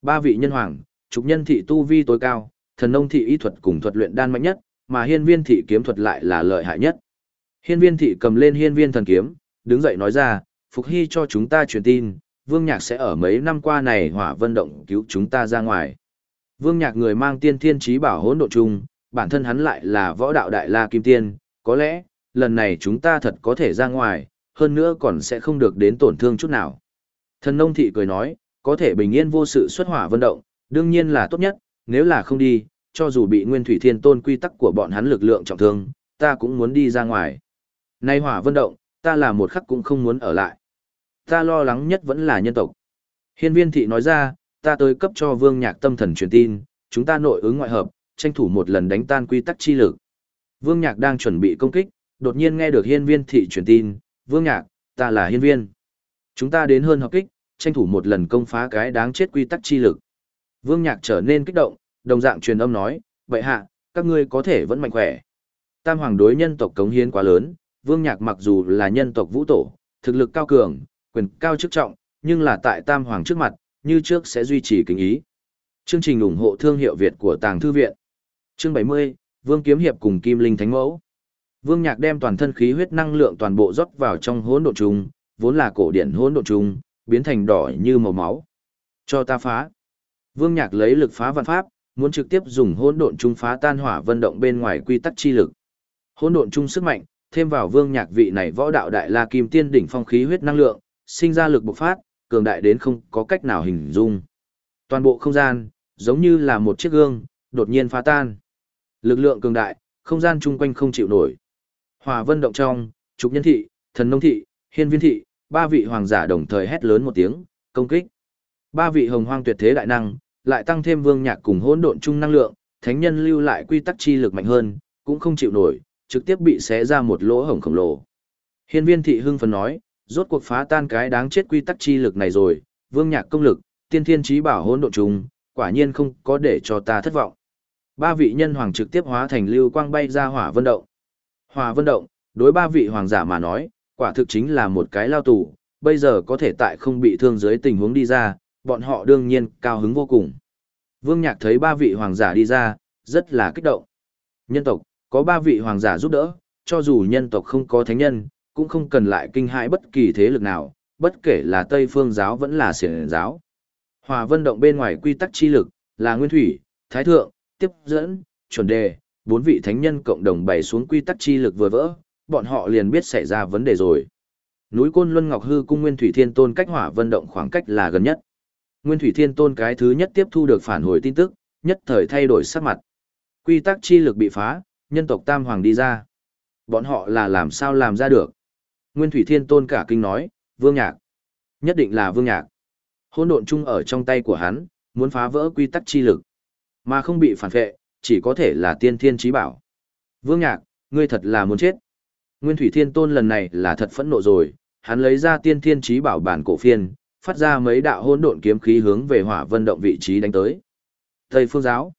Ba vị nhân hoàng, trục nhân thị tu vi tối cao, thần nông thị y thuật cùng thuật luyện đan mạnh nhất, mà hiên viên thị kiếm thuật lại là lợi hại nhất. Hiên viên thị cầm lên hiên viên thần kiếm, đứng dậy nói ra, Phục Hy cho chúng ta truyền tin, Vương Nhạc sẽ ở mấy năm qua này hỏa vân động cứu chúng ta ra ngoài. Vương Nhạc người mang tiên thiên trí bảo hỗn độ chung, bản thân hắn lại là võ đạo đại la kim tiên, có lẽ, lần này chúng ta thật có thể ra ngoài, hơn nữa còn sẽ không được đến tổn thương chút nào. Thần nông thị cười nói, có thể bình yên vô sự xuất hỏa vân động, đương nhiên là tốt nhất, nếu là không đi, cho dù bị nguyên thủy thiên tôn quy tắc của bọn hắn lực lượng trọng thương, ta cũng muốn đi ra ngoài. Nay hỏa vân động, ta là một khắc cũng không muốn ở lại. Ta lo lắng nhất vẫn là nhân tộc. Hiên viên thị nói ra, ta tới cấp cho vương nhạc tâm thần truyền tin, chúng ta nội ứng ngoại hợp, tranh thủ một lần đánh tan quy tắc chi lực. Vương nhạc đang chuẩn bị công kích, đột nhiên nghe được hiên viên thị truyền tin, vương nhạc, ta là hiên viên. Chúng ta đến hơn hợp kích, tranh thủ một lần công phá cái đáng chết quy tắc chi lực. Vương nhạc trở nên kích động, đồng dạng truyền âm nói, vậy hạ, các ngươi có thể vẫn mạnh khỏe. Tam hoàng đối nhân tộc cống hiến quá lớn, vương nhạc mặc dù là nhân tộc vũ tổ, thực lực cao cường, quyền cao chức trọng, nhưng là tại tam hoàng trước mặt, như trước sẽ duy trì kính ý. Chương trình ủng hộ thương hiệu Việt của Tàng Thư Viện. Chương 70, Vương Kiếm Hiệp cùng Kim Linh Thánh Mẫu. Vương Nhạc đem toàn thân khí huyết năng lượng toàn bộ rót vào trong hỗn độn trùng, vốn là cổ điển hỗn độn trùng, biến thành đỏ như màu máu. Cho ta phá. Vương Nhạc lấy lực phá vạn pháp, muốn trực tiếp dùng hỗn độn trung phá tan hỏa vân động bên ngoài quy tắc chi lực. Hỗn độn trung sức mạnh, thêm vào Vương Nhạc vị này võ đạo đại la kim tiên đỉnh phong khí huyết năng lượng, sinh ra lực bộc phát, cường đại đến không có cách nào hình dung. Toàn bộ không gian, giống như là một chiếc gương, đột nhiên phá tan. Lực lượng cường đại, không gian chung quanh không chịu nổi. Hòa vân động trong, trục nhân thị, thần nông thị, hiên viên thị, ba vị hoàng giả đồng thời hét lớn một tiếng, công kích. Ba vị hồng hoang tuyệt thế đại năng, lại tăng thêm vương nhạc cùng hỗn độn chung năng lượng, thánh nhân lưu lại quy tắc chi lực mạnh hơn, cũng không chịu nổi, trực tiếp bị xé ra một lỗ hổng khổng lồ. Hiên viên thị hưng phấn nói, rốt cuộc phá tan cái đáng chết quy tắc chi lực này rồi, vương nhạc công lực, tiên thiên trí bảo hỗn độn trùng, quả nhiên không có để cho ta thất vọng. Ba vị nhân hoàng trực tiếp hóa thành lưu quang bay ra hỏa vân động. Hỏa vân động, đối ba vị hoàng giả mà nói, quả thực chính là một cái lao tù, bây giờ có thể tại không bị thương dưới tình huống đi ra, bọn họ đương nhiên cao hứng vô cùng. Vương Nhạc thấy ba vị hoàng giả đi ra, rất là kích động. Nhân tộc, có ba vị hoàng giả giúp đỡ, cho dù nhân tộc không có thánh nhân, cũng không cần lại kinh hãi bất kỳ thế lực nào, bất kể là Tây Phương giáo vẫn là xiển giáo. Hòa vân động bên ngoài quy tắc chi lực, là nguyên thủy, thái thượng, tiếp dẫn, chuẩn đề, bốn vị thánh nhân cộng đồng bày xuống quy tắc chi lực vừa vỡ, bọn họ liền biết xảy ra vấn đề rồi. Núi Côn Luân Ngọc Hư cung Nguyên Thủy Thiên Tôn cách Hỏa Vân động khoảng cách là gần nhất. Nguyên Thủy Thiên Tôn cái thứ nhất tiếp thu được phản hồi tin tức, nhất thời thay đổi sắc mặt. Quy tắc chi lực bị phá, nhân tộc Tam Hoàng đi ra. Bọn họ là làm sao làm ra được? Nguyên Thủy Thiên Tôn cả kinh nói, Vương Nhạc. Nhất định là Vương Nhạc. Hôn độn chung ở trong tay của hắn, muốn phá vỡ quy tắc chi lực. Mà không bị phản vệ, chỉ có thể là tiên thiên trí bảo. Vương Nhạc, ngươi thật là muốn chết. Nguyên Thủy Thiên Tôn lần này là thật phẫn nộ rồi, hắn lấy ra tiên thiên trí bảo bản cổ phiên, phát ra mấy đạo hôn độn kiếm khí hướng về hỏa vân động vị trí đánh tới. Tây Phương Giáo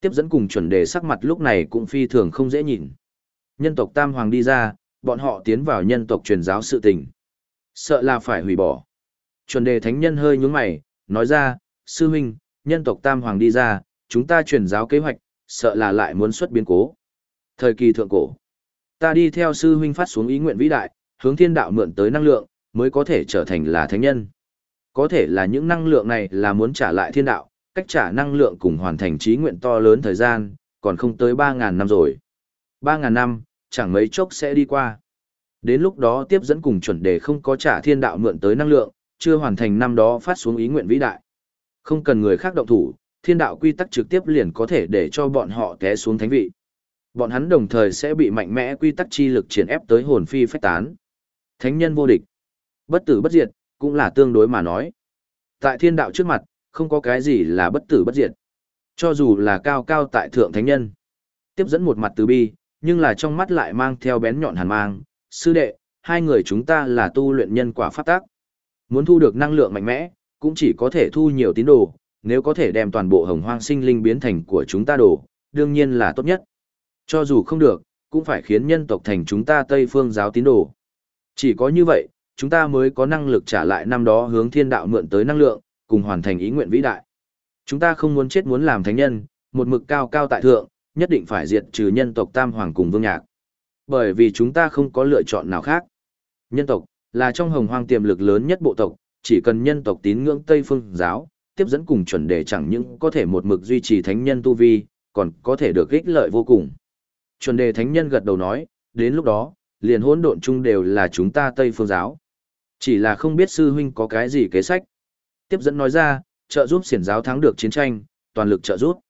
Tiếp dẫn cùng chuẩn đề sắc mặt lúc này cũng phi thường không dễ nhìn. Nhân tộc Tam Hoàng đi ra, bọn họ tiến vào nhân tộc truyền giáo sự tình. Sợ là phải hủy bỏ. Chuẩn đề thánh nhân hơi nhướng mày, nói ra, sư huynh, nhân tộc Tam Hoàng đi ra, chúng ta truyền giáo kế hoạch, sợ là lại muốn xuất biến cố. Thời kỳ thượng cổ, ta đi theo sư huynh phát xuống ý nguyện vĩ đại, hướng thiên đạo mượn tới năng lượng, mới có thể trở thành là thánh nhân. Có thể là những năng lượng này là muốn trả lại thiên đạo, cách trả năng lượng cùng hoàn thành trí nguyện to lớn thời gian, còn không tới 3.000 năm rồi. 3.000 năm, chẳng mấy chốc sẽ đi qua. Đến lúc đó tiếp dẫn cùng chuẩn đề không có trả thiên đạo mượn tới năng lượng, chưa hoàn thành năm đó phát xuống ý nguyện vĩ đại. Không cần người khác động thủ, thiên đạo quy tắc trực tiếp liền có thể để cho bọn họ té xuống thánh vị. Bọn hắn đồng thời sẽ bị mạnh mẽ quy tắc chi lực triển ép tới hồn phi phách tán. Thánh nhân vô địch, bất tử bất diệt, cũng là tương đối mà nói. Tại thiên đạo trước mặt, không có cái gì là bất tử bất diệt. Cho dù là cao cao tại thượng thánh nhân. Tiếp dẫn một mặt từ bi, nhưng là trong mắt lại mang theo bén nhọn hàn mang. Sư đệ, hai người chúng ta là tu luyện nhân quả pháp tác. Muốn thu được năng lượng mạnh mẽ, cũng chỉ có thể thu nhiều tín đồ, nếu có thể đem toàn bộ hồng hoang sinh linh biến thành của chúng ta đồ, đương nhiên là tốt nhất. Cho dù không được, cũng phải khiến nhân tộc thành chúng ta Tây phương giáo tín đồ. Chỉ có như vậy, chúng ta mới có năng lực trả lại năm đó hướng thiên đạo mượn tới năng lượng, cùng hoàn thành ý nguyện vĩ đại. Chúng ta không muốn chết muốn làm thánh nhân, một mực cao cao tại thượng, nhất định phải diệt trừ nhân tộc Tam Hoàng cùng Vương Nhạc. Bởi vì chúng ta không có lựa chọn nào khác. Nhân tộc, là trong hồng hoang tiềm lực lớn nhất bộ tộc, chỉ cần nhân tộc tín ngưỡng Tây Phương giáo, tiếp dẫn cùng chuẩn đề chẳng những có thể một mực duy trì thánh nhân tu vi, còn có thể được ích lợi vô cùng. Chuẩn đề thánh nhân gật đầu nói, đến lúc đó, liền hỗn độn chung đều là chúng ta Tây Phương giáo. Chỉ là không biết sư huynh có cái gì kế sách. Tiếp dẫn nói ra, trợ giúp xiển giáo thắng được chiến tranh, toàn lực trợ giúp.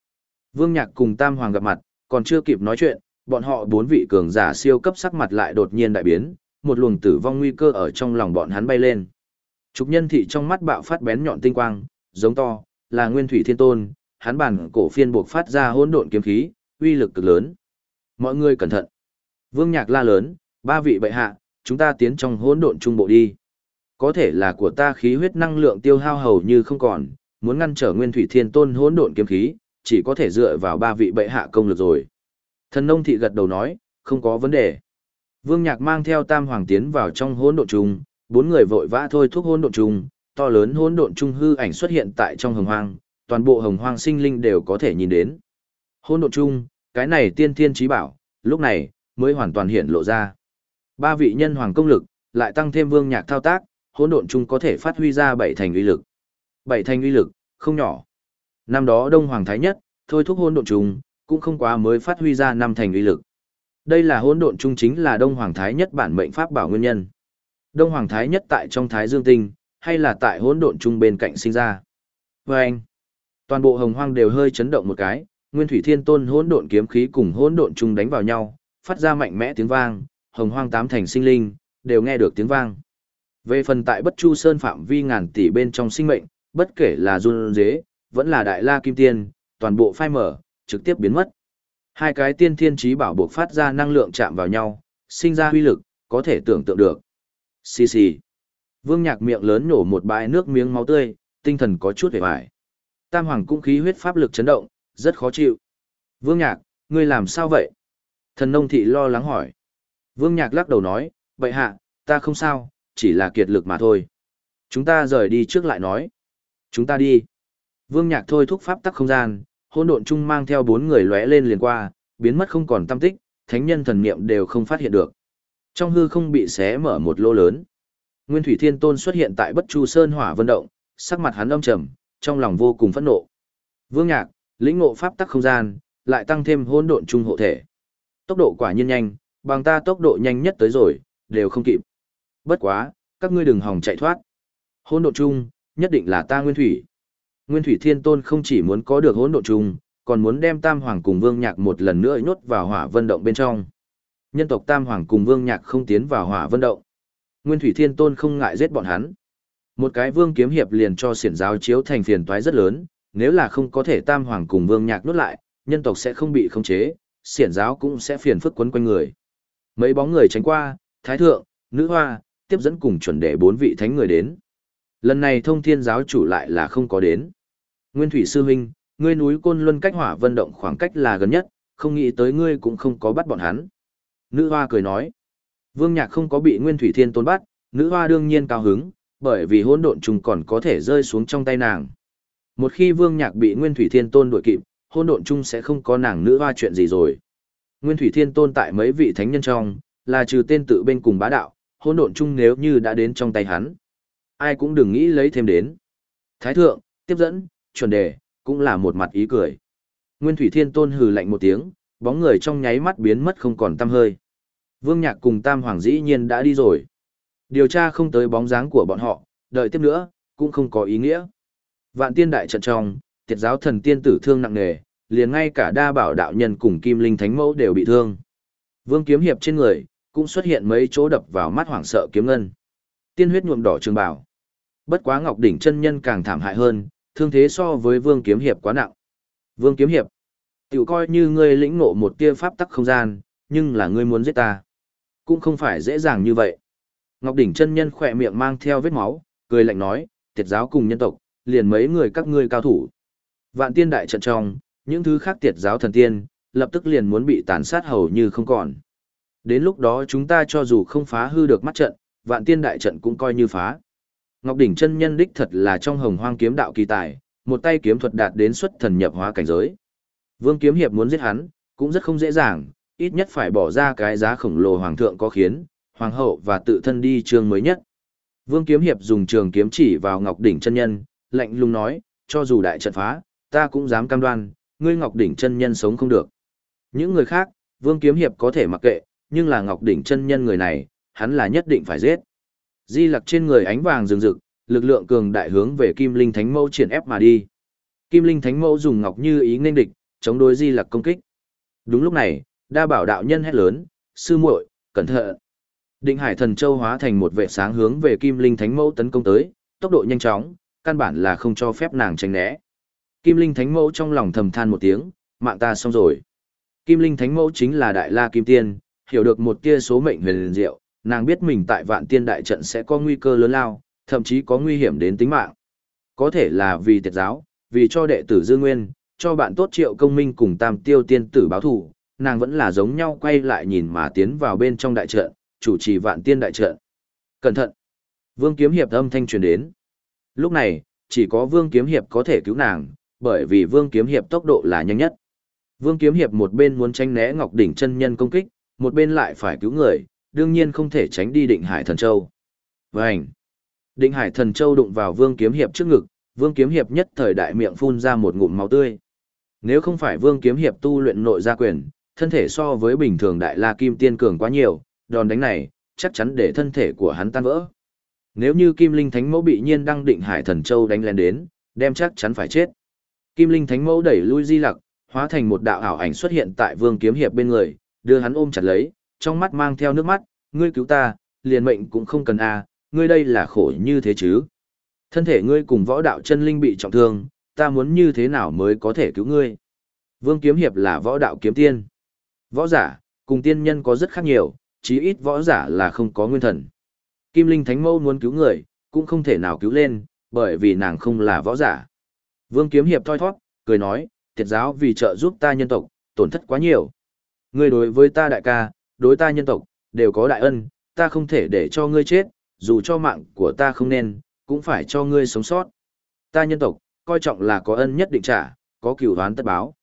Vương Nhạc cùng Tam Hoàng gặp mặt, còn chưa kịp nói chuyện, bọn họ bốn vị cường giả siêu cấp sắc mặt lại đột nhiên đại biến, một luồng tử vong nguy cơ ở trong lòng bọn hắn bay lên. Trục nhân thị trong mắt bạo phát bén nhọn tinh quang, giống to, là nguyên thủy thiên tôn, hắn bản cổ phiên buộc phát ra hỗn độn kiếm khí, uy lực cực lớn. Mọi người cẩn thận. Vương Nhạc la lớn, ba vị bệ hạ, chúng ta tiến trong hỗn độn trung bộ đi. Có thể là của ta khí huyết năng lượng tiêu hao hầu như không còn, muốn ngăn trở nguyên thủy thiên tôn hỗn độn kiếm khí, chỉ có thể dựa vào ba vị bệ hạ công lực rồi. Thần nông thị gật đầu nói, không có vấn đề. Vương Nhạc mang theo Tam Hoàng tiến vào trong hỗn độn trung, bốn người vội vã thôi thúc hỗn độn trung, to lớn hỗn độn trung hư ảnh xuất hiện tại trong hồng hoang, toàn bộ hồng hoang sinh linh đều có thể nhìn đến. Hỗn độn trung, cái này tiên thiên trí bảo, lúc này mới hoàn toàn hiện lộ ra. Ba vị nhân hoàng công lực, lại tăng thêm Vương Nhạc thao tác, hỗn độn trung có thể phát huy ra bảy thành uy lực. Bảy thành uy lực, không nhỏ. Năm đó Đông Hoàng Thái Nhất, thôi thúc hỗn độn trung, cũng không quá mới phát huy ra năm thành uy lực. Đây là hỗn độn trung chính là Đông Hoàng Thái Nhất bản mệnh pháp bảo nguyên nhân. Đông Hoàng Thái Nhất tại trong Thái Dương Tinh, hay là tại hỗn độn trung bên cạnh sinh ra. Và anh, toàn bộ hồng hoang đều hơi chấn động một cái, Nguyên Thủy Thiên Tôn hỗn độn kiếm khí cùng hỗn độn trung đánh vào nhau, phát ra mạnh mẽ tiếng vang, hồng hoang tám thành sinh linh đều nghe được tiếng vang. Về phần tại Bất Chu Sơn phạm vi ngàn tỷ bên trong sinh mệnh, bất kể là run dế, vẫn là đại la kim tiên, toàn bộ phai mở, trực tiếp biến mất. Hai cái tiên thiên trí bảo buộc phát ra năng lượng chạm vào nhau, sinh ra huy lực, có thể tưởng tượng được. Xì xì. Vương Nhạc miệng lớn nổ một bãi nước miếng máu tươi, tinh thần có chút hề bại. Tam Hoàng cũng khí huyết pháp lực chấn động, rất khó chịu. Vương Nhạc, ngươi làm sao vậy? Thần nông thị lo lắng hỏi. Vương Nhạc lắc đầu nói, vậy hạ, ta không sao, chỉ là kiệt lực mà thôi. Chúng ta rời đi trước lại nói. Chúng ta đi. Vương Nhạc thôi thúc pháp tắc không gian, hỗn độn chung mang theo bốn người lóe lên liền qua, biến mất không còn tâm tích, thánh nhân thần niệm đều không phát hiện được. Trong hư không bị xé mở một lỗ lớn. Nguyên Thủy Thiên Tôn xuất hiện tại Bất Chu Sơn Hỏa Vân động, sắc mặt hắn âm trầm, trong lòng vô cùng phẫn nộ. Vương Nhạc, lĩnh ngộ pháp tắc không gian, lại tăng thêm hỗn độn trung hộ thể. Tốc độ quả nhiên nhanh, bằng ta tốc độ nhanh nhất tới rồi, đều không kịp. Bất quá, các ngươi đừng hòng chạy thoát. Hỗn độn chung, nhất định là ta Nguyên Thủy. Nguyên Thủy Thiên Tôn không chỉ muốn có được hỗn độn chung, còn muốn đem Tam Hoàng cùng Vương Nhạc một lần nữa nhốt vào Hỏa Vân động bên trong. Nhân tộc Tam Hoàng cùng Vương Nhạc không tiến vào Hỏa Vân động. Nguyên Thủy Thiên Tôn không ngại giết bọn hắn. Một cái Vương kiếm hiệp liền cho xiển giáo chiếu thành phiền toái rất lớn, nếu là không có thể Tam Hoàng cùng Vương Nhạc nuốt lại, nhân tộc sẽ không bị khống chế, xiển giáo cũng sẽ phiền phức quấn quanh người. Mấy bóng người tránh qua, Thái Thượng, Nữ Hoa, tiếp dẫn cùng chuẩn đề bốn vị thánh người đến. Lần này thông thiên giáo chủ lại là không có đến. Nguyên Thủy Sư Huynh, ngươi núi Côn Luân cách hỏa vân động khoảng cách là gần nhất, không nghĩ tới ngươi cũng không có bắt bọn hắn. Nữ Hoa cười nói, Vương Nhạc không có bị Nguyên Thủy Thiên Tôn bắt, Nữ Hoa đương nhiên cao hứng, bởi vì hỗn độn trùng còn có thể rơi xuống trong tay nàng. Một khi Vương Nhạc bị Nguyên Thủy Thiên Tôn đuổi kịp, hỗn độn chung sẽ không có nàng Nữ Hoa chuyện gì rồi. Nguyên Thủy Thiên Tôn tại mấy vị thánh nhân trong, là trừ tên tự bên cùng bá đạo, hỗn độn chung nếu như đã đến trong tay hắn. Ai cũng đừng nghĩ lấy thêm đến. Thái thượng, tiếp dẫn, chuẩn đề, cũng là một mặt ý cười. Nguyên Thủy Thiên Tôn hừ lạnh một tiếng, bóng người trong nháy mắt biến mất không còn tăm hơi. Vương Nhạc cùng Tam Hoàng dĩ nhiên đã đi rồi. Điều tra không tới bóng dáng của bọn họ, đợi tiếp nữa, cũng không có ý nghĩa. Vạn tiên đại trận trong, tiệt giáo thần tiên tử thương nặng nề, liền ngay cả đa bảo đạo nhân cùng kim linh thánh mẫu đều bị thương. Vương kiếm hiệp trên người, cũng xuất hiện mấy chỗ đập vào mắt hoảng sợ kiếm ngân. Tiên huyết nhuộm đỏ trường bảo. Bất quá Ngọc đỉnh chân nhân càng thảm hại hơn, thương thế so với Vương kiếm hiệp quá nặng. Vương kiếm hiệp, tiểu coi như ngươi lĩnh ngộ một tia pháp tắc không gian, nhưng là ngươi muốn giết ta, cũng không phải dễ dàng như vậy. Ngọc đỉnh chân nhân khỏe miệng mang theo vết máu, cười lạnh nói, tiệt giáo cùng nhân tộc, liền mấy người các ngươi cao thủ. Vạn tiên đại trận trong, những thứ khác tiệt giáo thần tiên, lập tức liền muốn bị tàn sát hầu như không còn. Đến lúc đó chúng ta cho dù không phá hư được mắt trận, vạn tiên đại trận cũng coi như phá. Ngọc đỉnh chân nhân đích thật là trong hồng hoang kiếm đạo kỳ tài, một tay kiếm thuật đạt đến xuất thần nhập hóa cảnh giới. Vương kiếm hiệp muốn giết hắn, cũng rất không dễ dàng, ít nhất phải bỏ ra cái giá khổng lồ hoàng thượng có khiến, hoàng hậu và tự thân đi trường mới nhất. Vương kiếm hiệp dùng trường kiếm chỉ vào Ngọc đỉnh chân nhân, lạnh lùng nói, cho dù đại trận phá, ta cũng dám cam đoan, ngươi Ngọc đỉnh chân nhân sống không được. Những người khác, Vương kiếm hiệp có thể mặc kệ, nhưng là Ngọc đỉnh chân nhân người này, hắn là nhất định phải giết. Di lặc trên người ánh vàng rừng rực, lực lượng cường đại hướng về Kim Linh Thánh Mẫu triển ép mà đi. Kim Linh Thánh Mẫu dùng ngọc như ý nên địch, chống đối Di lặc công kích. Đúng lúc này, đa bảo đạo nhân hét lớn, sư muội, cẩn thận. Định Hải Thần Châu hóa thành một vệ sáng hướng về Kim Linh Thánh Mẫu tấn công tới, tốc độ nhanh chóng, căn bản là không cho phép nàng tránh né. Kim Linh Thánh Mẫu trong lòng thầm than một tiếng, mạng ta xong rồi. Kim Linh Thánh Mẫu chính là Đại La Kim Tiên, hiểu được một tia số mệnh huyền diệu, nàng biết mình tại Vạn Tiên đại trận sẽ có nguy cơ lớn lao, thậm chí có nguy hiểm đến tính mạng. Có thể là vì tiệt giáo, vì cho đệ tử Dư Nguyên, cho bạn tốt Triệu Công Minh cùng Tam Tiêu Tiên tử báo thù, nàng vẫn là giống nhau quay lại nhìn mà tiến vào bên trong đại trận, chủ trì Vạn Tiên đại trận. Cẩn thận! Vương Kiếm Hiệp âm thanh truyền đến. Lúc này, chỉ có Vương Kiếm Hiệp có thể cứu nàng, bởi vì Vương Kiếm Hiệp tốc độ là nhanh nhất. Vương Kiếm Hiệp một bên muốn tránh né Ngọc Đỉnh chân nhân công kích, một bên lại phải cứu người, đương nhiên không thể tránh đi Định Hải Thần Châu. Vành! Định Hải Thần Châu đụng vào Vương Kiếm Hiệp trước ngực, Vương Kiếm Hiệp nhất thời đại miệng phun ra một ngụm máu tươi. Nếu không phải Vương Kiếm Hiệp tu luyện nội gia quyền, thân thể so với bình thường đại la kim tiên cường quá nhiều, đòn đánh này chắc chắn để thân thể của hắn tan vỡ. Nếu như Kim Linh Thánh Mẫu bị nhiên đăng định Hải Thần Châu đánh lên đến, đem chắc chắn phải chết. Kim Linh Thánh Mẫu đẩy lui Di Lặc, hóa thành một đạo ảo ảnh xuất hiện tại Vương Kiếm Hiệp bên người, đưa hắn ôm chặt lấy, trong mắt mang theo nước mắt, "Ngươi cứu ta, liền mệnh cũng không cần a, ngươi đây là khổ như thế chứ? Thân thể ngươi cùng võ đạo chân linh bị trọng thương, ta muốn như thế nào mới có thể cứu ngươi?" Vương Kiếm Hiệp là võ đạo kiếm tiên. Võ giả, cùng tiên nhân có rất khác nhiều, chí ít võ giả là không có nguyên thần. Kim Linh Thánh Mẫu muốn cứu người, cũng không thể nào cứu lên, bởi vì nàng không là võ giả. Vương Kiếm Hiệp thoi thoát, cười nói, tiệt giáo vì trợ giúp ta nhân tộc, tổn thất quá nhiều. Ngươi đối với ta đại ca, đối ta nhân tộc, đều có đại ân, ta không thể để cho ngươi chết, dù cho mạng của ta không nên, cũng phải cho ngươi sống sót. Ta nhân tộc, coi trọng là có ân nhất định trả, có cửu đoán tất báo.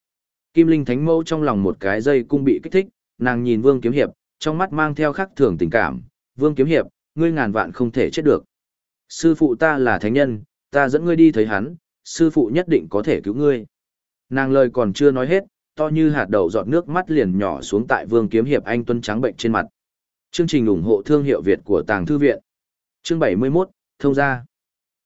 Kim Linh Thánh Mẫu trong lòng một cái dây cung bị kích thích, nàng nhìn Vương Kiếm Hiệp, trong mắt mang theo khắc thường tình cảm. Vương Kiếm Hiệp, ngươi ngàn vạn không thể chết được. Sư phụ ta là thánh nhân, ta dẫn ngươi đi thấy hắn, sư phụ nhất định có thể cứu ngươi. Nàng lời còn chưa nói hết, to như hạt đậu giọt nước mắt liền nhỏ xuống tại Vương Kiếm Hiệp anh tuân trắng bệnh trên mặt. Chương trình ủng hộ thương hiệu Việt của Tàng Thư Viện. Chương 71, Thông gia.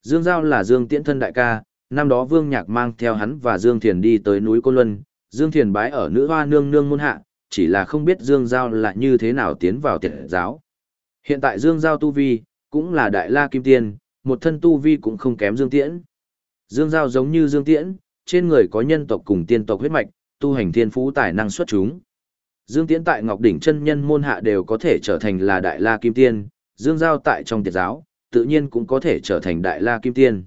Dương Giao là Dương Tiễn thân đại ca, năm đó Vương Nhạc mang theo hắn và Dương Thiền đi tới núi Côn Luân, Dương Thiền bái ở nữ hoa nương nương môn hạ, chỉ là không biết Dương Giao là như thế nào tiến vào tiệt giáo. Hiện tại Dương Giao tu vi, cũng là đại la kim tiên, một thân tu vi cũng không kém Dương Tiễn. Dương Giao giống như Dương Tiễn, trên người có nhân tộc cùng tiên tộc huyết mạch, tu hành thiên phú tài năng xuất chúng. Dương Tiễn tại Ngọc Đỉnh chân nhân môn hạ đều có thể trở thành là Đại La Kim Tiên, Dương Giao tại trong tiệt giáo, tự nhiên cũng có thể trở thành Đại La Kim Tiên.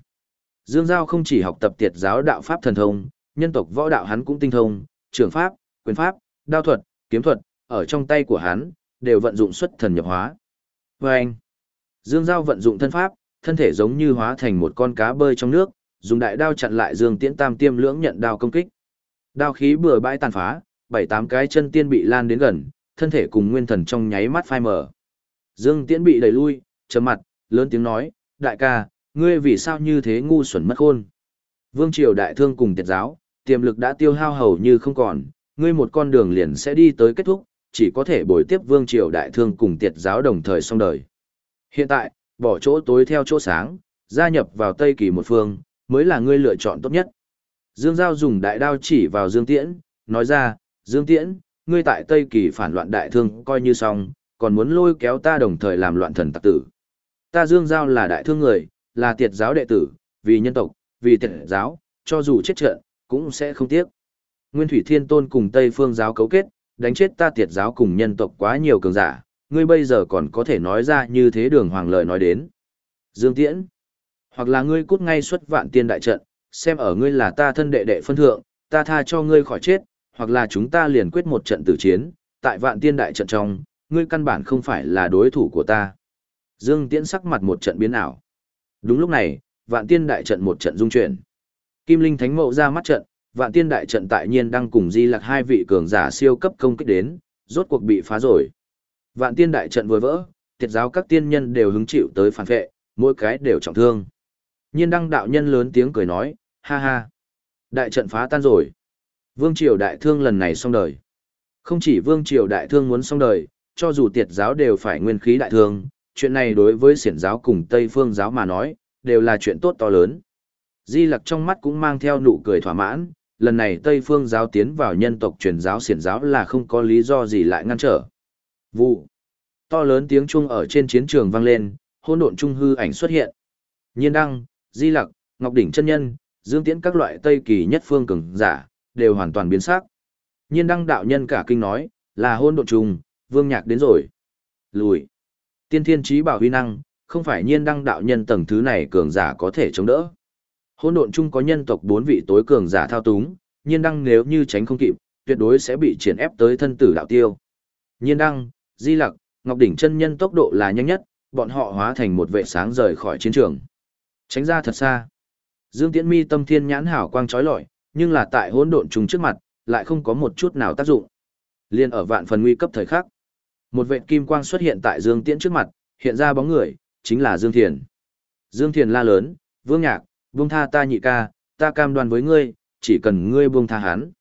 Dương Giao không chỉ học tập tiệt giáo đạo pháp thần thông, nhân tộc võ đạo hắn cũng tinh thông, trường pháp, quyền pháp, đao thuật, kiếm thuật, ở trong tay của hắn, đều vận dụng xuất thần nhập hóa. Và anh, Dương Giao vận dụng thân pháp, thân thể giống như hóa thành một con cá bơi trong nước, dùng đại đao chặn lại Dương Tiễn Tam Tiêm lưỡng nhận đao công kích. Đao khí bừa bãi tàn phá, bảy tám cái chân tiên bị lan đến gần, thân thể cùng nguyên thần trong nháy mắt phai mờ. Dương Tiễn bị đẩy lui, trầm mặt, lớn tiếng nói, đại ca, ngươi vì sao như thế ngu xuẩn mất khôn. Vương triều đại thương cùng tiệt giáo, tiềm lực đã tiêu hao hầu như không còn, ngươi một con đường liền sẽ đi tới kết thúc, chỉ có thể bồi tiếp vương triều đại thương cùng tiệt giáo đồng thời xong đời. Hiện tại, bỏ chỗ tối theo chỗ sáng, gia nhập vào Tây Kỳ một phương, mới là ngươi lựa chọn tốt nhất. Dương Giao dùng đại đao chỉ vào Dương Tiễn, nói ra, Dương Tiễn, ngươi tại Tây Kỳ phản loạn đại thương coi như xong, còn muốn lôi kéo ta đồng thời làm loạn thần tặc tử. Ta Dương Giao là đại thương người, là tiệt giáo đệ tử, vì nhân tộc, vì tiệt giáo, cho dù chết trận, cũng sẽ không tiếc. Nguyên Thủy Thiên Tôn cùng Tây Phương giáo cấu kết, đánh chết ta tiệt giáo cùng nhân tộc quá nhiều cường giả, ngươi bây giờ còn có thể nói ra như thế đường hoàng lời nói đến. Dương Tiễn, hoặc là ngươi cút ngay xuất vạn tiên đại trận, xem ở ngươi là ta thân đệ đệ phân thượng, ta tha cho ngươi khỏi chết, hoặc là chúng ta liền quyết một trận tử chiến, tại vạn tiên đại trận trong, ngươi căn bản không phải là đối thủ của ta. Dương Tiễn sắc mặt một trận biến ảo. Đúng lúc này, vạn tiên đại trận một trận dung chuyển. Kim Linh Thánh Mậu ra mắt trận, vạn tiên đại trận tại nhiên đang cùng di lạc hai vị cường giả siêu cấp công kích đến, rốt cuộc bị phá rồi. Vạn tiên đại trận vừa vỡ, tiệt giáo các tiên nhân đều hứng chịu tới phản vệ, mỗi cái đều trọng thương. Nhiên đăng đạo nhân lớn tiếng cười nói, ha ha. Đại trận phá tan rồi. Vương triều đại thương lần này xong đời. Không chỉ vương triều đại thương muốn xong đời, cho dù tiệt giáo đều phải nguyên khí đại thương, chuyện này đối với siển giáo cùng Tây phương giáo mà nói, đều là chuyện tốt to lớn. Di lặc trong mắt cũng mang theo nụ cười thỏa mãn, lần này Tây phương giáo tiến vào nhân tộc truyền giáo siển giáo là không có lý do gì lại ngăn trở. Vụ. To lớn tiếng chuông ở trên chiến trường vang lên, hỗn độn trung hư ảnh xuất hiện. Nhiên đăng, Di lặc, Ngọc đỉnh chân nhân, Dương Tiễn các loại Tây kỳ nhất phương cường giả, đều hoàn toàn biến sắc. Nhiên đăng đạo nhân cả kinh nói, là hôn độn trùng, vương nhạc đến rồi. Lùi. Tiên thiên trí bảo huy năng, không phải nhiên đăng đạo nhân tầng thứ này cường giả có thể chống đỡ. Hôn độn chung có nhân tộc bốn vị tối cường giả thao túng, nhiên đăng nếu như tránh không kịp, tuyệt đối sẽ bị triển ép tới thân tử đạo tiêu. Nhiên đăng, di lặc, ngọc đỉnh chân nhân tốc độ là nhanh nhất, bọn họ hóa thành một vệ sáng rời khỏi chiến trường. Tránh ra thật xa. Dương Tiễn Mi tâm thiên nhãn hảo quang chói lọi, nhưng là tại hỗn độn trùng trước mặt, lại không có một chút nào tác dụng. Liên ở vạn phần nguy cấp thời khắc, một vệt kim quang xuất hiện tại Dương Tiễn trước mặt, hiện ra bóng người, chính là Dương Thiền. Dương Thiền la lớn, "Vương Nhạc, buông tha ta nhị ca, ta cam đoan với ngươi, chỉ cần ngươi buông tha hắn."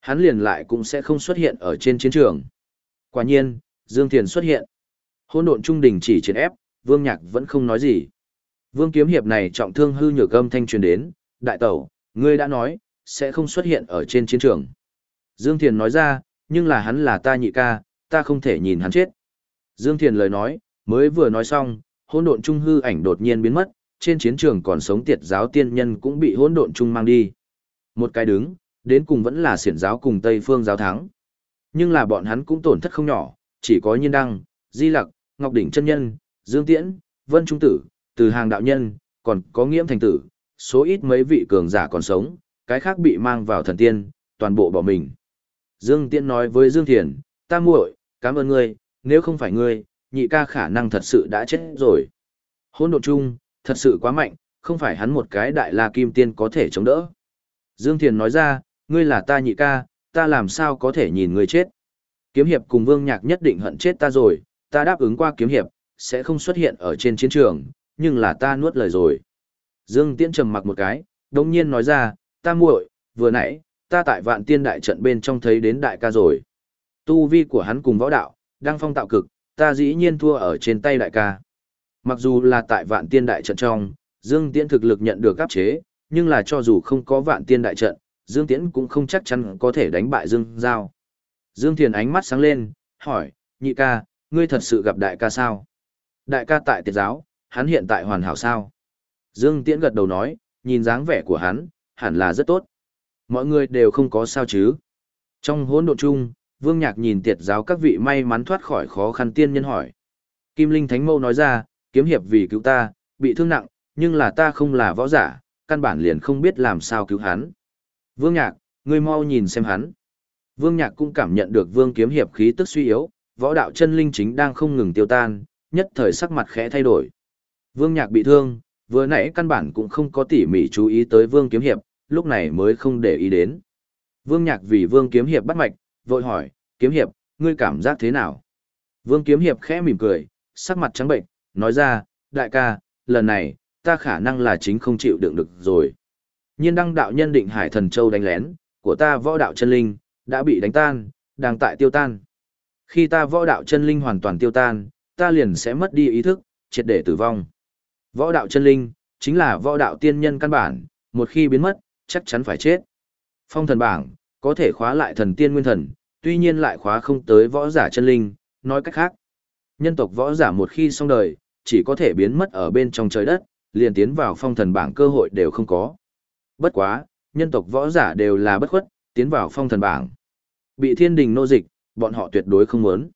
Hắn liền lại cũng sẽ không xuất hiện ở trên chiến trường. Quả nhiên, Dương Thiền xuất hiện. Hỗn độn trung đình chỉ chiến ép, Vương Nhạc vẫn không nói gì. Vương kiếm hiệp này trọng thương hư nhược âm thanh truyền đến, "Đại tẩu, ngươi đã nói, sẽ không xuất hiện ở trên chiến trường. Dương Thiền nói ra, nhưng là hắn là ta nhị ca, ta không thể nhìn hắn chết. Dương Thiền lời nói, mới vừa nói xong, hỗn độn trung hư ảnh đột nhiên biến mất, trên chiến trường còn sống tiệt giáo tiên nhân cũng bị hỗn độn trung mang đi. Một cái đứng, đến cùng vẫn là xiển giáo cùng Tây phương giáo thắng. Nhưng là bọn hắn cũng tổn thất không nhỏ, chỉ có nhiên đăng, di lặc, ngọc đỉnh chân nhân, dương tiễn, vân trung tử, từ hàng đạo nhân, còn có nghiễm thành tử, số ít mấy vị cường giả còn sống, cái khác bị mang vào thần tiên, toàn bộ bỏ mình. Dương Tiễn nói với Dương Thiền, ta muội, cảm ơn ngươi, nếu không phải ngươi, nhị ca khả năng thật sự đã chết rồi. Hôn độn chung, thật sự quá mạnh, không phải hắn một cái đại la kim tiên có thể chống đỡ. Dương Thiền nói ra, ngươi là ta nhị ca, ta làm sao có thể nhìn ngươi chết. Kiếm hiệp cùng vương nhạc nhất định hận chết ta rồi, ta đáp ứng qua kiếm hiệp, sẽ không xuất hiện ở trên chiến trường, nhưng là ta nuốt lời rồi. Dương Tiễn trầm mặc một cái, đồng nhiên nói ra, ta muội, vừa nãy, ta tại vạn tiên đại trận bên trong thấy đến đại ca rồi. Tu vi của hắn cùng võ đạo, đang phong tạo cực, ta dĩ nhiên thua ở trên tay đại ca. Mặc dù là tại vạn tiên đại trận trong, Dương Tiễn thực lực nhận được áp chế, nhưng là cho dù không có vạn tiên đại trận, Dương Tiễn cũng không chắc chắn có thể đánh bại Dương Giao. Dương Thiền ánh mắt sáng lên, hỏi, nhị ca, ngươi thật sự gặp đại ca sao? Đại ca tại tiệt giáo, hắn hiện tại hoàn hảo sao? Dương Tiễn gật đầu nói, nhìn dáng vẻ của hắn, hẳn là rất tốt. Mọi người đều không có sao chứ. Trong hỗn độn chung, Vương Nhạc nhìn tiệt giáo các vị may mắn thoát khỏi khó khăn tiên nhân hỏi. Kim Linh Thánh Mâu nói ra, kiếm hiệp vì cứu ta, bị thương nặng, nhưng là ta không là võ giả, căn bản liền không biết làm sao cứu hắn. Vương Nhạc, ngươi mau nhìn xem hắn. Vương Nhạc cũng cảm nhận được Vương Kiếm Hiệp khí tức suy yếu, võ đạo chân linh chính đang không ngừng tiêu tan, nhất thời sắc mặt khẽ thay đổi. Vương Nhạc bị thương, vừa nãy căn bản cũng không có tỉ mỉ chú ý tới Vương Kiếm Hiệp, lúc này mới không để ý đến. Vương Nhạc vì Vương Kiếm Hiệp bắt mạch, vội hỏi, Kiếm Hiệp, ngươi cảm giác thế nào? Vương Kiếm Hiệp khẽ mỉm cười, sắc mặt trắng bệnh, nói ra, đại ca, lần này, ta khả năng là chính không chịu đựng được rồi. Nhiên đăng đạo nhân định hải thần châu đánh lén, của ta võ đạo chân linh, đã bị đánh tan, đang tại tiêu tan. Khi ta võ đạo chân linh hoàn toàn tiêu tan, ta liền sẽ mất đi ý thức, triệt để tử vong. Võ đạo chân linh, chính là võ đạo tiên nhân căn bản, một khi biến mất, chắc chắn phải chết. Phong thần bảng, có thể khóa lại thần tiên nguyên thần, tuy nhiên lại khóa không tới võ giả chân linh, nói cách khác. Nhân tộc võ giả một khi xong đời, chỉ có thể biến mất ở bên trong trời đất, liền tiến vào phong thần bảng cơ hội đều không có. Bất quá, nhân tộc võ giả đều là bất khuất, tiến vào phong thần bảng. Bị thiên đình nô dịch, bọn họ tuyệt đối không muốn.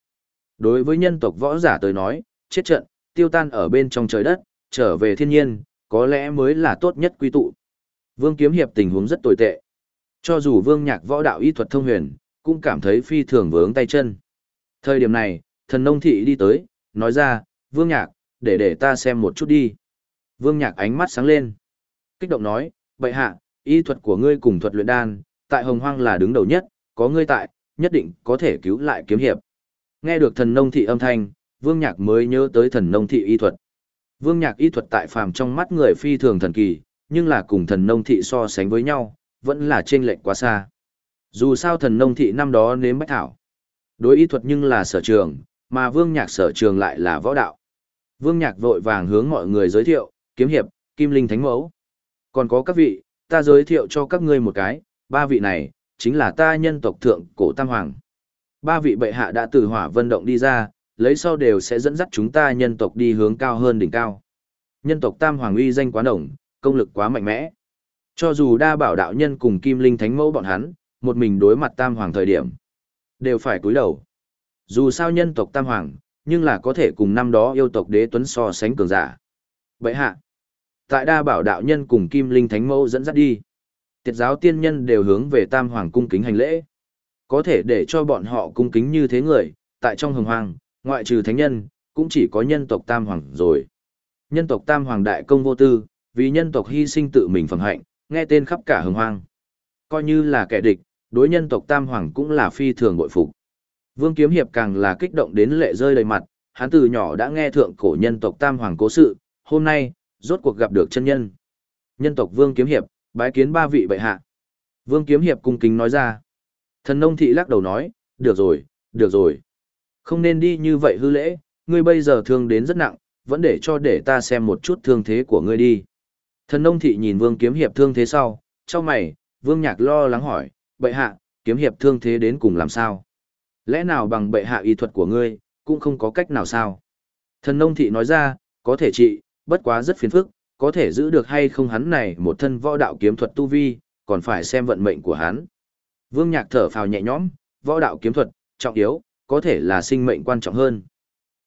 Đối với nhân tộc võ giả tới nói, chết trận, tiêu tan ở bên trong trời đất, trở về thiên nhiên, có lẽ mới là tốt nhất quy tụ. Vương Kiếm Hiệp tình huống rất tồi tệ. Cho dù Vương Nhạc võ đạo y thuật thông huyền, cũng cảm thấy phi thường vướng tay chân. Thời điểm này, thần nông thị đi tới, nói ra, Vương Nhạc, để để ta xem một chút đi. Vương Nhạc ánh mắt sáng lên. Kích động nói, bệ hạ, y thuật của ngươi cùng thuật luyện đan, tại hồng hoang là đứng đầu nhất, có ngươi tại, nhất định có thể cứu lại kiếm hiệp. Nghe được thần nông thị âm thanh, Vương Nhạc mới nhớ tới thần nông thị y thuật. Vương Nhạc y thuật tại phàm trong mắt người phi thường thần kỳ, nhưng là cùng thần nông thị so sánh với nhau, vẫn là chênh lệch quá xa. Dù sao thần nông thị năm đó nếm bách thảo. Đối y thuật nhưng là sở trường, mà Vương Nhạc sở trường lại là võ đạo. Vương Nhạc vội vàng hướng mọi người giới thiệu, kiếm hiệp, kim linh thánh mẫu. Còn có các vị, ta giới thiệu cho các ngươi một cái, ba vị này, chính là ta nhân tộc thượng cổ tam hoàng. Ba vị bệ hạ đã từ hỏa vân động đi ra, lấy sau đều sẽ dẫn dắt chúng ta nhân tộc đi hướng cao hơn đỉnh cao. Nhân tộc tam hoàng uy danh quá nồng công lực quá mạnh mẽ. Cho dù đa bảo đạo nhân cùng kim linh thánh mẫu bọn hắn, một mình đối mặt tam hoàng thời điểm, đều phải cúi đầu. Dù sao nhân tộc tam hoàng, nhưng là có thể cùng năm đó yêu tộc đế tuấn so sánh cường giả. Vậy hạ, tại đa bảo đạo nhân cùng kim linh thánh mẫu dẫn dắt đi. Tiệt giáo tiên nhân đều hướng về tam hoàng cung kính hành lễ. Có thể để cho bọn họ cung kính như thế người, tại trong hồng hoàng, ngoại trừ thánh nhân, cũng chỉ có nhân tộc tam hoàng rồi. Nhân tộc tam hoàng đại công vô tư, vì nhân tộc hy sinh tự mình phẩm hạnh, nghe tên khắp cả hồng hoang. Coi như là kẻ địch, đối nhân tộc tam hoàng cũng là phi thường bội phục. Vương Kiếm Hiệp càng là kích động đến lệ rơi đầy mặt, hắn từ nhỏ đã nghe thượng cổ nhân tộc tam hoàng cố sự, hôm nay, rốt cuộc gặp được chân nhân. Nhân tộc Vương Kiếm Hiệp, bái kiến ba vị bệ hạ. Vương Kiếm Hiệp cung kính nói ra. Thần nông thị lắc đầu nói, được rồi, được rồi. Không nên đi như vậy hư lễ, ngươi bây giờ thương đến rất nặng, vẫn để cho để ta xem một chút thương thế của ngươi đi. Thần nông thị nhìn Vương Kiếm Hiệp thương thế sau, cho mày, Vương Nhạc lo lắng hỏi, bệ hạ, Kiếm Hiệp thương thế đến cùng làm sao? Lẽ nào bằng bệ hạ y thuật của ngươi, cũng không có cách nào sao? Thần nông thị nói ra, có thể trị, bất quá rất phiền phức, có thể giữ được hay không hắn này một thân võ đạo kiếm thuật tu vi, còn phải xem vận mệnh của hắn. Vương Nhạc thở phào nhẹ nhõm, võ đạo kiếm thuật, trọng yếu, có thể là sinh mệnh quan trọng hơn.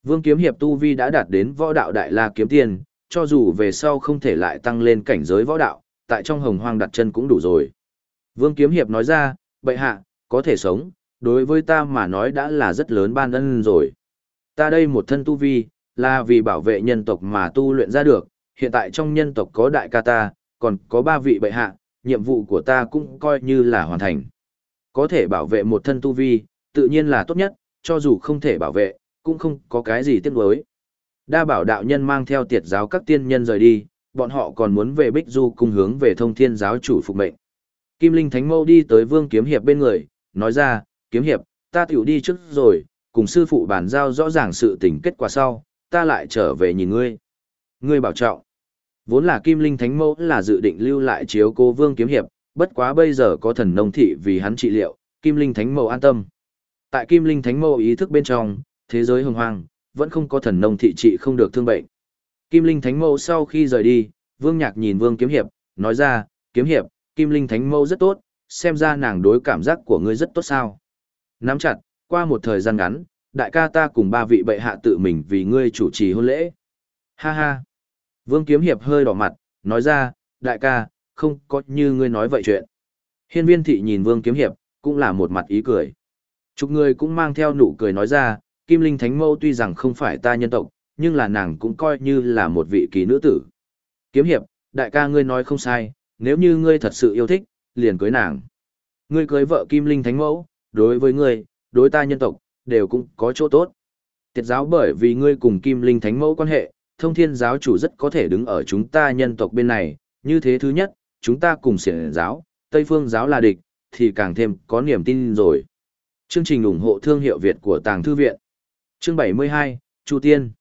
Vương Kiếm Hiệp tu vi đã đạt đến võ đạo đại la kiếm tiền, cho dù về sau không thể lại tăng lên cảnh giới võ đạo, tại trong hồng hoang đặt chân cũng đủ rồi. Vương Kiếm Hiệp nói ra, bệ hạ, có thể sống, đối với ta mà nói đã là rất lớn ban ân rồi. Ta đây một thân tu vi, là vì bảo vệ nhân tộc mà tu luyện ra được, hiện tại trong nhân tộc có đại ca ta, còn có ba vị bệ hạ, nhiệm vụ của ta cũng coi như là hoàn thành. Có thể bảo vệ một thân tu vi, tự nhiên là tốt nhất, cho dù không thể bảo vệ, cũng không có cái gì tiếc nuối. Đa bảo đạo nhân mang theo tiệt giáo các tiên nhân rời đi, bọn họ còn muốn về Bích Du cung hướng về thông thiên giáo chủ phục mệnh. Kim Linh Thánh Mâu đi tới Vương Kiếm Hiệp bên người, nói ra, Kiếm Hiệp, ta tiểu đi trước rồi, cùng sư phụ bàn giao rõ ràng sự tình kết quả sau, ta lại trở về nhìn ngươi. Ngươi bảo trọng. Vốn là Kim Linh Thánh Mâu là dự định lưu lại chiếu cô Vương Kiếm Hiệp, bất quá bây giờ có thần nông thị vì hắn trị liệu, Kim Linh Thánh Mâu an tâm. Tại Kim Linh Thánh Mâu ý thức bên trong, thế giới hồng hoang, vẫn không có thần nông thị trị không được thương bệnh. Kim Linh Thánh Mâu sau khi rời đi, Vương Nhạc nhìn Vương Kiếm Hiệp, nói ra, Kiếm Hiệp, Kim Linh Thánh Mâu rất tốt, xem ra nàng đối cảm giác của ngươi rất tốt sao. Nắm chặt, qua một thời gian ngắn, đại ca ta cùng ba vị bệ hạ tự mình vì ngươi chủ trì hôn lễ. Ha ha. Vương Kiếm Hiệp hơi đỏ mặt, nói ra, đại ca, không có như ngươi nói vậy chuyện. Hiên viên thị nhìn Vương Kiếm Hiệp, cũng là một mặt ý cười. Chục người cũng mang theo nụ cười nói ra, Kim Linh Thánh Mâu tuy rằng không phải ta nhân tộc, nhưng là nàng cũng coi như là một vị kỳ nữ tử. Kiếm Hiệp, đại ca ngươi nói không sai, nếu như ngươi thật sự yêu thích, liền cưới nàng. Ngươi cưới vợ Kim Linh Thánh Mẫu, đối với ngươi, đối ta nhân tộc, đều cũng có chỗ tốt. Tiệt giáo bởi vì ngươi cùng Kim Linh Thánh Mẫu quan hệ, thông thiên giáo chủ rất có thể đứng ở chúng ta nhân tộc bên này, như thế thứ nhất, chúng ta cùng siển giáo, Tây Phương giáo là địch, thì càng thêm có niềm tin rồi. Chương trình ủng hộ thương hiệu Việt của Tàng Thư Viện Chương 72, Chu Tiên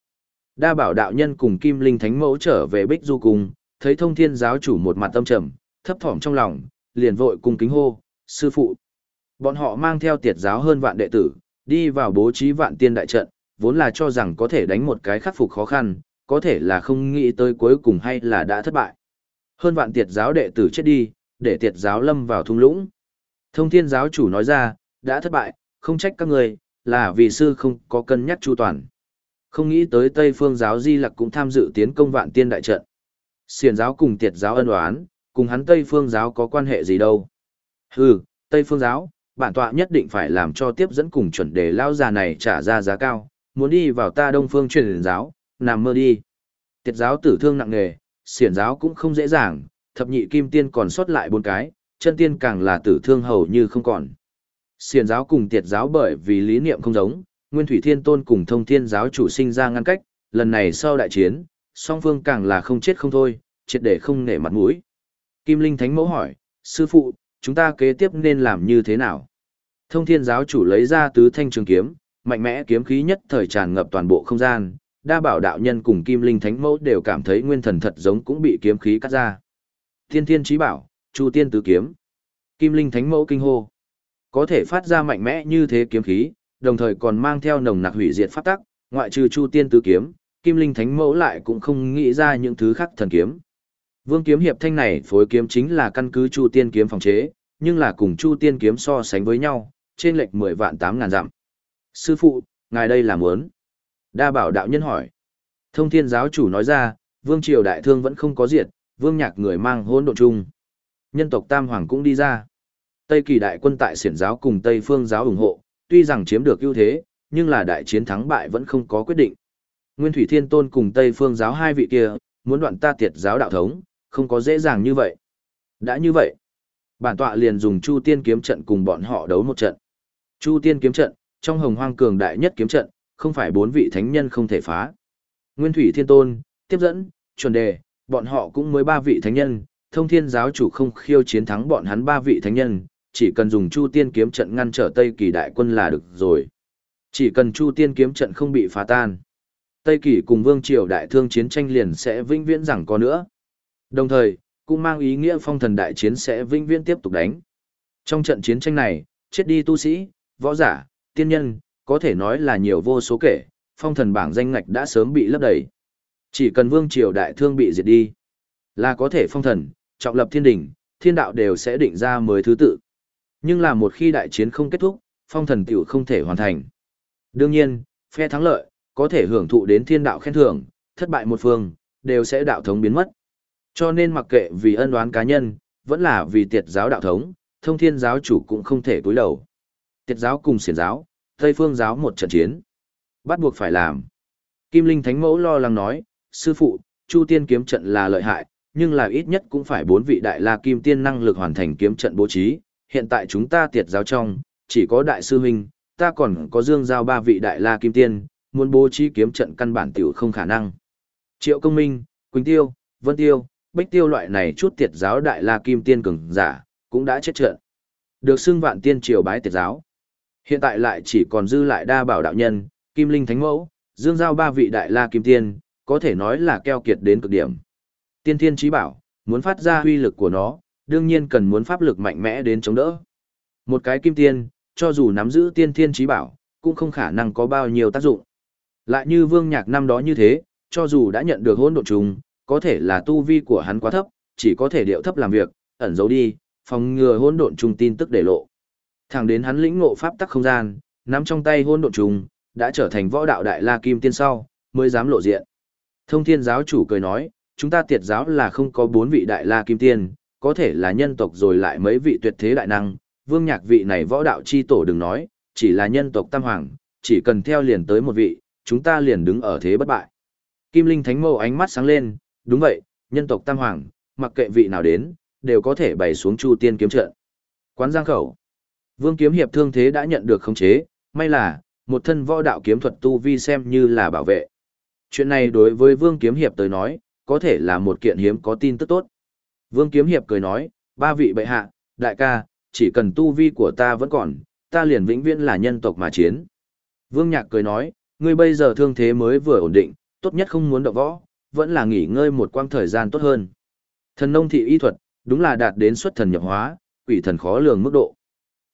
Đa bảo đạo nhân cùng Kim Linh Thánh Mẫu trở về Bích Du Cung, thấy thông thiên giáo chủ một mặt tâm trầm, thấp thỏm trong lòng, liền vội cung kính hô, sư phụ. Bọn họ mang theo tiệt giáo hơn vạn đệ tử, đi vào bố trí vạn tiên đại trận, vốn là cho rằng có thể đánh một cái khắc phục khó khăn, có thể là không nghĩ tới cuối cùng hay là đã thất bại. Hơn vạn tiệt giáo đệ tử chết đi, để tiệt giáo lâm vào thung lũng. Thông thiên giáo chủ nói ra, đã thất bại, không trách các người, là vì sư không có cân nhắc chu toàn. Không nghĩ tới Tây phương giáo di lặc cũng tham dự tiến công vạn tiên đại trận. Xiền giáo cùng tiệt giáo ân oán, cùng hắn Tây phương giáo có quan hệ gì đâu. Hừ, Tây phương giáo, bản tọa nhất định phải làm cho tiếp dẫn cùng chuẩn đề lao già này trả ra giá cao, muốn đi vào ta đông phương truyền giáo, nằm mơ đi. Tiệt giáo tử thương nặng nề, xiển giáo cũng không dễ dàng, thập nhị kim tiên còn sót lại bốn cái, chân tiên càng là tử thương hầu như không còn. Xiền giáo cùng tiệt giáo bởi vì lý niệm không giống, Nguyên Thủy Thiên Tôn cùng Thông Thiên giáo chủ sinh ra ngăn cách, lần này sau đại chiến, song phương càng là không chết không thôi, triệt để không nể mặt mũi. Kim Linh Thánh Mẫu hỏi, sư phụ, chúng ta kế tiếp nên làm như thế nào? Thông Thiên giáo chủ lấy ra tứ thanh trường kiếm, mạnh mẽ kiếm khí nhất thời tràn ngập toàn bộ không gian, đa bảo đạo nhân cùng Kim Linh Thánh Mẫu đều cảm thấy nguyên thần thật giống cũng bị kiếm khí cắt ra. Thiên Thiên Chí Bảo, Chu Tiên Tứ Kiếm. Kim Linh Thánh Mẫu kinh hô. Có thể phát ra mạnh mẽ như thế kiếm khí, đồng thời còn mang theo nồng nặc hủy diệt pháp tắc, ngoại trừ Chu Tiên tứ kiếm, Kim Linh Thánh Mẫu lại cũng không nghĩ ra những thứ khác thần kiếm. Vương kiếm hiệp thanh này phối kiếm chính là căn cứ Chu Tiên kiếm phòng chế, nhưng là cùng Chu Tiên kiếm so sánh với nhau, trên lệch 10 vạn 8 ngàn dặm. Sư phụ, ngài đây là muốn? Đa bảo đạo nhân hỏi. Thông thiên giáo chủ nói ra, Vương Triều Đại Thương vẫn không có diệt, Vương Nhạc người mang hỗn độn chung. Nhân tộc Tam Hoàng cũng đi ra. Tây kỳ đại quân tại siển giáo cùng Tây phương giáo ủng hộ, tuy rằng chiếm được ưu thế, nhưng là đại chiến thắng bại vẫn không có quyết định. Nguyên Thủy Thiên Tôn cùng Tây Phương giáo hai vị kia, muốn đoạn ta tiệt giáo đạo thống, không có dễ dàng như vậy. Đã như vậy, bản tọa liền dùng Chu Tiên kiếm trận cùng bọn họ đấu một trận. Chu Tiên kiếm trận, trong hồng hoang cường đại nhất kiếm trận, không phải bốn vị thánh nhân không thể phá. Nguyên Thủy Thiên Tôn, tiếp dẫn, chuẩn đề, bọn họ cũng mới ba vị thánh nhân, thông thiên giáo chủ không khiêu chiến thắng bọn hắn ba vị thánh nhân, chỉ cần dùng Chu Tiên kiếm trận ngăn trở Tây Kỳ đại quân là được rồi. Chỉ cần Chu Tiên kiếm trận không bị phá tan, Tây Kỳ cùng Vương Triều đại thương chiến tranh liền sẽ vĩnh viễn rằng có nữa. Đồng thời, cũng mang ý nghĩa phong thần đại chiến sẽ vĩnh viễn tiếp tục đánh. Trong trận chiến tranh này, chết đi tu sĩ, võ giả, tiên nhân, có thể nói là nhiều vô số kể, phong thần bảng danh ngạch đã sớm bị lấp đầy. Chỉ cần Vương Triều đại thương bị diệt đi, là có thể phong thần, trọng lập thiên đỉnh, thiên đạo đều sẽ định ra mới thứ tự. Nhưng là một khi đại chiến không kết thúc, phong thần tiểu không thể hoàn thành. Đương nhiên, phe thắng lợi, có thể hưởng thụ đến thiên đạo khen thưởng, thất bại một phương, đều sẽ đạo thống biến mất. Cho nên mặc kệ vì ân oán cá nhân, vẫn là vì tiệt giáo đạo thống, thông thiên giáo chủ cũng không thể cúi đầu. Tiệt giáo cùng xiển giáo, Tây phương giáo một trận chiến. Bắt buộc phải làm. Kim Linh Thánh Mẫu lo lắng nói, sư phụ, Chu Tiên kiếm trận là lợi hại, nhưng là ít nhất cũng phải bốn vị đại la kim tiên năng lực hoàn thành kiếm trận bố trí, hiện tại chúng ta tiệt giáo trong, chỉ có đại sư huynh, ta còn có dương giao ba vị đại la kim tiên, muốn bố trí kiếm trận căn bản tiểu không khả năng. Triệu công minh, Quỳnh Tiêu, Vân Tiêu, Bách Tiêu loại này chút tiệt giáo đại la kim tiên cường giả, cũng đã chết trận. Được xưng vạn tiên triều bái tiệt giáo. Hiện tại lại chỉ còn dư lại đa bảo đạo nhân, kim linh thánh mẫu, dương giao ba vị đại la kim tiên, có thể nói là keo kiệt đến cực điểm. Tiên thiên trí bảo, muốn phát ra huy lực của nó, đương nhiên cần muốn pháp lực mạnh mẽ đến chống đỡ. Một cái kim tiên, cho dù nắm giữ tiên thiên trí bảo, cũng không khả năng có bao nhiêu tác dụng. Lại như vương nhạc năm đó như thế, cho dù đã nhận được hôn độn trùng, có thể là tu vi của hắn quá thấp, chỉ có thể điệu thấp làm việc, ẩn giấu đi, phòng ngừa hôn độn trùng tin tức để lộ. Thẳng đến hắn lĩnh ngộ pháp tắc không gian, nắm trong tay hôn độn trùng, đã trở thành võ đạo đại la kim tiên sau, mới dám lộ diện. Thông Thiên giáo chủ cười nói, chúng ta tiệt giáo là không có bốn vị đại la kim tiên, có thể là nhân tộc rồi lại mấy vị tuyệt thế đại năng, vương nhạc vị này võ đạo chi tổ đừng nói, chỉ là nhân tộc tam hoàng, chỉ cần theo liền tới một vị, chúng ta liền đứng ở thế bất bại. Kim Linh Thánh Mâu ánh mắt sáng lên, đúng vậy, nhân tộc tam hoàng, mặc kệ vị nào đến, đều có thể bày xuống chu tiên kiếm trận. Quán Giang Khẩu Vương Kiếm Hiệp thương thế đã nhận được khống chế, may là, một thân võ đạo kiếm thuật tu vi xem như là bảo vệ. Chuyện này đối với Vương Kiếm Hiệp tới nói, có thể là một kiện hiếm có tin tức tốt. Vương Kiếm Hiệp cười nói, ba vị bệ hạ, đại ca, chỉ cần tu vi của ta vẫn còn, ta liền vĩnh viễn là nhân tộc mà chiến. Vương Nhạc cười nói, ngươi bây giờ thương thế mới vừa ổn định, tốt nhất không muốn động võ, vẫn là nghỉ ngơi một quãng thời gian tốt hơn. Thần nông thị y thuật, đúng là đạt đến xuất thần nhập hóa, quỷ thần khó lường mức độ.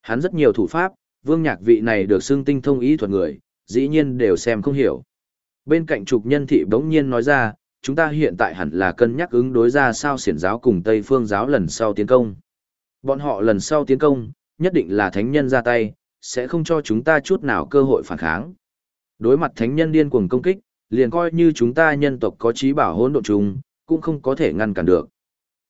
Hắn rất nhiều thủ pháp, Vương Nhạc vị này được xưng tinh thông y thuật người, dĩ nhiên đều xem không hiểu. Bên cạnh trục nhân thị bỗng nhiên nói ra, chúng ta hiện tại hẳn là cân nhắc ứng đối ra sao xiển giáo cùng Tây phương giáo lần sau tiến công. Bọn họ lần sau tiến công, nhất định là thánh nhân ra tay, sẽ không cho chúng ta chút nào cơ hội phản kháng. Đối mặt thánh nhân điên cuồng công kích, liền coi như chúng ta nhân tộc có trí bảo hỗn độn trùng, cũng không có thể ngăn cản được.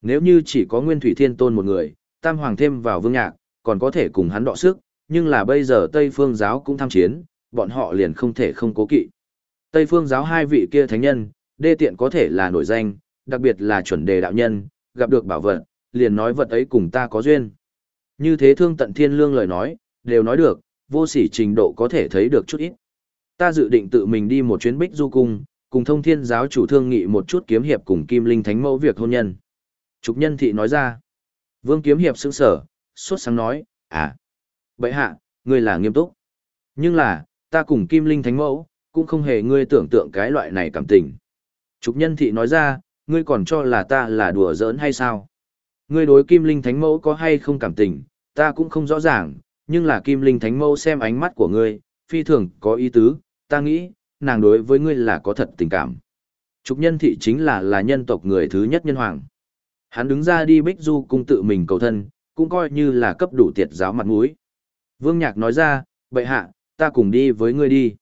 Nếu như chỉ có Nguyên Thủy Thiên Tôn một người, Tam Hoàng thêm vào vương nhạc, còn có thể cùng hắn đọ sức, nhưng là bây giờ Tây Phương giáo cũng tham chiến, bọn họ liền không thể không cố kỵ. Tây Phương giáo hai vị kia thánh nhân, đê tiện có thể là nổi danh, đặc biệt là chuẩn đề đạo nhân, gặp được bảo vật, liền nói vật ấy cùng ta có duyên. Như thế thương tận thiên lương lời nói, đều nói được, vô sỉ trình độ có thể thấy được chút ít. Ta dự định tự mình đi một chuyến bích du cung, cùng thông thiên giáo chủ thương nghị một chút kiếm hiệp cùng kim linh thánh mẫu việc hôn nhân. Trục nhân thị nói ra. Vương kiếm hiệp sững sở, suốt sáng nói, à, bệ hạ, ngươi là nghiêm túc. Nhưng là, ta cùng kim linh thánh mẫu, cũng không hề ngươi tưởng tượng cái loại này cảm tình. Trục nhân thị nói ra, ngươi còn cho là ta là đùa giỡn hay sao? Ngươi đối kim linh thánh mẫu có hay không cảm tình, ta cũng không rõ ràng, nhưng là kim linh thánh mẫu xem ánh mắt của ngươi, phi thường có ý tứ, ta nghĩ, nàng đối với ngươi là có thật tình cảm. Trục nhân thị chính là là nhân tộc người thứ nhất nhân hoàng. Hắn đứng ra đi bích du cung tự mình cầu thân, cũng coi như là cấp đủ tiệt giáo mặt mũi. Vương Nhạc nói ra, bệ hạ, ta cùng đi với ngươi đi.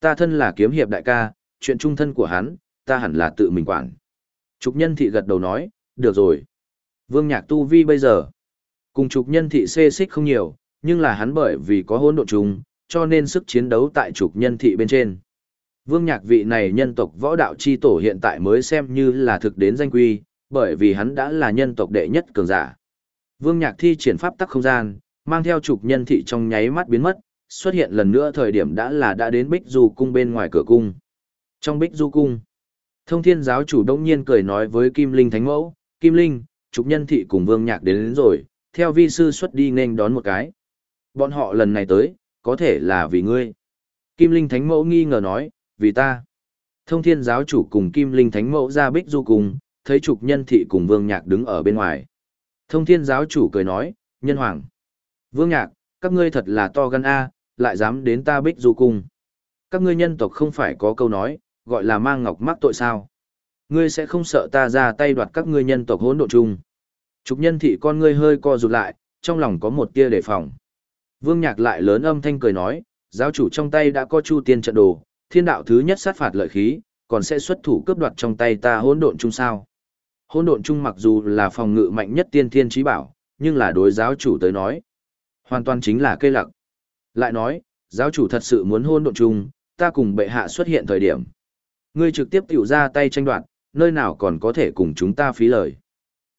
Ta thân là kiếm hiệp đại ca, chuyện trung thân của hắn, ta hẳn là tự mình quản. Trục nhân thị gật đầu nói, được rồi. Vương Nhạc tu vi bây giờ, cùng trục nhân thị xê xích không nhiều, nhưng là hắn bởi vì có hỗn độ trùng, cho nên sức chiến đấu tại trục nhân thị bên trên. Vương Nhạc vị này nhân tộc võ đạo chi tổ hiện tại mới xem như là thực đến danh quy, bởi vì hắn đã là nhân tộc đệ nhất cường giả. Vương Nhạc thi triển pháp tắc không gian, mang theo trục nhân thị trong nháy mắt biến mất, xuất hiện lần nữa thời điểm đã là đã đến Bích Du cung bên ngoài cửa cung. Trong Bích Du cung, Thông Thiên giáo chủ đông nhiên cười nói với Kim Linh Thánh Mẫu, "Kim Linh, trục nhân thị cùng Vương Nhạc đến, đến rồi, theo vi sư xuất đi nên đón một cái. Bọn họ lần này tới, có thể là vì ngươi." Kim Linh Thánh Mẫu nghi ngờ nói, "Vì ta?" Thông Thiên giáo chủ cùng Kim Linh Thánh Mẫu ra Bích Du cung, thấy trục nhân thị cùng Vương Nhạc đứng ở bên ngoài. Thông thiên giáo chủ cười nói, nhân hoàng. Vương Nhạc, các ngươi thật là to gan A, lại dám đến ta bích du cung. Các ngươi nhân tộc không phải có câu nói, gọi là mang ngọc mắc tội sao. Ngươi sẽ không sợ ta ra tay đoạt các ngươi nhân tộc hỗn độ chung. Trục nhân thị con ngươi hơi co rụt lại, trong lòng có một tia đề phòng. Vương Nhạc lại lớn âm thanh cười nói, giáo chủ trong tay đã có chu tiên trận đồ, thiên đạo thứ nhất sát phạt lợi khí, còn sẽ xuất thủ cướp đoạt trong tay ta hỗn độn chung sao. hỗn độn chung mặc dù là phòng ngự mạnh nhất tiên thiên trí bảo, nhưng là đối giáo chủ tới nói. Hoàn toàn chính là cây lặc. Lại nói, giáo chủ thật sự muốn hôn độn chung, ta cùng bệ hạ xuất hiện thời điểm. Ngươi trực tiếp tiểu ra tay tranh đoạt, nơi nào còn có thể cùng chúng ta phí lời.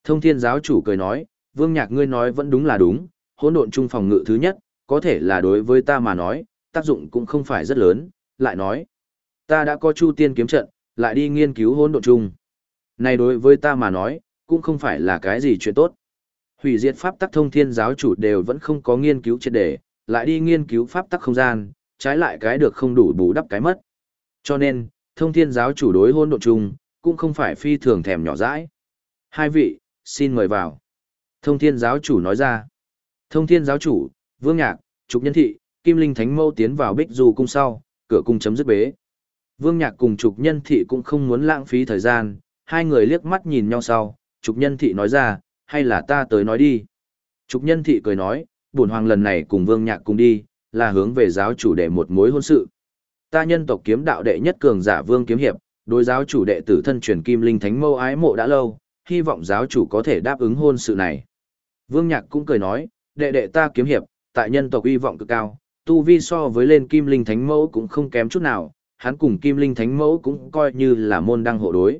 Thông thiên giáo chủ cười nói, vương nhạc ngươi nói vẫn đúng là đúng, hỗn độn Trung phòng ngự thứ nhất, có thể là đối với ta mà nói, tác dụng cũng không phải rất lớn, lại nói. Ta đã có chu tiên kiếm trận, lại đi nghiên cứu hỗn độn Trung. Này đối với ta mà nói, cũng không phải là cái gì chuyện tốt. Hủy diệt pháp tắc thông thiên giáo chủ đều vẫn không có nghiên cứu triệt đề, lại đi nghiên cứu pháp tắc không gian, trái lại cái được không đủ bù đắp cái mất. Cho nên, thông thiên giáo chủ đối hôn độ chung, cũng không phải phi thường thèm nhỏ dãi. Hai vị, xin mời vào. Thông thiên giáo chủ nói ra. Thông thiên giáo chủ, vương nhạc, trục nhân thị, kim linh thánh mâu tiến vào bích du cung sau, cửa cung chấm dứt bế. Vương nhạc cùng trục nhân thị cũng không muốn lãng phí thời gian, hai người liếc mắt nhìn nhau sau, Trục Nhân Thị nói ra, hay là ta tới nói đi. Trục Nhân Thị cười nói, bổn hoàng lần này cùng Vương Nhạc cùng đi, là hướng về giáo chủ để một mối hôn sự. Ta nhân tộc kiếm đạo đệ nhất cường giả Vương Kiếm Hiệp, đối giáo chủ đệ tử thân truyền Kim Linh Thánh Mâu ái mộ đã lâu, hy vọng giáo chủ có thể đáp ứng hôn sự này. Vương Nhạc cũng cười nói, đệ đệ ta kiếm hiệp, tại nhân tộc uy vọng cực cao, tu vi so với lên Kim Linh Thánh Mẫu cũng không kém chút nào, hắn cùng Kim Linh Thánh Mẫu cũng coi như là môn đăng hộ đối.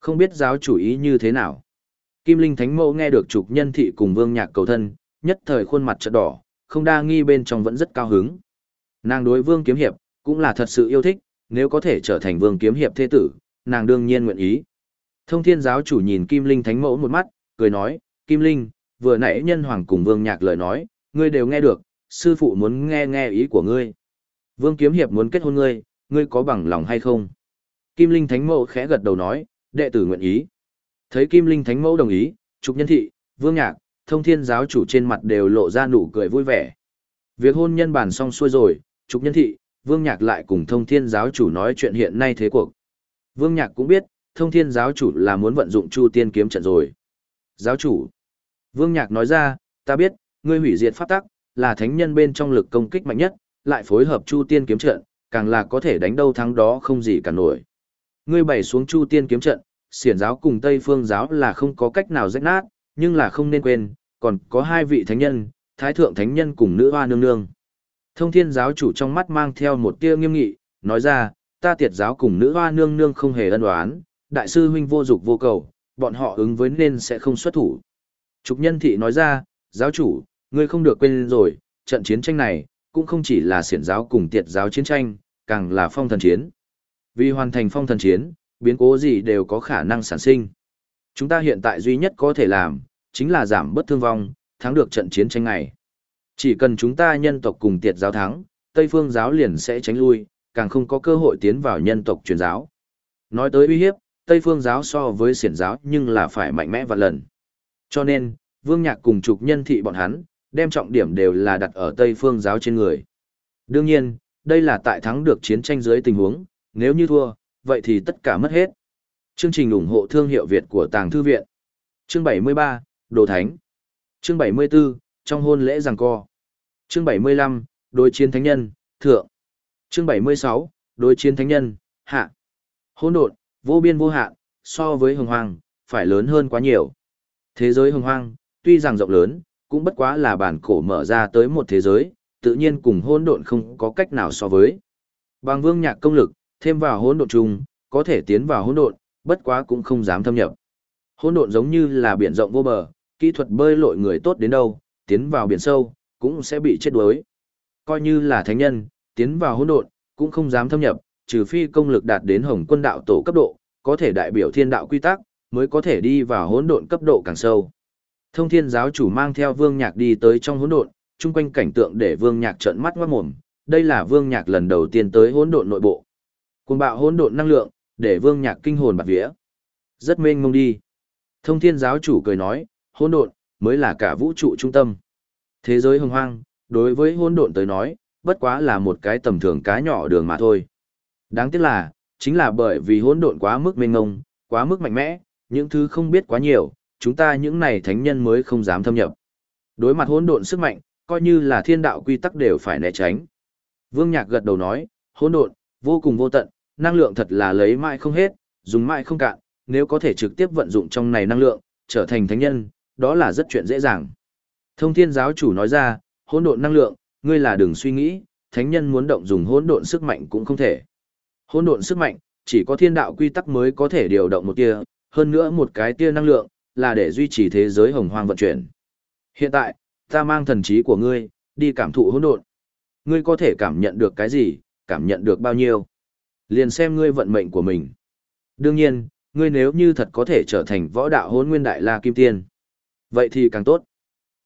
Không biết giáo chủ ý như thế nào. Kim Linh Thánh Mẫu nghe được trục nhân thị cùng vương nhạc cầu thân, nhất thời khuôn mặt chợt đỏ, không đa nghi bên trong vẫn rất cao hứng. Nàng đối Vương Kiếm Hiệp cũng là thật sự yêu thích, nếu có thể trở thành Vương Kiếm Hiệp thế tử, nàng đương nhiên nguyện ý. Thông Thiên giáo chủ nhìn Kim Linh Thánh Mẫu một mắt, cười nói, Kim Linh, vừa nãy nhân hoàng cùng Vương Nhạc lời nói, ngươi đều nghe được, sư phụ muốn nghe nghe ý của ngươi. Vương Kiếm Hiệp muốn kết hôn ngươi, ngươi có bằng lòng hay không? Kim Linh Thánh Mẫu khẽ gật đầu nói, đệ tử nguyện ý. Thấy Kim Linh Thánh Mẫu đồng ý, Trục Nhân Thị, Vương Nhạc, Thông Thiên giáo chủ trên mặt đều lộ ra nụ cười vui vẻ. Việc hôn nhân bàn xong xuôi rồi, Trục Nhân Thị, Vương Nhạc lại cùng Thông Thiên giáo chủ nói chuyện hiện nay thế cuộc. Vương Nhạc cũng biết, Thông Thiên giáo chủ là muốn vận dụng Chu Tiên kiếm trận rồi. Giáo chủ. Vương Nhạc nói ra, ta biết, ngươi hủy diệt pháp tắc, là thánh nhân bên trong lực công kích mạnh nhất, lại phối hợp Chu Tiên kiếm trận, càng là có thể đánh đâu thắng đó không gì cả nổi. Ngươi bày xuống Chu Tiên kiếm trận, xiển giáo cùng Tây Phương giáo là không có cách nào rách nát, nhưng là không nên quên, còn có hai vị thánh nhân, Thái thượng thánh nhân cùng nữ hoa nương nương. Thông Thiên giáo chủ trong mắt mang theo một tia nghiêm nghị, nói ra, ta tiệt giáo cùng nữ hoa nương nương không hề ân oán, đại sư huynh vô dục vô cầu, bọn họ ứng với nên sẽ không xuất thủ. Trục nhân thị nói ra, giáo chủ, ngươi không được quên rồi, trận chiến tranh này, cũng không chỉ là siển giáo cùng tiệt giáo chiến tranh, càng là phong thần chiến. Vì hoàn thành phong thần chiến, biến cố gì đều có khả năng sản sinh. Chúng ta hiện tại duy nhất có thể làm, chính là giảm bất thương vong, thắng được trận chiến tranh này. Chỉ cần chúng ta nhân tộc cùng tiệt giáo thắng, Tây phương giáo liền sẽ tránh lui, càng không có cơ hội tiến vào nhân tộc truyền giáo. Nói tới uy hiếp, Tây phương giáo so với siển giáo nhưng là phải mạnh mẽ và lần. Cho nên, Vương Nhạc cùng trục nhân thị bọn hắn, đem trọng điểm đều là đặt ở Tây phương giáo trên người. Đương nhiên, đây là tại thắng được chiến tranh dưới tình huống, nếu như thua, vậy thì tất cả mất hết. Chương trình ủng hộ thương hiệu Việt của Tàng Thư Viện. Chương 73, Đồ Thánh. Chương 74, Trong hôn lễ giằng co. Chương 75, Đối chiến thánh nhân, Thượng. Chương 76, Đối chiến thánh nhân, Hạ. Hỗn độn, vô biên vô hạn, so với hồng hoang, phải lớn hơn quá nhiều. Thế giới hồng hoang, tuy rằng rộng lớn, cũng bất quá là bản cổ mở ra tới một thế giới, tự nhiên cùng hỗn độn không có cách nào so với. Bằng vương nhạc công lực, thêm vào hỗn độn chung, có thể tiến vào hỗn độn, bất quá cũng không dám thâm nhập. Hỗn độn giống như là biển rộng vô bờ, kỹ thuật bơi lội người tốt đến đâu, tiến vào biển sâu, cũng sẽ bị chết đuối. Coi như là thánh nhân, tiến vào hỗn độn, cũng không dám thâm nhập, trừ phi công lực đạt đến hồng quân đạo tổ cấp độ, có thể đại biểu thiên đạo quy tắc, mới có thể đi vào hỗn độn cấp độ càng sâu. Thông thiên giáo chủ mang theo vương nhạc đi tới trong hỗn độn, chung quanh cảnh tượng để vương nhạc trợn mắt ngoát mồm. Đây là vương nhạc lần đầu tiên tới hỗn độn nội bộ. Cuồng bạo hỗn độn năng lượng, để vương nhạc kinh hồn bạt vía. Rất mênh mông đi. Thông thiên giáo chủ cười nói, hỗn độn mới là cả vũ trụ trung tâm. Thế giới hồng hoang, đối với hỗn độn tới nói, bất quá là một cái tầm thường cá nhỏ đường mà thôi. Đáng tiếc là, chính là bởi vì hỗn độn quá mức mênh mông, quá mức mạnh mẽ, những thứ không biết quá nhiều, chúng ta những này thánh nhân mới không dám thâm nhập. Đối mặt hỗn độn sức mạnh, coi như là thiên đạo quy tắc đều phải né tránh. Vương Nhạc gật đầu nói, hỗn độn, vô cùng vô tận, năng lượng thật là lấy mãi không hết, dùng mãi không cạn, nếu có thể trực tiếp vận dụng trong này năng lượng, trở thành thánh nhân, đó là rất chuyện dễ dàng. Thông thiên giáo chủ nói ra, hỗn độn năng lượng, ngươi là đừng suy nghĩ, thánh nhân muốn động dùng hỗn độn sức mạnh cũng không thể. Hỗn độn sức mạnh, chỉ có thiên đạo quy tắc mới có thể điều động một tia, hơn nữa một cái tia năng lượng, là để duy trì thế giới hồng hoang vận chuyển. Hiện tại, ta mang thần trí của ngươi, đi cảm thụ hỗn độn. Ngươi có thể cảm nhận được cái gì, cảm nhận được bao nhiêu. Liền xem ngươi vận mệnh của mình. Đương nhiên, ngươi nếu như thật có thể trở thành võ đạo hôn nguyên đại la kim tiên. Vậy thì càng tốt.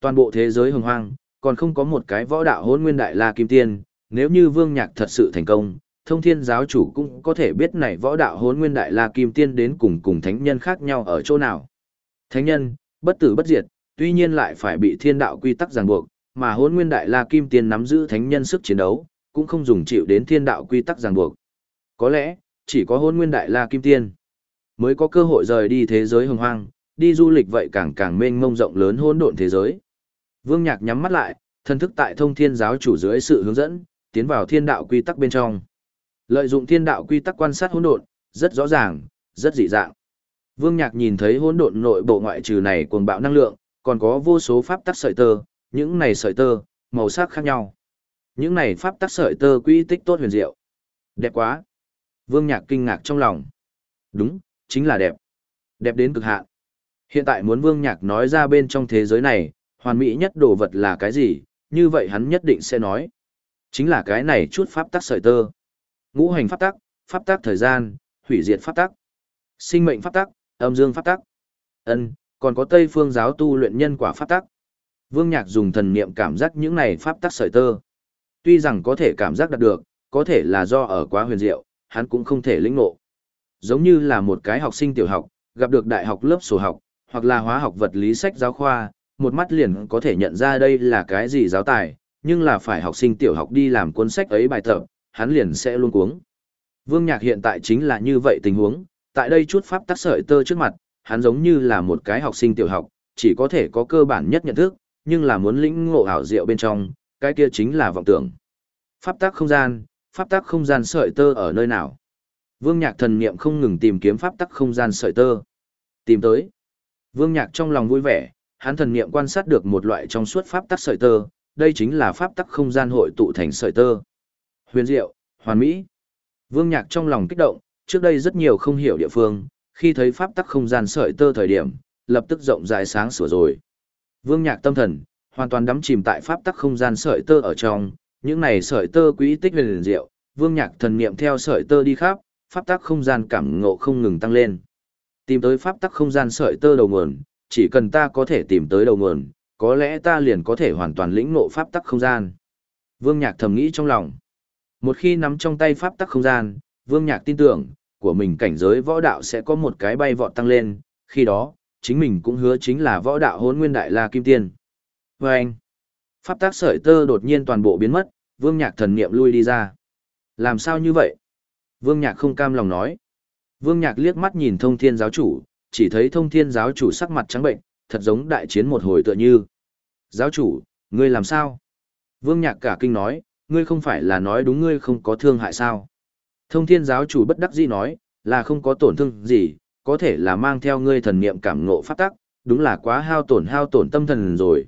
Toàn bộ thế giới hồng hoang, còn không có một cái võ đạo hôn nguyên đại la kim tiên, nếu như vương nhạc thật sự thành công, thông thiên giáo chủ cũng có thể biết này võ đạo hôn nguyên đại la kim tiên đến cùng cùng thánh nhân khác nhau ở chỗ nào. Thánh nhân, bất tử bất diệt, tuy nhiên lại phải bị thiên đạo quy tắc ràng buộc, mà hôn nguyên đại la kim tiên nắm giữ thánh nhân sức chiến đấu, cũng không dùng chịu đến thiên đạo quy tắc ràng buộc. Có lẽ, chỉ có hôn nguyên đại la kim tiên mới có cơ hội rời đi thế giới hồng hoang, đi du lịch vậy càng càng mênh mông rộng lớn hỗn độn thế giới. Vương Nhạc nhắm mắt lại, thân thức tại thông thiên giáo chủ dưới sự hướng dẫn, tiến vào thiên đạo quy tắc bên trong. Lợi dụng thiên đạo quy tắc quan sát hỗn độn, rất rõ ràng, rất dị dạng. Vương Nhạc nhìn thấy hỗn độn nội bộ ngoại trừ này cuồng bạo năng lượng, còn có vô số pháp tắc sợi tơ, những này sợi tơ, màu sắc khác nhau. Những này pháp tắc sợi tơ quy tích tốt huyền diệu. Đẹp quá. Vương Nhạc kinh ngạc trong lòng. Đúng, chính là đẹp. Đẹp đến cực hạn. Hiện tại muốn Vương Nhạc nói ra bên trong thế giới này, hoàn mỹ nhất đồ vật là cái gì, như vậy hắn nhất định sẽ nói. Chính là cái này chút pháp tắc sợi tơ. Ngũ hành pháp tắc, pháp tắc thời gian, hủy diệt pháp tắc, sinh mệnh pháp tắc, âm dương pháp tắc. Ân, còn có Tây phương giáo tu luyện nhân quả pháp tắc. Vương Nhạc dùng thần niệm cảm giác những này pháp tắc sợi tơ. Tuy rằng có thể cảm giác đạt được, có thể là do ở quá huyền diệu, hắn cũng không thể lĩnh ngộ. Giống như là một cái học sinh tiểu học, gặp được đại học lớp sổ học, hoặc là hóa học vật lý sách giáo khoa, một mắt liền có thể nhận ra đây là cái gì giáo tài, nhưng là phải học sinh tiểu học đi làm cuốn sách ấy bài tập, hắn liền sẽ luôn cuống. Vương Nhạc hiện tại chính là như vậy tình huống, tại đây chút pháp tắc sợi tơ trước mặt, hắn giống như là một cái học sinh tiểu học, chỉ có thể có cơ bản nhất nhận thức, nhưng là muốn lĩnh ngộ ảo diệu bên trong, cái kia chính là vọng tưởng. Pháp tắc không gian, pháp tắc không gian sợi tơ ở nơi nào? Vương Nhạc thần niệm không ngừng tìm kiếm pháp tắc không gian sợi tơ. Tìm tới. Vương Nhạc trong lòng vui vẻ, hắn thần niệm quan sát được một loại trong suốt pháp tắc sợi tơ, đây chính là pháp tắc không gian hội tụ thành sợi tơ. Huyền diệu, hoàn mỹ. Vương Nhạc trong lòng kích động, trước đây rất nhiều không hiểu địa phương, khi thấy pháp tắc không gian sợi tơ thời điểm, lập tức rộng rãi sáng sủa rồi. Vương Nhạc tâm thần, hoàn toàn đắm chìm tại pháp tắc không gian sợi tơ ở trong, những này sợi tơ quý tích huyền diệu, Vương Nhạc thần niệm theo sợi tơ đi khắp, pháp tắc không gian cảm ngộ không ngừng tăng lên. Tìm tới pháp tắc không gian sợi tơ đầu nguồn, chỉ cần ta có thể tìm tới đầu nguồn, có lẽ ta liền có thể hoàn toàn lĩnh ngộ pháp tắc không gian. Vương Nhạc thầm nghĩ trong lòng. Một khi nắm trong tay pháp tắc không gian, Vương Nhạc tin tưởng, của mình cảnh giới võ đạo sẽ có một cái bay vọt tăng lên, khi đó, chính mình cũng hứa chính là võ đạo hốn nguyên đại la kim tiên. Và anh, pháp tác sợi tơ đột nhiên toàn bộ biến mất, Vương Nhạc thần niệm lui đi ra. Làm sao như vậy? Vương Nhạc không cam lòng nói. Vương Nhạc liếc mắt nhìn thông thiên giáo chủ, chỉ thấy thông thiên giáo chủ sắc mặt trắng bệnh, thật giống đại chiến một hồi tựa như. Giáo chủ, ngươi làm sao? Vương Nhạc cả kinh nói, ngươi không phải là nói đúng ngươi không có thương hại sao? Thông thiên giáo chủ bất đắc dĩ nói, là không có tổn thương gì, có thể là mang theo ngươi thần niệm cảm ngộ pháp tắc, đúng là quá hao tổn hao tổn tâm thần rồi.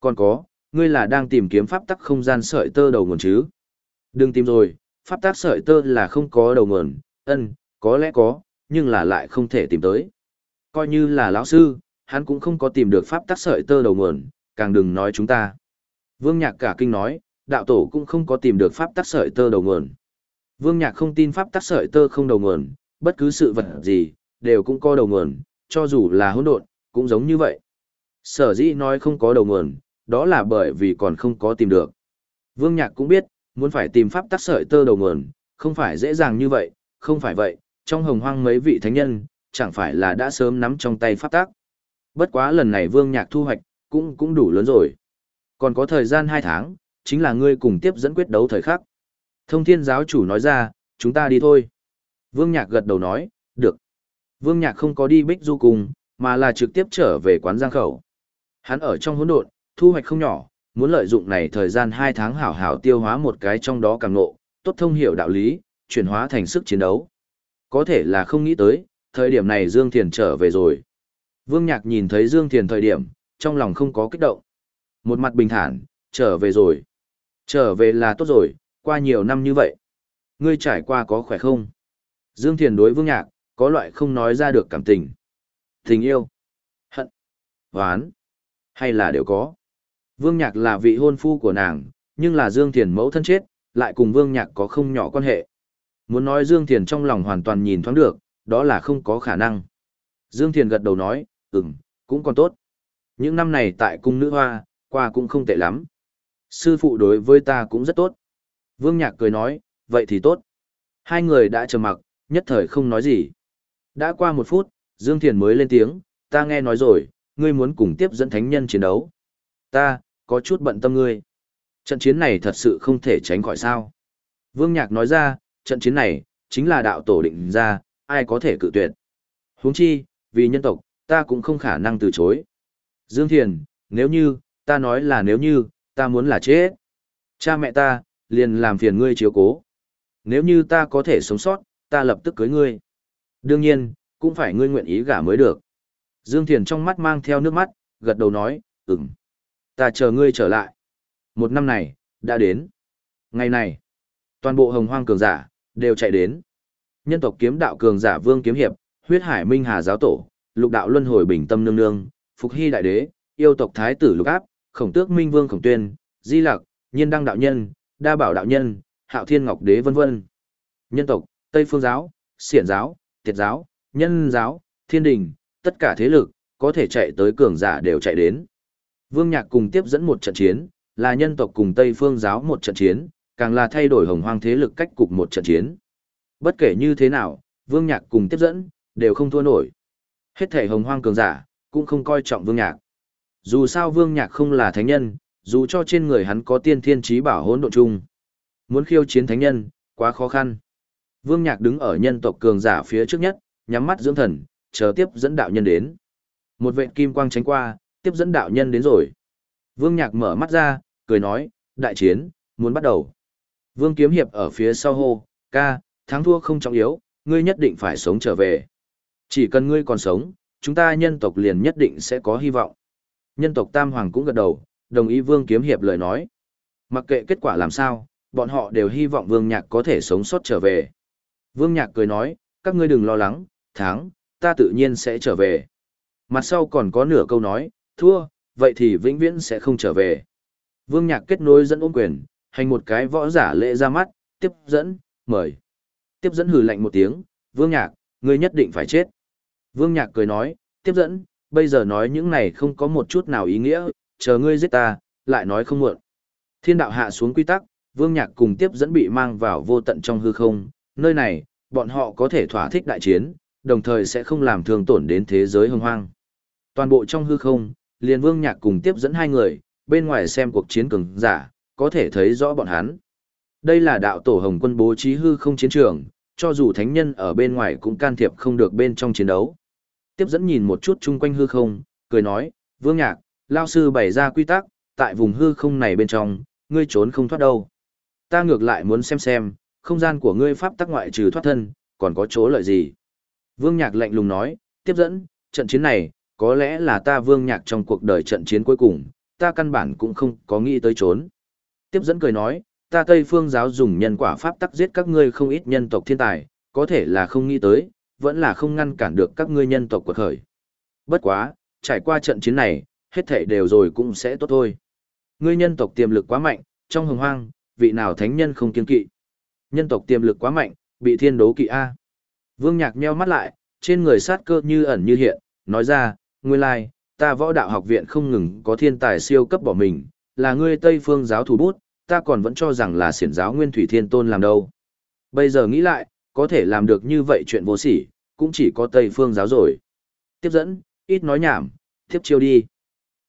Còn có, ngươi là đang tìm kiếm pháp tắc không gian sợi tơ đầu nguồn chứ? Đừng tìm rồi, pháp tắc sợi tơ là không có đầu nguồn, ân, có lẽ có, nhưng là lại không thể tìm tới. Coi như là lão sư, hắn cũng không có tìm được pháp tắc sợi tơ đầu nguồn, càng đừng nói chúng ta. Vương Nhạc cả kinh nói, đạo tổ cũng không có tìm được pháp tắc sợi tơ đầu nguồn. Vương Nhạc không tin pháp tắc sợi tơ không đầu nguồn, bất cứ sự vật gì, đều cũng có đầu nguồn, cho dù là hỗn độn, cũng giống như vậy. Sở dĩ nói không có đầu nguồn, đó là bởi vì còn không có tìm được. Vương Nhạc cũng biết, muốn phải tìm pháp tắc sợi tơ đầu nguồn, không phải dễ dàng như vậy, không phải vậy, trong hồng hoang mấy vị thánh nhân, chẳng phải là đã sớm nắm trong tay pháp tắc. Bất quá lần này Vương Nhạc thu hoạch, cũng cũng đủ lớn rồi. Còn có thời gian 2 tháng, chính là ngươi cùng tiếp dẫn quyết đấu thời khắc. Thông thiên giáo chủ nói ra, chúng ta đi thôi. Vương Nhạc gật đầu nói, được. Vương Nhạc không có đi bích du cùng, mà là trực tiếp trở về quán giang khẩu. Hắn ở trong hỗn độn, thu hoạch không nhỏ, muốn lợi dụng này thời gian 2 tháng hảo hảo tiêu hóa một cái trong đó càng ngộ, tốt thông hiểu đạo lý, chuyển hóa thành sức chiến đấu. Có thể là không nghĩ tới, thời điểm này Dương Thiền trở về rồi. Vương Nhạc nhìn thấy Dương Thiền thời điểm, trong lòng không có kích động. Một mặt bình thản, trở về rồi. Trở về là tốt rồi, qua nhiều năm như vậy. Ngươi trải qua có khỏe không? Dương Thiền đối Vương Nhạc, có loại không nói ra được cảm tình. Tình yêu, hận, oán, hay là đều có. Vương Nhạc là vị hôn phu của nàng, nhưng là Dương Thiền mẫu thân chết, lại cùng Vương Nhạc có không nhỏ quan hệ. Muốn nói Dương Thiền trong lòng hoàn toàn nhìn thoáng được, đó là không có khả năng. Dương Thiền gật đầu nói, ừm, cũng còn tốt. Những năm này tại cung nữ hoa, qua cũng không tệ lắm. Sư phụ đối với ta cũng rất tốt. Vương Nhạc cười nói, vậy thì tốt. Hai người đã trầm mặc, nhất thời không nói gì. Đã qua một phút, Dương Thiền mới lên tiếng, ta nghe nói rồi, ngươi muốn cùng tiếp dẫn thánh nhân chiến đấu. Ta, có chút bận tâm ngươi. Trận chiến này thật sự không thể tránh khỏi sao. Vương Nhạc nói ra, trận chiến này, chính là đạo tổ định ra, ai có thể cự tuyệt. huống chi, vì nhân tộc, ta cũng không khả năng từ chối. Dương Thiền, nếu như, ta nói là nếu như, ta muốn là chết. Cha mẹ ta, liền làm phiền ngươi chiếu cố. Nếu như ta có thể sống sót, ta lập tức cưới ngươi. Đương nhiên, cũng phải ngươi nguyện ý gả mới được. Dương Thiền trong mắt mang theo nước mắt, gật đầu nói, ừm. Ta chờ ngươi trở lại. Một năm này, đã đến. Ngày này, toàn bộ hồng hoang cường giả, đều chạy đến. Nhân tộc kiếm đạo cường giả Vương Kiếm Hiệp, huyết hải minh hà giáo tổ, lục đạo luân hồi bình tâm nương nương, phục hy đại đế, yêu tộc thái tử lục áp, khổng tước minh vương khổng tuyên, di lặc, nhiên đăng đạo nhân, Đa Bảo đạo nhân, Hạo Thiên Ngọc Đế vân vân. Nhân tộc, Tây Phương giáo, Xiển giáo, Tiệt giáo, Nhân giáo, Thiên đình, tất cả thế lực có thể chạy tới cường giả đều chạy đến. Vương Nhạc cùng tiếp dẫn một trận chiến, là nhân tộc cùng Tây Phương giáo một trận chiến, càng là thay đổi hồng hoang thế lực cách cục một trận chiến. Bất kể như thế nào, Vương Nhạc cùng tiếp dẫn, đều không thua nổi. Hết thể hồng hoang cường giả, cũng không coi trọng Vương Nhạc. Dù sao Vương Nhạc không là thánh nhân, dù cho trên người hắn có tiên thiên trí bảo hỗn độn chung. Muốn khiêu chiến thánh nhân, quá khó khăn. Vương Nhạc đứng ở nhân tộc cường giả phía trước nhất, nhắm mắt dưỡng thần, chờ tiếp dẫn đạo nhân đến. Một vệt kim quang tránh qua, tiếp dẫn đạo nhân đến rồi. Vương Nhạc mở mắt ra, cười nói, đại chiến, muốn bắt đầu. Vương Kiếm Hiệp ở phía sau hô, ca, thắng thua không trọng yếu, ngươi nhất định phải sống trở về. Chỉ cần ngươi còn sống, chúng ta nhân tộc liền nhất định sẽ có hy vọng. Nhân tộc Tam Hoàng cũng gật đầu, đồng ý Vương Kiếm Hiệp lời nói. Mặc kệ kết quả làm sao, bọn họ đều hy vọng Vương Nhạc có thể sống sót trở về. Vương Nhạc cười nói, các ngươi đừng lo lắng, thắng, ta tự nhiên sẽ trở về. Mặt sau còn có nửa câu nói, thua, vậy thì vĩnh viễn sẽ không trở về. Vương Nhạc kết nối dẫn ôm quyền, hành một cái võ giả lễ ra mắt, tiếp dẫn, mời. Tiếp dẫn hừ lạnh một tiếng, Vương Nhạc, ngươi nhất định phải chết. Vương Nhạc cười nói, tiếp dẫn, bây giờ nói những này không có một chút nào ý nghĩa, chờ ngươi giết ta, lại nói không muộn. Thiên đạo hạ xuống quy tắc, Vương Nhạc cùng tiếp dẫn bị mang vào vô tận trong hư không, nơi này, bọn họ có thể thỏa thích đại chiến, đồng thời sẽ không làm thương tổn đến thế giới hưng hoang. Toàn bộ trong hư không, liền Vương Nhạc cùng tiếp dẫn hai người, bên ngoài xem cuộc chiến cường giả, có thể thấy rõ bọn hắn. Đây là đạo tổ hồng quân bố trí hư không chiến trường, cho dù thánh nhân ở bên ngoài cũng can thiệp không được bên trong chiến đấu. Tiếp dẫn nhìn một chút chung quanh hư không, cười nói, Vương Nhạc, Lao Sư bày ra quy tắc, tại vùng hư không này bên trong, ngươi trốn không thoát đâu. Ta ngược lại muốn xem xem, không gian của ngươi pháp tắc ngoại trừ thoát thân, còn có chỗ lợi gì. Vương Nhạc lạnh lùng nói, tiếp dẫn, trận chiến này, có lẽ là ta Vương Nhạc trong cuộc đời trận chiến cuối cùng, ta căn bản cũng không có nghĩ tới trốn. Tiếp dẫn cười nói, ta Tây Phương giáo dùng nhân quả pháp tắc giết các ngươi không ít nhân tộc thiên tài, có thể là không nghĩ tới, vẫn là không ngăn cản được các ngươi nhân tộc quật khởi. Bất quá, trải qua trận chiến này, hết thảy đều rồi cũng sẽ tốt thôi. Ngươi nhân tộc tiềm lực quá mạnh, trong hồng hoang, vị nào thánh nhân không kiên kỵ. Nhân tộc tiềm lực quá mạnh, bị thiên đố kỵ A. Vương Nhạc nheo mắt lại, trên người sát cơ như ẩn như hiện, nói ra, nguyên lai, ta võ đạo học viện không ngừng có thiên tài siêu cấp bỏ mình, là ngươi Tây Phương giáo thủ bút, ta còn vẫn cho rằng là xiển giáo Nguyên Thủy Thiên Tôn làm đâu. Bây giờ nghĩ lại, có thể làm được như vậy chuyện vô sỉ, cũng chỉ có Tây Phương giáo rồi. Tiếp dẫn, ít nói nhảm, tiếp chiêu đi.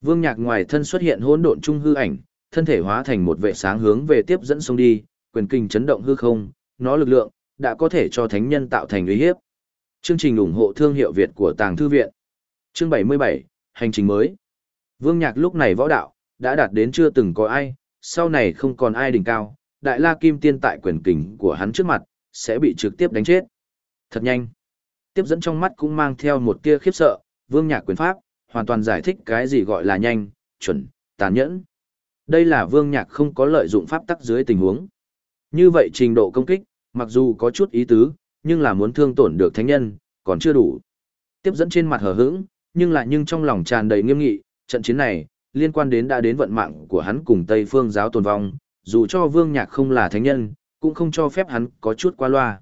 Vương Nhạc ngoài thân xuất hiện hỗn độn trung hư ảnh, thân thể hóa thành một vệ sáng hướng về tiếp dẫn xuống đi, quyền kinh chấn động hư không, nó lực lượng đã có thể cho thánh nhân tạo thành uy hiếp. Chương trình ủng hộ thương hiệu Việt của Tàng thư viện. Chương 77, hành trình mới. Vương Nhạc lúc này võ đạo đã đạt đến chưa từng có ai, sau này không còn ai đỉnh cao, Đại La Kim Tiên tại quyền kình của hắn trước mặt sẽ bị trực tiếp đánh chết. Thật nhanh. Tiếp dẫn trong mắt cũng mang theo một tia khiếp sợ, Vương Nhạc quyền pháp hoàn toàn giải thích cái gì gọi là nhanh, chuẩn, tàn nhẫn. Đây là Vương Nhạc không có lợi dụng pháp tắc dưới tình huống. Như vậy trình độ công kích, mặc dù có chút ý tứ, nhưng là muốn thương tổn được thánh nhân, còn chưa đủ. Tiếp dẫn trên mặt hờ hững, nhưng lại nhưng trong lòng tràn đầy nghiêm nghị, trận chiến này, liên quan đến đã đến vận mạng của hắn cùng Tây Phương giáo tồn vong, dù cho Vương Nhạc không là thánh nhân, cũng không cho phép hắn có chút qua loa.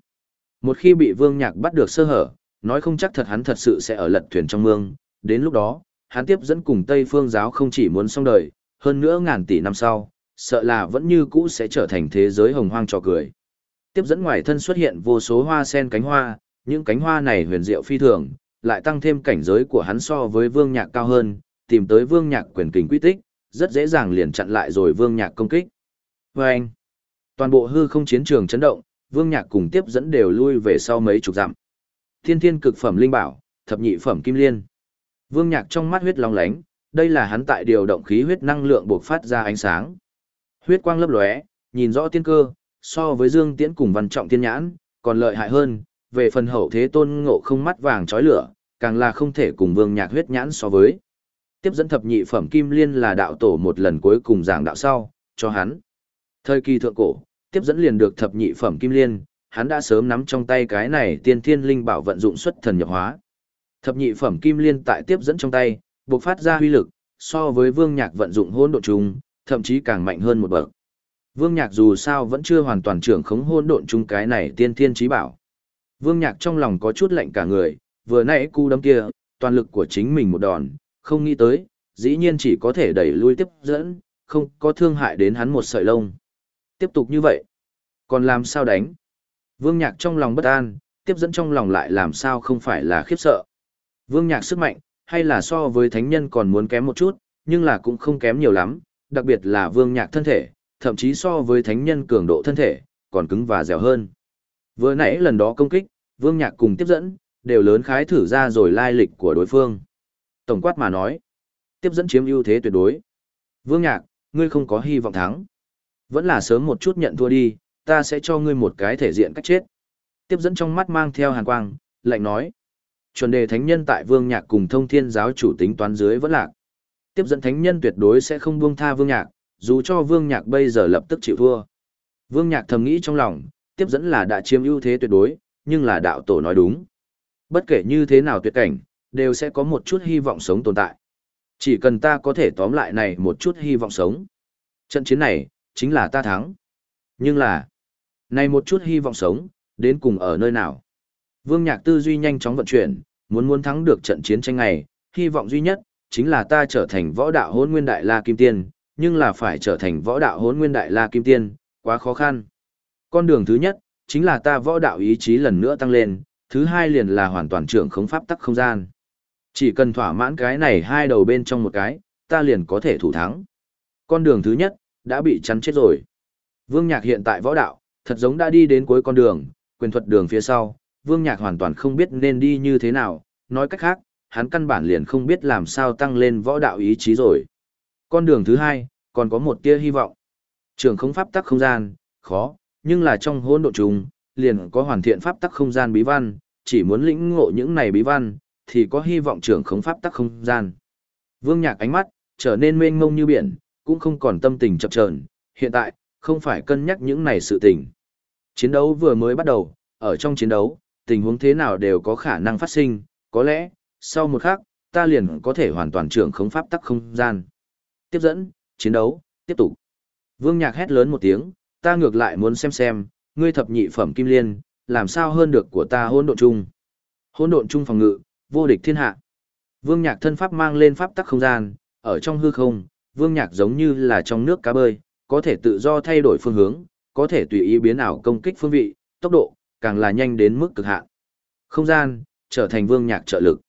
Một khi bị Vương Nhạc bắt được sơ hở, nói không chắc thật hắn thật sự sẽ ở lật thuyền trong mương, đến lúc đó, hắn tiếp dẫn cùng Tây Phương giáo không chỉ muốn xong đời, hơn nữa ngàn tỷ năm sau, sợ là vẫn như cũ sẽ trở thành thế giới hồng hoang trò cười. Tiếp dẫn ngoài thân xuất hiện vô số hoa sen cánh hoa, những cánh hoa này huyền diệu phi thường, lại tăng thêm cảnh giới của hắn so với vương nhạc cao hơn, tìm tới vương nhạc quyền kình quy tích, rất dễ dàng liền chặn lại rồi vương nhạc công kích. Và anh, toàn bộ hư không chiến trường chấn động, vương nhạc cùng tiếp dẫn đều lui về sau mấy chục dặm. Thiên thiên cực phẩm linh bảo, thập nhị phẩm kim liên. Vương nhạc trong mắt huyết long lánh, đây là hắn tại điều động khí huyết năng lượng buộc phát ra ánh sáng. Huyết quang lấp lóe, nhìn rõ tiên cơ, so với Dương Tiễn cùng văn trọng tiên nhãn, còn lợi hại hơn, về phần hậu thế tôn ngộ không mắt vàng chói lửa, càng là không thể cùng vương nhạc huyết nhãn so với. Tiếp dẫn thập nhị phẩm kim liên là đạo tổ một lần cuối cùng giảng đạo sau, cho hắn. Thời kỳ thượng cổ, tiếp dẫn liền được thập nhị phẩm kim liên, hắn đã sớm nắm trong tay cái này tiên thiên linh bảo vận dụng xuất thần nhập hóa. Thập nhị phẩm kim liên tại tiếp dẫn trong tay, bộc phát ra huy lực, so với vương nhạc vận dụng hôn độ trùng, thậm chí càng mạnh hơn một bậc. Vương Nhạc dù sao vẫn chưa hoàn toàn trưởng khống hôn độn chung cái này tiên thiên trí bảo. Vương Nhạc trong lòng có chút lạnh cả người, vừa nãy cu đấm kia, toàn lực của chính mình một đòn, không nghĩ tới, dĩ nhiên chỉ có thể đẩy lui tiếp dẫn, không có thương hại đến hắn một sợi lông. Tiếp tục như vậy, còn làm sao đánh? Vương Nhạc trong lòng bất an, tiếp dẫn trong lòng lại làm sao không phải là khiếp sợ. Vương Nhạc sức mạnh, hay là so với thánh nhân còn muốn kém một chút, nhưng là cũng không kém nhiều lắm, đặc biệt là Vương Nhạc thân thể, thậm chí so với thánh nhân cường độ thân thể, còn cứng và dẻo hơn. Vừa nãy lần đó công kích, Vương Nhạc cùng tiếp dẫn, đều lớn khái thử ra rồi lai lịch của đối phương. Tổng quát mà nói, tiếp dẫn chiếm ưu thế tuyệt đối. Vương Nhạc, ngươi không có hy vọng thắng. Vẫn là sớm một chút nhận thua đi, ta sẽ cho ngươi một cái thể diện cách chết. Tiếp dẫn trong mắt mang theo hàn quang, lạnh nói. Chuẩn đề thánh nhân tại Vương Nhạc cùng thông thiên giáo chủ tính toán dưới vẫn lạc. Tiếp dẫn thánh nhân tuyệt đối sẽ không buông tha Vương Nhạc, dù cho Vương Nhạc bây giờ lập tức chịu thua. Vương Nhạc thầm nghĩ trong lòng, tiếp dẫn là đã chiếm ưu thế tuyệt đối, nhưng là đạo tổ nói đúng. Bất kể như thế nào tuyệt cảnh, đều sẽ có một chút hy vọng sống tồn tại. Chỉ cần ta có thể tóm lại này một chút hy vọng sống. Trận chiến này, chính là ta thắng. Nhưng là, này một chút hy vọng sống, đến cùng ở nơi nào? Vương Nhạc tư duy nhanh chóng vận chuyển, muốn muốn thắng được trận chiến tranh này, hy vọng duy nhất, chính là ta trở thành võ đạo hôn nguyên đại la kim tiên, nhưng là phải trở thành võ đạo hôn nguyên đại la kim tiên, quá khó khăn. Con đường thứ nhất, chính là ta võ đạo ý chí lần nữa tăng lên, thứ hai liền là hoàn toàn trưởng khống pháp tắc không gian. Chỉ cần thỏa mãn cái này hai đầu bên trong một cái, ta liền có thể thủ thắng. Con đường thứ nhất, đã bị chắn chết rồi. Vương Nhạc hiện tại võ đạo, thật giống đã đi đến cuối con đường, quyền thuật đường phía sau, Vương Nhạc hoàn toàn không biết nên đi như thế nào, nói cách khác, hắn căn bản liền không biết làm sao tăng lên võ đạo ý chí rồi. Con đường thứ hai, còn có một tia hy vọng. Trường không pháp tắc không gian, khó, nhưng là trong hỗn độn trùng, liền có hoàn thiện pháp tắc không gian bí văn, chỉ muốn lĩnh ngộ những này bí văn, thì có hy vọng trưởng khống pháp tắc không gian. Vương Nhạc ánh mắt trở nên mênh mông như biển, cũng không còn tâm tình chập chờn, hiện tại không phải cân nhắc những này sự tình. Chiến đấu vừa mới bắt đầu, ở trong chiến đấu, tình huống thế nào đều có khả năng phát sinh, có lẽ sau một khắc, ta liền có thể hoàn toàn trưởng khống pháp tắc không gian tiếp dẫn, chiến đấu, tiếp tục. Vương Nhạc hét lớn một tiếng, ta ngược lại muốn xem xem, ngươi thập nhị phẩm kim liên, làm sao hơn được của ta hôn độn chung. Hôn độn chung phòng ngự, vô địch thiên hạ. Vương Nhạc thân pháp mang lên pháp tắc không gian, ở trong hư không, Vương Nhạc giống như là trong nước cá bơi, có thể tự do thay đổi phương hướng, có thể tùy ý biến ảo công kích phương vị, tốc độ, càng là nhanh đến mức cực hạn. Không gian, trở thành Vương Nhạc trợ lực.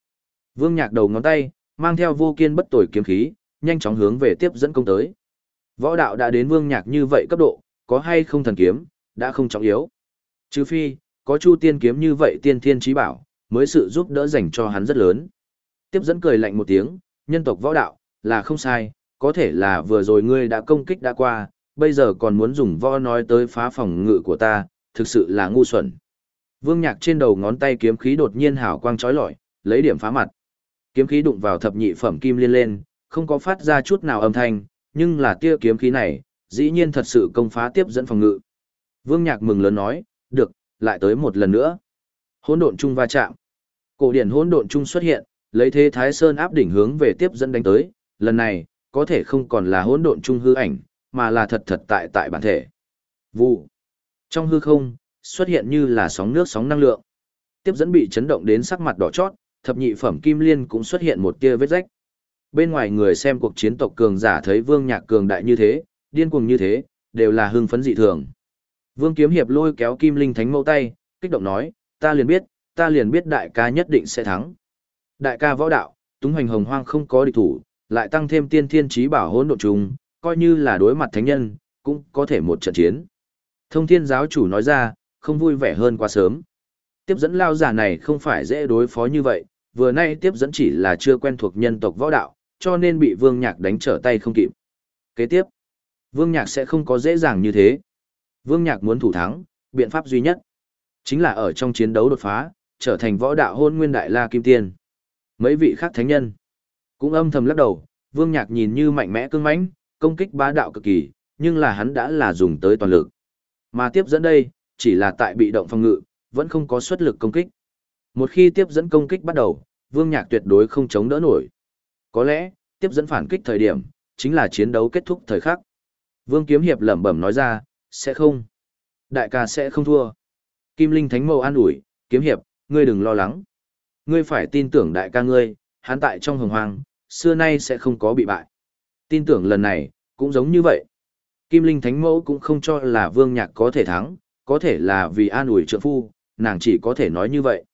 Vương Nhạc đầu ngón tay, mang theo vô kiên bất tồi kiếm khí, nhanh chóng hướng về tiếp dẫn công tới. Võ đạo đã đến vương nhạc như vậy cấp độ, có hay không thần kiếm, đã không trọng yếu. Trừ phi, có chu tiên kiếm như vậy tiên thiên chí bảo, mới sự giúp đỡ dành cho hắn rất lớn. Tiếp dẫn cười lạnh một tiếng, nhân tộc võ đạo, là không sai, có thể là vừa rồi ngươi đã công kích đã qua, bây giờ còn muốn dùng võ nói tới phá phòng ngự của ta, thực sự là ngu xuẩn. Vương Nhạc trên đầu ngón tay kiếm khí đột nhiên hào quang chói lọi, lấy điểm phá mặt. Kiếm khí đụng vào thập nhị phẩm kim liên lên, không có phát ra chút nào âm thanh, nhưng là tia kiếm khí này, dĩ nhiên thật sự công phá tiếp dẫn phòng ngự. Vương Nhạc mừng lớn nói, được, lại tới một lần nữa. Hỗn độn chung va chạm. Cổ điển hỗn độn chung xuất hiện, lấy thế Thái Sơn áp đỉnh hướng về tiếp dẫn đánh tới, lần này, có thể không còn là hỗn độn chung hư ảnh, mà là thật thật tại tại bản thể. Vụ. Trong hư không, xuất hiện như là sóng nước sóng năng lượng. Tiếp dẫn bị chấn động đến sắc mặt đỏ chót, thập nhị phẩm kim liên cũng xuất hiện một tia vết rách. Bên ngoài người xem cuộc chiến tộc cường giả thấy Vương Nhạc cường đại như thế, điên cuồng như thế, đều là hưng phấn dị thường. Vương Kiếm Hiệp lôi kéo Kim Linh Thánh mẫu tay, kích động nói, ta liền biết, ta liền biết đại ca nhất định sẽ thắng. Đại ca võ đạo, túng hoành hồng hoang không có địch thủ, lại tăng thêm tiên thiên trí bảo hỗn độ trùng, coi như là đối mặt thánh nhân, cũng có thể một trận chiến. Thông thiên giáo chủ nói ra, không vui vẻ hơn quá sớm. Tiếp dẫn lao giả này không phải dễ đối phó như vậy, vừa nay tiếp dẫn chỉ là chưa quen thuộc nhân tộc võ đạo, cho nên bị Vương Nhạc đánh trở tay không kịp. Kế tiếp, Vương Nhạc sẽ không có dễ dàng như thế. Vương Nhạc muốn thủ thắng, biện pháp duy nhất chính là ở trong chiến đấu đột phá, trở thành võ đạo hôn nguyên đại la kim tiên. Mấy vị khác thánh nhân cũng âm thầm lắc đầu, Vương Nhạc nhìn như mạnh mẽ cương mãnh, công kích bá đạo cực kỳ, nhưng là hắn đã là dùng tới toàn lực. Mà tiếp dẫn đây, chỉ là tại bị động phòng ngự, vẫn không có xuất lực công kích. Một khi tiếp dẫn công kích bắt đầu, Vương Nhạc tuyệt đối không chống đỡ nổi. Có lẽ, tiếp dẫn phản kích thời điểm, chính là chiến đấu kết thúc thời khắc. Vương Kiếm Hiệp lẩm bẩm nói ra, sẽ không. Đại ca sẽ không thua. Kim Linh Thánh Mâu an ủi, Kiếm Hiệp, ngươi đừng lo lắng. Ngươi phải tin tưởng đại ca ngươi, hắn tại trong hồng hoang, xưa nay sẽ không có bị bại. Tin tưởng lần này, cũng giống như vậy. Kim Linh Thánh Mẫu cũng không cho là Vương Nhạc có thể thắng, có thể là vì an ủi trượng phu, nàng chỉ có thể nói như vậy.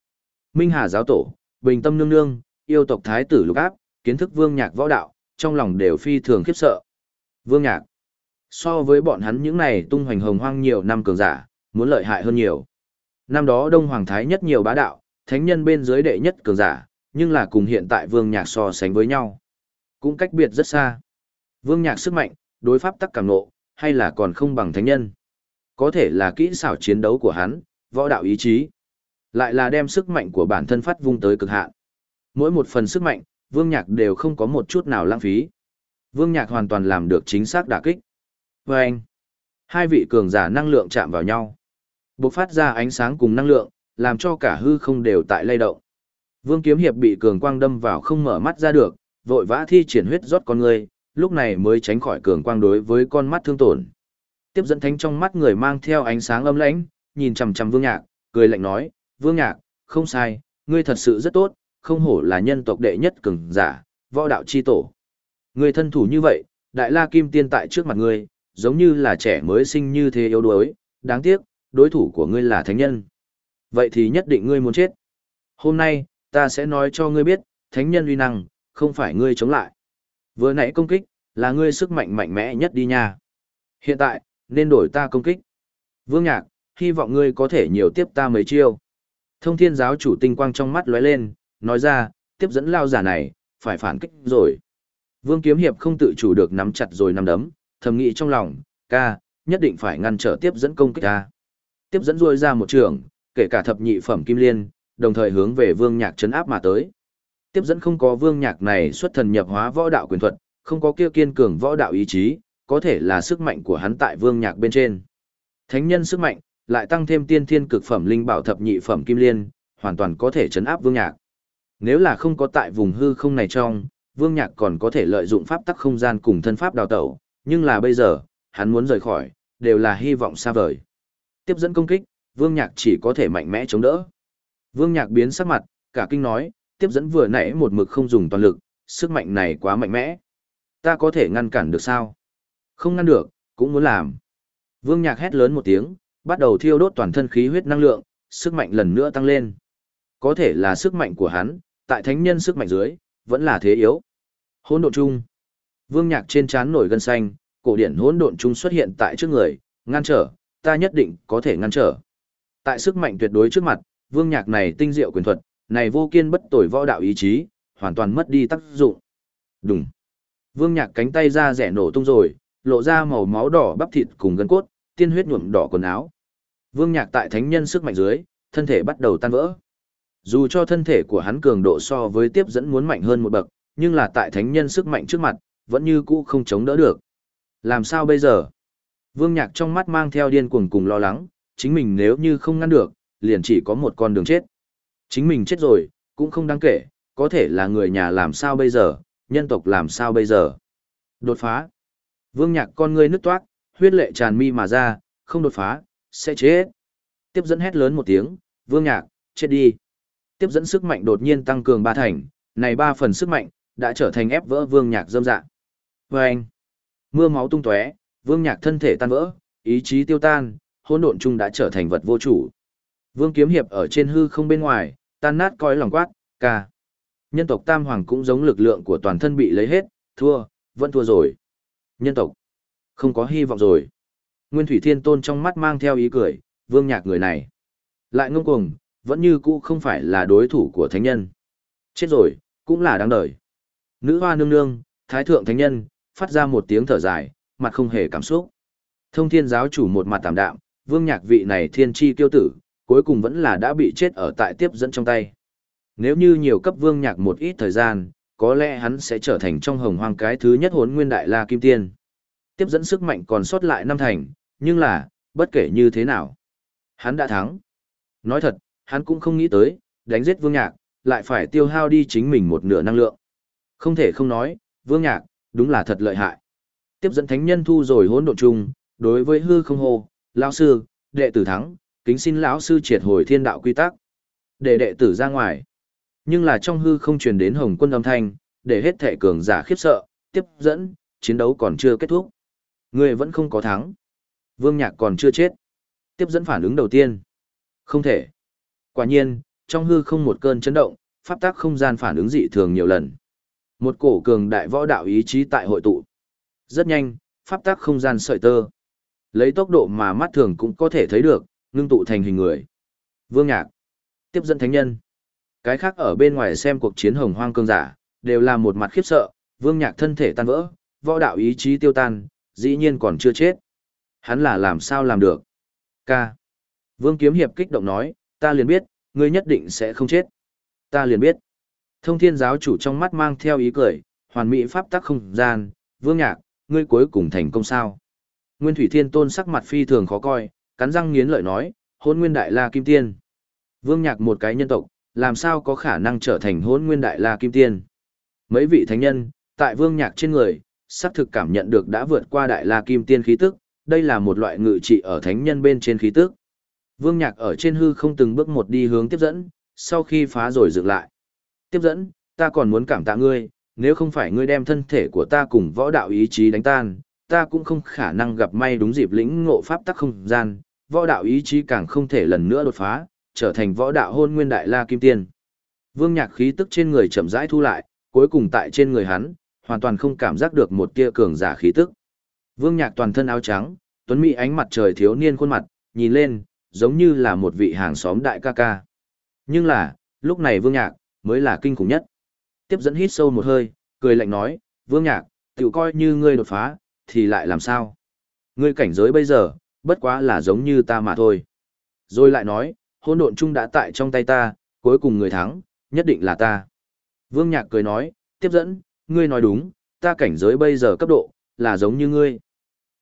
Minh Hà giáo tổ, Bình Tâm Nương Nương, yêu tộc Thái tử Lục Áp, kiến thức Vương Nhạc võ đạo, trong lòng đều phi thường khiếp sợ. Vương Nhạc, so với bọn hắn những này tung hoành hồng hoang nhiều năm cường giả, muốn lợi hại hơn nhiều. Năm đó Đông Hoàng Thái nhất nhiều bá đạo, thánh nhân bên dưới đệ nhất cường giả, nhưng là cùng hiện tại Vương Nhạc so sánh với nhau. Cũng cách biệt rất xa. Vương Nhạc sức mạnh, đối pháp tắc cảm nộ, hay là còn không bằng thánh nhân. Có thể là kỹ xảo chiến đấu của hắn, võ đạo ý chí. Lại là đem sức mạnh của bản thân phát vung tới cực hạn. Mỗi một phần sức mạnh, Vương Nhạc đều không có một chút nào lãng phí. Vương Nhạc hoàn toàn làm được chính xác đả kích. Và anh, hai vị cường giả năng lượng chạm vào nhau. Bộc phát ra ánh sáng cùng năng lượng, làm cho cả hư không đều tại lay động. Vương Kiếm Hiệp bị cường quang đâm vào không mở mắt ra được, vội vã thi triển huyết rót con người, lúc này mới tránh khỏi cường quang đối với con mắt thương tổn. Tiếp dẫn thánh trong mắt người mang theo ánh sáng âm lãnh, nhìn chằm chằm Vương Nhạc, cười lạnh nói, "Vương Nhạc, không sai, ngươi thật sự rất tốt, không hổ là nhân tộc đệ nhất cường giả, võ đạo chi tổ. Ngươi thân thủ như vậy, Đại La Kim Tiên tại trước mặt ngươi, giống như là trẻ mới sinh như thế yếu đuối, đáng tiếc, đối thủ của ngươi là thánh nhân. Vậy thì nhất định ngươi muốn chết. Hôm nay, ta sẽ nói cho ngươi biết, thánh nhân uy năng, không phải ngươi chống lại. Vừa nãy công kích, là ngươi sức mạnh mạnh mẽ nhất đi nha. Hiện tại, nên đổi ta công kích. Vương Nhạc, hy vọng ngươi có thể nhiều tiếp ta mấy chiêu. Thông thiên giáo chủ tinh quang trong mắt lóe lên, nói ra, tiếp dẫn lao giả này, phải phản kích rồi. Vương Kiếm Hiệp không tự chủ được nắm chặt rồi nắm đấm, thầm nghĩ trong lòng, ca, nhất định phải ngăn trở tiếp dẫn công kích ta. Tiếp dẫn ruôi ra một trường, kể cả thập nhị phẩm kim liên, đồng thời hướng về vương nhạc chấn áp mà tới. Tiếp dẫn không có vương nhạc này xuất thần nhập hóa võ đạo quyền thuật, không có kia kiên cường võ đạo ý chí, có thể là sức mạnh của hắn tại vương nhạc bên trên. Thánh nhân sức mạnh, lại tăng thêm tiên thiên cực phẩm linh bảo thập nhị phẩm kim liên, hoàn toàn có thể chấn áp vương nhạc. Nếu là không có tại vùng hư không này trong, vương nhạc còn có thể lợi dụng pháp tắc không gian cùng thân pháp đào tẩu, nhưng là bây giờ, hắn muốn rời khỏi, đều là hy vọng xa vời. Tiếp dẫn công kích, vương nhạc chỉ có thể mạnh mẽ chống đỡ. Vương nhạc biến sắc mặt, cả kinh nói, tiếp dẫn vừa nãy một mực không dùng toàn lực, sức mạnh này quá mạnh mẽ. Ta có thể ngăn cản được sao? Không ngăn được, cũng muốn làm. Vương nhạc hét lớn một tiếng, bắt đầu thiêu đốt toàn thân khí huyết năng lượng, sức mạnh lần nữa tăng lên. Có thể là sức mạnh của hắn, tại thánh nhân sức mạnh dưới, vẫn là thế yếu. Hỗn độn chung. Vương Nhạc trên trán nổi gân xanh, cổ điển hỗn độn chung xuất hiện tại trước người, ngăn trở, ta nhất định có thể ngăn trở. Tại sức mạnh tuyệt đối trước mặt, Vương Nhạc này tinh diệu quyền thuật, này vô kiên bất tồi võ đạo ý chí, hoàn toàn mất đi tác dụng. Đùng. Vương Nhạc cánh tay ra rẻ nổ tung rồi, lộ ra màu máu đỏ bắp thịt cùng gân cốt, tiên huyết nhuộm đỏ quần áo. Vương Nhạc tại thánh nhân sức mạnh dưới, thân thể bắt đầu tan vỡ. Dù cho thân thể của hắn cường độ so với tiếp dẫn muốn mạnh hơn một bậc, nhưng là tại thánh nhân sức mạnh trước mặt, vẫn như cũ không chống đỡ được. Làm sao bây giờ? Vương Nhạc trong mắt mang theo điên cuồng cùng lo lắng, chính mình nếu như không ngăn được, liền chỉ có một con đường chết. Chính mình chết rồi, cũng không đáng kể, có thể là người nhà làm sao bây giờ, nhân tộc làm sao bây giờ. Đột phá. Vương Nhạc con ngươi nứt toát, huyết lệ tràn mi mà ra, không đột phá, sẽ chết. Tiếp dẫn hét lớn một tiếng, Vương Nhạc, chết đi tiếp dẫn sức mạnh đột nhiên tăng cường ba thành, này ba phần sức mạnh, đã trở thành ép vỡ vương nhạc dâm dạ. Vâng! mưa máu tung tóe, vương nhạc thân thể tan vỡ, ý chí tiêu tan, hỗn độn chung đã trở thành vật vô chủ. Vương kiếm hiệp ở trên hư không bên ngoài, tan nát coi lòng quát, ca. Nhân tộc Tam Hoàng cũng giống lực lượng của toàn thân bị lấy hết, thua, vẫn thua rồi. Nhân tộc, không có hy vọng rồi. Nguyên Thủy Thiên Tôn trong mắt mang theo ý cười, vương nhạc người này. Lại ngông cuồng, vẫn như cũ không phải là đối thủ của thánh nhân. Chết rồi, cũng là đáng đời. Nữ hoa nương nương, thái thượng thánh nhân, phát ra một tiếng thở dài, mặt không hề cảm xúc. Thông thiên giáo chủ một mặt tạm đạm, vương nhạc vị này thiên chi tiêu tử, cuối cùng vẫn là đã bị chết ở tại tiếp dẫn trong tay. Nếu như nhiều cấp vương nhạc một ít thời gian, có lẽ hắn sẽ trở thành trong hồng hoang cái thứ nhất hốn nguyên đại la kim tiên. Tiếp dẫn sức mạnh còn sót lại năm thành, nhưng là, bất kể như thế nào, hắn đã thắng. Nói thật, hắn cũng không nghĩ tới, đánh giết Vương Nhạc, lại phải tiêu hao đi chính mình một nửa năng lượng. Không thể không nói, Vương Nhạc, đúng là thật lợi hại. Tiếp dẫn thánh nhân thu rồi hỗn độn chung, đối với hư không hô, lão sư, đệ tử thắng, kính xin lão sư triệt hồi thiên đạo quy tắc. Để đệ tử ra ngoài. Nhưng là trong hư không truyền đến hồng quân âm thanh, để hết thể cường giả khiếp sợ, tiếp dẫn, chiến đấu còn chưa kết thúc. Người vẫn không có thắng. Vương Nhạc còn chưa chết. Tiếp dẫn phản ứng đầu tiên. Không thể. Quả nhiên, trong hư không một cơn chấn động, pháp tác không gian phản ứng dị thường nhiều lần. Một cổ cường đại võ đạo ý chí tại hội tụ. Rất nhanh, pháp tắc không gian sợi tơ. Lấy tốc độ mà mắt thường cũng có thể thấy được, ngưng tụ thành hình người. Vương Nhạc. Tiếp dẫn thánh nhân. Cái khác ở bên ngoài xem cuộc chiến hồng hoang cương giả, đều là một mặt khiếp sợ, Vương Nhạc thân thể tan vỡ, võ đạo ý chí tiêu tan, dĩ nhiên còn chưa chết. Hắn là làm sao làm được? Ca. Vương Kiếm Hiệp kích động nói, ta liền biết, ngươi nhất định sẽ không chết. Ta liền biết. Thông thiên giáo chủ trong mắt mang theo ý cười, hoàn mỹ pháp tắc không gian, Vương Nhạc, ngươi cuối cùng thành công sao? Nguyên Thủy Thiên Tôn sắc mặt phi thường khó coi, cắn răng nghiến lợi nói, hôn nguyên đại la kim tiên. Vương Nhạc một cái nhân tộc, làm sao có khả năng trở thành hôn nguyên đại la kim tiên? Mấy vị thánh nhân, tại Vương Nhạc trên người, sắp thực cảm nhận được đã vượt qua đại la kim tiên khí tức, đây là một loại ngự trị ở thánh nhân bên trên khí tức. Vương Nhạc ở trên hư không từng bước một đi hướng tiếp dẫn, sau khi phá rồi dựng lại. Tiếp dẫn, ta còn muốn cảm tạ ngươi, nếu không phải ngươi đem thân thể của ta cùng võ đạo ý chí đánh tan, ta cũng không khả năng gặp may đúng dịp lĩnh ngộ pháp tắc không gian, võ đạo ý chí càng không thể lần nữa đột phá, trở thành võ đạo hôn nguyên đại la kim tiên. Vương Nhạc khí tức trên người chậm rãi thu lại, cuối cùng tại trên người hắn, hoàn toàn không cảm giác được một tia cường giả khí tức. Vương Nhạc toàn thân áo trắng, tuấn mỹ ánh mặt trời thiếu niên khuôn mặt, nhìn lên, giống như là một vị hàng xóm đại ca ca. Nhưng là, lúc này Vương Nhạc, mới là kinh khủng nhất. Tiếp dẫn hít sâu một hơi, cười lạnh nói, Vương Nhạc, tự coi như ngươi đột phá, thì lại làm sao? Ngươi cảnh giới bây giờ, bất quá là giống như ta mà thôi. Rồi lại nói, hôn độn chung đã tại trong tay ta, cuối cùng người thắng, nhất định là ta. Vương Nhạc cười nói, tiếp dẫn, ngươi nói đúng, ta cảnh giới bây giờ cấp độ, là giống như ngươi.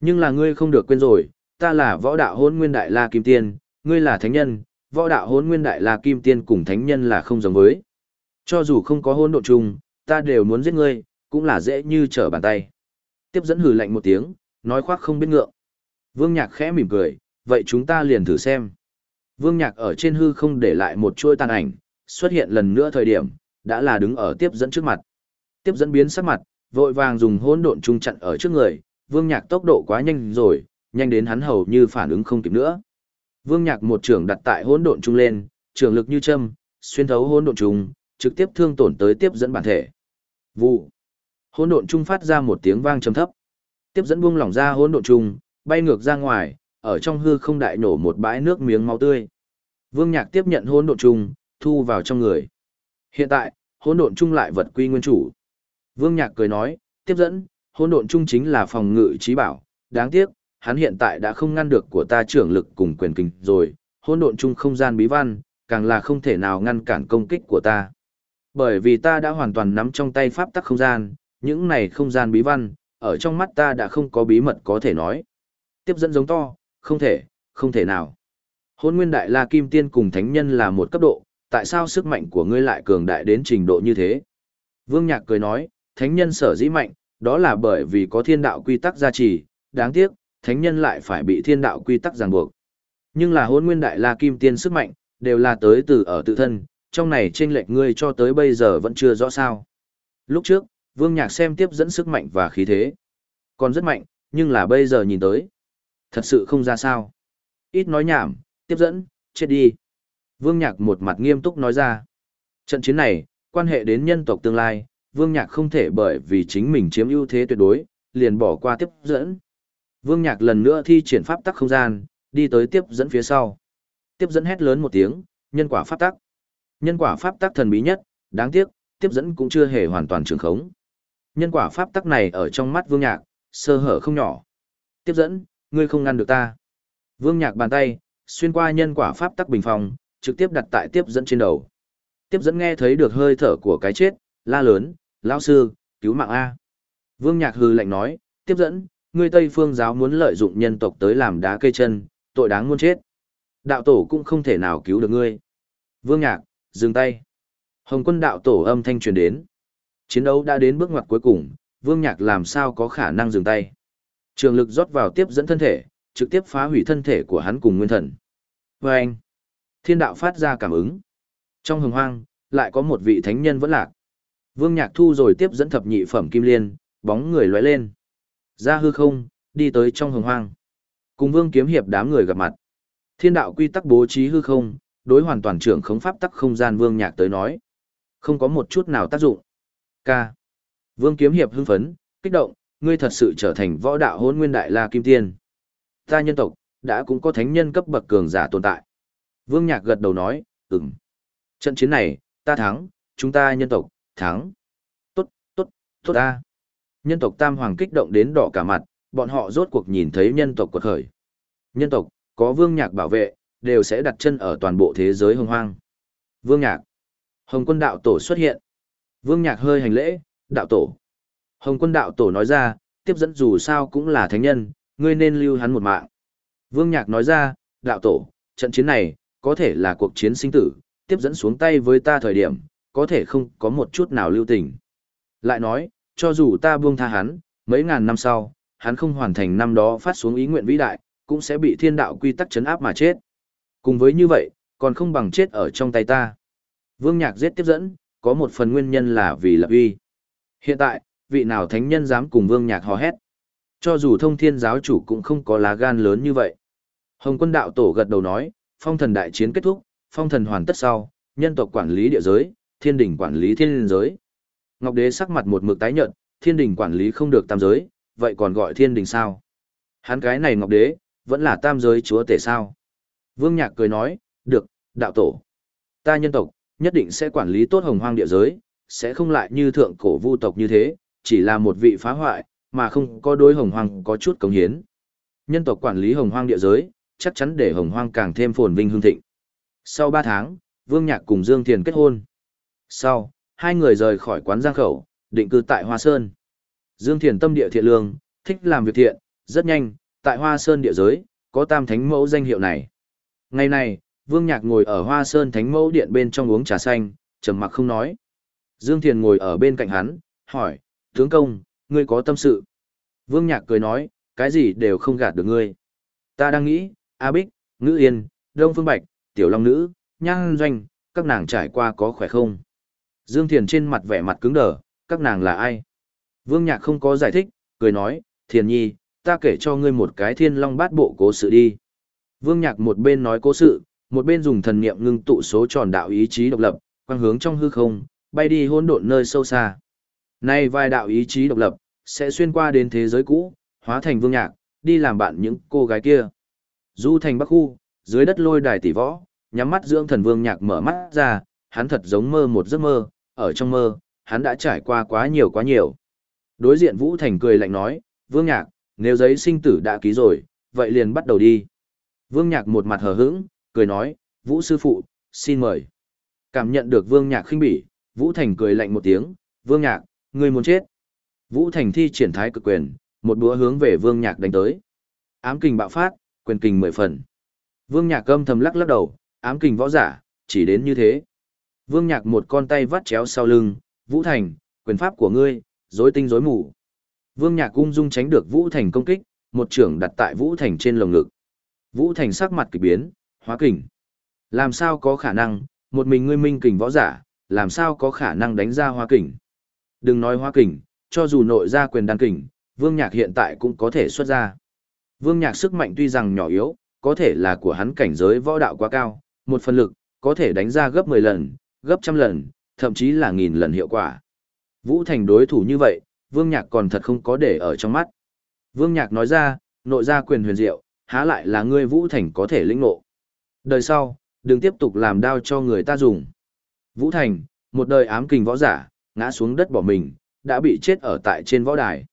Nhưng là ngươi không được quên rồi, ta là võ đạo hôn nguyên đại la kim tiên, ngươi là thánh nhân, võ đạo hôn nguyên đại la kim tiên cùng thánh nhân là không giống với. Cho dù không có hôn độ chung, ta đều muốn giết ngươi, cũng là dễ như trở bàn tay. Tiếp dẫn hừ lạnh một tiếng, nói khoác không biết ngượng. Vương Nhạc khẽ mỉm cười, vậy chúng ta liền thử xem. Vương Nhạc ở trên hư không để lại một chuôi tàn ảnh, xuất hiện lần nữa thời điểm, đã là đứng ở tiếp dẫn trước mặt. Tiếp dẫn biến sắc mặt, vội vàng dùng hỗn độn trung chặn ở trước người, Vương Nhạc tốc độ quá nhanh rồi, nhanh đến hắn hầu như phản ứng không kịp nữa. Vương Nhạc một trường đặt tại hỗn độn trung lên, trường lực như châm, xuyên thấu hỗn độn trung, trực tiếp thương tổn tới tiếp dẫn bản thể. Vụ. Hỗn độn trung phát ra một tiếng vang trầm thấp. Tiếp dẫn buông lỏng ra hỗn độn trung, bay ngược ra ngoài, ở trong hư không đại nổ một bãi nước miếng máu tươi. Vương Nhạc tiếp nhận hỗn độn trung, thu vào trong người. Hiện tại, hỗn độn trung lại vật quy nguyên chủ. Vương Nhạc cười nói, tiếp dẫn, hỗn độn trung chính là phòng ngự trí bảo, đáng tiếc, hắn hiện tại đã không ngăn được của ta trưởng lực cùng quyền kinh rồi, hỗn độn trung không gian bí văn, càng là không thể nào ngăn cản công kích của ta. Bởi vì ta đã hoàn toàn nắm trong tay pháp tắc không gian, những này không gian bí văn, ở trong mắt ta đã không có bí mật có thể nói. Tiếp dẫn giống to, không thể, không thể nào. Hôn nguyên đại la kim tiên cùng thánh nhân là một cấp độ, tại sao sức mạnh của ngươi lại cường đại đến trình độ như thế? Vương Nhạc cười nói, thánh nhân sở dĩ mạnh, đó là bởi vì có thiên đạo quy tắc gia trì, đáng tiếc, thánh nhân lại phải bị thiên đạo quy tắc ràng buộc. Nhưng là hôn nguyên đại la kim tiên sức mạnh, đều là tới từ ở tự thân, trong này trên lệch ngươi cho tới bây giờ vẫn chưa rõ sao. Lúc trước, Vương Nhạc xem tiếp dẫn sức mạnh và khí thế. Còn rất mạnh, nhưng là bây giờ nhìn tới. Thật sự không ra sao. Ít nói nhảm, tiếp dẫn, chết đi. Vương Nhạc một mặt nghiêm túc nói ra. Trận chiến này, quan hệ đến nhân tộc tương lai, Vương Nhạc không thể bởi vì chính mình chiếm ưu thế tuyệt đối, liền bỏ qua tiếp dẫn. Vương Nhạc lần nữa thi triển pháp tắc không gian, đi tới tiếp dẫn phía sau. Tiếp dẫn hét lớn một tiếng, nhân quả pháp tắc. Nhân quả pháp tắc thần bí nhất, đáng tiếc, tiếp dẫn cũng chưa hề hoàn toàn trường khống. Nhân quả pháp tắc này ở trong mắt Vương Nhạc, sơ hở không nhỏ. Tiếp dẫn, ngươi không ngăn được ta. Vương Nhạc bàn tay, xuyên qua nhân quả pháp tắc bình phòng, trực tiếp đặt tại tiếp dẫn trên đầu. Tiếp dẫn nghe thấy được hơi thở của cái chết, la lớn, lão sư, cứu mạng A. Vương Nhạc hừ lạnh nói, tiếp dẫn, ngươi Tây Phương giáo muốn lợi dụng nhân tộc tới làm đá cây chân, tội đáng muôn chết. Đạo tổ cũng không thể nào cứu được ngươi. Vương Nhạc, dừng tay. Hồng quân đạo tổ âm thanh truyền đến. Chiến đấu đã đến bước ngoặt cuối cùng, Vương Nhạc làm sao có khả năng dừng tay. Trường lực rót vào tiếp dẫn thân thể, trực tiếp phá hủy thân thể của hắn cùng nguyên thần. Và anh, thiên đạo phát ra cảm ứng. Trong hồng hoang, lại có một vị thánh nhân vẫn lạc. Vương Nhạc Thu rồi tiếp dẫn thập nhị phẩm kim liên, bóng người lóe lên. Ra hư không, đi tới trong hồng hoang. Cùng Vương Kiếm Hiệp đám người gặp mặt. Thiên đạo quy tắc bố trí hư không, đối hoàn toàn trưởng khống pháp tắc không gian Vương Nhạc tới nói. Không có một chút nào tác dụng. K. Vương Kiếm Hiệp hưng phấn, kích động, ngươi thật sự trở thành võ đạo hôn nguyên đại la kim tiên. Ta nhân tộc, đã cũng có thánh nhân cấp bậc cường giả tồn tại. Vương Nhạc gật đầu nói, ừm. Trận chiến này, ta thắng, chúng ta nhân tộc, thắng. Tốt, tốt, tốt ta. Nhân tộc Tam Hoàng kích động đến đỏ cả mặt, bọn họ rốt cuộc nhìn thấy nhân tộc quật khởi. Nhân tộc, có Vương Nhạc bảo vệ, đều sẽ đặt chân ở toàn bộ thế giới hồng hoang. Vương Nhạc. Hồng quân đạo tổ xuất hiện. Vương Nhạc hơi hành lễ, đạo tổ. Hồng quân đạo tổ nói ra, tiếp dẫn dù sao cũng là thánh nhân, ngươi nên lưu hắn một mạng. Vương Nhạc nói ra, đạo tổ, trận chiến này, có thể là cuộc chiến sinh tử, tiếp dẫn xuống tay với ta thời điểm, có thể không có một chút nào lưu tình. Lại nói, cho dù ta buông tha hắn, mấy ngàn năm sau, hắn không hoàn thành năm đó phát xuống ý nguyện vĩ đại, cũng sẽ bị thiên đạo quy tắc chấn áp mà chết. Cùng với như vậy, còn không bằng chết ở trong tay ta. Vương Nhạc giết tiếp dẫn, có một phần nguyên nhân là vì lập uy. Hiện tại, vị nào thánh nhân dám cùng Vương Nhạc hò hét. Cho dù thông thiên giáo chủ cũng không có lá gan lớn như vậy. Hồng quân đạo tổ gật đầu nói, phong thần đại chiến kết thúc, phong thần hoàn tất sau, nhân tộc quản lý địa giới, thiên đình quản lý thiên giới. Ngọc đế sắc mặt một mực tái nhợt, thiên đình quản lý không được tam giới, vậy còn gọi thiên đình sao? Hắn cái này Ngọc đế, vẫn là tam giới chúa tể sao? Vương Nhạc cười nói, được, đạo tổ. Ta nhân tộc, nhất định sẽ quản lý tốt hồng hoang địa giới, sẽ không lại như thượng cổ vu tộc như thế, chỉ là một vị phá hoại, mà không có đối hồng hoang có chút cống hiến. Nhân tộc quản lý hồng hoang địa giới, chắc chắn để hồng hoang càng thêm phồn vinh hương thịnh. Sau 3 tháng, Vương Nhạc cùng Dương Thiền kết hôn. Sau, hai người rời khỏi quán Giang Khẩu, định cư tại Hoa Sơn. Dương Thiền tâm địa thiện lương, thích làm việc thiện, rất nhanh, tại Hoa Sơn địa giới, có tam thánh mẫu danh hiệu này. Ngày này, Vương Nhạc ngồi ở Hoa Sơn thánh mẫu điện bên trong uống trà xanh, trầm mặc không nói. Dương Thiền ngồi ở bên cạnh hắn, hỏi, tướng công, ngươi có tâm sự. Vương Nhạc cười nói, cái gì đều không gạt được ngươi. Ta đang nghĩ, A Bích, Ngữ Yên, Đông Phương Bạch, Tiểu Long Nữ, Nhan Doanh, các nàng trải qua có khỏe không? Dương Thiền trên mặt vẻ mặt cứng đờ, các nàng là ai? Vương Nhạc không có giải thích, cười nói, Thiền Nhi, ta kể cho ngươi một cái thiên long bát bộ cố sự đi. Vương Nhạc một bên nói cố sự, một bên dùng thần niệm ngưng tụ số tròn đạo ý chí độc lập, quang hướng trong hư không, bay đi hỗn độn nơi sâu xa. Nay vài đạo ý chí độc lập, sẽ xuyên qua đến thế giới cũ, hóa thành vương nhạc, đi làm bạn những cô gái kia. Du thành bắc khu, dưới đất lôi đài tỷ võ, nhắm mắt dưỡng thần vương nhạc mở mắt ra, hắn thật giống mơ một giấc mơ, ở trong mơ, hắn đã trải qua quá nhiều quá nhiều. Đối diện Vũ Thành cười lạnh nói, vương nhạc, nếu giấy sinh tử đã ký rồi, vậy liền bắt đầu đi. Vương nhạc một mặt hờ hững, cười nói, Vũ sư phụ, xin mời. Cảm nhận được vương nhạc khinh bỉ, Vũ Thành cười lạnh một tiếng, vương nhạc, ngươi muốn chết. Vũ Thành thi triển thái cực quyền, một búa hướng về Vương Nhạc đánh tới. Ám kình bạo phát, quyền kình mười phần. Vương Nhạc âm thầm lắc lắc đầu, ám kình võ giả, chỉ đến như thế. Vương Nhạc một con tay vắt chéo sau lưng, Vũ Thành, quyền pháp của ngươi, rối tinh rối mù. Vương Nhạc ung dung tránh được Vũ Thành công kích, một trưởng đặt tại Vũ Thành trên lồng ngực. Vũ Thành sắc mặt kỳ biến, hóa kình. Làm sao có khả năng, một mình ngươi minh kình võ giả, làm sao có khả năng đánh ra hóa kình. Đừng nói hóa kình, cho dù nội ra quyền đan kình, Vương Nhạc hiện tại cũng có thể xuất ra. Vương Nhạc sức mạnh tuy rằng nhỏ yếu, có thể là của hắn cảnh giới võ đạo quá cao, một phần lực, có thể đánh ra gấp 10 lần, gấp trăm lần, thậm chí là nghìn lần hiệu quả. Vũ Thành đối thủ như vậy, Vương Nhạc còn thật không có để ở trong mắt. Vương Nhạc nói ra, nội ra quyền huyền diệu, há lại là ngươi Vũ Thành có thể lĩnh ngộ. Đời sau, đừng tiếp tục làm đao cho người ta dùng. Vũ Thành, một đời ám kình võ giả, ngã xuống đất bỏ mình, đã bị chết ở tại trên võ đài.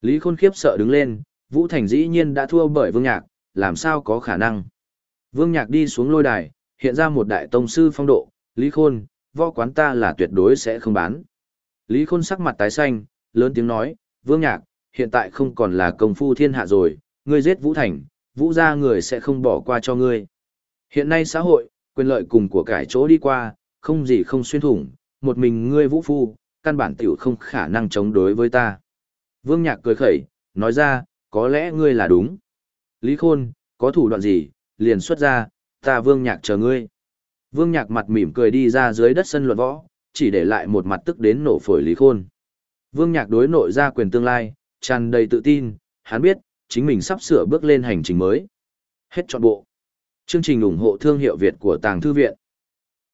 Lý Khôn khiếp sợ đứng lên, Vũ Thành dĩ nhiên đã thua bởi Vương Nhạc, làm sao có khả năng. Vương Nhạc đi xuống lôi đài, hiện ra một đại tông sư phong độ, Lý Khôn, võ quán ta là tuyệt đối sẽ không bán. Lý Khôn sắc mặt tái xanh, lớn tiếng nói, Vương Nhạc, hiện tại không còn là công phu thiên hạ rồi, ngươi giết Vũ Thành, Vũ gia người sẽ không bỏ qua cho ngươi. Hiện nay xã hội, quyền lợi cùng của cải chỗ đi qua, không gì không xuyên thủng, một mình ngươi Vũ Phu, căn bản tiểu không khả năng chống đối với ta. Vương Nhạc cười khẩy, nói ra, Có lẽ ngươi là đúng. Lý Khôn, có thủ đoạn gì, liền xuất ra, ta vương nhạc chờ ngươi. Vương nhạc mặt mỉm cười đi ra dưới đất sân luận võ, chỉ để lại một mặt tức đến nổ phổi Lý Khôn. Vương nhạc đối nội ra quyền tương lai, tràn đầy tự tin, hắn biết, chính mình sắp sửa bước lên hành trình mới. Hết trọn bộ. Chương trình ủng hộ thương hiệu Việt của Tàng Thư Viện.